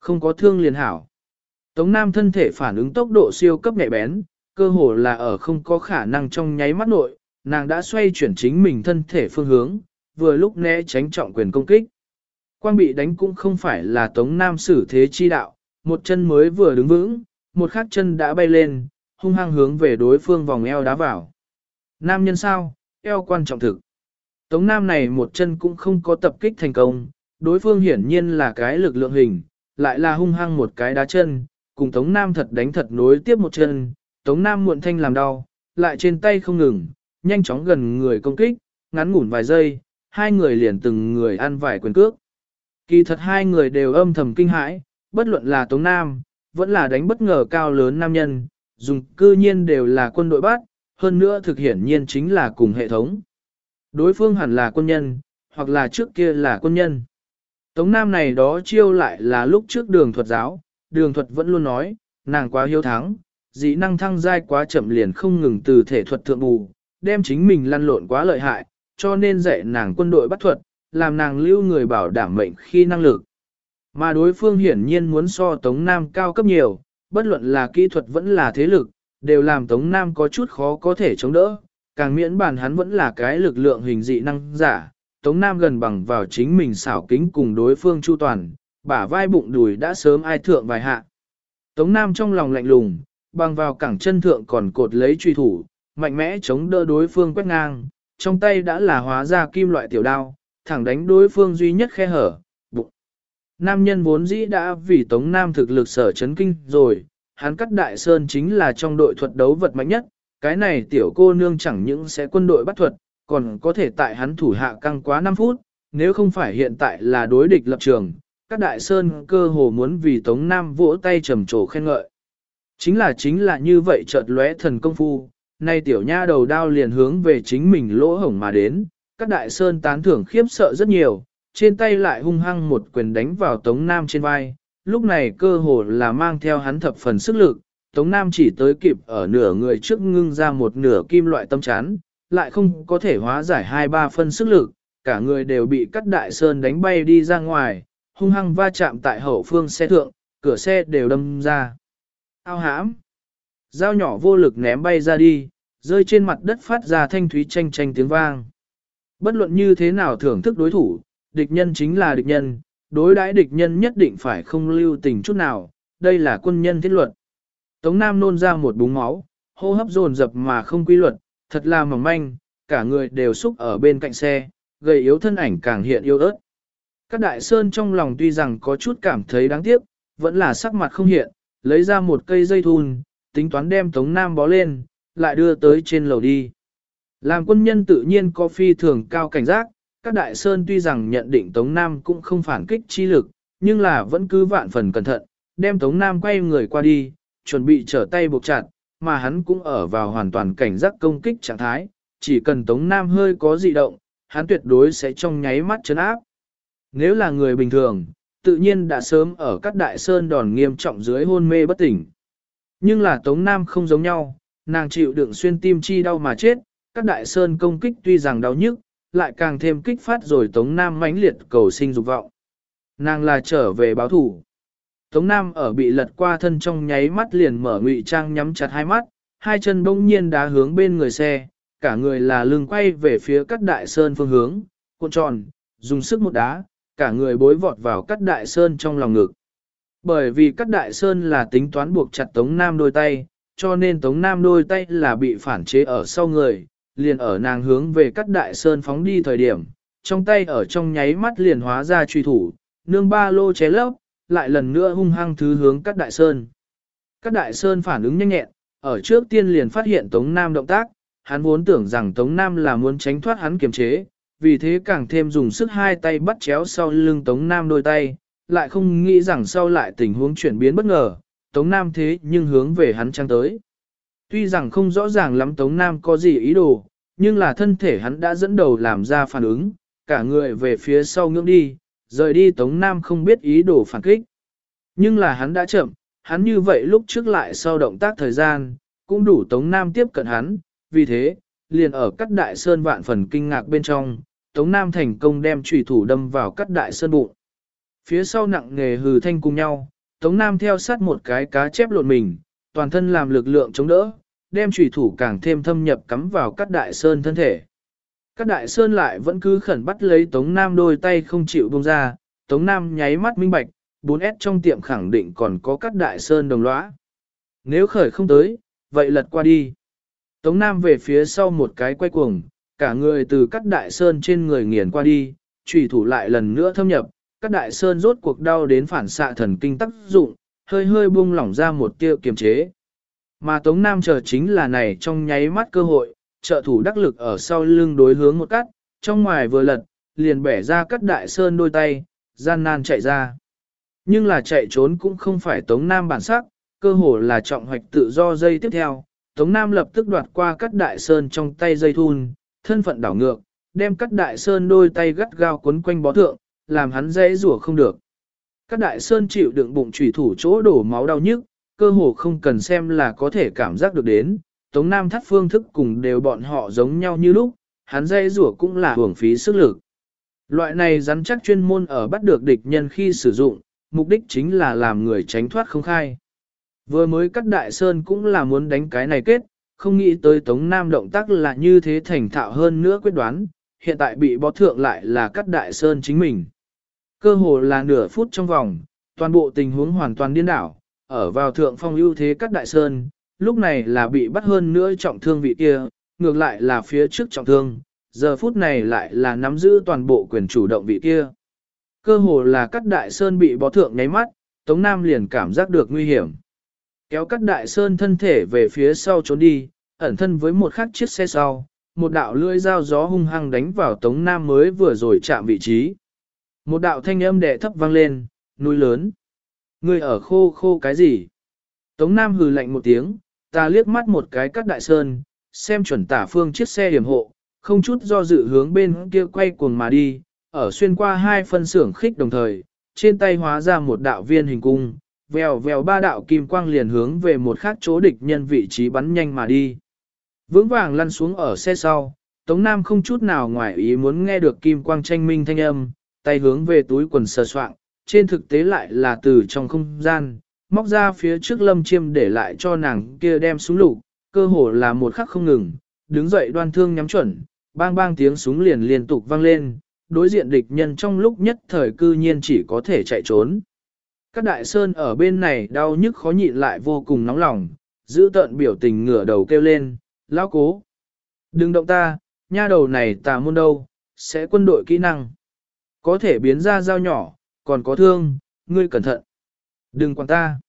Không có thương liền hảo. Tống Nam thân thể phản ứng tốc độ siêu cấp nhạy bén, cơ hồ là ở không có khả năng trong nháy mắt nội, nàng đã xoay chuyển chính mình thân thể phương hướng, vừa lúc né tránh trọng quyền công kích. Quang bị đánh cũng không phải là Tống Nam xử thế chi đạo, một chân mới vừa đứng vững, một khác chân đã bay lên, hung hăng hướng về đối phương vòng eo đá vào. Nam nhân sao, eo quan trọng thực. Tống Nam này một chân cũng không có tập kích thành công, đối phương hiển nhiên là cái lực lượng hình, lại là hung hăng một cái đá chân, cùng Tống Nam thật đánh thật nối tiếp một chân, Tống Nam muộn thanh làm đau, lại trên tay không ngừng, nhanh chóng gần người công kích, ngắn ngủn vài giây, hai người liền từng người ăn vài quyền cước. Kỳ thật hai người đều âm thầm kinh hãi, bất luận là Tống Nam, vẫn là đánh bất ngờ cao lớn nam nhân, dùng cư nhiên đều là quân đội bắt, hơn nữa thực hiển nhiên chính là cùng hệ thống. Đối phương hẳn là quân nhân, hoặc là trước kia là quân nhân. Tống Nam này đó chiêu lại là lúc trước đường thuật giáo, đường thuật vẫn luôn nói, nàng quá hiếu thắng, dĩ năng thăng giai quá chậm liền không ngừng từ thể thuật thượng bù, đem chính mình lăn lộn quá lợi hại, cho nên dạy nàng quân đội bắt thuật, làm nàng lưu người bảo đảm mệnh khi năng lực. Mà đối phương hiển nhiên muốn so Tống Nam cao cấp nhiều, bất luận là kỹ thuật vẫn là thế lực, đều làm Tống Nam có chút khó có thể chống đỡ, càng miễn bàn hắn vẫn là cái lực lượng hình dị năng giả. Tống Nam gần bằng vào chính mình xảo kính cùng đối phương chu toàn, bả vai bụng đùi đã sớm ai thượng vài hạ. Tống Nam trong lòng lạnh lùng, bằng vào cẳng chân thượng còn cột lấy truy thủ, mạnh mẽ chống đỡ đối phương quét ngang, trong tay đã là hóa ra kim loại tiểu đao, thẳng đánh đối phương duy nhất khe hở, bụng. Nam nhân vốn dĩ đã vì Tống Nam thực lực sở chấn kinh rồi, hắn cắt đại sơn chính là trong đội thuật đấu vật mạnh nhất, cái này tiểu cô nương chẳng những sẽ quân đội bắt thuật, còn có thể tại hắn thủ hạ căng quá 5 phút, nếu không phải hiện tại là đối địch lập trường, các đại sơn cơ hồ muốn vì Tống Nam vỗ tay trầm trồ khen ngợi. Chính là chính là như vậy chợt lóe thần công phu, nay tiểu nha đầu đao liền hướng về chính mình lỗ hổng mà đến, các đại sơn tán thưởng khiếp sợ rất nhiều, trên tay lại hung hăng một quyền đánh vào Tống Nam trên vai, lúc này cơ hồ là mang theo hắn thập phần sức lực, Tống Nam chỉ tới kịp ở nửa người trước ngưng ra một nửa kim loại tâm chán, lại không có thể hóa giải hai ba phân sức lực, cả người đều bị cắt đại sơn đánh bay đi ra ngoài, hung hăng va chạm tại hậu phương xe thượng, cửa xe đều đâm ra. Ao hãm. Dao nhỏ vô lực ném bay ra đi, rơi trên mặt đất phát ra thanh thúy tranh tranh tiếng vang. Bất luận như thế nào thưởng thức đối thủ, địch nhân chính là địch nhân, đối đãi địch nhân nhất định phải không lưu tình chút nào, đây là quân nhân thiết luật. Tống Nam nôn ra một búng máu, hô hấp dồn dập mà không quy luật, thật là mỏng manh, cả người đều xúc ở bên cạnh xe, gầy yếu thân ảnh càng hiện yếu ớt. Các đại sơn trong lòng tuy rằng có chút cảm thấy đáng tiếc, vẫn là sắc mặt không hiện, lấy ra một cây dây thun, tính toán đem Tống Nam bó lên, lại đưa tới trên lầu đi. Làm quân nhân tự nhiên có phi thường cao cảnh giác, các đại sơn tuy rằng nhận định Tống Nam cũng không phản kích chi lực, nhưng là vẫn cứ vạn phần cẩn thận, đem Tống Nam quay người qua đi, chuẩn bị trở tay buộc chặt, mà hắn cũng ở vào hoàn toàn cảnh giác công kích trạng thái, chỉ cần Tống Nam hơi có dị động, hắn tuyệt đối sẽ trong nháy mắt chấn áp. Nếu là người bình thường, tự nhiên đã sớm ở các đại sơn đòn nghiêm trọng dưới hôn mê bất tỉnh. Nhưng là Tống Nam không giống nhau, nàng chịu đựng xuyên tim chi đau mà chết, các đại sơn công kích tuy rằng đau nhức, lại càng thêm kích phát rồi Tống Nam mãnh liệt cầu sinh dục vọng. Nàng là trở về báo thủ. Tống Nam ở bị lật qua thân trong nháy mắt liền mở ngụy trang nhắm chặt hai mắt, hai chân bỗng nhiên đá hướng bên người xe, cả người là lưng quay về phía cắt đại sơn phương hướng, cuộn tròn, dùng sức một đá, cả người bối vọt vào cắt đại sơn trong lòng ngực. Bởi vì cắt đại sơn là tính toán buộc chặt Tống Nam đôi tay, cho nên Tống Nam đôi tay là bị phản chế ở sau người, liền ở nàng hướng về cắt đại sơn phóng đi thời điểm, trong tay ở trong nháy mắt liền hóa ra truy thủ, nương ba lô ché lấp, lại lần nữa hung hăng thứ hướng cắt đại sơn. Cắt đại sơn phản ứng nhanh nhẹn, ở trước tiên liền phát hiện Tống Nam động tác, hắn vốn tưởng rằng Tống Nam là muốn tránh thoát hắn kiềm chế, vì thế càng thêm dùng sức hai tay bắt chéo sau lưng Tống Nam đôi tay, lại không nghĩ rằng sau lại tình huống chuyển biến bất ngờ, Tống Nam thế nhưng hướng về hắn trăng tới. Tuy rằng không rõ ràng lắm Tống Nam có gì ý đồ, nhưng là thân thể hắn đã dẫn đầu làm ra phản ứng, cả người về phía sau ngưỡng đi, rời đi Tống Nam không biết ý đồ phản kích. Nhưng là hắn đã chậm, hắn như vậy lúc trước lại sau động tác thời gian, cũng đủ Tống Nam tiếp cận hắn, vì thế, liền ở cắt đại sơn vạn phần kinh ngạc bên trong, Tống Nam thành công đem trùy thủ đâm vào cắt đại sơn bụng. Phía sau nặng nghề hừ thanh cùng nhau, Tống Nam theo sát một cái cá chép lộn mình, toàn thân làm lực lượng chống đỡ, đem trùy thủ càng thêm thâm nhập cắm vào cắt đại sơn thân thể. Các đại sơn lại vẫn cứ khẩn bắt lấy Tống Nam đôi tay không chịu buông ra, Tống Nam nháy mắt minh bạch, 4S trong tiệm khẳng định còn có các đại sơn đồng lõa. Nếu khởi không tới, vậy lật qua đi. Tống Nam về phía sau một cái quay cuồng, cả người từ các đại sơn trên người nghiền qua đi, trùy thủ lại lần nữa thâm nhập, các đại sơn rốt cuộc đau đến phản xạ thần kinh tác dụng, hơi hơi buông lỏng ra một tia kiềm chế. Mà Tống Nam chờ chính là này trong nháy mắt cơ hội, trợ thủ đắc lực ở sau lưng đối hướng một cắt, trong ngoài vừa lật, liền bẻ ra cắt đại sơn đôi tay, gian nan chạy ra. Nhưng là chạy trốn cũng không phải Tống Nam bản sắc, cơ hồ là trọng hoạch tự do dây tiếp theo. Tống Nam lập tức đoạt qua cắt đại sơn trong tay dây thun, thân phận đảo ngược, đem cắt đại sơn đôi tay gắt gao quấn quanh bó thượng, làm hắn dễ rủa không được. Cắt đại sơn chịu đựng bụng chủy thủ chỗ đổ máu đau nhức, cơ hồ không cần xem là có thể cảm giác được đến. Tống Nam thắt phương thức cùng đều bọn họ giống nhau như lúc, hắn dây rủa cũng là hưởng phí sức lực. Loại này rắn chắc chuyên môn ở bắt được địch nhân khi sử dụng, mục đích chính là làm người tránh thoát không khai. Vừa mới cắt đại sơn cũng là muốn đánh cái này kết, không nghĩ tới Tống Nam động tác là như thế thành thạo hơn nữa quyết đoán, hiện tại bị bó thượng lại là cắt đại sơn chính mình. Cơ hồ là nửa phút trong vòng, toàn bộ tình huống hoàn toàn điên đảo, ở vào thượng phong ưu thế cắt đại sơn, lúc này là bị bắt hơn nữa trọng thương vị kia, ngược lại là phía trước trọng thương, giờ phút này lại là nắm giữ toàn bộ quyền chủ động vị kia. Cơ hồ là cắt đại sơn bị bó thượng nháy mắt, Tống Nam liền cảm giác được nguy hiểm. Kéo cắt đại sơn thân thể về phía sau trốn đi, ẩn thân với một khắc chiếc xe sau, một đạo lưỡi dao gió hung hăng đánh vào Tống Nam mới vừa rồi chạm vị trí. Một đạo thanh âm đệ thấp vang lên, núi lớn. Người ở khô khô cái gì? Tống Nam hừ lạnh một tiếng, ta liếc mắt một cái cắt đại sơn, xem chuẩn tả phương chiếc xe hiểm hộ, không chút do dự hướng bên kia quay cuồng mà đi, ở xuyên qua hai phân xưởng khích đồng thời, trên tay hóa ra một đạo viên hình cung, vèo vèo ba đạo kim quang liền hướng về một khác chỗ địch nhân vị trí bắn nhanh mà đi. Vững vàng lăn xuống ở xe sau, Tống Nam không chút nào ngoài ý muốn nghe được kim quang tranh minh thanh âm, tay hướng về túi quần sờ soạng, trên thực tế lại là từ trong không gian, móc ra phía trước lâm chiêm để lại cho nàng kia đem súng lục, cơ hồ là một khắc không ngừng, đứng dậy đoan thương nhắm chuẩn, bang bang tiếng súng liền liên tục vang lên, đối diện địch nhân trong lúc nhất thời cư nhiên chỉ có thể chạy trốn. Các đại sơn ở bên này đau nhức khó nhịn lại vô cùng nóng lòng, giữ tận biểu tình ngửa đầu kêu lên, lão cố. Đừng động ta, nha đầu này tà môn đâu, sẽ quân đội kỹ năng. Có thể biến ra dao nhỏ, còn có thương, ngươi cẩn thận. Đừng quan ta.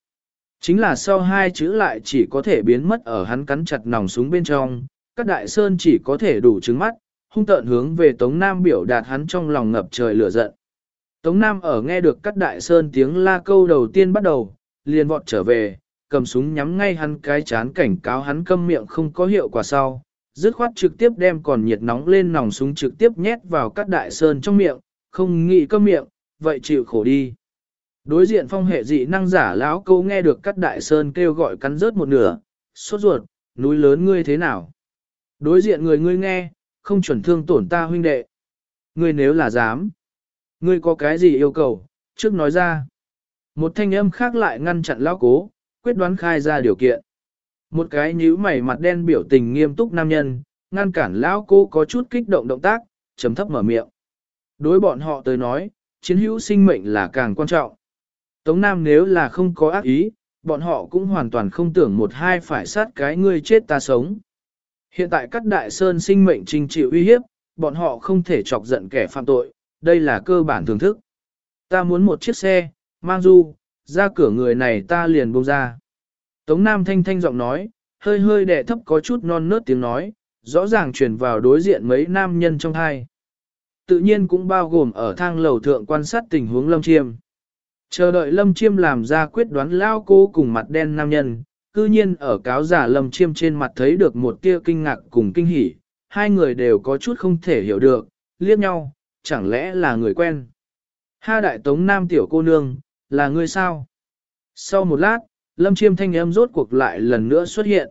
Chính là sau hai chữ lại chỉ có thể biến mất ở hắn cắn chặt nòng súng bên trong, các đại sơn chỉ có thể đủ trứng mắt, hung tợn hướng về Tống Nam biểu đạt hắn trong lòng ngập trời lửa giận. Tống Nam ở nghe được các đại sơn tiếng la câu đầu tiên bắt đầu, liền vọt trở về, cầm súng nhắm ngay hắn cái chán cảnh cáo hắn câm miệng không có hiệu quả sau, dứt khoát trực tiếp đem còn nhiệt nóng lên nòng súng trực tiếp nhét vào các đại sơn trong miệng, không nghĩ câm miệng, vậy chịu khổ đi. Đối diện phong hệ dị năng giả lão câu nghe được các đại sơn kêu gọi cắn rớt một nửa, sốt ruột, núi lớn ngươi thế nào? Đối diện người ngươi nghe, không chuẩn thương tổn ta huynh đệ. Ngươi nếu là dám, ngươi có cái gì yêu cầu, trước nói ra. Một thanh âm khác lại ngăn chặn lão cố, quyết đoán khai ra điều kiện. Một cái nhíu mày mặt đen biểu tình nghiêm túc nam nhân, ngăn cản lão cố có chút kích động động tác, chấm thấp mở miệng. Đối bọn họ tới nói, chiến hữu sinh mệnh là càng quan trọng. Tống Nam nếu là không có ác ý, bọn họ cũng hoàn toàn không tưởng một hai phải sát cái ngươi chết ta sống. Hiện tại các đại sơn sinh mệnh trình chịu uy hiếp, bọn họ không thể chọc giận kẻ phạm tội, đây là cơ bản thưởng thức. Ta muốn một chiếc xe, mang du, ra cửa người này ta liền buông ra. Tống Nam thanh thanh giọng nói, hơi hơi đẻ thấp có chút non nớt tiếng nói, rõ ràng truyền vào đối diện mấy nam nhân trong hai. Tự nhiên cũng bao gồm ở thang lầu thượng quan sát tình huống lâm chiêm. Chờ đợi lâm chiêm làm ra quyết đoán lao cô cùng mặt đen nam nhân, cư nhiên ở cáo giả lâm chiêm trên mặt thấy được một tia kinh ngạc cùng kinh hỉ, hai người đều có chút không thể hiểu được, liếc nhau, chẳng lẽ là người quen. Ha đại tống nam tiểu cô nương, là ngươi sao? Sau một lát, lâm chiêm thanh âm rốt cuộc lại lần nữa xuất hiện.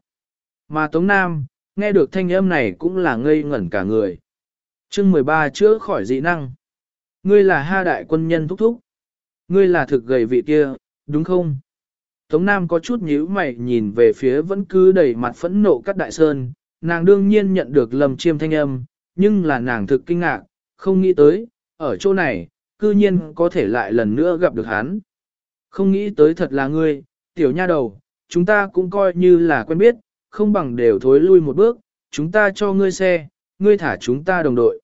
Mà tống nam, nghe được thanh âm này cũng là ngây ngẩn cả người. chương 13 chữa khỏi dị năng. Ngươi là ha đại quân nhân thúc thúc. Ngươi là thực gầy vị kia, đúng không? Tống Nam có chút nhíu mày nhìn về phía vẫn cứ đầy mặt phẫn nộ các đại sơn, nàng đương nhiên nhận được lầm chiêm thanh âm, nhưng là nàng thực kinh ngạc, không nghĩ tới, ở chỗ này, cư nhiên có thể lại lần nữa gặp được hắn. Không nghĩ tới thật là ngươi, tiểu nha đầu, chúng ta cũng coi như là quen biết, không bằng đều thối lui một bước, chúng ta cho ngươi xe, ngươi thả chúng ta đồng đội.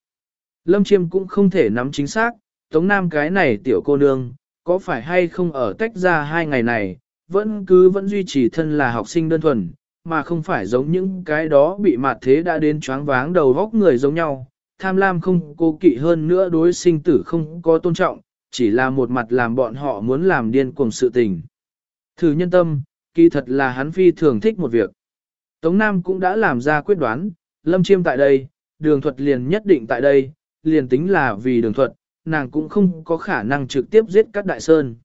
Lâm chiêm cũng không thể nắm chính xác, Tống Nam cái này tiểu cô nương, có phải hay không ở tách ra hai ngày này, vẫn cứ vẫn duy trì thân là học sinh đơn thuần, mà không phải giống những cái đó bị mạt thế đã đến choáng váng đầu góc người giống nhau, tham lam không cố kỵ hơn nữa đối sinh tử không có tôn trọng, chỉ là một mặt làm bọn họ muốn làm điên cuồng sự tình. Thử nhân tâm, kỳ thật là hắn phi thường thích một việc. Tống Nam cũng đã làm ra quyết đoán, lâm chiêm tại đây, đường thuật liền nhất định tại đây, liền tính là vì đường thuật, nàng cũng không có khả năng trực tiếp giết các đại sơn.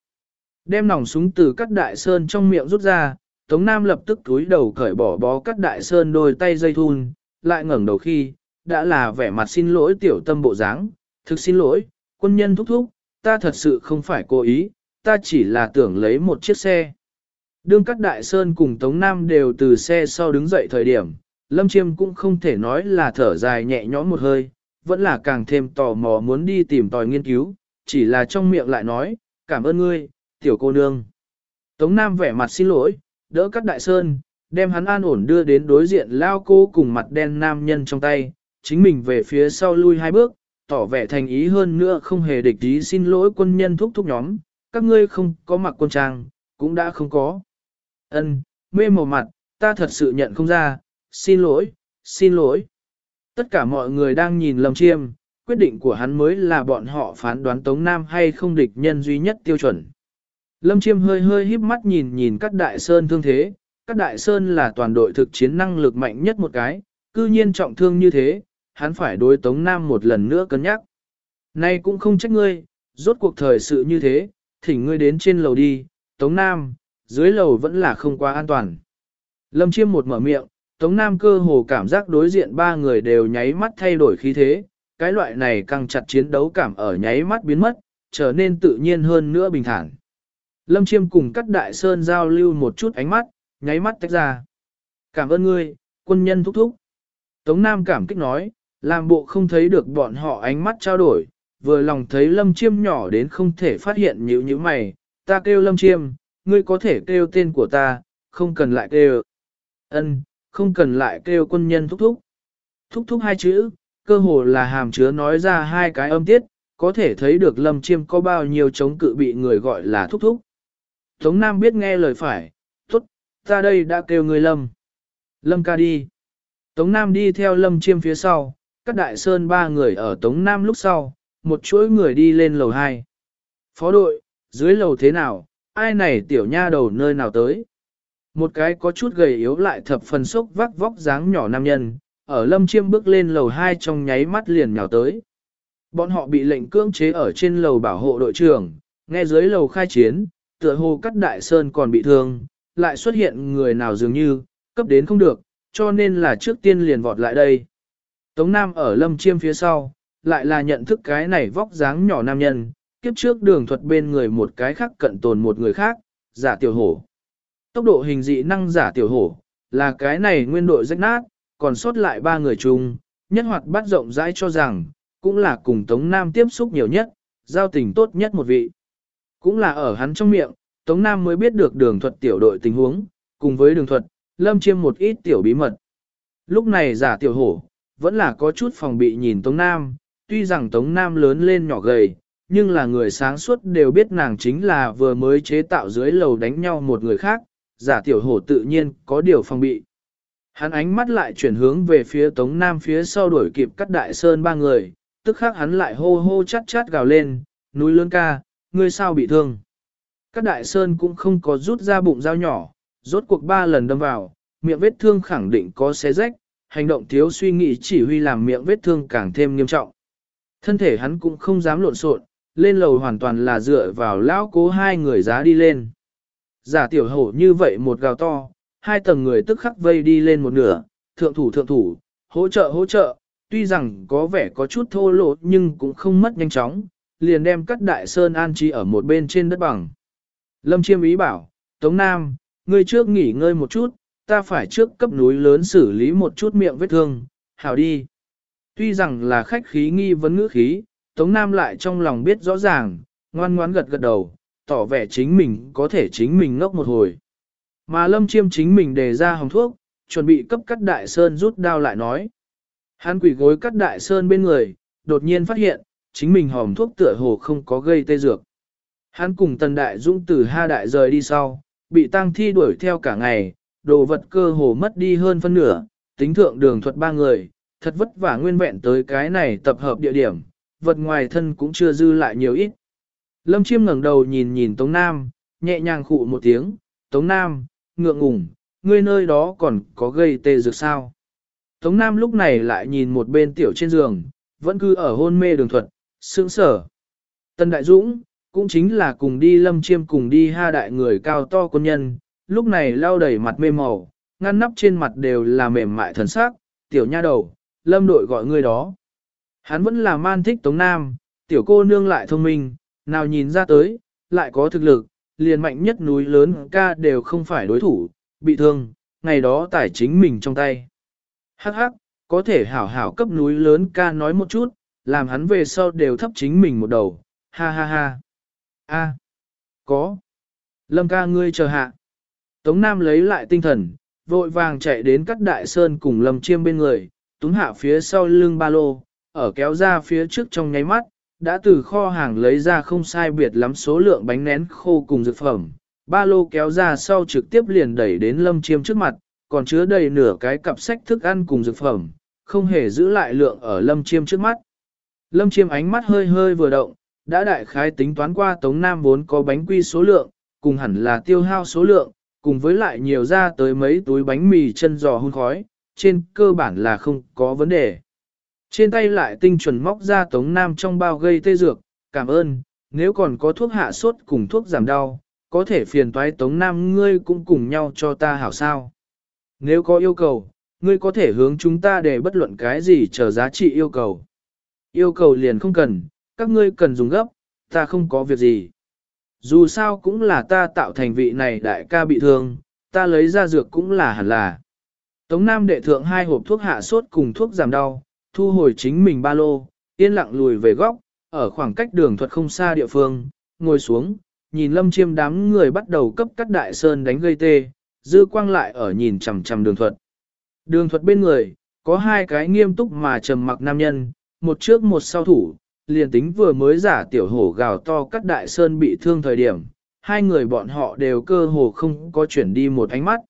Đem nòng súng từ các đại sơn trong miệng rút ra, Tống Nam lập tức túi đầu cởi bỏ bó các đại sơn đôi tay dây thun, lại ngẩng đầu khi, đã là vẻ mặt xin lỗi tiểu tâm bộ dáng, thực xin lỗi, quân nhân thúc thúc, ta thật sự không phải cố ý, ta chỉ là tưởng lấy một chiếc xe. Đương các đại sơn cùng Tống Nam đều từ xe sau đứng dậy thời điểm, Lâm Chiêm cũng không thể nói là thở dài nhẹ nhõm một hơi, vẫn là càng thêm tò mò muốn đi tìm tòi nghiên cứu, chỉ là trong miệng lại nói, cảm ơn ngươi, tiểu cô nương. Tống Nam vẻ mặt xin lỗi, đỡ các đại sơn, đem hắn an ổn đưa đến đối diện lao cô cùng mặt đen nam nhân trong tay, chính mình về phía sau lui hai bước, tỏ vẻ thành ý hơn nữa không hề địch ý xin lỗi quân nhân thúc thúc nhóm, các ngươi không có mặc quân trang, cũng đã không có. Ân, mê màu mặt, ta thật sự nhận không ra, xin lỗi, xin lỗi. Tất cả mọi người đang nhìn Lâm Chiêm, quyết định của hắn mới là bọn họ phán đoán Tống Nam hay không địch nhân duy nhất tiêu chuẩn. Lâm Chiêm hơi hơi híp mắt nhìn nhìn các đại sơn thương thế, các đại sơn là toàn đội thực chiến năng lực mạnh nhất một cái, cư nhiên trọng thương như thế, hắn phải đối Tống Nam một lần nữa cân nhắc. Nay cũng không trách ngươi, rốt cuộc thời sự như thế, thỉnh ngươi đến trên lầu đi, Tống Nam, dưới lầu vẫn là không quá an toàn. Lâm Chiêm một mở miệng, Tống Nam cơ hồ cảm giác đối diện ba người đều nháy mắt thay đổi khí thế, cái loại này căng chặt chiến đấu cảm ở nháy mắt biến mất, trở nên tự nhiên hơn nữa bình thản. Lâm Chiêm cùng các đại sơn giao lưu một chút ánh mắt, nháy mắt tách ra. Cảm ơn ngươi, quân nhân thúc thúc. Tống Nam cảm kích nói, làm bộ không thấy được bọn họ ánh mắt trao đổi, vừa lòng thấy Lâm Chiêm nhỏ đến không thể phát hiện nhữ như mày, ta kêu Lâm Chiêm, ngươi có thể kêu tên của ta, không cần lại kêu. Ân, không cần lại kêu quân nhân thúc thúc. Thúc thúc hai chữ, cơ hồ là hàm chứa nói ra hai cái âm tiết, có thể thấy được Lâm Chiêm có bao nhiêu chống cự bị người gọi là thúc thúc. Tống Nam biết nghe lời phải, tốt, ta đây đã kêu người Lâm. Lâm ca đi. Tống Nam đi theo Lâm Chiêm phía sau, các đại sơn ba người ở Tống Nam lúc sau, một chuỗi người đi lên lầu 2. Phó đội, dưới lầu thế nào, ai này tiểu nha đầu nơi nào tới? Một cái có chút gầy yếu lại thập phần sốc vác vóc dáng nhỏ nam nhân, ở lâm chiêm bước lên lầu 2 trong nháy mắt liền nhào tới. Bọn họ bị lệnh cưỡng chế ở trên lầu bảo hộ đội trưởng, nghe dưới lầu khai chiến, tựa hồ cắt đại sơn còn bị thương, lại xuất hiện người nào dường như, cấp đến không được, cho nên là trước tiên liền vọt lại đây. Tống Nam ở lâm chiêm phía sau, lại là nhận thức cái này vóc dáng nhỏ nam nhân, kiếp trước đường thuật bên người một cái khác cận tồn một người khác, giả tiểu hổ. Tốc độ hình dị năng giả tiểu hổ, là cái này nguyên đội rách nát, còn sót lại ba người chung, nhất hoạt bắt rộng rãi cho rằng, cũng là cùng Tống Nam tiếp xúc nhiều nhất, giao tình tốt nhất một vị. Cũng là ở hắn trong miệng, Tống Nam mới biết được đường thuật tiểu đội tình huống, cùng với đường thuật, lâm chiêm một ít tiểu bí mật. Lúc này giả tiểu hổ, vẫn là có chút phòng bị nhìn Tống Nam, tuy rằng Tống Nam lớn lên nhỏ gầy, nhưng là người sáng suốt đều biết nàng chính là vừa mới chế tạo dưới lầu đánh nhau một người khác, giả tiểu hổ tự nhiên có điều phòng bị. Hắn ánh mắt lại chuyển hướng về phía Tống Nam phía sau đuổi kịp cắt đại sơn ba người, tức khắc hắn lại hô hô chát chát gào lên, núi lớn ca, ngươi sao bị thương. Các đại sơn cũng không có rút ra bụng dao nhỏ, rốt cuộc ba lần đâm vào, miệng vết thương khẳng định có xé rách, hành động thiếu suy nghĩ chỉ huy làm miệng vết thương càng thêm nghiêm trọng. Thân thể hắn cũng không dám lộn xộn, lên lầu hoàn toàn là dựa vào lão cố hai người giá đi lên. Giả tiểu hổ như vậy một gào to, hai tầng người tức khắc vây đi lên một nửa, thượng thủ thượng thủ, hỗ trợ hỗ trợ, tuy rằng có vẻ có chút thô lỗ nhưng cũng không mất nhanh chóng, liền đem cắt đại sơn an trí ở một bên trên đất bằng. Lâm chiêm ý bảo, Tống Nam, ngươi trước nghỉ ngơi một chút, ta phải trước cấp núi lớn xử lý một chút miệng vết thương, hảo đi. Tuy rằng là khách khí nghi vấn ngữ khí, Tống Nam lại trong lòng biết rõ ràng, ngoan ngoãn gật gật đầu, tỏ vẻ chính mình có thể chính mình ngốc một hồi. Mà Lâm Chiêm chính mình đề ra hồng thuốc, chuẩn bị cấp cắt đại sơn rút đao lại nói. Hắn quỷ gối cắt đại sơn bên người, đột nhiên phát hiện, chính mình hòm thuốc tựa hồ không có gây tê dược. Hắn cùng tần đại dũng từ ha đại rời đi sau, bị tăng thi đuổi theo cả ngày, đồ vật cơ hồ mất đi hơn phân nửa, tính thượng đường thuật ba người, thật vất vả nguyên vẹn tới cái này tập hợp địa điểm, vật ngoài thân cũng chưa dư lại nhiều ít. Lâm Chiêm ngẩng đầu nhìn nhìn Tống Nam, nhẹ nhàng khụ một tiếng, Tống Nam, ngượng ngùng, ngươi nơi đó còn có gây tê dược sao. Tống Nam lúc này lại nhìn một bên tiểu trên giường, vẫn cứ ở hôn mê đường thuật, sững sở. Tân Đại Dũng, cũng chính là cùng đi lâm chiêm cùng đi ha đại người cao to quân nhân, lúc này lao đầy mặt mê màu, ngăn nắp trên mặt đều là mềm mại thần sắc, tiểu nha đầu, lâm đội gọi người đó. Hắn vẫn là man thích Tống Nam, tiểu cô nương lại thông minh, nào nhìn ra tới, lại có thực lực, liền mạnh nhất núi lớn ca đều không phải đối thủ, bị thương, ngày đó tải chính mình trong tay. Hắc hắc, có thể hảo hảo cấp núi lớn ca nói một chút, làm hắn về sau đều thấp chính mình một đầu, ha ha ha. A, có. Lâm ca ngươi chờ hạ. Tống Nam lấy lại tinh thần, vội vàng chạy đến cắt đại sơn cùng Lâm Chiêm bên người, túng hạ phía sau lưng ba lô, ở kéo ra phía trước trong nháy mắt, đã từ kho hàng lấy ra không sai biệt lắm số lượng bánh nén khô cùng dược phẩm. Ba lô kéo ra sau trực tiếp liền đẩy đến Lâm Chiêm trước mặt, còn chứa đầy nửa cái cặp sách thức ăn cùng dược phẩm, không hề giữ lại lượng ở Lâm Chiêm trước mắt. Lâm Chiêm ánh mắt hơi hơi vừa động, đã đại khái tính toán qua Tống Nam vốn có bánh quy số lượng, cùng hẳn là tiêu hao số lượng, cùng với lại nhiều ra tới mấy túi bánh mì chân giò hun khói, trên cơ bản là không có vấn đề. Trên tay lại tinh chuẩn móc ra Tống Nam trong bao gây tê dược, cảm ơn, nếu còn có thuốc hạ sốt cùng thuốc giảm đau, có thể phiền toái Tống Nam ngươi cũng cùng nhau cho ta hảo sao. Nếu có yêu cầu, ngươi có thể hướng chúng ta để bất luận cái gì chờ giá trị yêu cầu. Yêu cầu liền không cần, các ngươi cần dùng gấp, ta không có việc gì. Dù sao cũng là ta tạo thành vị này đại ca bị thương, ta lấy ra dược cũng là hẳn là. Tống Nam đệ thượng hai hộp thuốc hạ sốt cùng thuốc giảm đau, thu hồi chính mình ba lô, yên lặng lùi về góc, ở khoảng cách đường thuật không xa địa phương, ngồi xuống, nhìn lâm chiêm đám người bắt đầu cấp cắt đại sơn đánh gây tê, dư quang lại ở nhìn chằm chằm đường thuật. Đường thuật bên người, có hai cái nghiêm túc mà trầm mặc nam nhân, một trước một sau thủ, liền tính vừa mới giả tiểu hổ gào to cắt đại sơn bị thương thời điểm, hai người bọn họ đều cơ hồ không có chuyển đi một ánh mắt.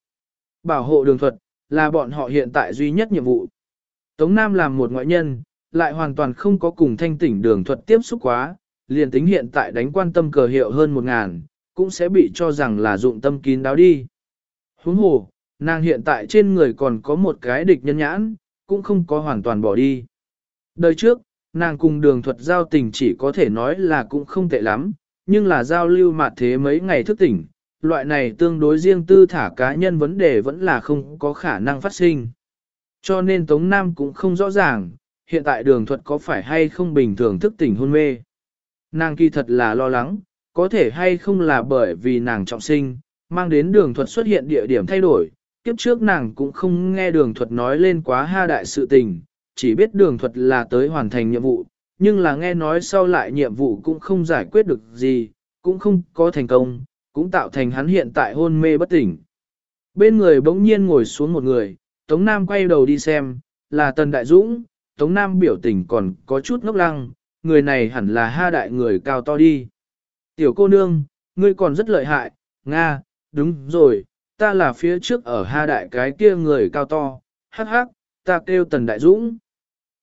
Bảo hộ đường thuật, là bọn họ hiện tại duy nhất nhiệm vụ. Tống Nam làm một ngoại nhân, lại hoàn toàn không có cùng thanh tỉnh đường thuật tiếp xúc quá, liền tính hiện tại đánh quan tâm cờ hiệu hơn một ngàn, cũng sẽ bị cho rằng là dụng tâm kín đáo đi. Huống hồ, nàng hiện tại trên người còn có một cái địch nhân nhãn, cũng không có hoàn toàn bỏ đi. Đời trước, nàng cùng đường thuật giao tình chỉ có thể nói là cũng không tệ lắm, nhưng là giao lưu mà thế mấy ngày thức tỉnh, loại này tương đối riêng tư thả cá nhân vấn đề vẫn là không có khả năng phát sinh. Cho nên Tống Nam cũng không rõ ràng, hiện tại đường thuật có phải hay không bình thường thức tỉnh hôn mê. Nàng kỳ thật là lo lắng, có thể hay không là bởi vì nàng trọng sinh, mang đến đường thuật xuất hiện địa điểm thay đổi. Kiếp trước nàng cũng không nghe đường thuật nói lên quá ha đại sự tình, chỉ biết đường thuật là tới hoàn thành nhiệm vụ, nhưng là nghe nói sau lại nhiệm vụ cũng không giải quyết được gì, cũng không có thành công, cũng tạo thành hắn hiện tại hôn mê bất tỉnh. Bên người bỗng nhiên ngồi xuống một người, Tống Nam quay đầu đi xem, là Tần Đại Dũng, Tống Nam biểu tình còn có chút ngốc lăng, người này hẳn là ha đại người cao to đi. Tiểu cô nương, ngươi còn rất lợi hại, Nga, đúng rồi, ta là phía trước ở ha đại cái kia người cao to, hắc hắc, ta kêu Tần Đại Dũng.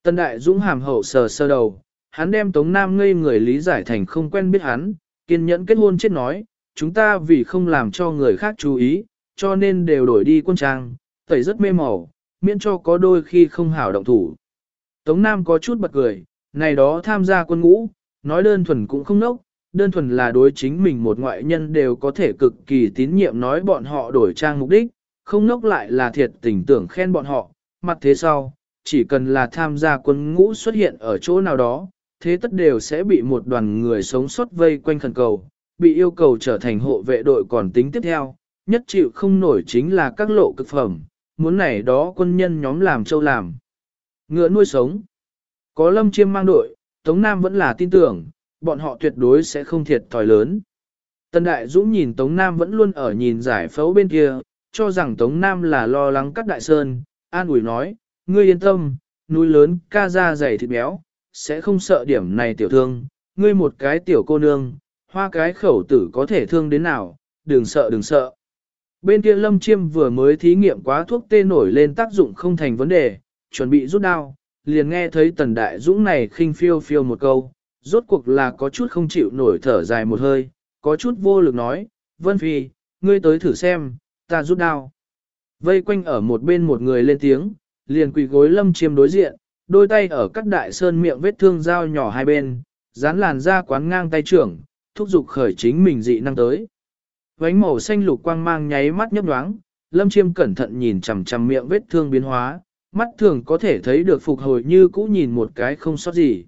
Tần Đại Dũng hàm hậu sờ sơ đầu, hắn đem Tống Nam ngây người lý giải thành không quen biết hắn, kiên nhẫn kết hôn chết nói, chúng ta vì không làm cho người khác chú ý, cho nên đều đổi đi quân trang, tẩy rất mê màu, miễn cho có đôi khi không hảo động thủ. Tống Nam có chút bật cười, này đó tham gia quân ngũ, nói đơn thuần cũng không nốc, đơn thuần là đối chính mình một ngoại nhân đều có thể cực kỳ tín nhiệm nói bọn họ đổi trang mục đích, không nốc lại là thiệt tình tưởng khen bọn họ, mặt thế sau, chỉ cần là tham gia quân ngũ xuất hiện ở chỗ nào đó, thế tất đều sẽ bị một đoàn người sống sót vây quanh khẩn cầu, bị yêu cầu trở thành hộ vệ đội còn tính tiếp theo, nhất chịu không nổi chính là các lộ cực phẩm, muốn này đó quân nhân nhóm làm châu làm. Ngựa nuôi sống. Có lâm chiêm mang đội, Tống Nam vẫn là tin tưởng, bọn họ tuyệt đối sẽ không thiệt thòi lớn. Tân Đại Dũng nhìn Tống Nam vẫn luôn ở nhìn giải phẫu bên kia, cho rằng Tống Nam là lo lắng cắt đại sơn, an ủi nói, ngươi yên tâm, núi lớn ca da dày thịt béo, sẽ không sợ điểm này tiểu thương, ngươi một cái tiểu cô nương, hoa cái khẩu tử có thể thương đến nào, đừng sợ đừng sợ. Bên kia Lâm Chiêm vừa mới thí nghiệm quá thuốc tê nổi lên tác dụng không thành vấn đề, chuẩn bị rút đao, liền nghe thấy tần đại dũng này khinh phiêu phiêu một câu, rốt cuộc là có chút không chịu nổi thở dài một hơi, có chút vô lực nói, Vân Phi, ngươi tới thử xem, ta rút đao. Vây quanh ở một bên một người lên tiếng, liền quỳ gối lâm chiêm đối diện, đôi tay ở các đại sơn miệng vết thương dao nhỏ hai bên, dán làn ra quán ngang tay trưởng, thúc giục khởi chính mình dị năng tới. Vánh màu xanh lục quang mang nháy mắt nhấp nhoáng, lâm chiêm cẩn thận nhìn chằm chằm miệng vết thương biến hóa, mắt thường có thể thấy được phục hồi như cũ nhìn một cái không sót gì.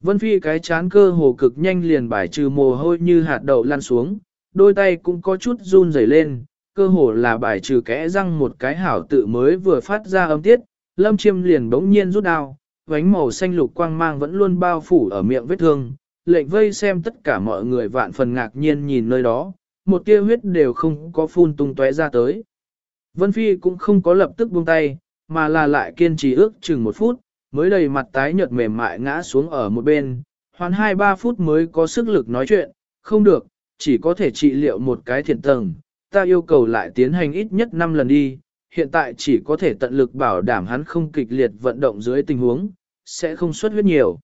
Vân Phi cái chán cơ hồ cực nhanh liền bài trừ mồ hôi như hạt đậu lăn xuống, đôi tay cũng có chút run rẩy lên, cơ hồ là bài trừ kẽ răng một cái hảo tự mới vừa phát ra âm tiết, lâm chiêm liền bỗng nhiên rút đao, vánh màu xanh lục quang mang vẫn luôn bao phủ ở miệng vết thương, lệnh vây xem tất cả mọi người vạn phần ngạc nhiên nhìn nơi đó, một tia huyết đều không có phun tung tóe ra tới. Vân Phi cũng không có lập tức buông tay, mà là lại kiên trì ước chừng một phút, mới đầy mặt tái nhợt mềm mại ngã xuống ở một bên, hoàn 2-3 phút mới có sức lực nói chuyện, không được, chỉ có thể trị liệu một cái thiện tầng, ta yêu cầu lại tiến hành ít nhất 5 lần đi, hiện tại chỉ có thể tận lực bảo đảm hắn không kịch liệt vận động dưới tình huống, sẽ không xuất huyết nhiều.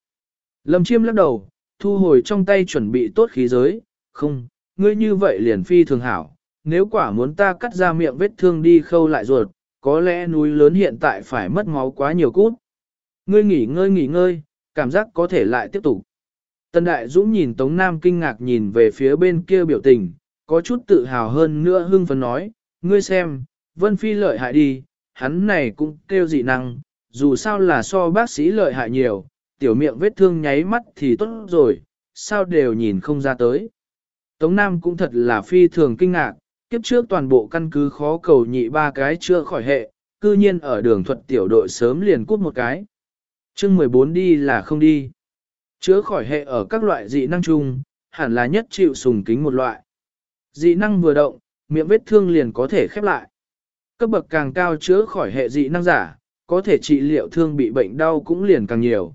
Lâm chiêm lắc đầu, thu hồi trong tay chuẩn bị tốt khí giới, không, ngươi như vậy liền phi thường hảo, nếu quả muốn ta cắt ra miệng vết thương đi khâu lại ruột, có lẽ núi lớn hiện tại phải mất máu quá nhiều cút. Ngươi nghỉ ngơi nghỉ ngơi, cảm giác có thể lại tiếp tục. Tân Đại Dũng nhìn Tống Nam kinh ngạc nhìn về phía bên kia biểu tình, có chút tự hào hơn nữa hưng phấn nói, ngươi xem, Vân Phi lợi hại đi, hắn này cũng kêu dị năng, dù sao là so bác sĩ lợi hại nhiều, tiểu miệng vết thương nháy mắt thì tốt rồi, sao đều nhìn không ra tới. Tống Nam cũng thật là phi thường kinh ngạc, kiếp trước toàn bộ căn cứ khó cầu nhị ba cái chưa khỏi hệ, cư nhiên ở đường thuật tiểu đội sớm liền cút một cái. chương 14 đi là không đi. Chữa khỏi hệ ở các loại dị năng chung, hẳn là nhất chịu sùng kính một loại. Dị năng vừa động, miệng vết thương liền có thể khép lại. Cấp bậc càng cao chữa khỏi hệ dị năng giả, có thể trị liệu thương bị bệnh đau cũng liền càng nhiều.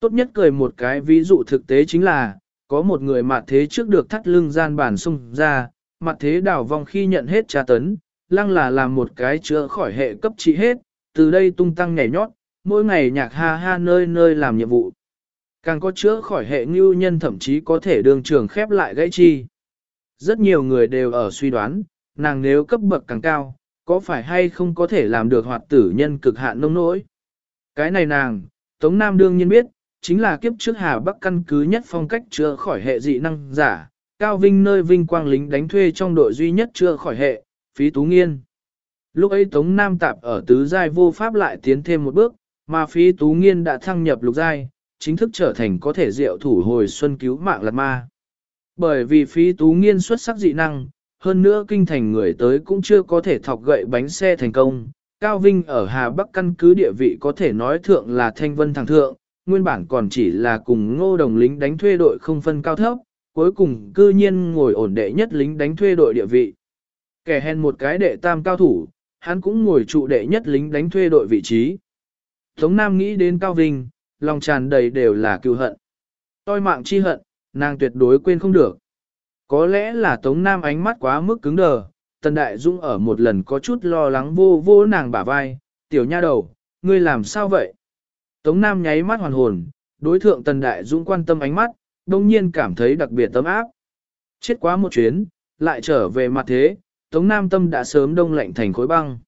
Tốt nhất cười một cái ví dụ thực tế chính là, có một người mặt thế trước được thắt lưng gian bản xung ra, mặt thế đảo vong khi nhận hết tra tấn, lăng là làm một cái chữa khỏi hệ cấp trị hết, từ đây tung tăng nhảy nhót, mỗi ngày nhạc ha ha nơi nơi làm nhiệm vụ. Càng có chữa khỏi hệ ngưu nhân thậm chí có thể đường trường khép lại gãy chi. Rất nhiều người đều ở suy đoán, nàng nếu cấp bậc càng cao, có phải hay không có thể làm được hoạt tử nhân cực hạn nông nỗi. Cái này nàng, Tống Nam đương nhiên biết, chính là kiếp trước Hà Bắc căn cứ nhất phong cách chữa khỏi hệ dị năng giả, Cao Vinh nơi vinh quang lính đánh thuê trong đội duy nhất chữa khỏi hệ, phí tú nghiên. Lúc ấy Tống Nam tạp ở tứ giai vô pháp lại tiến thêm một bước, mà phí tú nghiên đã thăng nhập lục giai, chính thức trở thành có thể diệu thủ hồi xuân cứu mạng lạt ma. Bởi vì phí tú nghiên xuất sắc dị năng, hơn nữa kinh thành người tới cũng chưa có thể thọc gậy bánh xe thành công. Cao Vinh ở Hà Bắc căn cứ địa vị có thể nói thượng là thanh vân thẳng thượng, nguyên bản còn chỉ là cùng ngô đồng lính đánh thuê đội không phân cao thấp, cuối cùng cư nhiên ngồi ổn đệ nhất lính đánh thuê đội địa vị. Kẻ hèn một cái đệ tam cao thủ, hắn cũng ngồi trụ đệ nhất lính đánh thuê đội vị trí. Tống Nam nghĩ đến Cao Vinh, lòng tràn đầy đều là cựu hận. Tôi mạng chi hận, nàng tuyệt đối quên không được. Có lẽ là Tống Nam ánh mắt quá mức cứng đờ, Tần Đại Dung ở một lần có chút lo lắng vô vô nàng bả vai, tiểu nha đầu, ngươi làm sao vậy? Tống Nam nháy mắt hoàn hồn, đối thượng Tần Đại dũng quan tâm ánh mắt, đông nhiên cảm thấy đặc biệt tấm áp. Chết quá một chuyến, lại trở về mặt thế, Tống Nam tâm đã sớm đông lạnh thành khối băng.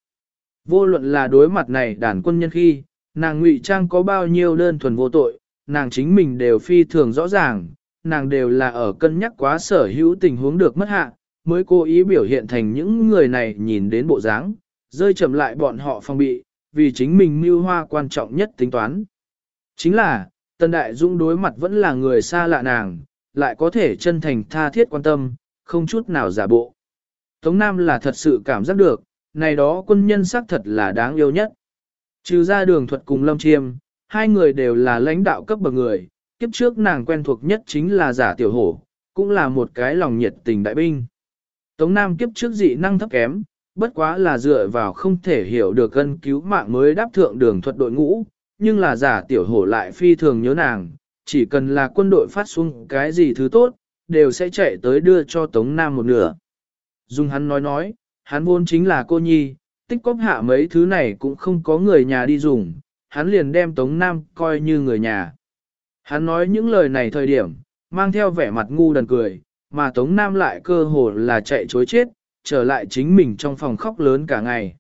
Vô luận là đối mặt này đàn quân nhân khi, nàng ngụy trang có bao nhiêu đơn thuần vô tội, nàng chính mình đều phi thường rõ ràng, nàng đều là ở cân nhắc quá sở hữu tình huống được mất hạ, mới cố ý biểu hiện thành những người này nhìn đến bộ dáng, rơi chậm lại bọn họ phong bị, vì chính mình mưu hoa quan trọng nhất tính toán. Chính là, Tân Đại dũng đối mặt vẫn là người xa lạ nàng, lại có thể chân thành tha thiết quan tâm, không chút nào giả bộ. Tống Nam là thật sự cảm giác được, này đó quân nhân xác thật là đáng yêu nhất. Trừ ra đường thuật cùng Lâm Chiêm, hai người đều là lãnh đạo cấp bậc người, kiếp trước nàng quen thuộc nhất chính là giả tiểu hổ, cũng là một cái lòng nhiệt tình đại binh. Tống Nam kiếp trước dị năng thấp kém, bất quá là dựa vào không thể hiểu được cân cứu mạng mới đáp thượng đường thuật đội ngũ, nhưng là giả tiểu hổ lại phi thường nhớ nàng, chỉ cần là quân đội phát xuống cái gì thứ tốt, đều sẽ chạy tới đưa cho Tống Nam một nửa. Dung hắn nói nói, hắn vốn chính là cô nhi, tích cóp hạ mấy thứ này cũng không có người nhà đi dùng, hắn liền đem Tống Nam coi như người nhà. Hắn nói những lời này thời điểm, mang theo vẻ mặt ngu đần cười, mà Tống Nam lại cơ hồ là chạy chối chết, trở lại chính mình trong phòng khóc lớn cả ngày.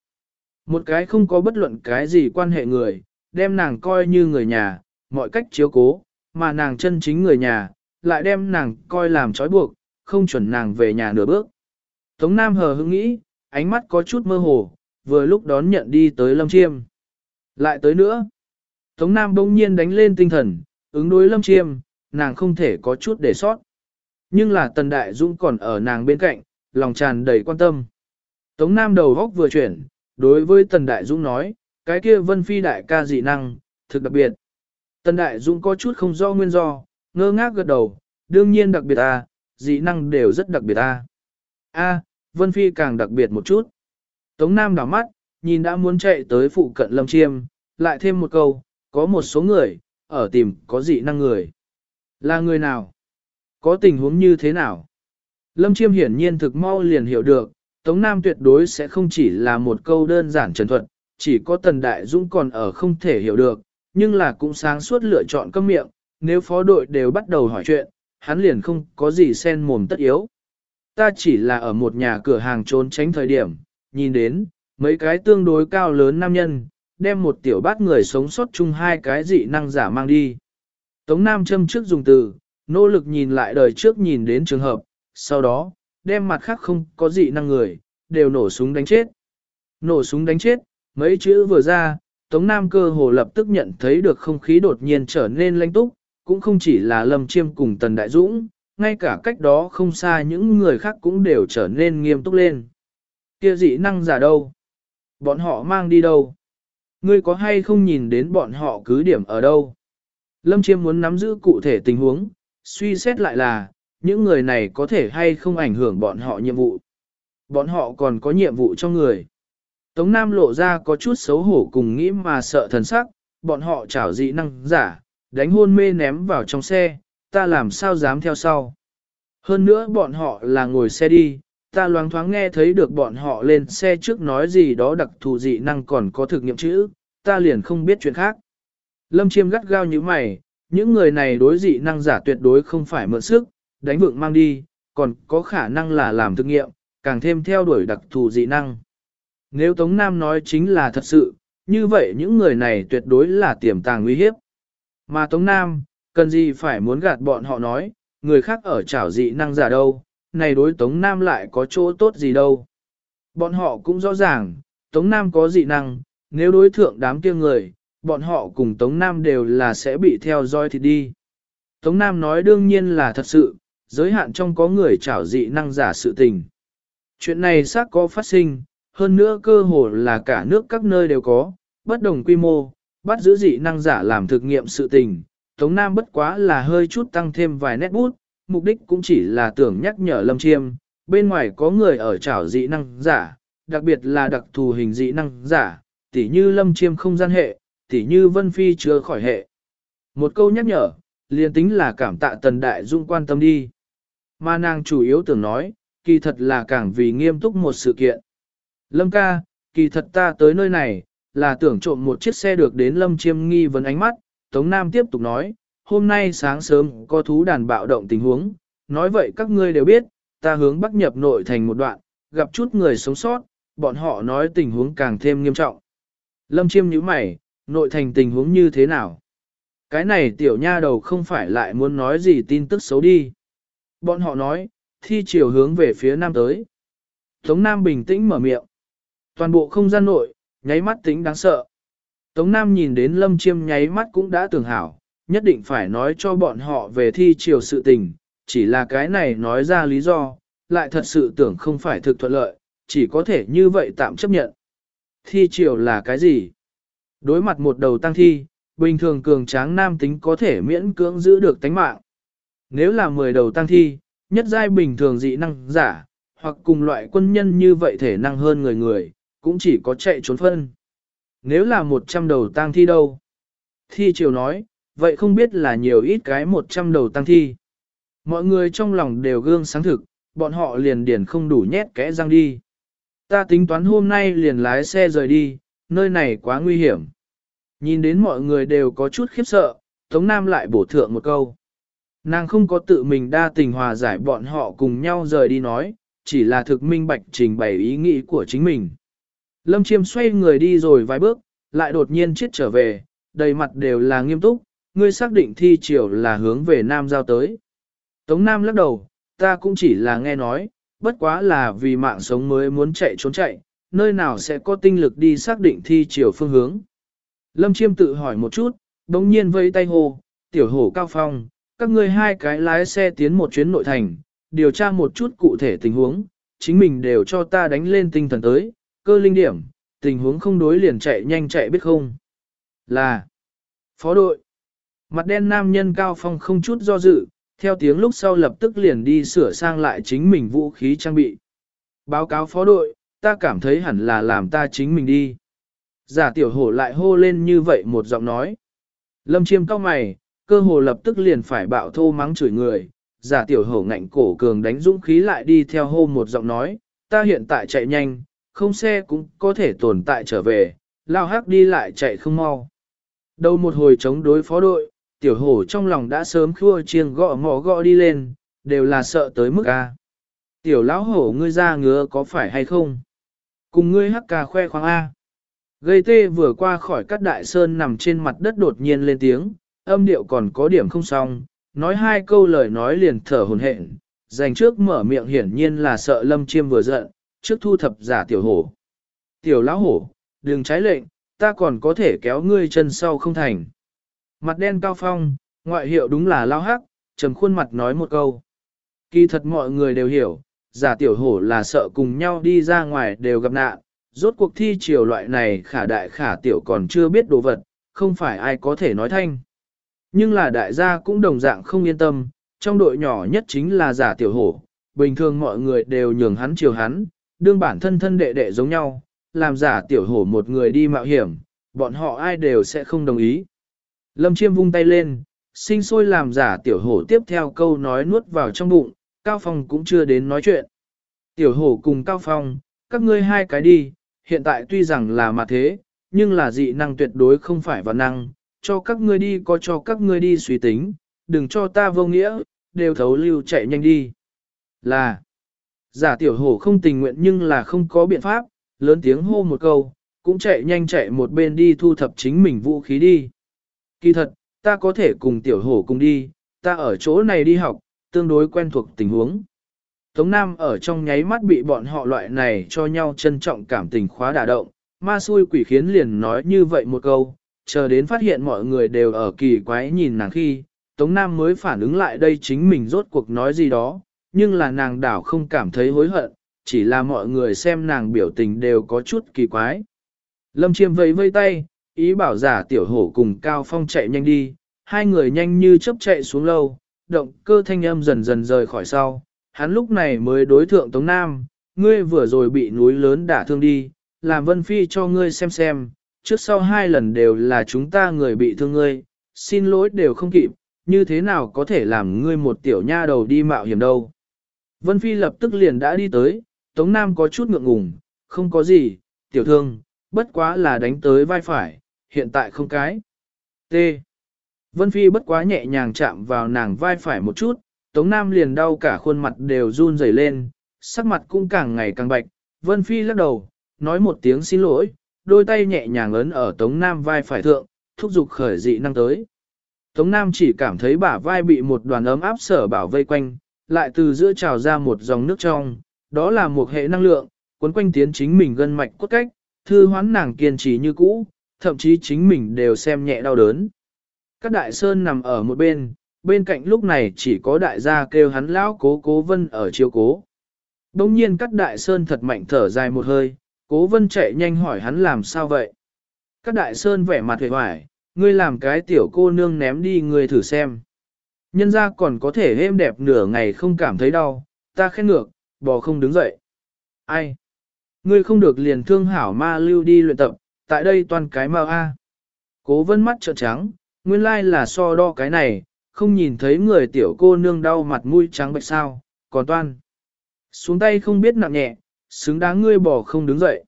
Một cái không có bất luận cái gì quan hệ người, đem nàng coi như người nhà, mọi cách chiếu cố, mà nàng chân chính người nhà, lại đem nàng coi làm trói buộc, không chuẩn nàng về nhà nửa bước. Tống Nam hờ hững nghĩ, ánh mắt có chút mơ hồ, vừa lúc đón nhận đi tới Lâm Chiêm. Lại tới nữa. Tống Nam bỗng nhiên đánh lên tinh thần, ứng đối Lâm Chiêm, nàng không thể có chút để sót. Nhưng là Tần Đại Dũng còn ở nàng bên cạnh, lòng tràn đầy quan tâm. Tống Nam đầu góc vừa chuyển, đối với Tần Đại Dũng nói, cái kia Vân Phi đại ca dị năng, thực đặc biệt. Tần Đại Dũng có chút không do nguyên do, ngơ ngác gật đầu, đương nhiên đặc biệt à, dị năng đều rất đặc biệt à. A, Vân Phi càng đặc biệt một chút. Tống Nam đảo mắt, nhìn đã muốn chạy tới phụ cận Lâm Chiêm, lại thêm một câu, có một số người, ở tìm có dị năng người. Là người nào? Có tình huống như thế nào? Lâm Chiêm hiển nhiên thực mau liền hiểu được, Tống Nam tuyệt đối sẽ không chỉ là một câu đơn giản trần thuật, chỉ có Tần Đại Dũng còn ở không thể hiểu được, nhưng là cũng sáng suốt lựa chọn cấm miệng, nếu phó đội đều bắt đầu hỏi chuyện, hắn liền không có gì sen mồm tất yếu. Ta chỉ là ở một nhà cửa hàng trốn tránh thời điểm, nhìn đến, mấy cái tương đối cao lớn nam nhân, đem một tiểu bát người sống sót chung hai cái dị năng giả mang đi. Tống Nam châm trước dùng từ, nỗ lực nhìn lại đời trước nhìn đến trường hợp, sau đó, đem mặt khác không có dị năng người, đều nổ súng đánh chết. Nổ súng đánh chết, mấy chữ vừa ra, Tống Nam cơ hồ lập tức nhận thấy được không khí đột nhiên trở nên lanh túc, cũng không chỉ là Lâm Chiêm cùng Tần Đại Dũng, ngay cả cách đó không xa những người khác cũng đều trở nên nghiêm túc lên. Kia dị năng giả đâu? Bọn họ mang đi đâu? Ngươi có hay không nhìn đến bọn họ cứ điểm ở đâu? Lâm Chiêm muốn nắm giữ cụ thể tình huống, suy xét lại là, những người này có thể hay không ảnh hưởng bọn họ nhiệm vụ. Bọn họ còn có nhiệm vụ cho người. Tống Nam lộ ra có chút xấu hổ cùng nghĩ mà sợ thần sắc, bọn họ chảo dị năng giả, đánh hôn mê ném vào trong xe, ta làm sao dám theo sau. Hơn nữa bọn họ là ngồi xe đi, ta loáng thoáng nghe thấy được bọn họ lên xe trước nói gì đó đặc thù dị năng còn có thực nghiệm chữ, ta liền không biết chuyện khác. Lâm chiêm gắt gao như mày, những người này đối dị năng giả tuyệt đối không phải mượn sức, đánh vượng mang đi, còn có khả năng là làm thực nghiệm, càng thêm theo đuổi đặc thù dị năng. Nếu Tống Nam nói chính là thật sự, như vậy những người này tuyệt đối là tiềm tàng nguy hiếp. Mà Tống Nam, cần gì phải muốn gạt bọn họ nói, người khác ở chảo dị năng giả đâu, này đối Tống Nam lại có chỗ tốt gì đâu. Bọn họ cũng rõ ràng, Tống Nam có dị năng, nếu đối thượng đám kia người, bọn họ cùng Tống Nam đều là sẽ bị theo dõi thì đi. Tống Nam nói đương nhiên là thật sự, giới hạn trong có người trảo dị năng giả sự tình. Chuyện này xác có phát sinh, hơn nữa cơ hồ là cả nước các nơi đều có, bất đồng quy mô, bắt giữ dị năng giả làm thực nghiệm sự tình. Tống Nam bất quá là hơi chút tăng thêm vài nét bút, mục đích cũng chỉ là tưởng nhắc nhở Lâm Chiêm, bên ngoài có người ở trảo dị năng giả, đặc biệt là đặc thù hình dị năng giả, tỉ như Lâm Chiêm không gian hệ, tỉ như Vân Phi chưa khỏi hệ. Một câu nhắc nhở, liền tính là cảm tạ Tần Đại Dung quan tâm đi. Mà nàng chủ yếu tưởng nói, kỳ thật là càng vì nghiêm túc một sự kiện. Lâm ca, kỳ thật ta tới nơi này, là tưởng trộm một chiếc xe được đến Lâm Chiêm nghi vấn ánh mắt. Tống Nam tiếp tục nói, hôm nay sáng sớm có thú đàn bạo động tình huống, nói vậy các ngươi đều biết, ta hướng bắc nhập nội thành một đoạn, gặp chút người sống sót, bọn họ nói tình huống càng thêm nghiêm trọng. Lâm Chiêm nhíu mày, nội thành tình huống như thế nào? Cái này tiểu nha đầu không phải lại muốn nói gì tin tức xấu đi. Bọn họ nói, thi chiều hướng về phía nam tới. Tống Nam bình tĩnh mở miệng. Toàn bộ không gian nội, nháy mắt tính đáng sợ. Tống Nam nhìn đến Lâm Chiêm nháy mắt cũng đã tưởng hảo, nhất định phải nói cho bọn họ về thi chiều sự tình, chỉ là cái này nói ra lý do, lại thật sự tưởng không phải thực thuận lợi, chỉ có thể như vậy tạm chấp nhận. Thi chiều là cái gì? Đối mặt một đầu tăng thi, bình thường cường tráng nam tính có thể miễn cưỡng giữ được tánh mạng. Nếu là 10 đầu tăng thi, nhất giai bình thường dị năng giả, hoặc cùng loại quân nhân như vậy thể năng hơn người người, cũng chỉ có chạy trốn phân. Nếu là 100 đầu tăng thi đâu? Thi triều nói, vậy không biết là nhiều ít cái 100 đầu tăng thi. Mọi người trong lòng đều gương sáng thực, bọn họ liền điển không đủ nhét kẽ răng đi. Ta tính toán hôm nay liền lái xe rời đi, nơi này quá nguy hiểm. Nhìn đến mọi người đều có chút khiếp sợ, Tống Nam lại bổ thượng một câu. Nàng không có tự mình đa tình hòa giải bọn họ cùng nhau rời đi nói, chỉ là thực minh bạch trình bày ý nghĩ của chính mình. Lâm Chiêm xoay người đi rồi vài bước, lại đột nhiên chết trở về, đầy mặt đều là nghiêm túc, ngươi xác định thi triều là hướng về Nam giao tới. Tống Nam lắc đầu, ta cũng chỉ là nghe nói, bất quá là vì mạng sống mới muốn chạy trốn chạy, nơi nào sẽ có tinh lực đi xác định thi triều phương hướng. Lâm Chiêm tự hỏi một chút, đống nhiên vây tay hồ, tiểu hổ cao phong, các ngươi hai cái lái xe tiến một chuyến nội thành, điều tra một chút cụ thể tình huống, chính mình đều cho ta đánh lên tinh thần tới, cơ linh điểm, tình huống không đối liền chạy nhanh chạy biết không. Là Phó đội Mặt đen nam nhân cao phong không chút do dự, theo tiếng lúc sau lập tức liền đi sửa sang lại chính mình vũ khí trang bị. Báo cáo phó đội, ta cảm thấy hẳn là làm ta chính mình đi. Giả tiểu hổ lại hô lên như vậy một giọng nói. Lâm chiêm cao mày, cơ hồ lập tức liền phải bạo thô mắng chửi người. Giả tiểu hổ ngạnh cổ cường đánh dũng khí lại đi theo hô một giọng nói, ta hiện tại chạy nhanh, không xe cũng có thể tồn tại trở về, lao hắc đi lại chạy không mau. Đầu một hồi chống đối phó đội, tiểu hổ trong lòng đã sớm khua chiêng gõ mò gõ đi lên, đều là sợ tới mức A. Tiểu lão hổ ngươi ra ngứa có phải hay không? Cùng ngươi hắc ca khoe khoang A. Gây tê vừa qua khỏi các đại sơn nằm trên mặt đất đột nhiên lên tiếng, âm điệu còn có điểm không xong, nói hai câu lời nói liền thở hồn hển, dành trước mở miệng hiển nhiên là sợ lâm chiêm vừa giận, trước thu thập giả tiểu hổ. Tiểu lão hổ, đừng trái lệnh, ta còn có thể kéo ngươi chân sau không thành. Mặt đen cao phong, ngoại hiệu đúng là lao hắc, trầm khuôn mặt nói một câu. Kỳ thật mọi người đều hiểu, giả tiểu hổ là sợ cùng nhau đi ra ngoài đều gặp nạn, rốt cuộc thi triều loại này khả đại khả tiểu còn chưa biết đồ vật, không phải ai có thể nói thanh. Nhưng là đại gia cũng đồng dạng không yên tâm, trong đội nhỏ nhất chính là giả tiểu hổ, bình thường mọi người đều nhường hắn chiều hắn, đương bản thân thân đệ đệ giống nhau, làm giả tiểu hổ một người đi mạo hiểm, bọn họ ai đều sẽ không đồng ý. Lâm chiêm vung tay lên, sinh sôi làm giả tiểu hổ tiếp theo câu nói nuốt vào trong bụng, Cao Phong cũng chưa đến nói chuyện. Tiểu hổ cùng Cao Phong, các ngươi hai cái đi, hiện tại tuy rằng là mà thế, nhưng là dị năng tuyệt đối không phải vào năng, cho các ngươi đi có cho các ngươi đi suy tính, đừng cho ta vô nghĩa, đều thấu lưu chạy nhanh đi. Là, giả tiểu hổ không tình nguyện nhưng là không có biện pháp, lớn tiếng hô một câu, cũng chạy nhanh chạy một bên đi thu thập chính mình vũ khí đi. Kỳ thật, ta có thể cùng tiểu hổ cùng đi, ta ở chỗ này đi học, tương đối quen thuộc tình huống. Tống Nam ở trong nháy mắt bị bọn họ loại này cho nhau trân trọng cảm tình khóa đả động, ma xui quỷ khiến liền nói như vậy một câu, chờ đến phát hiện mọi người đều ở kỳ quái nhìn nàng khi, Tống Nam mới phản ứng lại đây chính mình rốt cuộc nói gì đó, nhưng là nàng đảo không cảm thấy hối hận, chỉ là mọi người xem nàng biểu tình đều có chút kỳ quái. Lâm Chiêm vẫy vây tay, ý bảo giả tiểu hổ cùng Cao Phong chạy nhanh đi, hai người nhanh như chớp chạy xuống lâu, động cơ thanh âm dần dần rời khỏi sau, hắn lúc này mới đối thượng Tống Nam, ngươi vừa rồi bị núi lớn đả thương đi, làm Vân Phi cho ngươi xem xem, trước sau hai lần đều là chúng ta người bị thương ngươi, xin lỗi đều không kịp, như thế nào có thể làm ngươi một tiểu nha đầu đi mạo hiểm đâu. Vân Phi lập tức liền đã đi tới, Tống Nam có chút ngượng ngùng, không có gì, tiểu thương, bất quá là đánh tới vai phải, hiện tại không cái. T. Vân Phi bất quá nhẹ nhàng chạm vào nàng vai phải một chút, Tống Nam liền đau cả khuôn mặt đều run rẩy lên, sắc mặt cũng càng ngày càng bạch. Vân Phi lắc đầu, nói một tiếng xin lỗi, đôi tay nhẹ nhàng ấn ở Tống Nam vai phải thượng, thúc giục khởi dị năng tới. Tống Nam chỉ cảm thấy bả vai bị một đoàn ấm áp sở bảo vây quanh, lại từ giữa trào ra một dòng nước trong, đó là một hệ năng lượng, cuốn quanh tiến chính mình gân mạch cốt cách, thư hoán nàng kiên trì như cũ, thậm chí chính mình đều xem nhẹ đau đớn. Các đại sơn nằm ở một bên, bên cạnh lúc này chỉ có đại gia kêu hắn lão cố cố vân ở chiêu cố. Đông nhiên các đại sơn thật mạnh thở dài một hơi, cố vân chạy nhanh hỏi hắn làm sao vậy. Các đại sơn vẻ mặt hề hoài, ngươi làm cái tiểu cô nương ném đi ngươi thử xem. Nhân ra còn có thể êm đẹp nửa ngày không cảm thấy đau, ta khen ngược, bò không đứng dậy. Ai? Ngươi không được liền thương hảo ma lưu đi luyện tập, tại đây toàn cái mau a. Cố vân mắt trợn trắng, nguyên lai là so đo cái này, không nhìn thấy người tiểu cô nương đau mặt mũi trắng bệch sao, còn toan. Xuống tay không biết nặng nhẹ, xứng đáng ngươi bỏ không đứng dậy.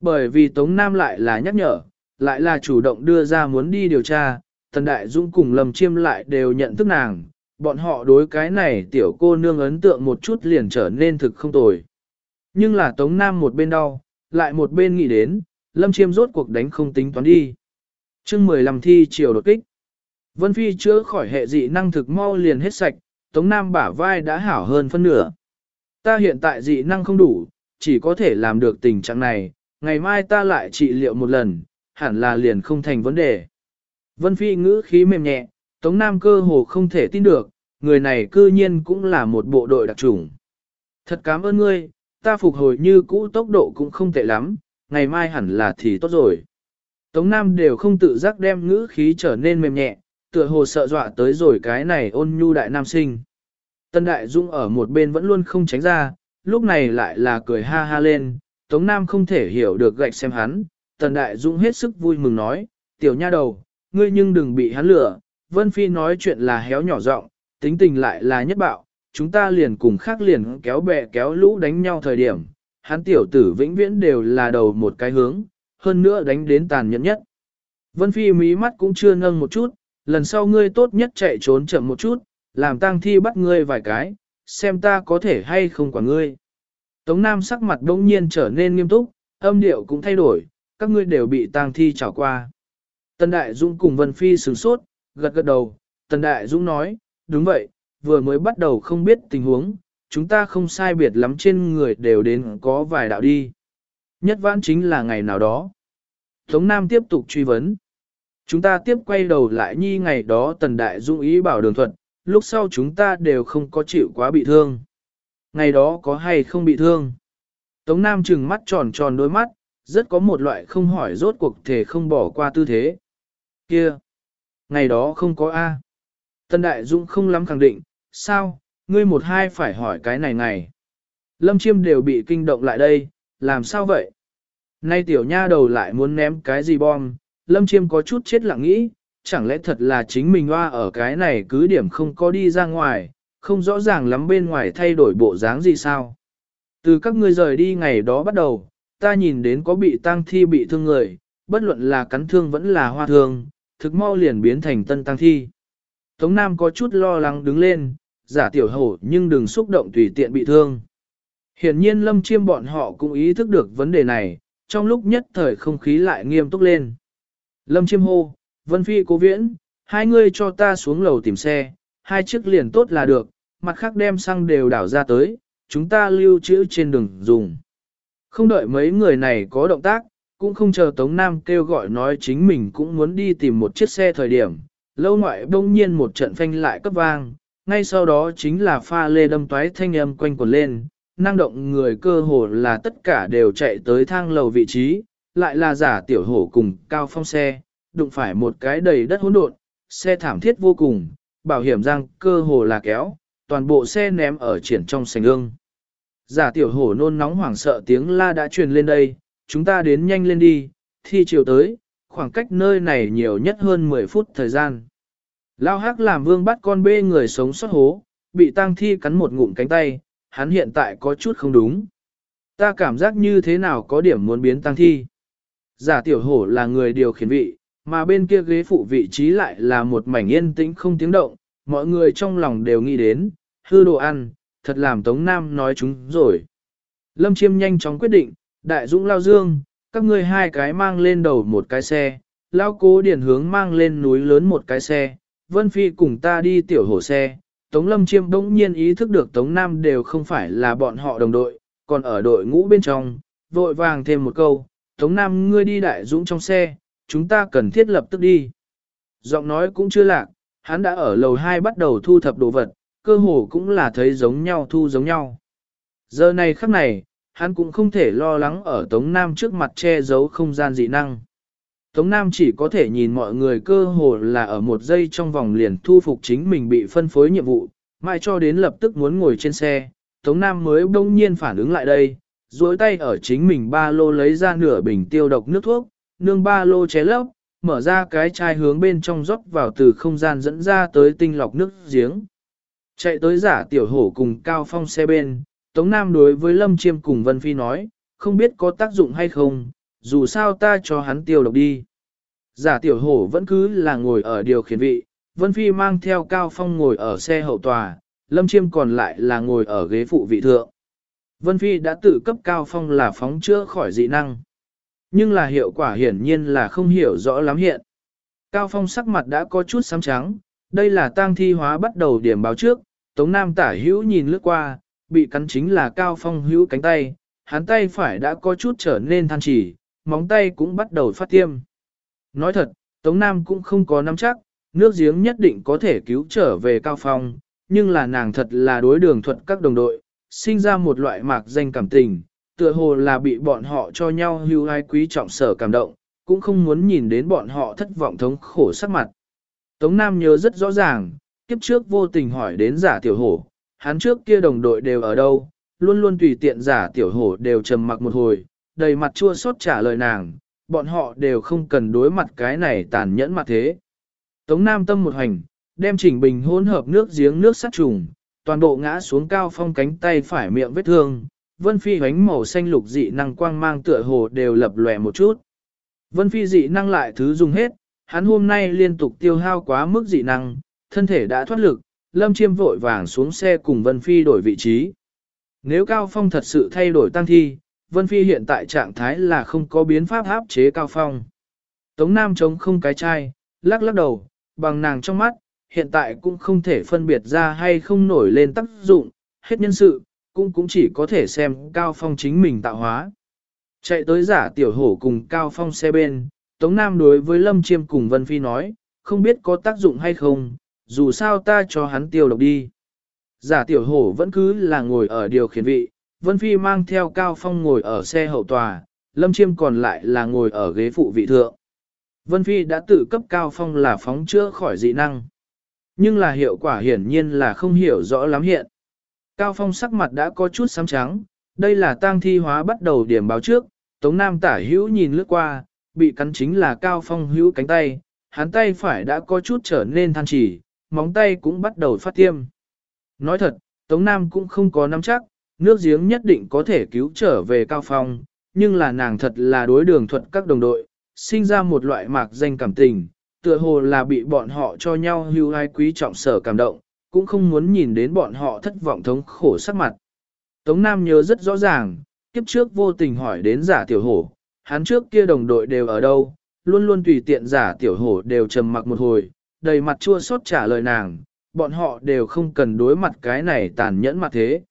Bởi vì Tống Nam lại là nhắc nhở, lại là chủ động đưa ra muốn đi điều tra, Tần Đại Dũng cùng Lâm Chiêm lại đều nhận thức nàng, bọn họ đối cái này tiểu cô nương ấn tượng một chút liền trở nên thực không tồi. Nhưng là Tống Nam một bên đau, lại một bên nghĩ đến, Lâm Chiêm rốt cuộc đánh không tính toán đi. chương 15 thi chiều đột kích. Vân Phi chữa khỏi hệ dị năng thực mau liền hết sạch, Tống Nam bả vai đã hảo hơn phân nửa. Ta hiện tại dị năng không đủ, chỉ có thể làm được tình trạng này, ngày mai ta lại trị liệu một lần, hẳn là liền không thành vấn đề. Vân Phi ngữ khí mềm nhẹ, Tống Nam cơ hồ không thể tin được, người này cư nhiên cũng là một bộ đội đặc trùng. Thật cảm ơn ngươi, ta phục hồi như cũ tốc độ cũng không tệ lắm, ngày mai hẳn là thì tốt rồi. Tống Nam đều không tự giác đem ngữ khí trở nên mềm nhẹ, tựa hồ sợ dọa tới rồi cái này ôn nhu đại nam sinh. Tân Đại Dung ở một bên vẫn luôn không tránh ra, lúc này lại là cười ha ha lên, Tống Nam không thể hiểu được gạch xem hắn, Tần Đại Dung hết sức vui mừng nói, tiểu nha đầu, ngươi nhưng đừng bị hắn lừa, Vân Phi nói chuyện là héo nhỏ giọng, tính tình lại là nhất bạo, chúng ta liền cùng khác liền kéo bè kéo lũ đánh nhau thời điểm, hắn tiểu tử vĩnh viễn đều là đầu một cái hướng, hơn nữa đánh đến tàn nhẫn nhất. Vân Phi mí mắt cũng chưa nâng một chút, lần sau ngươi tốt nhất chạy trốn chậm một chút, làm tang thi bắt ngươi vài cái, xem ta có thể hay không quả ngươi. Tống Nam sắc mặt đông nhiên trở nên nghiêm túc, âm điệu cũng thay đổi, các ngươi đều bị tang thi trào qua. Tần Đại Dũng cùng Vân Phi sửng sốt, gật gật đầu, Tần Đại Dũng nói, đúng vậy, vừa mới bắt đầu không biết tình huống, chúng ta không sai biệt lắm trên người đều đến có vài đạo đi. Nhất vãn chính là ngày nào đó. Tống Nam tiếp tục truy vấn. Chúng ta tiếp quay đầu lại nhi ngày đó Tần Đại Dũng ý bảo đường thuận, lúc sau chúng ta đều không có chịu quá bị thương. Ngày đó có hay không bị thương? Tống Nam trừng mắt tròn tròn đôi mắt, rất có một loại không hỏi rốt cuộc thể không bỏ qua tư thế. Kia! Ngày đó không có A. Tân Đại Dũng không lắm khẳng định, sao, ngươi một hai phải hỏi cái này này. Lâm Chiêm đều bị kinh động lại đây, làm sao vậy? Nay tiểu nha đầu lại muốn ném cái gì bom, Lâm Chiêm có chút chết lặng nghĩ, chẳng lẽ thật là chính mình hoa ở cái này cứ điểm không có đi ra ngoài, không rõ ràng lắm bên ngoài thay đổi bộ dáng gì sao. Từ các ngươi rời đi ngày đó bắt đầu, ta nhìn đến có bị tang thi bị thương người, bất luận là cắn thương vẫn là hoa thương, thực mau liền biến thành tân tang thi. Tống Nam có chút lo lắng đứng lên, giả tiểu hổ nhưng đừng xúc động tùy tiện bị thương. Hiển nhiên lâm chiêm bọn họ cũng ý thức được vấn đề này, trong lúc nhất thời không khí lại nghiêm túc lên. Lâm chiêm hô, Vân Phi cố viễn, hai ngươi cho ta xuống lầu tìm xe, hai chiếc liền tốt là được, mặt khác đem xăng đều đảo ra tới, chúng ta lưu trữ trên đường dùng. Không đợi mấy người này có động tác, cũng không chờ Tống Nam kêu gọi nói chính mình cũng muốn đi tìm một chiếc xe thời điểm, lâu ngoại đông nhiên một trận phanh lại cấp vang, ngay sau đó chính là pha lê đâm toái thanh âm quanh quần lên, năng động người cơ hồ là tất cả đều chạy tới thang lầu vị trí, lại là giả tiểu hổ cùng cao phong xe, đụng phải một cái đầy đất hỗn độn, xe thảm thiết vô cùng, bảo hiểm răng cơ hồ là kéo, toàn bộ xe ném ở triển trong sành ương. Giả tiểu hổ nôn nóng hoảng sợ tiếng la đã truyền lên đây, chúng ta đến nhanh lên đi, thi chiều tới, khoảng cách nơi này nhiều nhất hơn 10 phút thời gian. Lao hắc làm vương bắt con bê người sống sót hố, bị tang thi cắn một ngụm cánh tay, hắn hiện tại có chút không đúng. Ta cảm giác như thế nào có điểm muốn biến tang thi. Giả tiểu hổ là người điều khiển vị, mà bên kia ghế phụ vị trí lại là một mảnh yên tĩnh không tiếng động, mọi người trong lòng đều nghĩ đến, hư đồ ăn, thật làm Tống Nam nói chúng rồi. Lâm Chiêm nhanh chóng quyết định, Đại Dũng Lao Dương, các ngươi hai cái mang lên đầu một cái xe, Lao Cố Điển hướng mang lên núi lớn một cái xe, Vân Phi cùng ta đi tiểu hổ xe. Tống Lâm Chiêm bỗng nhiên ý thức được Tống Nam đều không phải là bọn họ đồng đội, còn ở đội ngũ bên trong, vội vàng thêm một câu, Tống Nam ngươi đi Đại Dũng trong xe, chúng ta cần thiết lập tức đi. Giọng nói cũng chưa lạc, hắn đã ở lầu 2 bắt đầu thu thập đồ vật, cơ hồ cũng là thấy giống nhau thu giống nhau. Giờ này khắc này, hắn cũng không thể lo lắng ở Tống Nam trước mặt che giấu không gian dị năng. Tống Nam chỉ có thể nhìn mọi người cơ hồ là ở một giây trong vòng liền thu phục chính mình bị phân phối nhiệm vụ, mãi cho đến lập tức muốn ngồi trên xe, Tống Nam mới đông nhiên phản ứng lại đây, duỗi tay ở chính mình ba lô lấy ra nửa bình tiêu độc nước thuốc, nương ba lô ché lấp, mở ra cái chai hướng bên trong rót vào từ không gian dẫn ra tới tinh lọc nước giếng. Chạy tới giả tiểu hổ cùng Cao Phong xe bên, Tống Nam đối với Lâm Chiêm cùng Vân Phi nói, không biết có tác dụng hay không, dù sao ta cho hắn tiêu độc đi. Giả tiểu hổ vẫn cứ là ngồi ở điều khiển vị, Vân Phi mang theo Cao Phong ngồi ở xe hậu tòa, Lâm Chiêm còn lại là ngồi ở ghế phụ vị thượng. Vân Phi đã tự cấp Cao Phong là phóng chữa khỏi dị năng. Nhưng là hiệu quả hiển nhiên là không hiểu rõ lắm hiện. Cao Phong sắc mặt đã có chút xám trắng, đây là tang thi hóa bắt đầu điểm báo trước, Tống Nam tả hữu nhìn lướt qua, bị cắn chính là Cao Phong hữu cánh tay, hắn tay phải đã có chút trở nên than chỉ, móng tay cũng bắt đầu phát tiêm. Nói thật, Tống Nam cũng không có nắm chắc, nước giếng nhất định có thể cứu trở về Cao Phong, nhưng là nàng thật là đối đường thuật các đồng đội, sinh ra một loại mạc danh cảm tình, tựa hồ là bị bọn họ cho nhau hưu ai quý trọng sở cảm động, cũng không muốn nhìn đến bọn họ thất vọng thống khổ sắc mặt. Tống Nam nhớ rất rõ ràng, kiếp trước vô tình hỏi đến giả tiểu hổ, hắn trước kia đồng đội đều ở đâu, luôn luôn tùy tiện giả tiểu hổ đều trầm mặc một hồi, đầy mặt chua xót trả lời nàng, bọn họ đều không cần đối mặt cái này tàn nhẫn mặt thế. Tống Nam tâm một hành, đem chỉnh bình hỗn hợp nước giếng nước sát trùng, toàn bộ ngã xuống cao phong cánh tay phải miệng vết thương, vân phi Ánh màu xanh lục dị năng quang mang tựa hồ đều lập lòe một chút. Vân phi dị năng lại thứ dùng hết, hắn hôm nay liên tục tiêu hao quá mức dị năng, thân thể đã thoát lực, lâm chiêm vội vàng xuống xe cùng vân phi đổi vị trí. Nếu cao phong thật sự thay đổi tăng thi, vân phi hiện tại trạng thái là không có biến pháp áp chế cao phong. Tống Nam chống không cái chai, lắc lắc đầu, bằng nàng trong mắt, hiện tại cũng không thể phân biệt ra hay không nổi lên tác dụng, hết nhân sự, cũng cũng chỉ có thể xem Cao Phong chính mình tạo hóa. Chạy tới giả tiểu hổ cùng Cao Phong xe bên, Tống Nam đối với Lâm Chiêm cùng Vân Phi nói, không biết có tác dụng hay không, dù sao ta cho hắn tiêu độc đi. Giả tiểu hổ vẫn cứ là ngồi ở điều khiển vị, Vân Phi mang theo Cao Phong ngồi ở xe hậu tòa, Lâm Chiêm còn lại là ngồi ở ghế phụ vị thượng. Vân Phi đã tự cấp Cao Phong là phóng chữa khỏi dị năng. Nhưng là hiệu quả hiển nhiên là không hiểu rõ lắm hiện. Cao Phong sắc mặt đã có chút xám trắng, đây là tang thi hóa bắt đầu điểm báo trước, Tống Nam tả hữu nhìn lướt qua, bị cắn chính là Cao Phong hữu cánh tay, hắn tay phải đã có chút trở nên than chỉ, móng tay cũng bắt đầu phát tiêm. Nói thật, Tống Nam cũng không có nắm chắc, nước giếng nhất định có thể cứu trở về Cao Phong, nhưng là nàng thật là đối đường thuận các đồng đội, sinh ra một loại mạc danh cảm tình, tựa hồ là bị bọn họ cho nhau hưu ai quý trọng sở cảm động, cũng không muốn nhìn đến bọn họ thất vọng thống khổ sắc mặt. Tống Nam nhớ rất rõ ràng, kiếp trước vô tình hỏi đến giả tiểu hổ, hắn trước kia đồng đội đều ở đâu, luôn luôn tùy tiện giả tiểu hổ đều trầm mặc một hồi, đầy mặt chua xót trả lời nàng, bọn họ đều không cần đối mặt cái này tàn nhẫn mặt thế.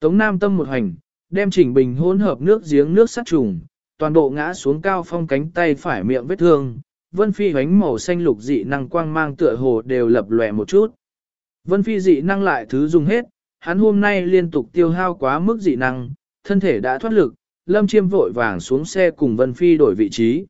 Tống Nam tâm một hành, đem chỉnh bình hỗn hợp nước giếng nước sát trùng, toàn bộ ngã xuống cao phong cánh tay phải miệng vết thương, Vân Phi hoánh màu xanh lục dị năng quang mang tựa hồ đều lập lòe một chút. Vân Phi dị năng lại thứ dùng hết, hắn hôm nay liên tục tiêu hao quá mức dị năng, thân thể đã thoát lực, Lâm Chiêm vội vàng xuống xe cùng Vân Phi đổi vị trí.